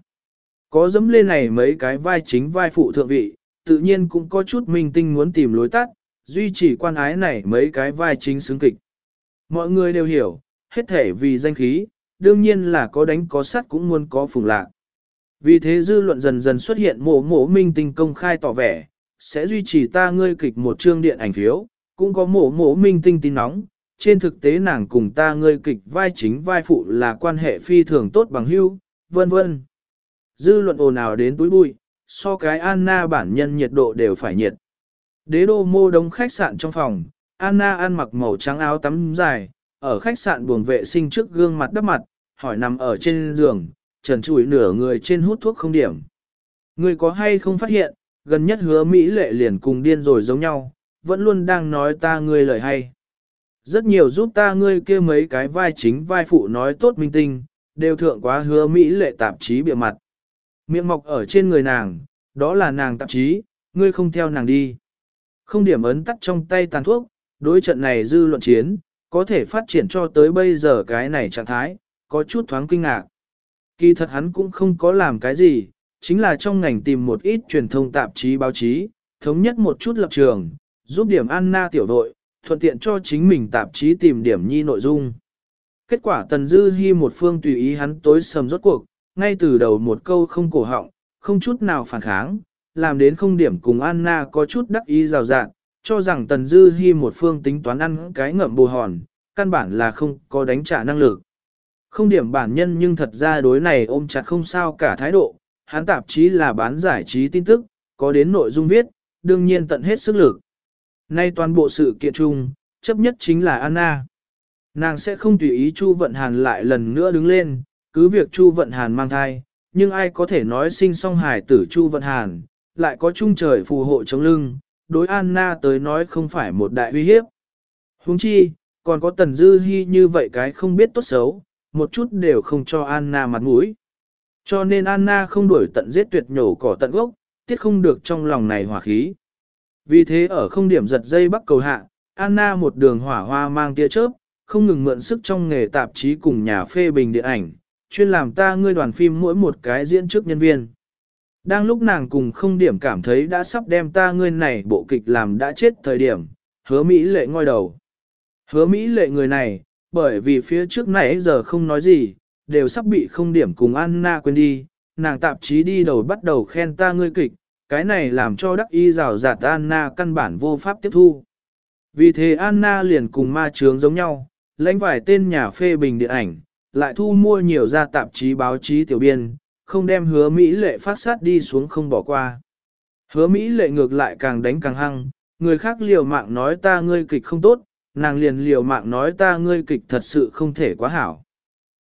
Speaker 1: Có dẫm lên này mấy cái vai chính vai phụ thượng vị, tự nhiên cũng có chút minh tinh muốn tìm lối tắt, duy trì quan ái này mấy cái vai chính xứng kịch. Mọi người đều hiểu, hết thể vì danh khí, đương nhiên là có đánh có sắt cũng muốn có phùng lạc. Vì thế dư luận dần dần xuất hiện mổ mổ minh tinh công khai tỏ vẻ, sẽ duy trì ta ngươi kịch một chương điện ảnh phiếu, cũng có mổ mổ minh tinh tin nóng. Trên thực tế nàng cùng ta ngươi kịch vai chính vai phụ là quan hệ phi thường tốt bằng hữu, vân vân. Dư luận ồn ào đến túi bụi, so cái Anna bản nhân nhiệt độ đều phải nhiệt. Đế đô mô đông khách sạn trong phòng, Anna ăn mặc màu trắng áo tắm dài, ở khách sạn buồng vệ sinh trước gương mặt đắp mặt, hỏi nằm ở trên giường, trần trụi nửa người trên hút thuốc không điểm. Người có hay không phát hiện, gần nhất hứa Mỹ lệ liền cùng điên rồi giống nhau, vẫn luôn đang nói ta ngươi lời hay. Rất nhiều giúp ta ngươi kia mấy cái vai chính vai phụ nói tốt minh tinh, đều thượng quá hứa Mỹ lệ tạp chí bịa mặt. Miệng mọc ở trên người nàng, đó là nàng tạp chí, ngươi không theo nàng đi. Không điểm ấn tắt trong tay tàn thuốc, đối trận này dư luận chiến, có thể phát triển cho tới bây giờ cái này trạng thái, có chút thoáng kinh ngạc. Kỳ thật hắn cũng không có làm cái gì, chính là trong ngành tìm một ít truyền thông tạp chí báo chí, thống nhất một chút lập trường, giúp điểm Anna tiểu đội, thuận tiện cho chính mình tạp chí tìm điểm nhi nội dung. Kết quả Tần Dư Hi một phương tùy ý hắn tối sầm rốt cuộc, ngay từ đầu một câu không cổ họng, không chút nào phản kháng, làm đến không điểm cùng Anna có chút đắc ý rào rạng, cho rằng Tần Dư Hi một phương tính toán ăn cái ngậm bù hòn, căn bản là không có đánh trả năng lực. Không điểm bản nhân nhưng thật ra đối này ôm chặt không sao cả thái độ, hắn tạp chí là bán giải trí tin tức, có đến nội dung viết, đương nhiên tận hết sức lực. Nay toàn bộ sự kiện chung, chấp nhất chính là Anna. Nàng sẽ không tùy ý Chu Vận Hàn lại lần nữa đứng lên, cứ việc Chu Vận Hàn mang thai, nhưng ai có thể nói sinh song hài tử Chu Vận Hàn, lại có chung trời phù hộ chống lưng, đối Anna tới nói không phải một đại uy hiếp. Huống chi, còn có Tần Dư Hi như vậy cái không biết tốt xấu, một chút đều không cho Anna mặt mũi. Cho nên Anna không đuổi tận giết tuyệt nhổ cỏ tận gốc, tiết không được trong lòng này hỏa khí. Vì thế ở không điểm giật dây bắc cầu hạ, Anna một đường hỏa hoa mang tia chớp, không ngừng mượn sức trong nghề tạp chí cùng nhà phê bình điện ảnh, chuyên làm ta ngươi đoàn phim mỗi một cái diễn trước nhân viên. Đang lúc nàng cùng không điểm cảm thấy đã sắp đem ta ngươi này bộ kịch làm đã chết thời điểm, hứa Mỹ lệ ngoi đầu. Hứa Mỹ lệ người này, bởi vì phía trước nãy giờ không nói gì, đều sắp bị không điểm cùng Anna quên đi, nàng tạp chí đi đầu bắt đầu khen ta ngươi kịch, cái này làm cho đắc y rào rạt Anna căn bản vô pháp tiếp thu. Vì thế Anna liền cùng ma trướng giống nhau, lãnh vài tên nhà phê bình điện ảnh, lại thu mua nhiều ra tạp chí báo chí tiểu biên, không đem hứa Mỹ lệ phát sát đi xuống không bỏ qua. Hứa Mỹ lệ ngược lại càng đánh càng hăng, người khác liều mạng nói ta ngươi kịch không tốt, nàng liền liều mạng nói ta ngươi kịch thật sự không thể quá hảo.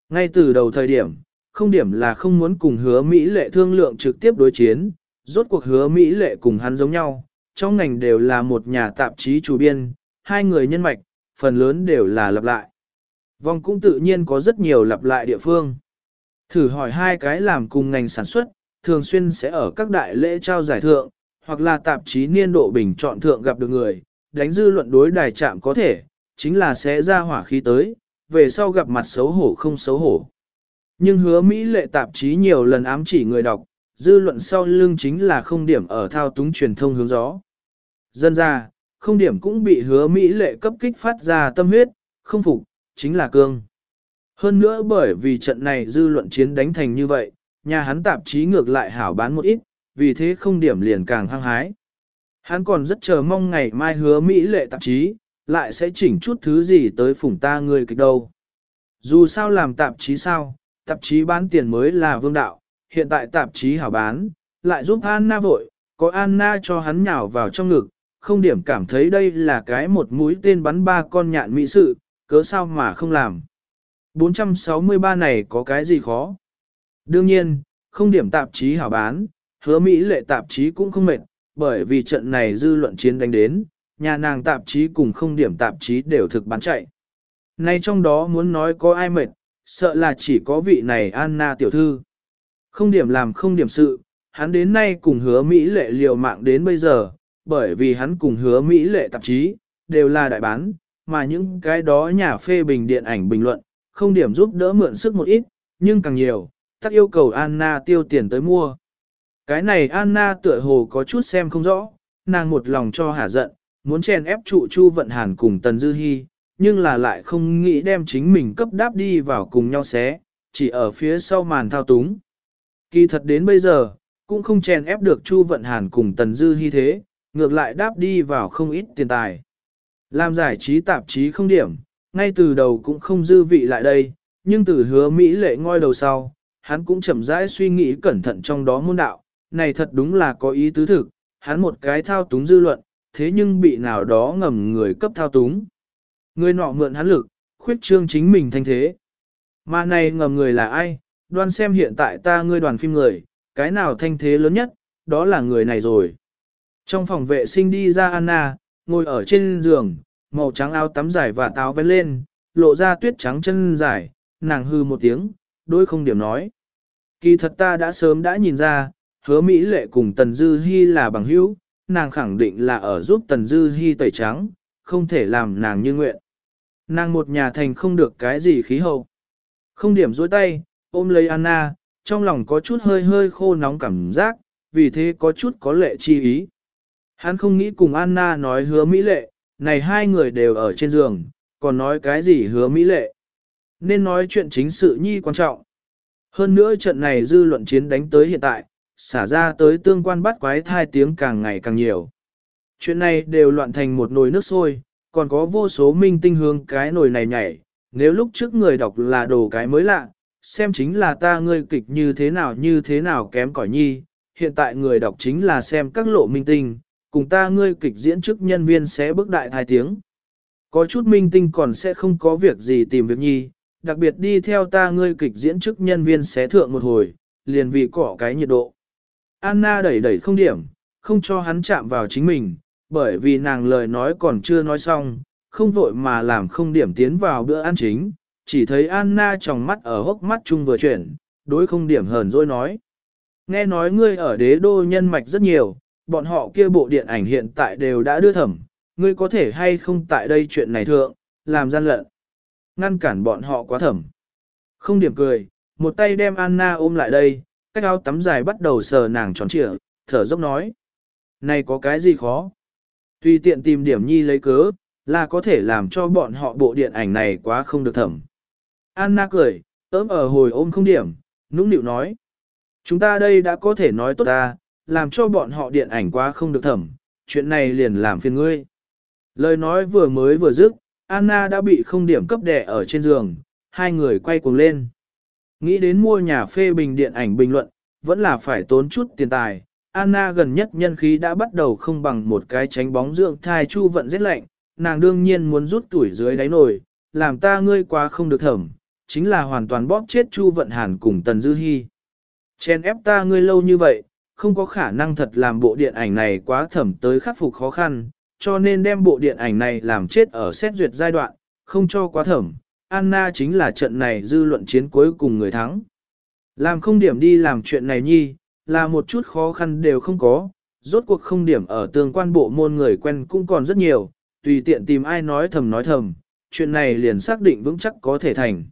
Speaker 1: Ngay từ đầu thời điểm, không điểm là không muốn cùng hứa Mỹ lệ thương lượng trực tiếp đối chiến, rốt cuộc hứa Mỹ lệ cùng hắn giống nhau, trong ngành đều là một nhà tạp chí chủ biên, hai người nhân mạch, phần lớn đều là lặp lại. Vòng cũng tự nhiên có rất nhiều lặp lại địa phương. Thử hỏi hai cái làm cùng ngành sản xuất, thường xuyên sẽ ở các đại lễ trao giải thượng, hoặc là tạp chí niên độ bình chọn thượng gặp được người, đánh dư luận đối đài chạm có thể, chính là sẽ ra hỏa khí tới, về sau gặp mặt xấu hổ không xấu hổ. Nhưng hứa Mỹ lệ tạp chí nhiều lần ám chỉ người đọc, dư luận sau lưng chính là không điểm ở thao túng truyền thông hướng gió. Dân ra, không điểm cũng bị hứa Mỹ lệ cấp kích phát ra tâm huyết, không phục, chính là cương. Hơn nữa bởi vì trận này dư luận chiến đánh thành như vậy, nhà hắn tạp chí ngược lại hảo bán một ít, vì thế không điểm liền càng hăng hái. Hắn còn rất chờ mong ngày mai hứa Mỹ lệ tạp chí, lại sẽ chỉnh chút thứ gì tới phủng ta người kịch đâu. Dù sao làm tạp chí sao, tạp chí bán tiền mới là vương đạo, hiện tại tạp chí hảo bán, lại giúp Anna vội, có Anna cho hắn nhào vào trong ngực, không điểm cảm thấy đây là cái một mũi tên bắn ba con nhạn mỹ sự, cớ sao mà không làm. 463 này có cái gì khó? Đương nhiên, không điểm tạp chí hảo bán, hứa Mỹ lệ tạp chí cũng không mệt, bởi vì trận này dư luận chiến đánh đến, nhà nàng tạp chí cùng không điểm tạp chí đều thực bán chạy. Nay trong đó muốn nói có ai mệt, sợ là chỉ có vị này Anna tiểu thư. Không điểm làm không điểm sự, hắn đến nay cùng hứa Mỹ lệ liều mạng đến bây giờ, bởi vì hắn cùng hứa Mỹ lệ tạp chí, đều là đại bán, mà những cái đó nhà phê bình điện ảnh bình luận, không điểm giúp đỡ mượn sức một ít, nhưng càng nhiều, tắc yêu cầu Anna tiêu tiền tới mua. Cái này Anna tựa hồ có chút xem không rõ, nàng một lòng cho hả giận, muốn chèn ép trụ Chu Vận Hàn cùng Tần Dư Hi, nhưng là lại không nghĩ đem chính mình cấp đáp đi vào cùng nhau xé, chỉ ở phía sau màn thao túng. Kỳ thật đến bây giờ, cũng không chèn ép được Chu Vận Hàn cùng Tần Dư Hi thế, ngược lại đáp đi vào không ít tiền tài. Làm giải trí tạp chí không điểm, ngay từ đầu cũng không dư vị lại đây, nhưng từ hứa Mỹ lệ ngoi đầu sau, hắn cũng chậm rãi suy nghĩ cẩn thận trong đó môn đạo, này thật đúng là có ý tứ thực, hắn một cái thao túng dư luận, thế nhưng bị nào đó ngầm người cấp thao túng. Người nọ mượn hắn lực, khuyết trương chính mình thanh thế. Mà này ngầm người là ai, đoan xem hiện tại ta ngươi đoàn phim người, cái nào thanh thế lớn nhất, đó là người này rồi. Trong phòng vệ sinh đi ra Anna, ngồi ở trên giường, màu trắng áo tắm dài và táo vén lên, lộ ra tuyết trắng chân dài, nàng hư một tiếng, đôi không điểm nói. Kỳ thật ta đã sớm đã nhìn ra, hứa Mỹ lệ cùng Tần Dư Hi là bằng hữu, nàng khẳng định là ở giúp Tần Dư Hi tẩy trắng, không thể làm nàng như nguyện. Nàng một nhà thành không được cái gì khí hậu. Không điểm dối tay, ôm lấy Anna, trong lòng có chút hơi hơi khô nóng cảm giác, vì thế có chút có lệ chi ý. Hắn không nghĩ cùng Anna nói hứa Mỹ lệ, này hai người đều ở trên giường, còn nói cái gì hứa Mỹ lệ. Nên nói chuyện chính sự nhi quan trọng. Hơn nữa trận này dư luận chiến đánh tới hiện tại, xả ra tới tương quan bắt quái thai tiếng càng ngày càng nhiều. Chuyện này đều loạn thành một nồi nước sôi, còn có vô số minh tinh hướng cái nồi này nhảy, nếu lúc trước người đọc là đồ cái mới lạ, xem chính là ta ngươi kịch như thế nào như thế nào kém cỏi nhi, hiện tại người đọc chính là xem các lộ minh tinh, cùng ta ngươi kịch diễn chức nhân viên sẽ bước đại thai tiếng. Có chút minh tinh còn sẽ không có việc gì tìm việc nhi, đặc biệt đi theo ta ngươi kịch diễn chức nhân viên sẽ thượng một hồi, liền vì cỏ cái nhiệt độ. Anna đẩy đẩy không điểm, không cho hắn chạm vào chính mình, bởi vì nàng lời nói còn chưa nói xong, không vội mà làm không điểm tiến vào bữa ăn chính, chỉ thấy Anna trong mắt ở hốc mắt chung vừa chuyển, đối không điểm hờn dỗi nói. Nghe nói ngươi ở đế đô nhân mạch rất nhiều, bọn họ kia bộ điện ảnh hiện tại đều đã đưa thẩm, ngươi có thể hay không tại đây chuyện này thượng, làm gian lận, ngăn cản bọn họ quá thẩm. Không điểm cười, một tay đem Anna ôm lại đây, cách áo tắm dài bắt đầu sờ nàng tròn trịa, thở dốc nói. Này có cái gì khó? Tùy tiện tìm điểm nhi lấy cớ, là có thể làm cho bọn họ bộ điện ảnh này quá không được thẩm. Anna cười, ớm ở hồi ôm không điểm, nũng nịu nói. Chúng ta đây đã có thể nói tốt ta, làm cho bọn họ điện ảnh quá không được thẩm, chuyện này liền làm phiền ngươi. Lời nói vừa mới vừa dứt, Anna đã bị không điểm cấp đẻ ở trên giường, hai người quay cuồng lên. Nghĩ đến mua nhà phê bình điện ảnh bình luận, vẫn là phải tốn chút tiền tài. Anna gần nhất nhân khí đã bắt đầu không bằng một cái tránh bóng dưỡng thai chu vận rét lạnh, nàng đương nhiên muốn rút tuổi dưới đáy nồi, làm ta ngươi quá không được thẩm, chính là hoàn toàn bóp chết chu vận hàn cùng tần dư hy. Chen ép ta ngươi lâu như vậy, không có khả năng thật làm bộ điện ảnh này quá thẩm tới khắc phục khó khăn, cho nên đem bộ điện ảnh này làm chết ở xét duyệt giai đoạn, không cho quá thẩm. Anna chính là trận này dư luận chiến cuối cùng người thắng. Làm không điểm đi làm chuyện này nhi, là một chút khó khăn đều không có, rốt cuộc không điểm ở tương quan bộ môn người quen cũng còn rất nhiều, tùy tiện tìm ai nói thầm nói thầm, chuyện này liền xác định vững chắc có thể thành.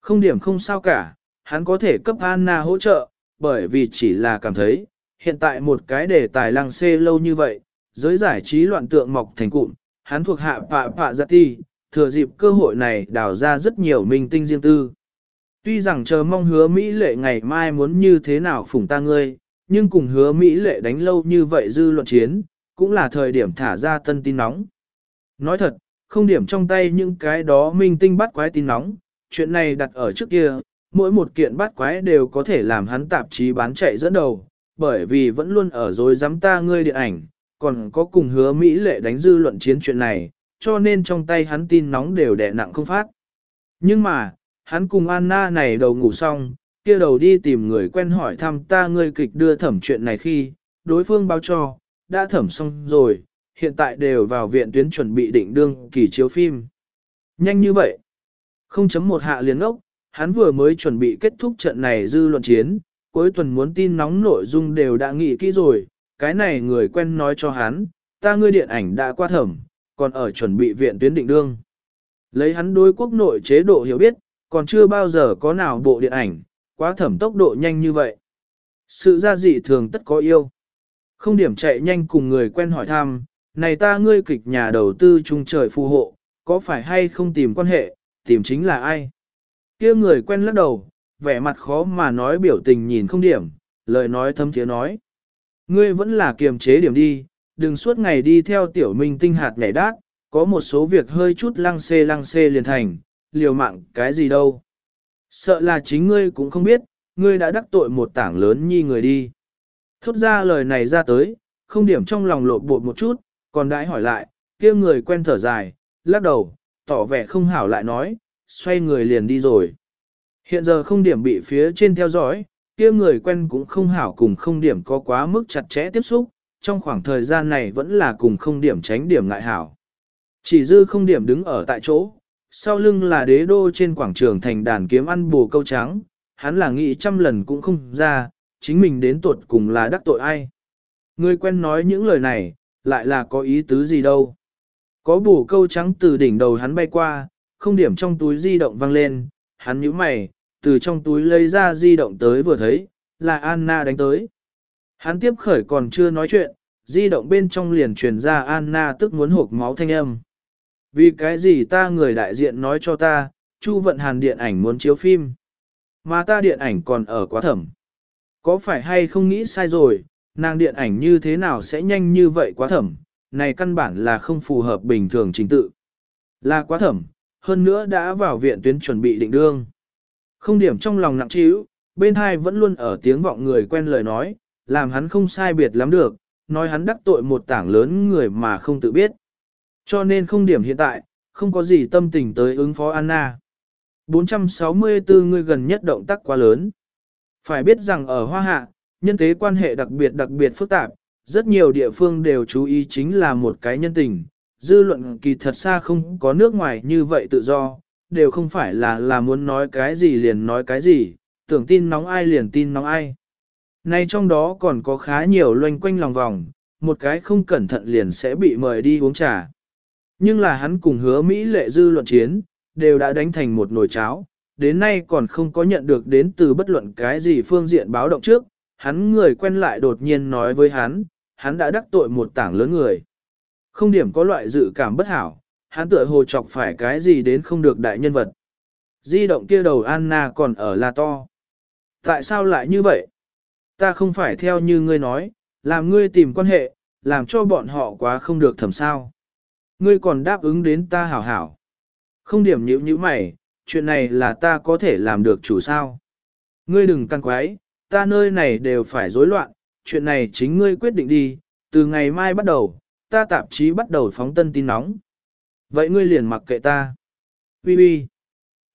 Speaker 1: Không điểm không sao cả, hắn có thể cấp Anna hỗ trợ, bởi vì chỉ là cảm thấy, hiện tại một cái đề tài lăng xê lâu như vậy, giới giải trí loạn tượng mọc thành cụm, hắn thuộc hạ pạ pạ giặt ti, thừa dịp cơ hội này đào ra rất nhiều minh tinh riêng tư. Tuy rằng chờ mong hứa Mỹ lệ ngày mai muốn như thế nào phủng ta ngươi, nhưng cùng hứa Mỹ lệ đánh lâu như vậy dư luận chiến, cũng là thời điểm thả ra tân tin nóng. Nói thật, không điểm trong tay những cái đó minh tinh bắt quái tin nóng, chuyện này đặt ở trước kia, mỗi một kiện bắt quái đều có thể làm hắn tạp chí bán chạy dẫn đầu, bởi vì vẫn luôn ở dối dám ta ngươi điện ảnh, còn có cùng hứa Mỹ lệ đánh dư luận chiến chuyện này, cho nên trong tay hắn tin nóng đều đẻ nặng không phát. Nhưng mà, hắn cùng Anna này đầu ngủ xong, kia đầu đi tìm người quen hỏi thăm ta ngươi kịch đưa thẩm chuyện này khi, đối phương báo cho, đã thẩm xong rồi, hiện tại đều vào viện tuyến chuẩn bị định đương kỳ chiếu phim. Nhanh như vậy, không chấm một hạ liền ốc, hắn vừa mới chuẩn bị kết thúc trận này dư luận chiến, cuối tuần muốn tin nóng nội dung đều đã nghĩ kỹ rồi, cái này người quen nói cho hắn, ta ngươi điện ảnh đã qua thẩm, còn ở chuẩn bị viện tuyến định đương. Lấy hắn đối quốc nội chế độ hiểu biết, còn chưa bao giờ có nào bộ điện ảnh, quá thẩm tốc độ nhanh như vậy. Sự gia dị thường tất có yêu. Không điểm chạy nhanh cùng người quen hỏi thăm, này ta ngươi kịch nhà đầu tư trung trời phù hộ, có phải hay không tìm quan hệ, tìm chính là ai? kia người quen lắc đầu, vẻ mặt khó mà nói biểu tình nhìn không điểm, lời nói thâm thiế nói. Ngươi vẫn là kiềm chế điểm đi, đừng suốt ngày đi theo tiểu minh tinh hạt nhảy đát, có một số việc hơi chút lăng xê lăng xê liền thành, liều mạng cái gì đâu. Sợ là chính ngươi cũng không biết, ngươi đã đắc tội một tảng lớn nhi người đi. Thốt ra lời này ra tới, không điểm trong lòng lộn bột một chút, còn đãi hỏi lại, kia người quen thở dài, lắc đầu, tỏ vẻ không hảo lại nói, xoay người liền đi rồi. Hiện giờ không điểm bị phía trên theo dõi, kia người quen cũng không hảo cùng không điểm có quá mức chặt chẽ tiếp xúc, trong khoảng thời gian này vẫn là cùng không điểm tránh điểm ngại hảo. Chỉ dư không điểm đứng ở tại chỗ, sau lưng là đế đô trên quảng trường thành đàn kiếm ăn bù câu trắng, hắn là nghĩ trăm lần cũng không ra, chính mình đến tuột cùng là đắc tội ai. Người quen nói những lời này, lại là có ý tứ gì đâu. Có bù câu trắng từ đỉnh đầu hắn bay qua, không điểm trong túi di động vang lên, hắn nhíu mày, từ trong túi lấy ra di động tới vừa thấy, là Anna đánh tới. Hắn tiếp khởi còn chưa nói chuyện, di động bên trong liền truyền ra Anna tức muốn hộp máu thanh âm. Vì cái gì ta người đại diện nói cho ta, Chu Vận Hàn điện ảnh muốn chiếu phim. Mà ta điện ảnh còn ở quá thẩm. Có phải hay không nghĩ sai rồi, nàng điện ảnh như thế nào sẽ nhanh như vậy quá thẩm, này căn bản là không phù hợp bình thường trình tự. Là quá thẩm, hơn nữa đã vào viện tuyến chuẩn bị định đương. Không điểm trong lòng nặng trĩu, bên hai vẫn luôn ở tiếng vọng người quen lời nói, làm hắn không sai biệt lắm được, nói hắn đắc tội một tảng lớn người mà không tự biết. Cho nên không điểm hiện tại, không có gì tâm tình tới ứng phó Anna. 464 người gần nhất động tác quá lớn. Phải biết rằng ở Hoa Hạ, nhân tế quan hệ đặc biệt đặc biệt phức tạp, rất nhiều địa phương đều chú ý chính là một cái nhân tình. Dư luận kỳ thật xa không có nước ngoài như vậy tự do, đều không phải là là muốn nói cái gì liền nói cái gì, tưởng tin nóng ai liền tin nóng ai. Nay trong đó còn có khá nhiều loanh quanh lòng vòng, một cái không cẩn thận liền sẽ bị mời đi uống trà. Nhưng là hắn cùng hứa Mỹ lệ dư luận chiến, đều đã đánh thành một nồi cháo, đến nay còn không có nhận được đến từ bất luận cái gì phương diện báo động trước, hắn người quen lại đột nhiên nói với hắn, hắn đã đắc tội một tảng lớn người. Không điểm có loại dự cảm bất hảo, hắn tựa hồ chọc phải cái gì đến không được đại nhân vật. Di động kia đầu Anna còn ở là to. Tại sao lại như vậy? Ta không phải theo như ngươi nói, làm ngươi tìm quan hệ, làm cho bọn họ quá không được thầm sao. Ngươi còn đáp ứng đến ta hảo hảo. Không điểm nhữ như mày, chuyện này là ta có thể làm được chủ sao. Ngươi đừng căn quái, ta nơi này đều phải rối loạn, chuyện này chính ngươi quyết định đi, từ ngày mai bắt đầu, ta tạp chí bắt đầu phóng tân tin nóng. Vậy ngươi liền mặc kệ ta. Ui ui.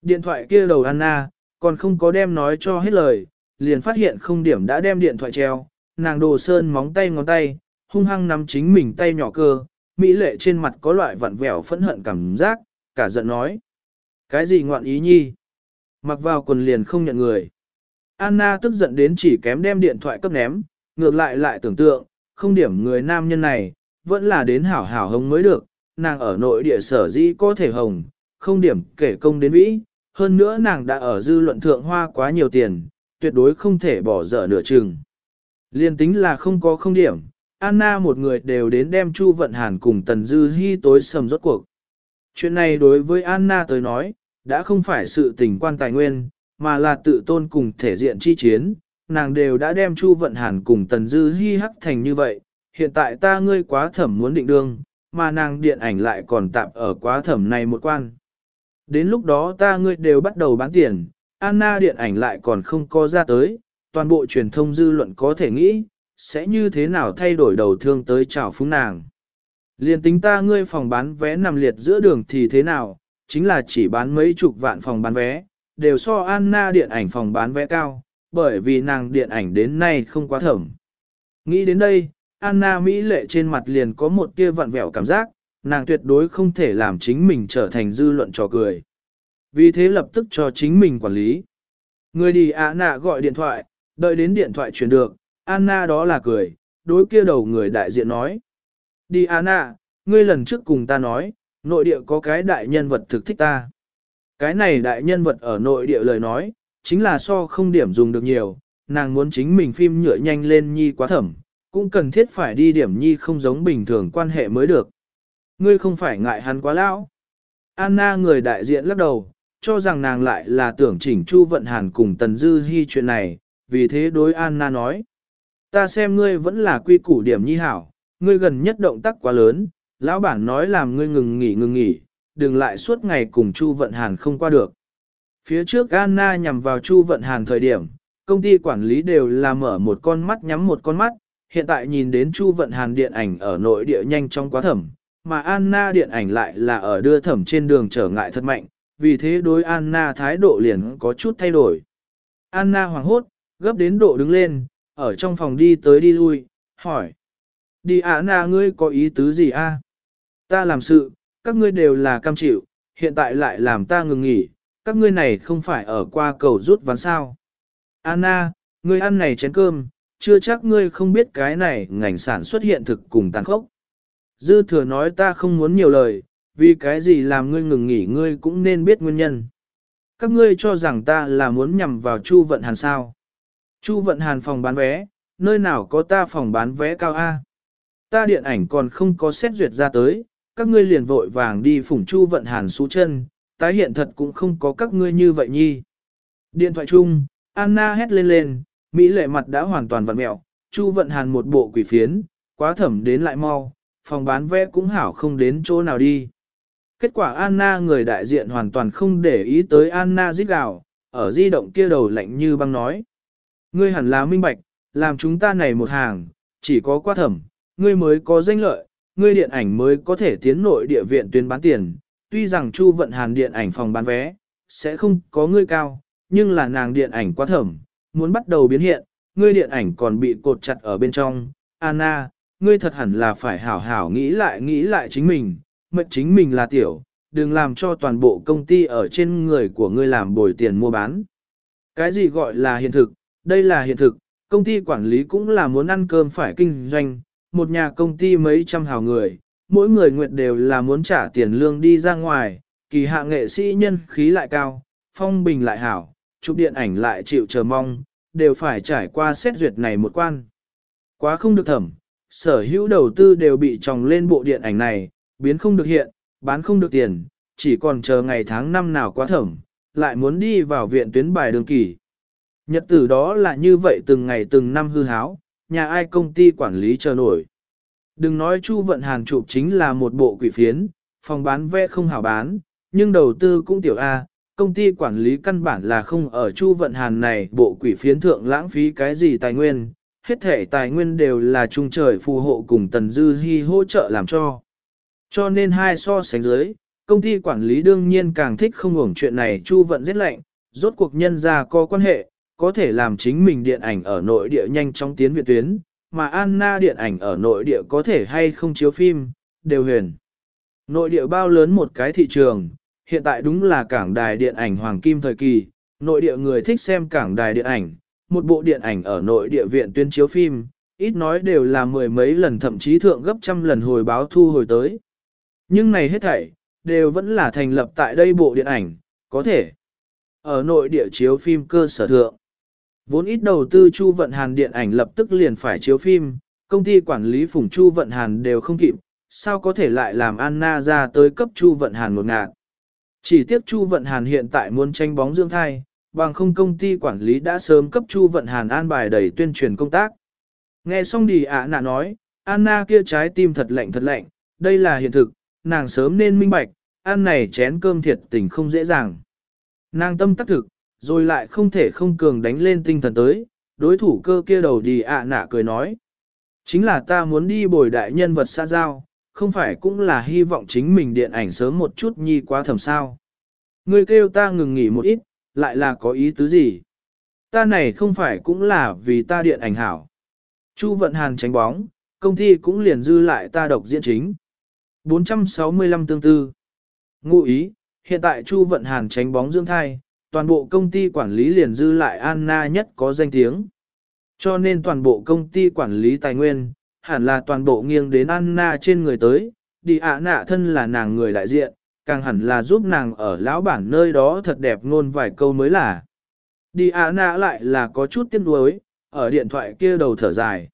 Speaker 1: Điện thoại kia đầu Anna, còn không có đem nói cho hết lời, liền phát hiện không điểm đã đem điện thoại treo, nàng đồ sơn móng tay ngón tay, hung hăng nắm chính mình tay nhỏ cơ, mỹ lệ trên mặt có loại vặn vẹo phẫn hận cảm giác, cả giận nói. Cái gì ngoạn ý nhi? Mặc vào quần liền không nhận người. Anna tức giận đến chỉ kém đem điện thoại cấp ném, ngược lại lại tưởng tượng, không điểm người nam nhân này, vẫn là đến hảo hảo hồng mới được, nàng ở nội địa sở dĩ có thể hồng, không điểm kể công đến vĩ, hơn nữa nàng đã ở dư luận thượng hoa quá nhiều tiền, tuyệt đối không thể bỏ dở nửa chừng. Liên tính là không có không điểm, Anna một người đều đến đem Chu Vận Hàn cùng Tần Dư Hi tối sầm rốt cuộc. Chuyện này đối với Anna tới nói, đã không phải sự tình quan tài nguyên, mà là tự tôn cùng thể diện chi chiến, nàng đều đã đem Chu Vận Hàn cùng Tần Dư Hi hắc thành như vậy, hiện tại ta ngươi quá thẩm muốn định đương, mà nàng điện ảnh lại còn tạm ở quá thẩm này một quan. Đến lúc đó ta ngươi đều bắt đầu bán tiền, Anna điện ảnh lại còn không có ra tới, toàn bộ truyền thông dư luận có thể nghĩ, sẽ như thế nào thay đổi đầu thương tới chào phúng nàng. Liên tính ta ngươi phòng bán vé nằm liệt giữa đường thì thế nào, chính là chỉ bán mấy chục vạn phòng bán vé, đều so Anna điện ảnh phòng bán vé cao, bởi vì nàng điện ảnh đến nay không quá thẩm. Nghĩ đến đây, Anna Mỹ lệ trên mặt liền có một tia vặn vẹo cảm giác, nàng tuyệt đối không thể làm chính mình trở thành dư luận trò cười. Vì thế lập tức cho chính mình quản lý. Người đi Anna gọi điện thoại, đợi đến điện thoại truyền được, Anna đó là cười, đối kia đầu người đại diện nói. Đi Anna, ngươi lần trước cùng ta nói, nội địa có cái đại nhân vật thực thích ta. Cái này đại nhân vật ở nội địa lời nói, chính là so không điểm dùng được nhiều, nàng muốn chính mình phim nhựa nhanh lên nhi quá thẩm, cũng cần thiết phải đi điểm nhi không giống bình thường quan hệ mới được. Ngươi không phải ngại hắn quá lão. Anna người đại diện lắc đầu, cho rằng nàng lại là tưởng chỉnh Chu Vận Hàn cùng Tần Dư Hi chuyện này, vì thế đối Anna nói. Ta xem ngươi vẫn là quy củ điểm nhi hảo, ngươi gần nhất động tác quá lớn, lão bản nói làm ngươi ngừng nghỉ ngừng nghỉ, đừng lại suốt ngày cùng Chu Vận Hàn không qua được. Phía trước Anna nhằm vào Chu Vận Hàn thời điểm, công ty quản lý đều là mở một con mắt nhắm một con mắt, hiện tại nhìn đến Chu Vận Hàn điện ảnh ở nội địa nhanh trong quá thẩm, mà Anna điện ảnh lại là ở đưa thẩm trên đường trở ngại thật mạnh, vì thế đối Anna thái độ liền có chút thay đổi. Anna hoảng hốt, gấp đến độ đứng lên, ở trong phòng đi tới đi lui, hỏi. Đi Anna ngươi có ý tứ gì a? Ta làm sự, các ngươi đều là cam chịu, hiện tại lại làm ta ngừng nghỉ, các ngươi này không phải ở qua cầu rút ván sao. Anna, ngươi ăn này chén cơm, chưa chắc ngươi không biết cái này ngành sản xuất hiện thực cùng tàn khốc. Dư thừa nói ta không muốn nhiều lời, vì cái gì làm ngươi ngừng nghỉ ngươi cũng nên biết nguyên nhân. Các ngươi cho rằng ta là muốn nhằm vào Chu Vận Hàn sao. Chu Vận Hàn phòng bán vé, nơi nào có ta phòng bán vé cao A. Ta điện ảnh còn không có xét duyệt ra tới, các ngươi liền vội vàng đi phủng Chu Vận Hàn xú chân, tái hiện thật cũng không có các ngươi như vậy nhi. Điện thoại chung, Anna hét lên lên, Mỹ lệ mặt đã hoàn toàn vặn mẹo, Chu Vận Hàn một bộ quỷ phiến, quá thẩm đến lại mau, phòng bán vé cũng hảo không đến chỗ nào đi. Kết quả Anna người đại diện hoàn toàn không để ý tới Anna giết gào, ở di động kia đầu lạnh như băng nói. Ngươi hẳn là minh bạch, làm chúng ta này một hàng, chỉ có qua thẩm, ngươi mới có danh lợi, ngươi điện ảnh mới có thể tiến nội địa viện tuyến bán tiền. Tuy rằng Chu vận hàn điện ảnh phòng bán vé, sẽ không có ngươi cao, nhưng là nàng điện ảnh quá thẩm, muốn bắt đầu biến hiện, ngươi điện ảnh còn bị cột chặt ở bên trong. Anna, ngươi thật hẳn là phải hảo hảo nghĩ lại nghĩ lại chính mình, mệnh chính mình là tiểu, đừng làm cho toàn bộ công ty ở trên người của ngươi làm bồi tiền mua bán. Cái gì gọi là hiện thực, đây là hiện thực, công ty quản lý cũng là muốn ăn cơm phải kinh doanh, một nhà công ty mấy trăm hào người, mỗi người nguyện đều là muốn trả tiền lương đi ra ngoài, kỳ hạ nghệ sĩ nhân khí lại cao, phong bình lại hảo, chụp điện ảnh lại chịu chờ mong, đều phải trải qua xét duyệt này một quan. Quá không được thẩm, sở hữu đầu tư đều bị tròng lên bộ điện ảnh này, biến không được hiện, bán không được tiền, chỉ còn chờ ngày tháng năm nào quá thẩm, lại muốn đi vào viện tuyến bài đường kỳ. Nhật tử đó là như vậy từng ngày từng năm hư háo, nhà ai công ty quản lý chờ nổi. Đừng nói Chu Vận Hàn chụp chính là một bộ quỷ phiến, phòng bán vẽ không hảo bán, nhưng đầu tư cũng tiểu A, công ty quản lý căn bản là không ở Chu Vận Hàn này bộ quỷ phiến thượng lãng phí cái gì tài nguyên, hết thể tài nguyên đều là trung trời phù hộ cùng Tần Dư Hi hỗ trợ làm cho. Cho nên hai so sánh dưới, công ty quản lý đương nhiên càng thích không hưởng chuyện này Chu Vận rất lạnh, rốt cuộc nhân ra có quan hệ, có thể làm chính mình điện ảnh ở nội địa nhanh chóng tiến viện tuyến, mà Anna điện ảnh ở nội địa có thể hay không chiếu phim, đều huyền. Nội địa bao lớn một cái thị trường, hiện tại đúng là cảng đài điện ảnh hoàng kim thời kỳ, nội địa người thích xem cảng đài điện ảnh, một bộ điện ảnh ở nội địa viện tuyên chiếu phim, ít nói đều là mười mấy lần thậm chí thượng gấp trăm lần hồi báo thu hồi tới. Nhưng này hết thảy, đều vẫn là thành lập tại đây bộ điện ảnh, có thể ở nội địa chiếu phim cơ sở thượng. Vốn ít đầu tư Chu Vận Hàn điện ảnh lập tức liền phải chiếu phim, công ty quản lý Phùng Chu Vận Hàn đều không kịp, sao có thể lại làm Anna ra tới cấp Chu Vận Hàn một ngạt. Chỉ tiếc Chu Vận Hàn hiện tại muốn tranh bóng dưỡng thai, bằng không công ty quản lý đã sớm cấp Chu Vận Hàn an bài đầy tuyên truyền công tác. Nghe xong đi ạ nạ nói, Anna kia trái tim thật lạnh thật lạnh, đây là hiện thực, nàng sớm nên minh bạch, ăn này chén cơm thiệt tình không dễ dàng. Nàng tâm tác thực, rồi lại không thể không cường đánh lên tinh thần tới, đối thủ cơ kia đầu đi ạ nạ cười nói. Chính là ta muốn đi bồi đại nhân vật xa giao, không phải cũng là hy vọng chính mình điện ảnh sớm một chút nhi quá thầm sao. Ngươi kêu ta ngừng nghỉ một ít, lại là có ý tứ gì? Ta này không phải cũng là vì ta điện ảnh hảo. Chu vận hàn tránh bóng, công ty cũng liền dư lại ta độc diễn chính. 465 tương tư. Ngụ ý, hiện tại Chu vận hàn tránh bóng dưỡng thai, toàn bộ công ty quản lý liền dư lại Anna nhất có danh tiếng. Cho nên toàn bộ công ty quản lý tài nguyên, hẳn là toàn bộ nghiêng đến Anna trên người tới, đi ạ nạ thân là nàng người đại diện, càng hẳn là giúp nàng ở lão bản nơi đó thật đẹp ngôn vài câu mới là. Đi ạ nạ lại là có chút tiếc nuối, ở điện thoại kia đầu thở dài.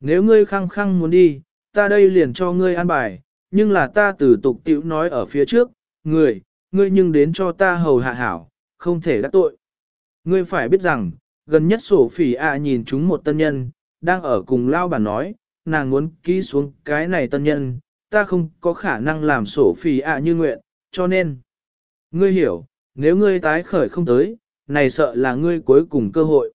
Speaker 1: Nếu ngươi khăng khăng muốn đi, ta đây liền cho ngươi an bài, nhưng là ta từ tục tiểu nói ở phía trước, người, ngươi nhưng đến cho ta hầu hạ hảo, không thể đắc tội. Ngươi phải biết rằng, gần nhất sổ phỉ ạ nhìn chúng một tân nhân, đang ở cùng lao bản nói, nàng muốn ký xuống cái này tân nhân, ta không có khả năng làm sổ phỉ ạ như nguyện, cho nên, ngươi hiểu, nếu ngươi tái khởi không tới, này sợ là ngươi cuối cùng cơ hội.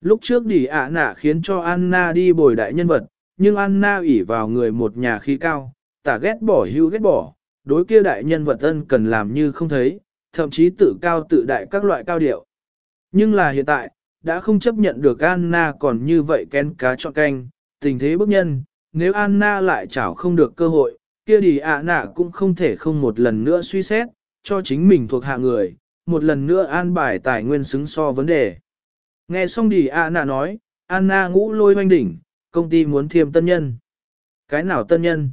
Speaker 1: Lúc trước đi ạ nạ khiến cho Anna đi bồi đại nhân vật, nhưng Anna ủy vào người một nhà khí cao, tả ghét bỏ hưu ghét bỏ, đối kia đại nhân vật ân cần làm như không thấy, thậm chí tự cao tự đại các loại cao điệu. Nhưng là hiện tại, đã không chấp nhận được Anna còn như vậy kén cá chọn canh, tình thế bức nhân, nếu Anna lại chảo không được cơ hội, kia đi ạ nạ cũng không thể không một lần nữa suy xét, cho chính mình thuộc hạ người, một lần nữa an bài tài nguyên xứng so vấn đề. Nghe xong đi ạ nạ nói, Anna ngũ lôi hoanh đỉnh, công ty muốn thiêm tân nhân. Cái nào tân nhân?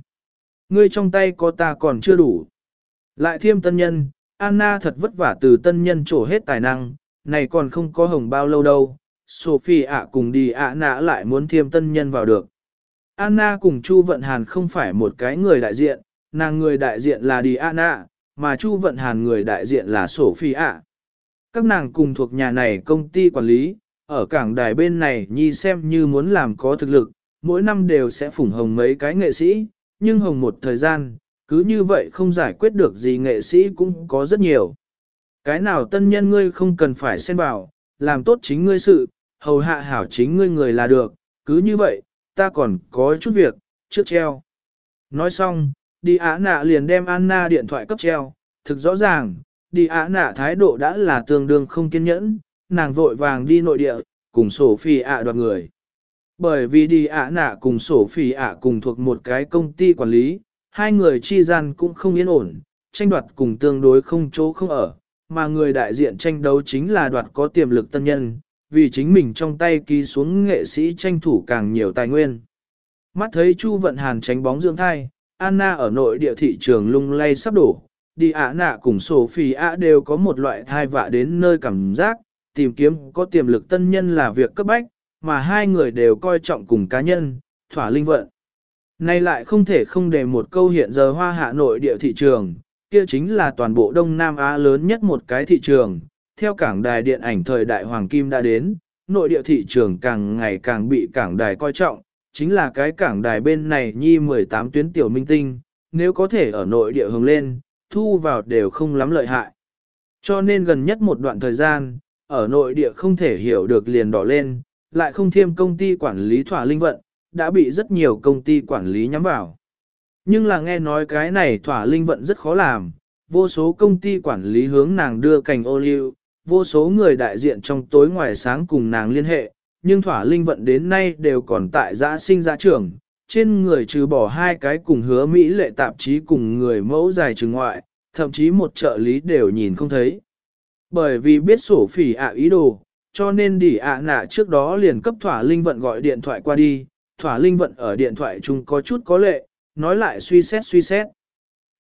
Speaker 1: Ngươi trong tay có ta còn chưa đủ. Lại thêm tân nhân, Anna thật vất vả từ tân nhân trổ hết tài năng, này còn không có hồng bao lâu đâu. Sophie ạ cùng đi ạ nã lại muốn thêm tân nhân vào được. Anna cùng Chu Vận Hàn không phải một cái người đại diện, nàng người đại diện là đi Anna, mà Chu Vận Hàn người đại diện là Sophie ạ. Các nàng cùng thuộc nhà này công ty quản lý, ở cảng đài bên này nhi xem như muốn làm có thực lực, mỗi năm đều sẽ phủng hồng mấy cái nghệ sĩ, nhưng hồng một thời gian, cứ như vậy không giải quyết được gì nghệ sĩ cũng có rất nhiều. Cái nào tân nhân ngươi không cần phải xen vào, làm tốt chính ngươi sự, hầu hạ hảo chính ngươi người là được, cứ như vậy, ta còn có chút việc, trước treo. Nói xong, đi á nạ liền đem Anna điện thoại cấp treo, thực rõ ràng, đi á nạ thái độ đã là tương đương không kiên nhẫn, nàng vội vàng đi nội địa, cùng sổ phi ạ đoạt người. Bởi vì đi ạ nạ cùng sổ Phỉ ạ cùng thuộc một cái công ty quản lý, hai người chi gian cũng không yên ổn, tranh đoạt cùng tương đối không chỗ không ở, mà người đại diện tranh đấu chính là đoạt có tiềm lực tân nhân, vì chính mình trong tay ký xuống nghệ sĩ tranh thủ càng nhiều tài nguyên. Mắt thấy Chu Vận Hàn tránh bóng dưỡng thai, Anna ở nội địa thị trường lung lay sắp đổ, đi ạ nạ cùng Phỉ ạ đều có một loại thai vạ đến nơi cảm giác, tìm kiếm có tiềm lực tân nhân là việc cấp bách, mà hai người đều coi trọng cùng cá nhân, thỏa linh vận. Nay lại không thể không để một câu hiện giờ hoa hạ nội địa thị trường, kia chính là toàn bộ Đông Nam Á lớn nhất một cái thị trường. Theo cảng đài điện ảnh thời đại Hoàng Kim đã đến, nội địa thị trường càng ngày càng bị cảng đài coi trọng, chính là cái cảng đài bên này nhi 18 tuyến tiểu minh tinh, nếu có thể ở nội địa hướng lên, thu vào đều không lắm lợi hại. Cho nên gần nhất một đoạn thời gian, ở nội địa không thể hiểu được liền đỏ lên, lại không thêm công ty quản lý thỏa linh vận, đã bị rất nhiều công ty quản lý nhắm vào. Nhưng là nghe nói cái này thỏa linh vận rất khó làm, vô số công ty quản lý hướng nàng đưa cành ô liu, vô số người đại diện trong tối ngoài sáng cùng nàng liên hệ, nhưng thỏa linh vận đến nay đều còn tại giã sinh giã trưởng, trên người trừ bỏ hai cái cùng hứa Mỹ lệ tạp chí cùng người mẫu dài trừ ngoại, thậm chí một trợ lý đều nhìn không thấy. Bởi vì biết sổ phỉ ạ ý đồ, cho nên đỉ ạ nạ trước đó liền cấp thỏa linh vận gọi điện thoại qua đi, thỏa linh vận ở điện thoại chung có chút có lệ, nói lại suy xét suy xét.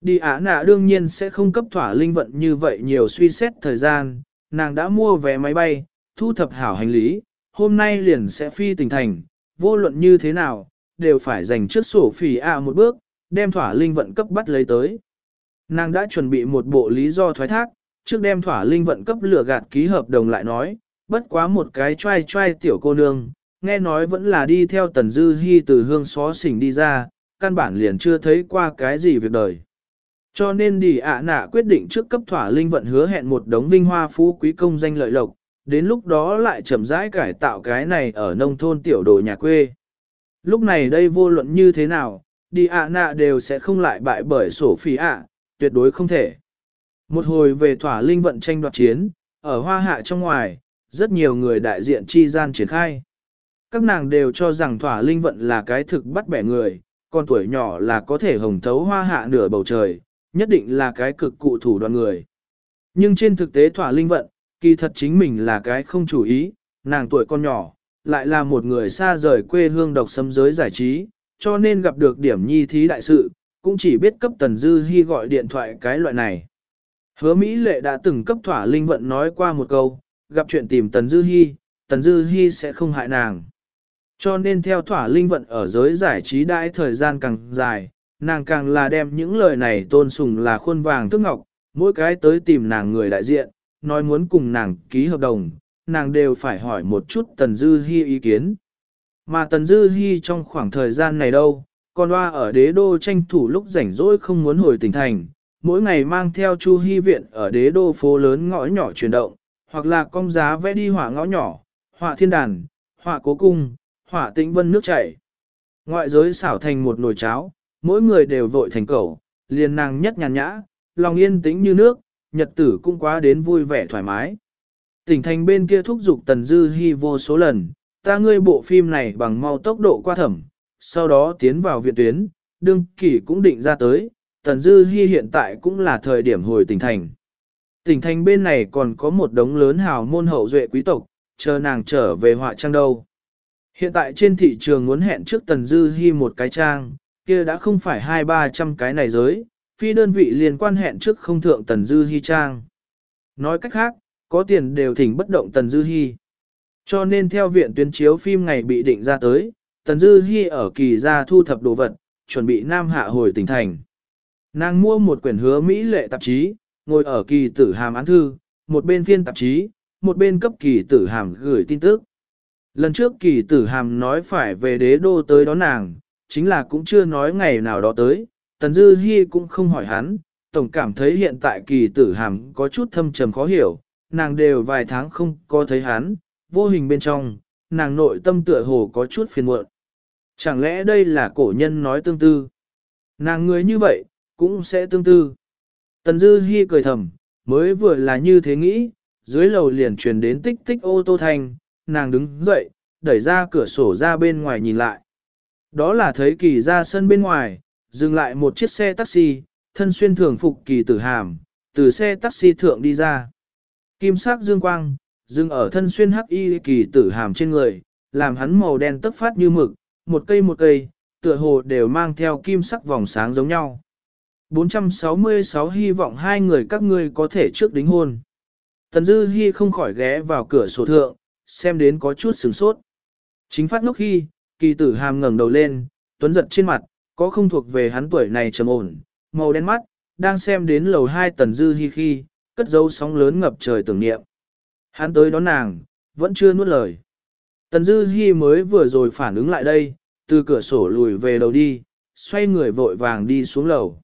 Speaker 1: Đi ả nạ đương nhiên sẽ không cấp thỏa linh vận như vậy nhiều suy xét thời gian, nàng đã mua vé máy bay, thu thập hảo hành lý, hôm nay liền sẽ phi tỉnh thành, vô luận như thế nào, đều phải dành trước sổ phỉ ạ một bước, đem thỏa linh vận cấp bắt lấy tới. Nàng đã chuẩn bị một bộ lý do thoái thác, trước đem thỏa linh vận cấp lửa gạt ký hợp đồng lại nói, bất quá một cái trai trai tiểu cô nương, nghe nói vẫn là đi theo tần dư hy từ hương xó xỉnh đi ra, căn bản liền chưa thấy qua cái gì việc đời. Cho nên đi ạ nạ quyết định trước cấp thỏa linh vận hứa hẹn một đống vinh hoa phú quý công danh lợi lộc, đến lúc đó lại chậm rãi cải tạo cái này ở nông thôn tiểu đồ nhà quê. Lúc này đây vô luận như thế nào, đi ạ nạ đều sẽ không lại bại bởi sổ phí ạ, tuyệt đối không thể. Một hồi về thỏa linh vận tranh đoạt chiến, ở hoa hạ trong ngoài, rất nhiều người đại diện chi gian triển khai. Các nàng đều cho rằng thỏa linh vận là cái thực bắt bẻ người, con tuổi nhỏ là có thể hồng thấu hoa hạ nửa bầu trời, nhất định là cái cực cụ thủ đoàn người. Nhưng trên thực tế thỏa linh vận, kỳ thật chính mình là cái không chủ ý, nàng tuổi con nhỏ, lại là một người xa rời quê hương độc xâm giới giải trí, cho nên gặp được điểm nhi thí đại sự, cũng chỉ biết cấp Tần Dư Hi gọi điện thoại cái loại này. Hứa Mỹ Lệ đã từng cấp thỏa linh vận nói qua một câu, gặp chuyện tìm Tần Dư Hi, Tần Dư Hi sẽ không hại nàng. Cho nên theo thỏa linh vận ở giới giải trí đãi thời gian càng dài, nàng càng là đem những lời này tôn sùng là khuôn vàng thức ngọc, mỗi cái tới tìm nàng người đại diện, nói muốn cùng nàng ký hợp đồng, nàng đều phải hỏi một chút Tần Dư Hi ý kiến. Mà Tần Dư Hi trong khoảng thời gian này đâu, còn hoa ở đế đô tranh thủ lúc rảnh rỗi không muốn hồi tỉnh thành, mỗi ngày mang theo Chu Hi viện ở đế đô phố lớn ngõ nhỏ chuyển động, hoặc là công giá vẽ đi họa ngõ nhỏ, họa thiên đàn, họa cố cung, họa tĩnh vân nước chảy. Ngoại giới xảo thành một nồi cháo, mỗi người đều vội thành cầu, liền nàng nhất nhàn nhã, lòng yên tĩnh như nước, nhật tử cũng quá đến vui vẻ thoải mái. Tỉnh thành bên kia thúc giục Tần Dư Hi vô số lần, ta ngươi bộ phim này bằng mau tốc độ qua thẩm, sau đó tiến vào viện tuyến, đương kỷ cũng định ra tới, Tần Dư Hi hiện tại cũng là thời điểm hồi tỉnh thành. Tỉnh thành bên này còn có một đống lớn hào môn hậu duệ quý tộc, chờ nàng trở về họa trang đâu. Hiện tại trên thị trường muốn hẹn trước Tần Dư Hi một cái trang, kia đã không phải hai ba trăm cái này giới, phi đơn vị liên quan hẹn trước không thượng Tần Dư Hi trang. Nói cách khác, có tiền đều thỉnh bất động Tần Dư Hi. Cho nên theo viện tuyên chiếu phim ngày bị định ra tới, Tần Dư Hi ở kỳ gia thu thập đồ vật, chuẩn bị nam hạ hồi tỉnh thành. Nàng mua một quyển hứa Mỹ lệ tạp chí, ngồi ở kỳ tử hàm án thư, một bên phiên tạp chí, một bên cấp kỳ tử hàm gửi tin tức. Lần trước kỳ tử hàm nói phải về đế đô tới đón nàng, chính là cũng chưa nói ngày nào đó tới, Tần Dư Hi cũng không hỏi hắn, tổng cảm thấy hiện tại kỳ tử hàm có chút thâm trầm khó hiểu, nàng đều vài tháng không có thấy hắn, vô hình bên trong, nàng nội tâm tựa hồ có chút phiền muộn. Chẳng lẽ đây là cổ nhân nói tương tư? Nàng người như vậy, cũng sẽ tương tư. Tần Dư Hi cười thầm, mới vừa là như thế nghĩ, dưới lầu liền truyền đến tích tích ô tô thanh, nàng đứng dậy, đẩy ra cửa sổ ra bên ngoài nhìn lại. Đó là thấy kỳ ra sân bên ngoài, dừng lại một chiếc xe taxi, thân xuyên thường phục kỳ tử hàm, từ xe taxi thượng đi ra. Kim sắc dương quang, dừng ở thân xuyên hắc y kỳ tử hàm trên người, làm hắn màu đen tức phát như mực, một cây một cây, tựa hồ đều mang theo kim sắc vòng sáng giống nhau. 466 hy vọng hai người các ngươi có thể trước đính hôn. Tần Dư Hi không khỏi ghé vào cửa sổ thượng, xem đến có chút sửng sốt. Chính phát ngốc khi, kỳ tử hàm ngẩng đầu lên, tuấn giật trên mặt, có không thuộc về hắn tuổi này trầm ổn, màu đen mắt, đang xem đến lầu hai Tần Dư Hi khi, cất dấu sóng lớn ngập trời tưởng niệm. Hắn tới đón nàng, vẫn chưa nuốt lời. Tần Dư Hi mới vừa rồi phản ứng lại đây, từ cửa sổ lùi về đầu đi, xoay người vội vàng đi xuống lầu.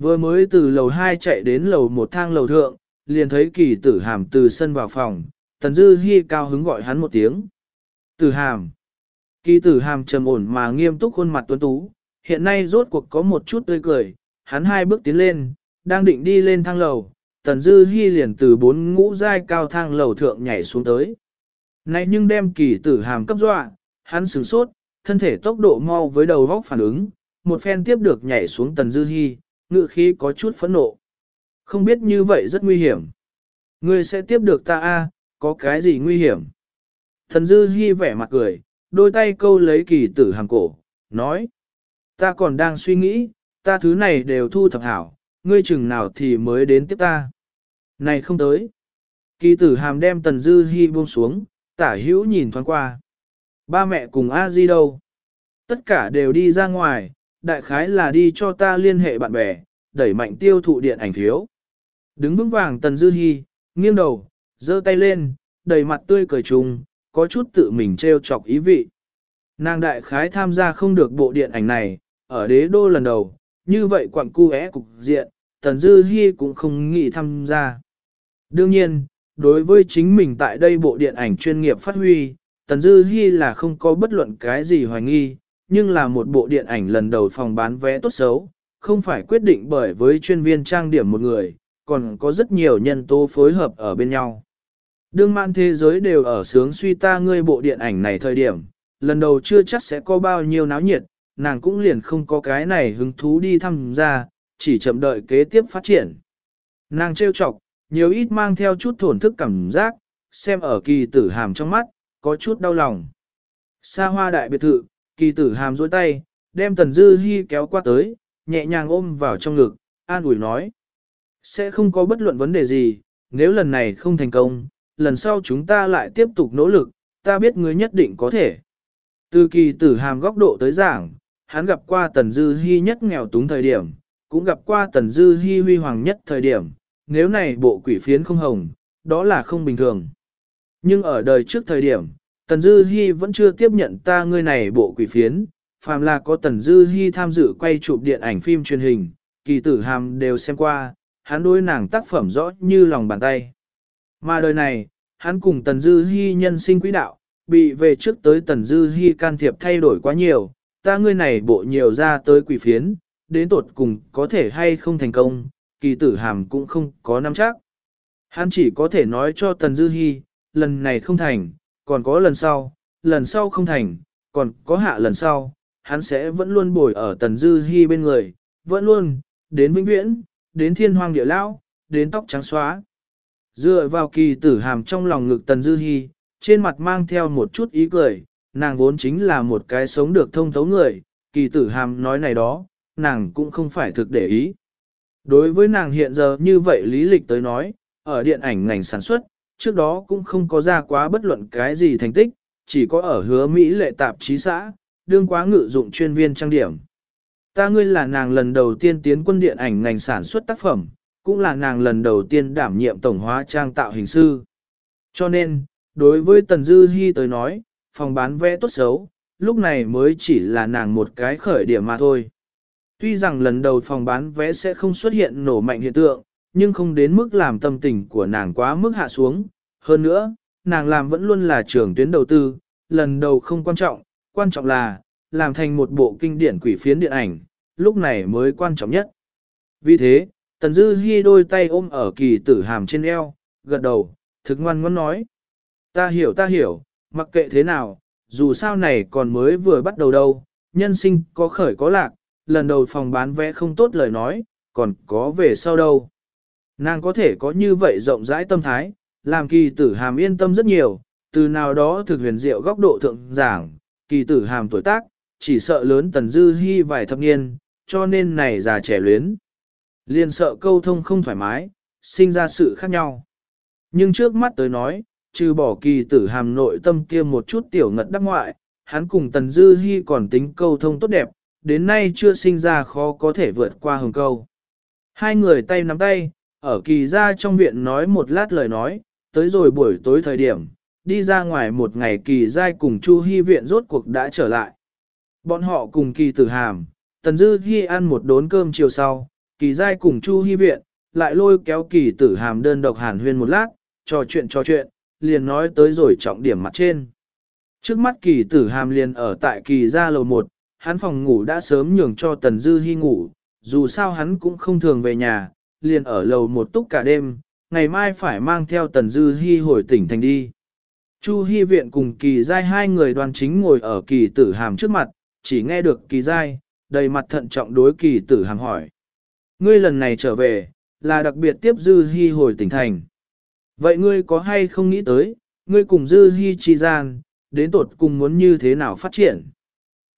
Speaker 1: Vừa mới từ lầu 2 chạy đến lầu một thang lầu thượng, liền thấy kỳ tử hàm từ sân vào phòng, Tần Dư Hi cao hứng gọi hắn một tiếng. Tử hàm. Kỳ tử hàm trầm ổn mà nghiêm túc khuôn mặt tuấn tú, hiện nay rốt cuộc có một chút tươi cười, hắn hai bước tiến lên, đang định đi lên thang lầu, Tần Dư Hi liền từ bốn ngũ giai cao thang lầu thượng nhảy xuống tới. Này nhưng đem kỳ tử hàm cấp dọa, hắn sửng sốt, thân thể tốc độ mau với đầu vóc phản ứng, một phen tiếp được nhảy xuống Tần Dư Hi, ngự khí có chút phẫn nộ. Không biết như vậy rất nguy hiểm. Ngươi sẽ tiếp được ta a, có cái gì nguy hiểm? Thần Dư Hi vẻ mặt cười, đôi tay câu lấy kỳ tử hàng cổ, nói. Ta còn đang suy nghĩ, ta thứ này đều thu thập hảo, ngươi chừng nào thì mới đến tiếp ta. Này không tới. Kỳ tử hàm đem tần dư hi buông xuống, tả hữu nhìn thoáng qua. Ba mẹ cùng a di đâu? Tất cả đều đi ra ngoài, đại khái là đi cho ta liên hệ bạn bè, đẩy mạnh tiêu thụ điện ảnh phiếu. Đứng vững vàng tần dư hi, nghiêng đầu, giơ tay lên, đầy mặt tươi cười trùng, có chút tự mình treo chọc ý vị. Nàng đại khái tham gia không được bộ điện ảnh này, ở đế đô lần đầu, như vậy quặng cu é cục diện, Tần Dư Hi cũng không nghĩ tham gia. Đương nhiên, đối với chính mình tại đây bộ điện ảnh chuyên nghiệp phát huy, Tần Dư Hi là không có bất luận cái gì hoài nghi, nhưng là một bộ điện ảnh lần đầu phòng bán vé tốt xấu, không phải quyết định bởi với chuyên viên trang điểm một người, còn có rất nhiều nhân tố phối hợp ở bên nhau. Đương man thế giới đều ở sướng suy ta ngươi bộ điện ảnh này thời điểm, lần đầu chưa chắc sẽ có bao nhiêu náo nhiệt, nàng cũng liền không có cái này hứng thú đi thăm ra, chỉ chậm đợi kế tiếp phát triển. Nàng trêu chọc, nhiều ít mang theo chút thổn thức cảm giác, xem ở kỳ tử hàm trong mắt, có chút đau lòng. Xa hoa đại biệt thự, kỳ tử hàm dối tay, đem tần dư hy kéo qua tới, nhẹ nhàng ôm vào trong ngực, an ủi nói. Sẽ không có bất luận vấn đề gì, nếu lần này không thành công, lần sau chúng ta lại tiếp tục nỗ lực, ta biết ngươi nhất định có thể. Từ kỳ tử hàm góc độ tới giảng, hắn gặp qua tần dư hy nhất nghèo túng thời điểm, cũng gặp qua tần dư hy huy hoàng nhất thời điểm, nếu này bộ quỷ phiến không hồng, đó là không bình thường. Nhưng ở đời trước thời điểm, Tần Dư Hi vẫn chưa tiếp nhận ta ngươi này bộ quỷ phiến, phàm là có Tần Dư Hi tham dự quay chụp điện ảnh phim truyền hình, kỳ tử hàm đều xem qua, hắn đối nàng tác phẩm rõ như lòng bàn tay. Mà đời này, hắn cùng Tần Dư Hi nhân sinh quỹ đạo, bị về trước tới Tần Dư Hi can thiệp thay đổi quá nhiều, ta ngươi này bộ nhiều ra tới quỷ phiến, đến tột cùng có thể hay không thành công, kỳ tử hàm cũng không có nắm chắc. Hắn chỉ có thể nói cho Tần Dư Hi, lần này không thành, còn có lần sau, lần sau không thành, còn có hạ lần sau, hắn sẽ vẫn luôn bồi ở Tần Dư Hi bên người, vẫn luôn, đến vĩnh viễn, đến thiên hoang địa lão, đến tóc trắng xóa. Dựa vào kỳ tử hàm trong lòng ngực Tần Dư Hi, trên mặt mang theo một chút ý cười, nàng vốn chính là một cái sống được thông thấu người, kỳ tử hàm nói này đó, nàng cũng không phải thực để ý. Đối với nàng hiện giờ như vậy lý lịch tới nói, ở điện ảnh ngành sản xuất, trước đó cũng không có ra quá bất luận cái gì thành tích, chỉ có ở hứa Mỹ lệ tạp chí xã, đương quá ngự dụng chuyên viên trang điểm. Ta ngươi là nàng lần đầu tiên tiến quân điện ảnh ngành sản xuất tác phẩm, cũng là nàng lần đầu tiên đảm nhiệm tổng hóa trang tạo hình sư. Cho nên, đối với Tần Dư Hi tới nói, phòng bán vé tốt xấu, lúc này mới chỉ là nàng một cái khởi điểm mà thôi. Tuy rằng lần đầu phòng bán vé sẽ không xuất hiện nổ mạnh hiện tượng, nhưng không đến mức làm tâm tình của nàng quá mức hạ xuống. Hơn nữa, nàng làm vẫn luôn là trưởng tuyến đầu tư, lần đầu không quan trọng, quan trọng là, làm thành một bộ kinh điển quỷ phiến điện ảnh, lúc này mới quan trọng nhất. Vì thế, Tần Dư Hi đôi tay ôm ở kỳ tử hàm trên eo, gật đầu, thực ngoan ngoãn nói. Ta hiểu ta hiểu, mặc kệ thế nào, dù sao này còn mới vừa bắt đầu đâu, nhân sinh có khởi có lạc, lần đầu phòng bán vé không tốt lời nói, còn có về sau đâu. Nàng có thể có như vậy rộng rãi tâm thái, làm kỳ tử hàm yên tâm rất nhiều, từ nào đó thực huyền diệu góc độ thượng giảng, kỳ tử hàm tuổi tác, chỉ sợ lớn tần dư hy vài thập niên, cho nên này già trẻ luyến. Liền sợ câu thông không thoải mái, sinh ra sự khác nhau. Nhưng trước mắt tới nói, trừ bỏ kỳ tử hàm nội tâm kia một chút tiểu ngật đắc ngoại, hắn cùng tần dư hy còn tính câu thông tốt đẹp, đến nay chưa sinh ra khó có thể vượt qua hồng câu. Hai người tay nắm tay, ở kỳ ra trong viện nói một lát lời nói, tới rồi buổi tối thời điểm, đi ra ngoài một ngày kỳ giai cùng Chu Hy viện rốt cuộc đã trở lại. Bọn họ cùng kỳ tử hàm, tần dư hy ăn một đốn cơm chiều sau, kỳ giai cùng Chu Hy viện, lại lôi kéo kỳ tử hàm đơn độc hàn huyên một lát, trò chuyện trò chuyện, liền nói tới rồi trọng điểm mặt trên. Trước mắt kỳ tử hàm liền ở tại kỳ gia lầu 1, hắn phòng ngủ đã sớm nhường cho Tần Dư Hi ngủ, dù sao hắn cũng không thường về nhà, liền ở lầu một túc cả đêm, ngày mai phải mang theo Tần Dư Hi hồi tỉnh thành đi. Chu Hi viện cùng kỳ giai hai người đoàn chính ngồi ở kỳ tử hàm trước mặt, chỉ nghe được kỳ giai, đầy mặt thận trọng đối kỳ tử hàm hỏi. Ngươi lần này trở về, là đặc biệt tiếp Dư Hi hồi tỉnh thành. Vậy ngươi có hay không nghĩ tới, ngươi cùng Dư Hi chi gian, đến tột cùng muốn như thế nào phát triển?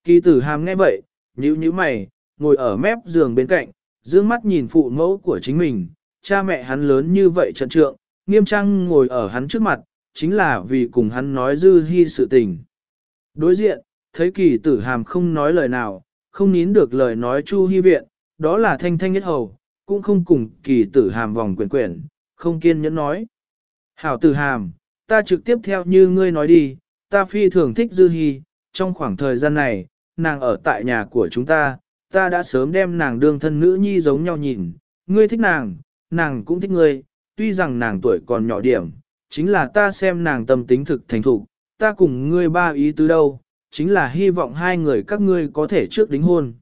Speaker 1: Kỳ tử hàm nghe vậy, nhíu nhíu mày, ngồi ở mép giường bên cạnh, dương mắt nhìn phụ mẫu của chính mình, cha mẹ hắn lớn như vậy trận trượng, nghiêm trang ngồi ở hắn trước mặt, chính là vì cùng hắn nói dư hy sự tình. Đối diện, thấy kỳ tử hàm không nói lời nào, không nín được lời nói chu hy viện, đó là thanh thanh nhất hầu, cũng không cùng kỳ tử hàm vòng quyển quyển, không kiên nhẫn nói. Hảo tử hàm, ta trực tiếp theo như ngươi nói đi, ta phi thường thích dư hy, trong khoảng thời gian này, nàng ở tại nhà của chúng ta, ta đã sớm đem nàng đương thân nữ nhi giống nhau nhìn, ngươi thích nàng, nàng cũng thích ngươi, tuy rằng nàng tuổi còn nhỏ điểm, chính là ta xem nàng tâm tính thực thành thục, ta cùng ngươi ba ý tứ đâu, chính là hy vọng hai người các ngươi có thể trước đính hôn.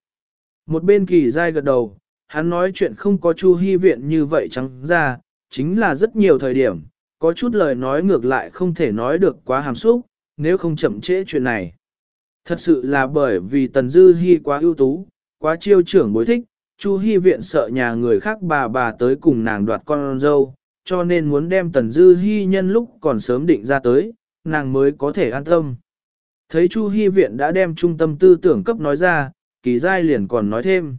Speaker 1: Một bên kỳ dai gật đầu, hắn nói chuyện không có chu hy viện như vậy trắng ra, chính là rất nhiều thời điểm, có chút lời nói ngược lại không thể nói được quá hàm xúc, nếu không chậm trễ chuyện này. Thật sự là bởi vì Tần Dư Hi quá ưu tú, quá chiêu trưởng bối thích, Chu Hi viện sợ nhà người khác bà bà tới cùng nàng đoạt con dâu, cho nên muốn đem Tần Dư Hi nhân lúc còn sớm định ra tới, nàng mới có thể an tâm. Thấy Chu Hi viện đã đem trung tâm tư tưởng cấp nói ra, kỳ giai liền còn nói thêm.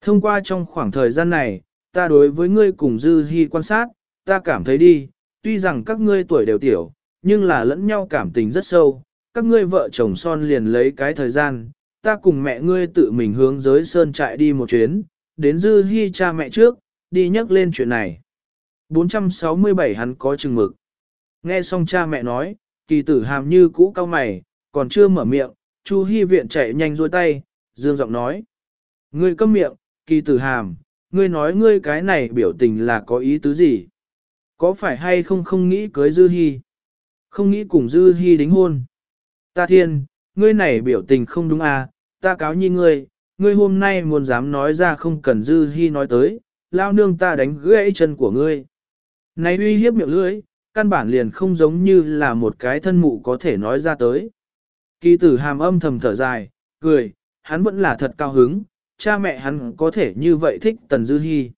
Speaker 1: Thông qua trong khoảng thời gian này, ta đối với ngươi cùng Dư Hi quan sát, ta cảm thấy đi, tuy rằng các ngươi tuổi đều tiểu, nhưng là lẫn nhau cảm tình rất sâu, các ngươi vợ chồng son liền lấy cái thời gian, ta cùng mẹ ngươi tự mình hướng giới sơn trại đi một chuyến, đến dư hy cha mẹ trước, đi nhắc lên chuyện này. 467 hắn có chừng mực. Nghe xong cha mẹ nói, kỳ tử hàm như cũ cao mày, còn chưa mở miệng, Chu hy viện chạy nhanh dôi tay, dương giọng nói. Ngươi câm miệng, kỳ tử hàm, ngươi nói ngươi cái này biểu tình là có ý tứ gì? Có phải hay không không nghĩ cưới Dư hy, Không nghĩ cùng Dư hy đính hôn? Ta thiên, ngươi này biểu tình không đúng à, ta cáo nhi ngươi, ngươi hôm nay muốn dám nói ra không cần Dư hy nói tới, lao nương ta đánh gãy chân của ngươi. Này uy hiếp miệng lưỡi, căn bản liền không giống như là một cái thân mụ có thể nói ra tới. Kỳ tử hàm âm thầm thở dài, cười, hắn vẫn là thật cao hứng, cha mẹ hắn có thể như vậy thích Tần Dư hy,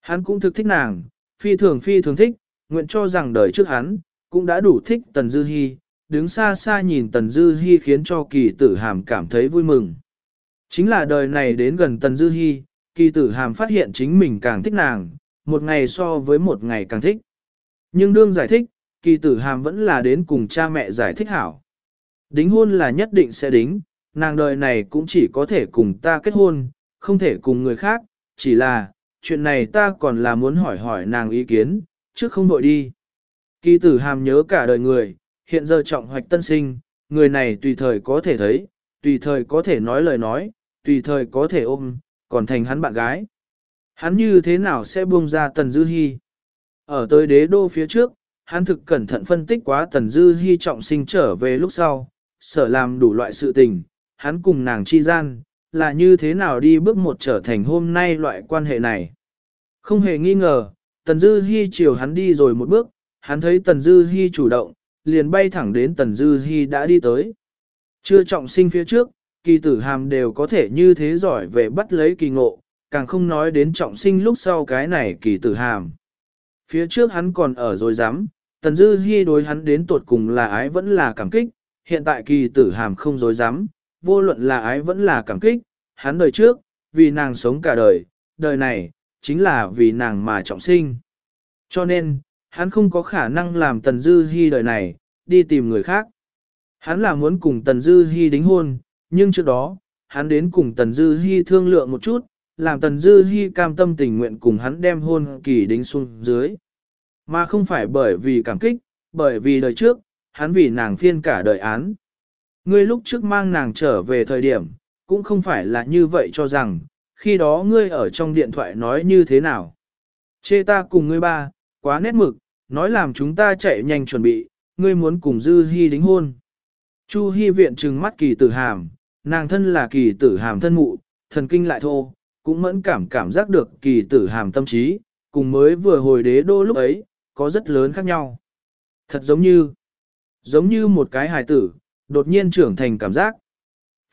Speaker 1: Hắn cũng thực thích nàng, phi thường phi thường thích, nguyện cho rằng đời trước hắn, cũng đã đủ thích Tần Dư hy đứng xa xa nhìn Tần Dư Hi khiến cho kỳ tử hàm cảm thấy vui mừng. Chính là đời này đến gần Tần Dư Hi, kỳ tử hàm phát hiện chính mình càng thích nàng, một ngày so với một ngày càng thích. Nhưng đương giải thích, kỳ tử hàm vẫn là đến cùng cha mẹ giải thích hảo. Đính hôn là nhất định sẽ đính, nàng đời này cũng chỉ có thể cùng ta kết hôn, không thể cùng người khác, chỉ là, chuyện này ta còn là muốn hỏi hỏi nàng ý kiến, trước không đội đi. Kỳ tử hàm nhớ cả đời người, hiện giờ trọng hoạch tân sinh, người này tùy thời có thể thấy, tùy thời có thể nói lời nói, tùy thời có thể ôm, còn thành hắn bạn gái. Hắn như thế nào sẽ buông ra Tần Dư Hi? Ở tới đế đô phía trước, hắn thực cẩn thận phân tích quá Tần Dư Hi trọng sinh trở về lúc sau, sở làm đủ loại sự tình, hắn cùng nàng chi gian, là như thế nào đi bước một trở thành hôm nay loại quan hệ này. Không hề nghi ngờ, Tần Dư Hi chiều hắn đi rồi một bước, hắn thấy Tần Dư Hi chủ động, liền bay thẳng đến Tần Dư Hi đã đi tới. Chưa trọng sinh phía trước, kỳ tử hàm đều có thể như thế giỏi về bắt lấy kỳ ngộ, càng không nói đến trọng sinh lúc sau cái này kỳ tử hàm. Phía trước hắn còn ở rồi dám, Tần Dư Hi đối hắn đến tuột cùng là ái vẫn là cảm kích, hiện tại kỳ tử hàm không dối dám, vô luận là ái vẫn là cảm kích, hắn đời trước, vì nàng sống cả đời, đời này, chính là vì nàng mà trọng sinh. Cho nên, hắn không có khả năng làm Tần Dư Hi đời này, đi tìm người khác. Hắn là muốn cùng Tần Dư Hi đính hôn, nhưng trước đó, hắn đến cùng Tần Dư Hi thương lượng một chút, làm Tần Dư Hi cam tâm tình nguyện cùng hắn đem hôn kỳ đính xuống dưới. Mà không phải bởi vì cảm kích, bởi vì đời trước, hắn vì nàng phiên cả đời án. Ngươi lúc trước mang nàng trở về thời điểm, cũng không phải là như vậy cho rằng, khi đó ngươi ở trong điện thoại nói như thế nào. Chê ta cùng ngươi ba, quá nét mực, nói làm chúng ta chạy nhanh chuẩn bị, ngươi muốn cùng Dư Hi đính hôn. Chu Hi viện trừng mắt kỳ tử hàm, nàng thân là kỳ tử hàm thân mụ, thần kinh lại thô, cũng mẫn cảm cảm giác được kỳ tử hàm tâm trí, cùng mới vừa hồi đế đô lúc ấy, có rất lớn khác nhau. Thật giống như, giống như một cái hài tử, đột nhiên trưởng thành cảm giác.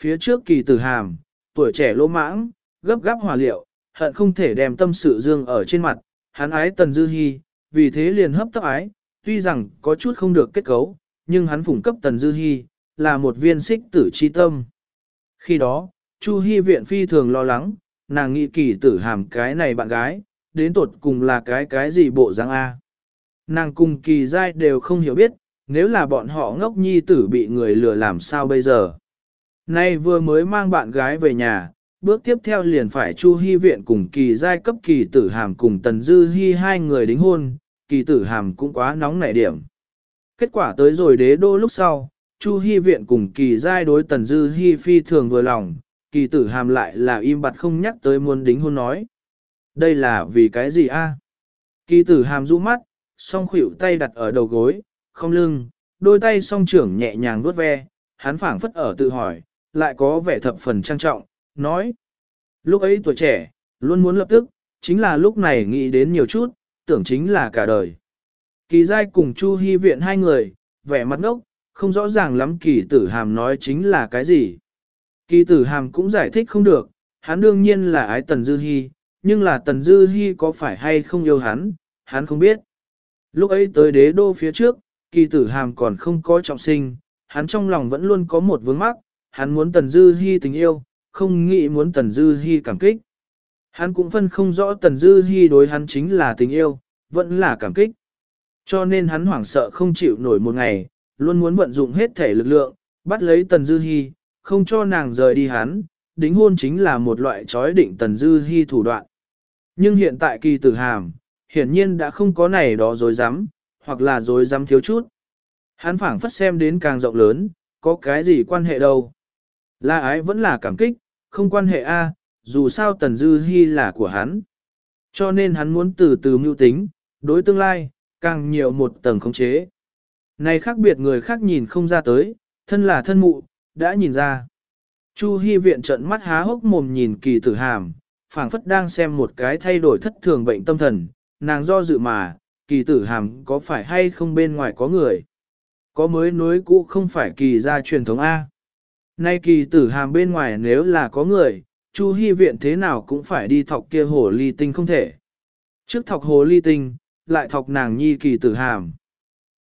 Speaker 1: Phía trước kỳ tử hàm, tuổi trẻ lỗ mãng, gấp gáp hòa liệu, hận không thể đem tâm sự dương ở trên mặt, hắn ái tần dư hy, vì thế liền hấp tấp ái, tuy rằng có chút không được kết cấu, nhưng hắn phủng cấp tần dư hi là một viên xích tử chi tâm. Khi đó, Chu hi viện phi thường lo lắng, nàng nghĩ kỳ tử hàm cái này bạn gái, đến tột cùng là cái cái gì bộ dáng A. Nàng cùng kỳ giai đều không hiểu biết, nếu là bọn họ ngốc nhi tử bị người lừa làm sao bây giờ. Nay vừa mới mang bạn gái về nhà, bước tiếp theo liền phải Chu hi viện cùng kỳ giai cấp kỳ tử hàm cùng Tần Dư hi hai người đính hôn, kỳ tử hàm cũng quá nóng nảy điểm. Kết quả tới rồi đế đô lúc sau, Chu Hy viện cùng kỳ giai đối Tần Dư Hy phi thường vừa lòng, kỳ tử hàm lại là im bặt không nhắc tới muốn đính hôn nói. Đây là vì cái gì a? Kỳ tử hàm rũ mắt, song khuỷu tay đặt ở đầu gối, không lưng, đôi tay song trưởng nhẹ nhàng vuốt ve, hắn phảng phất ở tự hỏi, lại có vẻ thập phần trang trọng, nói. Lúc ấy tuổi trẻ, luôn muốn lập tức, chính là lúc này nghĩ đến nhiều chút, tưởng chính là cả đời. Kỳ giai cùng Chu Hy viện hai người, vẻ mặt ngốc, không rõ ràng lắm kỳ tử hàm nói chính là cái gì. Kỳ tử hàm cũng giải thích không được, hắn đương nhiên là ái Tần Dư Hi, nhưng là Tần Dư Hi có phải hay không yêu hắn, hắn không biết. Lúc ấy tới đế đô phía trước, kỳ tử hàm còn không có trọng sinh, hắn trong lòng vẫn luôn có một vướng mắc, hắn muốn Tần Dư Hi tình yêu, không nghĩ muốn Tần Dư Hi cảm kích. Hắn cũng phân không rõ Tần Dư Hi đối hắn chính là tình yêu, vẫn là cảm kích. Cho nên hắn hoảng sợ không chịu nổi một ngày, luôn muốn vận dụng hết thể lực lượng, bắt lấy Tần Dư Hi, không cho nàng rời đi hắn, đính hôn chính là một loại trói định Tần Dư Hi thủ đoạn. Nhưng hiện tại kỳ tử hàm, hiển nhiên đã không có này đó dối rắm hoặc là dối rắm thiếu chút. Hắn phảng phất xem đến càng rộng lớn, có cái gì quan hệ đâu. La ái vẫn là cảm kích, không quan hệ a, dù sao Tần Dư Hi là của hắn. Cho nên hắn muốn từ từ mưu tính, đối tương lai, càng nhiều một tầng khống chế. Này khác biệt người khác nhìn không ra tới, thân là thân mụ, đã nhìn ra. Chu Hi viện trợn mắt há hốc mồm nhìn kỳ tử hàm, phảng phất đang xem một cái thay đổi thất thường bệnh tâm thần, nàng do dự mà, kỳ tử hàm có phải hay không bên ngoài có người. Có mới nối cũ không phải kỳ gia truyền thống A. Nay kỳ tử hàm bên ngoài nếu là có người, Chu Hi viện thế nào cũng phải đi thọc kia hồ ly tinh không thể. Trước thọc hồ ly tinh, lại thọc nàng nhi kỳ tử hàm.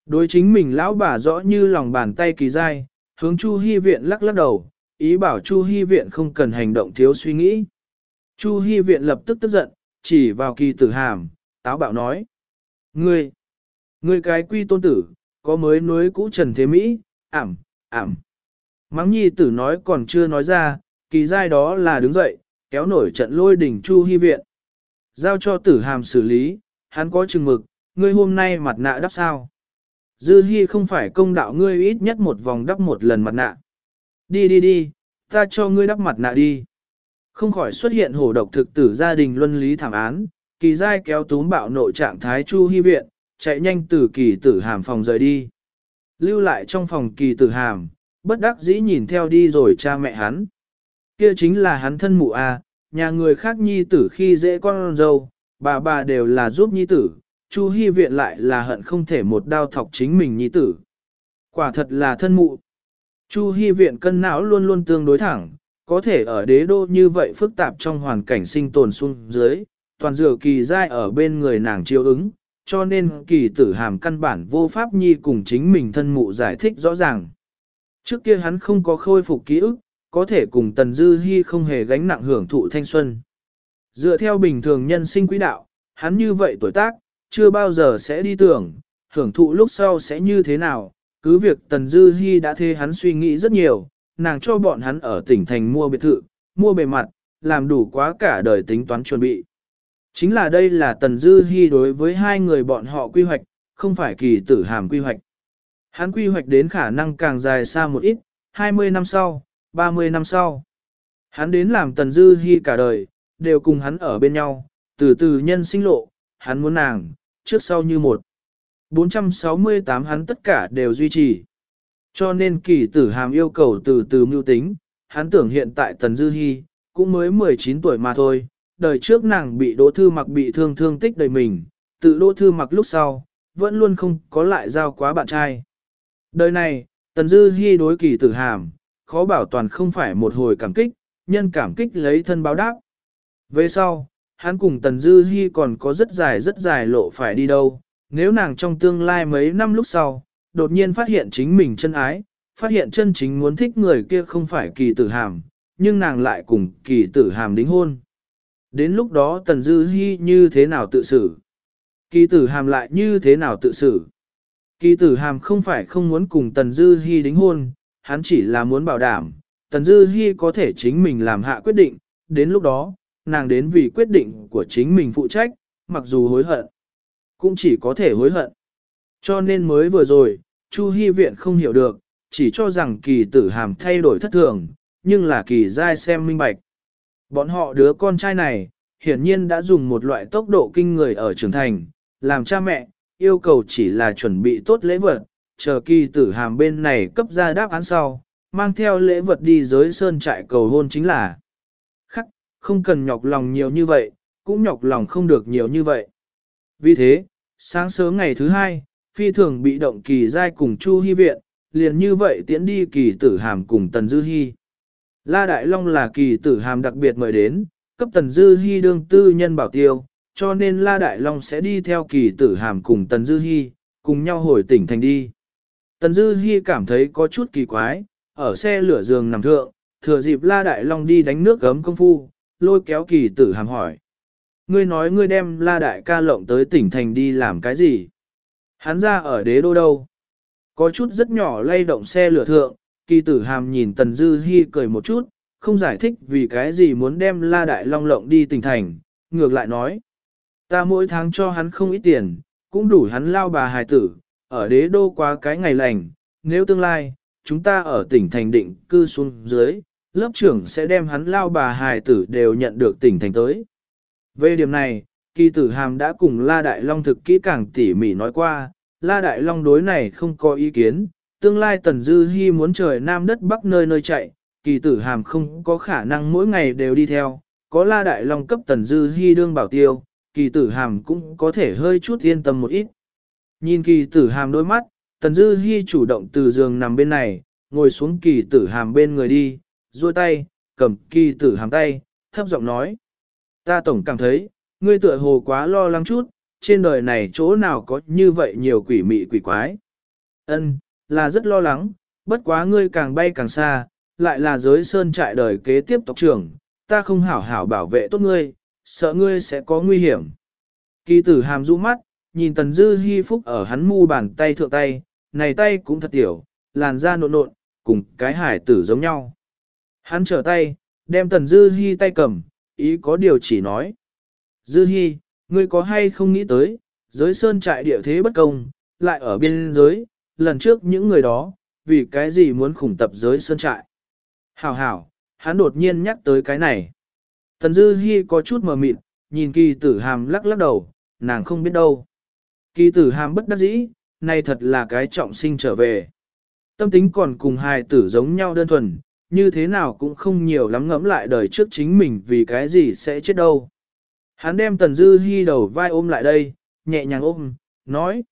Speaker 1: Đối chính mình lão bà rõ như lòng bàn tay kỳ dai, hướng Chu Hi viện lắc lắc đầu, ý bảo Chu Hi viện không cần hành động thiếu suy nghĩ. Chu Hi viện lập tức tức giận, chỉ vào kỳ tử hàm, táo bạo nói. Ngươi, ngươi cái quy tôn tử, có mới nối cũ trần thế Mỹ, ảm, ảm. Mắng nhi tử nói còn chưa nói ra, kỳ giai đó là đứng dậy, kéo nổi trận lôi đỉnh Chu Hi viện. Giao cho tử hàm xử lý, hắn có chừng mực, ngươi hôm nay mặt nạ đắp sao. Dư Hi không phải công đạo ngươi ít nhất một vòng đắp một lần mặt nạ. Đi đi đi, ta cho ngươi đắp mặt nạ đi. Không khỏi xuất hiện hổ độc thực tử gia đình luân lý thảm án, kỳ giai kéo túm bạo nội trạng thái Chu Hi viện, chạy nhanh từ kỳ tử hàm phòng rời đi. Lưu lại trong phòng kỳ tử hàm, bất đắc dĩ nhìn theo đi rồi cha mẹ hắn. Kia chính là hắn thân mụ a, nhà người khác nhi tử khi dễ con dâu, bà bà đều là giúp nhi tử, Chu Hi viện lại là hận không thể một đao thọc chính mình nhi tử. Quả thật là thân mụ. Chu Hi viện cân não luôn luôn tương đối thẳng, có thể ở đế đô như vậy phức tạp trong hoàn cảnh sinh tồn xuống dưới, toàn dựa kỳ giai ở bên người nàng chiếu ứng, cho nên kỳ tử hàm căn bản vô pháp nhi cùng chính mình thân mụ giải thích rõ ràng. Trước kia hắn không có khôi phục ký ức, có thể cùng Tần Dư Hi không hề gánh nặng hưởng thụ thanh xuân. Dựa theo bình thường nhân sinh quỹ đạo, hắn như vậy tuổi tác, chưa bao giờ sẽ đi tưởng, hưởng thụ lúc sau sẽ như thế nào, cứ việc Tần Dư Hi đã thế hắn suy nghĩ rất nhiều, nàng cho bọn hắn ở tỉnh thành mua biệt thự, mua bề mặt, làm đủ quá cả đời tính toán chuẩn bị. Chính là đây là Tần Dư Hi đối với hai người bọn họ quy hoạch, không phải kỳ tử hàm quy hoạch. Hắn quy hoạch đến khả năng càng dài xa một ít, 20 năm sau, 30 năm sau. Hắn đến làm Tần Dư Hi cả đời, đều cùng hắn ở bên nhau, từ từ nhân sinh lộ, hắn muốn nàng, trước sau như một. 468 hắn tất cả đều duy trì. Cho nên kỳ tử hàm yêu cầu từ từ mưu tính, hắn tưởng hiện tại Tần Dư Hi, cũng mới 19 tuổi mà thôi, đời trước nàng bị đỗ thư mặc bị thương thương tích đầy mình, tự đỗ thư mặc lúc sau, vẫn luôn không có lại giao quá bạn trai. Đời này, Tần Dư Hi đối kỳ tử hàm, khó bảo toàn không phải một hồi cảm kích, nhân cảm kích lấy thân báo đáp. Về sau, hắn cùng Tần Dư Hi còn có rất dài rất dài lộ phải đi đâu, nếu nàng trong tương lai mấy năm lúc sau, đột nhiên phát hiện chính mình chân ái, phát hiện chân chính muốn thích người kia không phải kỳ tử hàm, nhưng nàng lại cùng kỳ tử hàm đính hôn. Đến lúc đó Tần Dư Hi như thế nào tự xử? Kỳ tử hàm lại như thế nào tự xử? Kỳ tử hàm không phải không muốn cùng Tần Dư Hi đính hôn, hắn chỉ là muốn bảo đảm, Tần Dư Hi có thể chính mình làm hạ quyết định, đến lúc đó, nàng đến vì quyết định của chính mình phụ trách, mặc dù hối hận, cũng chỉ có thể hối hận. Cho nên mới vừa rồi, Chu Hi Viện không hiểu được, chỉ cho rằng kỳ tử hàm thay đổi thất thường, nhưng là kỳ giai xem minh bạch. Bọn họ đứa con trai này, hiển nhiên đã dùng một loại tốc độ kinh người ở trưởng thành, làm cha mẹ, yêu cầu chỉ là chuẩn bị tốt lễ vật, chờ kỳ tử hàm bên này cấp ra đáp án sau, mang theo lễ vật đi giới sơn trại cầu hôn chính là. Khắc, không cần nhọc lòng nhiều như vậy, cũng nhọc lòng không được nhiều như vậy. Vì thế, sáng sớm ngày thứ hai, phi thường bị động kỳ giai cùng Chu Hy viện, liền như vậy tiễn đi kỳ tử hàm cùng Tần Dư Hi. La Đại Long là kỳ tử hàm đặc biệt mời đến, cấp Tần Dư Hi đương tư nhân bảo tiêu, cho nên La Đại Long sẽ đi theo kỳ tử hàm cùng Tần Dư Hi, cùng nhau hồi tỉnh thành đi. Tần Dư Hi cảm thấy có chút kỳ quái, ở xe lửa giường nằm thượng, thừa dịp La Đại Long đi đánh nước gấm công phu, lôi kéo kỳ tử hàm hỏi. Ngươi nói ngươi đem La Đại ca lộng tới tỉnh thành đi làm cái gì? Hắn ra ở đế đô đâu? Có chút rất nhỏ lay động xe lửa thượng, kỳ tử hàm nhìn Tần Dư Hi cười một chút, không giải thích vì cái gì muốn đem La Đại Long lộng đi tỉnh thành, ngược lại nói. Ta mỗi tháng cho hắn không ít tiền, cũng đủ hắn lao bà hài tử, ở đế đô qua cái ngày lành, nếu tương lai, chúng ta ở tỉnh thành định cư xuống dưới, lớp trưởng sẽ đem hắn lao bà hài tử đều nhận được tỉnh thành tới. Về điểm này, kỳ tử hàm đã cùng La Đại Long thực kỹ càng tỉ mỉ nói qua, La Đại Long đối này không có ý kiến, tương lai Tần Dư Hi muốn trời nam đất bắc nơi nơi chạy, kỳ tử hàm không có khả năng mỗi ngày đều đi theo, có La Đại Long cấp Tần Dư Hi đương bảo tiêu, kỳ tử hàm cũng có thể hơi chút yên tâm một ít. Nhìn kỳ tử hàm đôi mắt, Tần Dư Hi chủ động từ giường nằm bên này, ngồi xuống kỳ tử hàm bên người đi, duỗi tay, cầm kỳ tử hàm tay, thấp giọng nói. Ta tổng cảm thấy, ngươi tựa hồ quá lo lắng chút, trên đời này chỗ nào có như vậy nhiều quỷ mị quỷ quái. Ân, là rất lo lắng, bất quá ngươi càng bay càng xa, lại là giới sơn trại đời kế tiếp tộc trưởng, ta không hảo hảo bảo vệ tốt ngươi, sợ ngươi sẽ có nguy hiểm. Kỳ tử hàm rũ mắt, nhìn tần dư hy phúc ở hắn mu bàn tay thượng tay, này tay cũng thật tiểu, làn da nộn nộn, cùng cái hải tử giống nhau. Hắn trở tay, đem tần dư hy tay cầm, ý có điều chỉ nói. Dư hy, ngươi có hay không nghĩ tới, giới sơn trại địa thế bất công, lại ở biên giới, lần trước những người đó, vì cái gì muốn khủng tập giới sơn trại. Hảo hảo, hắn đột nhiên nhắc tới cái này. Tần Dư Hi có chút mờ mịt, nhìn kỳ tử hàm lắc lắc đầu, nàng không biết đâu. Kỳ tử hàm bất đắc dĩ, này thật là cái trọng sinh trở về. Tâm tính còn cùng hài tử giống nhau đơn thuần, như thế nào cũng không nhiều lắm ngẫm lại đời trước chính mình vì cái gì sẽ chết đâu. Hắn đem Tần Dư Hi đầu vai ôm lại đây, nhẹ nhàng ôm, nói.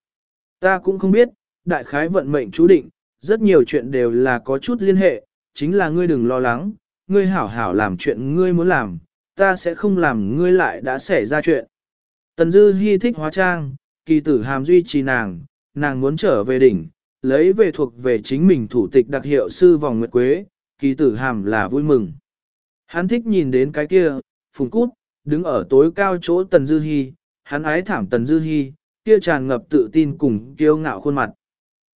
Speaker 1: Ta cũng không biết, đại khái vận mệnh chú định, rất nhiều chuyện đều là có chút liên hệ, chính là ngươi đừng lo lắng, ngươi hảo hảo làm chuyện ngươi muốn làm, ta sẽ không làm ngươi lại đã xảy ra chuyện. Tần Dư Hi thích hóa trang, kỳ tử hàm duy trì nàng, nàng muốn trở về đỉnh, lấy về thuộc về chính mình thủ tịch đặc hiệu sư vòng nguyệt quế, kỳ tử hàm là vui mừng. Hắn thích nhìn đến cái kia, phùng cút, đứng ở tối cao chỗ Tần Dư hy, hắn ái thảm Tần Dư hy, kia tràn ngập tự tin cùng kiêu ngạo khuôn mặt.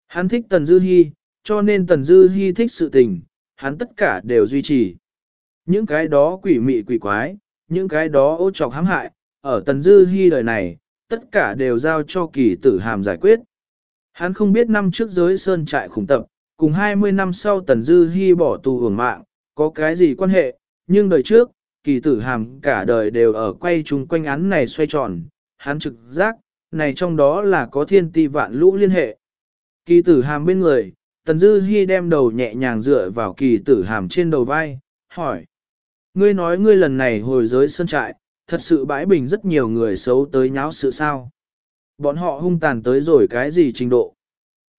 Speaker 1: Hắn thích Tần Dư hy, cho nên Tần Dư hy thích sự tình, hắn tất cả đều duy trì. Những cái đó quỷ mị quỷ quái, những cái đó ô trọc hãm hại, ở Tần Dư hy đời này, tất cả đều giao cho kỳ tử hàm giải quyết. Hắn không biết năm trước giới sơn trại khủng tập, cùng 20 năm sau Tần Dư Hi bỏ tù hưởng mạng, có cái gì quan hệ, nhưng đời trước, kỳ tử hàm cả đời đều ở quay chung quanh án này xoay tròn, hắn trực giác, này trong đó là có thiên ti vạn lũ liên hệ. Kỳ tử hàm bên người, Tần Dư Hi đem đầu nhẹ nhàng dựa vào kỳ tử hàm trên đầu vai, hỏi. Ngươi nói ngươi lần này hồi giới sơn trại, thật sự bãi bình rất nhiều người xấu tới nháo sự sao. Bọn họ hung tàn tới rồi cái gì trình độ.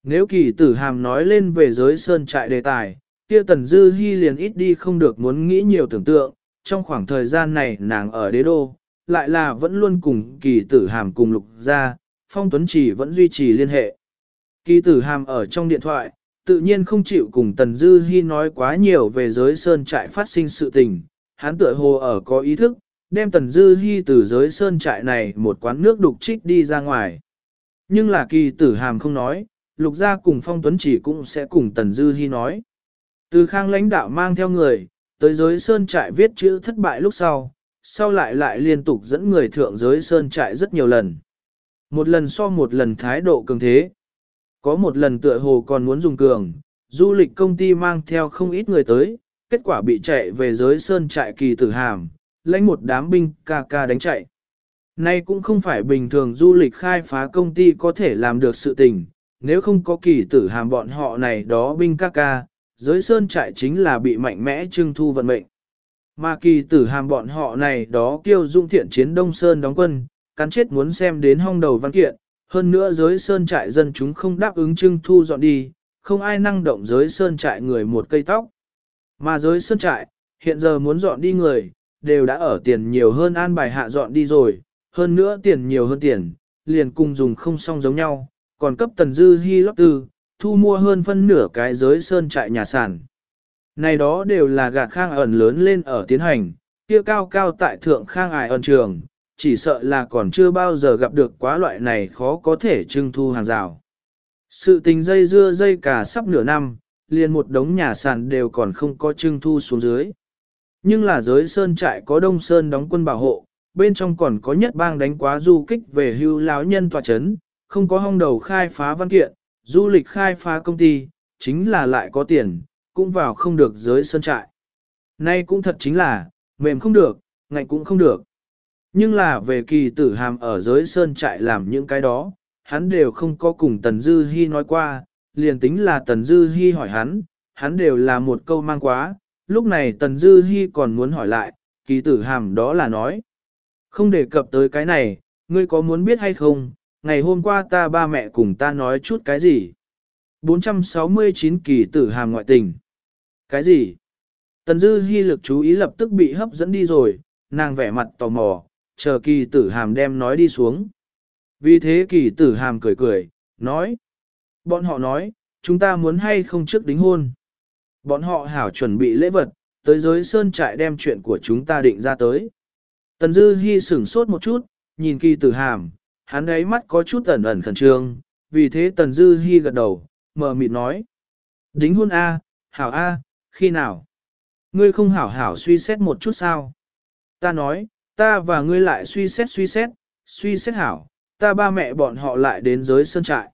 Speaker 1: Nếu kỳ tử hàm nói lên về giới sơn trại đề tài, kia Tần Dư Hi liền ít đi không được muốn nghĩ nhiều tưởng tượng, trong khoảng thời gian này nàng ở đế đô, lại là vẫn luôn cùng kỳ tử hàm cùng lục gia, phong tuấn chỉ vẫn duy trì liên hệ. Kỳ tử hàm ở trong điện thoại, tự nhiên không chịu cùng Tần Dư Hi nói quá nhiều về giới sơn trại phát sinh sự tình, hắn tựa hồ ở có ý thức, đem Tần Dư Hi từ giới sơn trại này một quán nước đục trích đi ra ngoài. Nhưng là kỳ tử hàm không nói, lục gia cùng phong tuấn chỉ cũng sẽ cùng Tần Dư Hi nói. Từ khang lãnh đạo mang theo người, tới giới sơn trại viết chữ thất bại lúc sau, sau lại lại liên tục dẫn người thượng giới sơn trại rất nhiều lần. Một lần so một lần thái độ cường thế. Có một lần tựa hồ còn muốn dùng cường, du lịch công ty mang theo không ít người tới, kết quả bị chạy về giới sơn trại kỳ tử hàm, lãnh một đám binh ca ca đánh chạy. Nay cũng không phải bình thường du lịch khai phá công ty có thể làm được sự tình, nếu không có kỳ tử hàm bọn họ này đó binh ca ca, giới sơn trại chính là bị mạnh mẽ trưng thu vận mệnh. Mà kỳ tử hàm bọn họ này đó kêu dung thiện chiến Đông Sơn đóng quân, cắn chết muốn xem đến hong đầu văn kiện, hơn nữa giới sơn trại dân chúng không đáp ứng trưng thu dọn đi, không ai năng động giới sơn trại người một cây tóc. Mà giới sơn trại, hiện giờ muốn dọn đi người, đều đã ở tiền nhiều hơn an bài hạ dọn đi rồi, hơn nữa tiền nhiều hơn tiền, liền cùng dùng không xong giống nhau, còn cấp tần dư hy lót tư, thu mua hơn phân nửa cái giới sơn trại nhà sản. Này đó đều là gạt khang ẩn lớn lên ở tiến hành, kia cao cao tại thượng khang ải ẩn trường, chỉ sợ là còn chưa bao giờ gặp được quá loại này khó có thể trưng thu hàng rào. Sự tình dây dưa dây cả sắp nửa năm, liền một đống nhà sàn đều còn không có trưng thu xuống dưới. Nhưng là giới sơn trại có đông sơn đóng quân bảo hộ, bên trong còn có nhất bang đánh quá du kích về hưu lão nhân tòa chấn, không có hong đầu khai phá văn kiện, du lịch khai phá công ty, chính là lại có tiền, cũng vào không được giới sơn trại. Nay cũng thật chính là, mềm không được, ngạnh cũng không được. Nhưng là về kỳ tử hàm ở giới sơn trại làm những cái đó, hắn đều không có cùng Tần Dư Hi nói qua, liền tính là Tần Dư Hi hỏi hắn, hắn đều là một câu mang quá, lúc này Tần Dư Hi còn muốn hỏi lại, kỳ tử hàm đó là nói. Không đề cập tới cái này, ngươi có muốn biết hay không, ngày hôm qua ta ba mẹ cùng ta nói chút cái gì? 469 kỳ tử hàm ngoại tình. Cái gì? Tần Dư Hi lực chú ý lập tức bị hấp dẫn đi rồi, nàng vẻ mặt tò mò, chờ kỳ tử hàm đem nói đi xuống. Vì thế kỳ tử hàm cười cười, nói. Bọn họ nói, chúng ta muốn hay không trước đính hôn. Bọn họ hảo chuẩn bị lễ vật, tới giới sơn trại đem chuyện của chúng ta định ra tới. Tần Dư Hi sửng sốt một chút, nhìn kỳ tử hàm, hắn ấy mắt có chút ẩn ẩn khẩn trương, vì thế Tần Dư Hi gật đầu, mờ mịt nói. Đính hôn A, hảo A, khi nào? Ngươi không hảo hảo suy xét một chút sao? Ta nói, ta và ngươi lại suy xét suy xét, suy xét hảo, ta ba mẹ bọn họ lại đến giới sơn trại.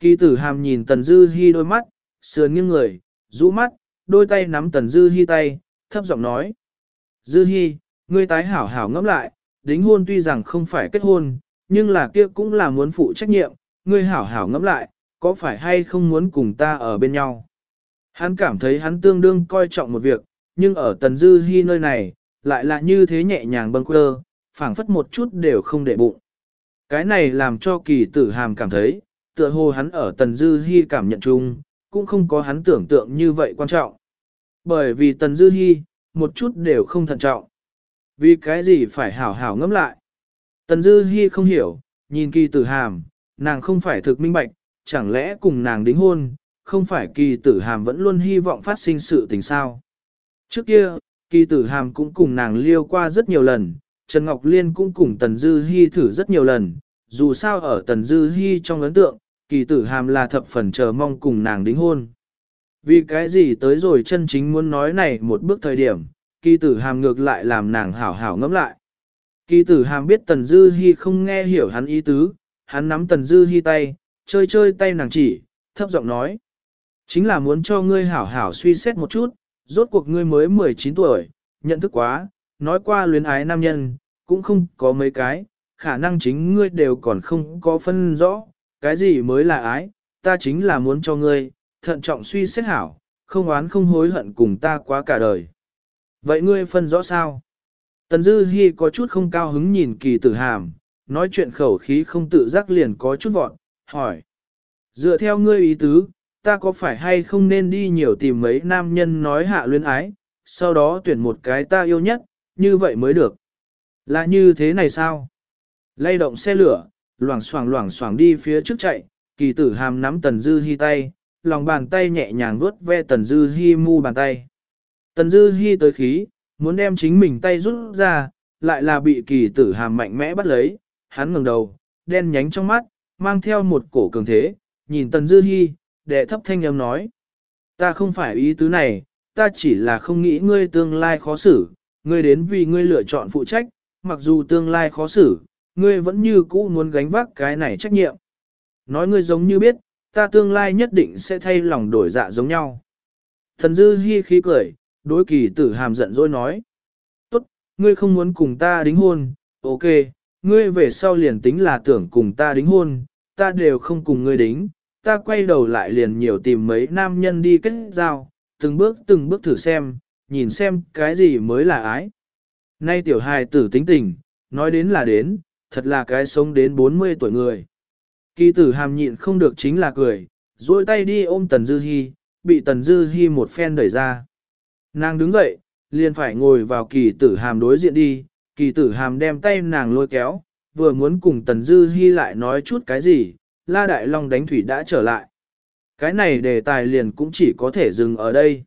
Speaker 1: Kỳ tử hàm nhìn Tần Dư Hi đôi mắt, sườn nghiêng người, rũ mắt, đôi tay nắm Tần Dư Hi tay, thấp giọng nói. Dư Hi, ngươi tái hảo hảo ngẫm lại, đính hôn tuy rằng không phải kết hôn, nhưng là kia cũng là muốn phụ trách nhiệm, ngươi hảo hảo ngẫm lại, có phải hay không muốn cùng ta ở bên nhau. Hắn cảm thấy hắn tương đương coi trọng một việc, nhưng ở Tần Dư Hi nơi này, lại là như thế nhẹ nhàng bâng quơ, phảng phất một chút đều không để bụng. Cái này làm cho kỳ tử hàm cảm thấy, tựa hồ hắn ở Tần Dư Hi cảm nhận chung, cũng không có hắn tưởng tượng như vậy quan trọng. Bởi vì Tần Dư Hi, một chút đều không thận trọng. Vì cái gì phải hảo hảo ngẫm lại. Tần Dư Hi không hiểu, nhìn kỳ tử hàm, nàng không phải thực minh bạch, chẳng lẽ cùng nàng đính hôn, không phải kỳ tử hàm vẫn luôn hy vọng phát sinh sự tình sao. Trước kia, kỳ tử hàm cũng cùng nàng liêu qua rất nhiều lần, Trần Ngọc Liên cũng cùng Tần Dư Hi thử rất nhiều lần, dù sao ở Tần Dư Hi trong ấn tượng, kỳ tử hàm là thập phần chờ mong cùng nàng đính hôn. Vì cái gì tới rồi chân chính muốn nói này một bước thời điểm, kỳ tử hàm ngược lại làm nàng hảo hảo ngẫm lại. Kỳ tử hàm biết Tần Dư Hi không nghe hiểu hắn ý tứ, hắn nắm Tần Dư Hi tay, chơi chơi tay nàng chỉ, thấp giọng nói. Chính là muốn cho ngươi hảo hảo suy xét một chút, rốt cuộc ngươi mới 19 tuổi, nhận thức quá, nói qua luyến ái nam nhân, cũng không có mấy cái, khả năng chính ngươi đều còn không có phân rõ, cái gì mới là ái, ta chính là muốn cho ngươi, thận trọng suy xét hảo, không oán không hối hận cùng ta quá cả đời. Vậy ngươi phân rõ sao? Tần Dư Hi có chút không cao hứng nhìn kỳ tử hàm, nói chuyện khẩu khí không tự giác liền có chút vọn, hỏi. Dựa theo ngươi ý tứ, ta có phải hay không nên đi nhiều tìm mấy nam nhân nói hạ luyến ái, sau đó tuyển một cái ta yêu nhất, như vậy mới được. Là như thế này sao? Lay động xe lửa, loảng xoảng loảng xoảng đi phía trước chạy, kỳ tử hàm nắm tần dư hi tay, lòng bàn tay nhẹ nhàng vuốt ve tần dư hi mu bàn tay. Tần dư hi tới khí, muốn đem chính mình tay rút ra, lại là bị kỳ tử hàm mạnh mẽ bắt lấy, hắn ngẩng đầu, đen nhánh trong mắt, mang theo một cổ cường thế, nhìn tần dư hi, đệ thấp thanh âm nói. Ta không phải ý tứ này, ta chỉ là không nghĩ ngươi tương lai khó xử, ngươi đến vì ngươi lựa chọn phụ trách, mặc dù tương lai khó xử, ngươi vẫn như cũ muốn gánh vác cái này trách nhiệm. Nói ngươi giống như biết, ta tương lai nhất định sẽ thay lòng đổi dạ giống nhau. Thần dư hi khí cười, đối kỳ tử hàm giận dỗi nói. Tốt, ngươi không muốn cùng ta đính hôn, ok, ngươi về sau liền tính là tưởng cùng ta đính hôn, ta đều không cùng ngươi đính, ta quay đầu lại liền nhiều tìm mấy nam nhân đi kết giao, từng bước từng bước thử xem, nhìn xem cái gì mới là ái. Nay tiểu hài tử tính tình, nói đến là đến, thật là cái sống đến 40 tuổi người. Kỳ tử hàm nhịn không được chính là cười, duỗi tay đi ôm Tần Dư Hi, bị Tần Dư Hi một phen đẩy ra. Nàng đứng dậy, liền phải ngồi vào kỳ tử hàm đối diện đi, kỳ tử hàm đem tay nàng lôi kéo, vừa muốn cùng Tần Dư Hi lại nói chút cái gì, La Đại Long đánh thủy đã trở lại. Cái này đề tài liền cũng chỉ có thể dừng ở đây.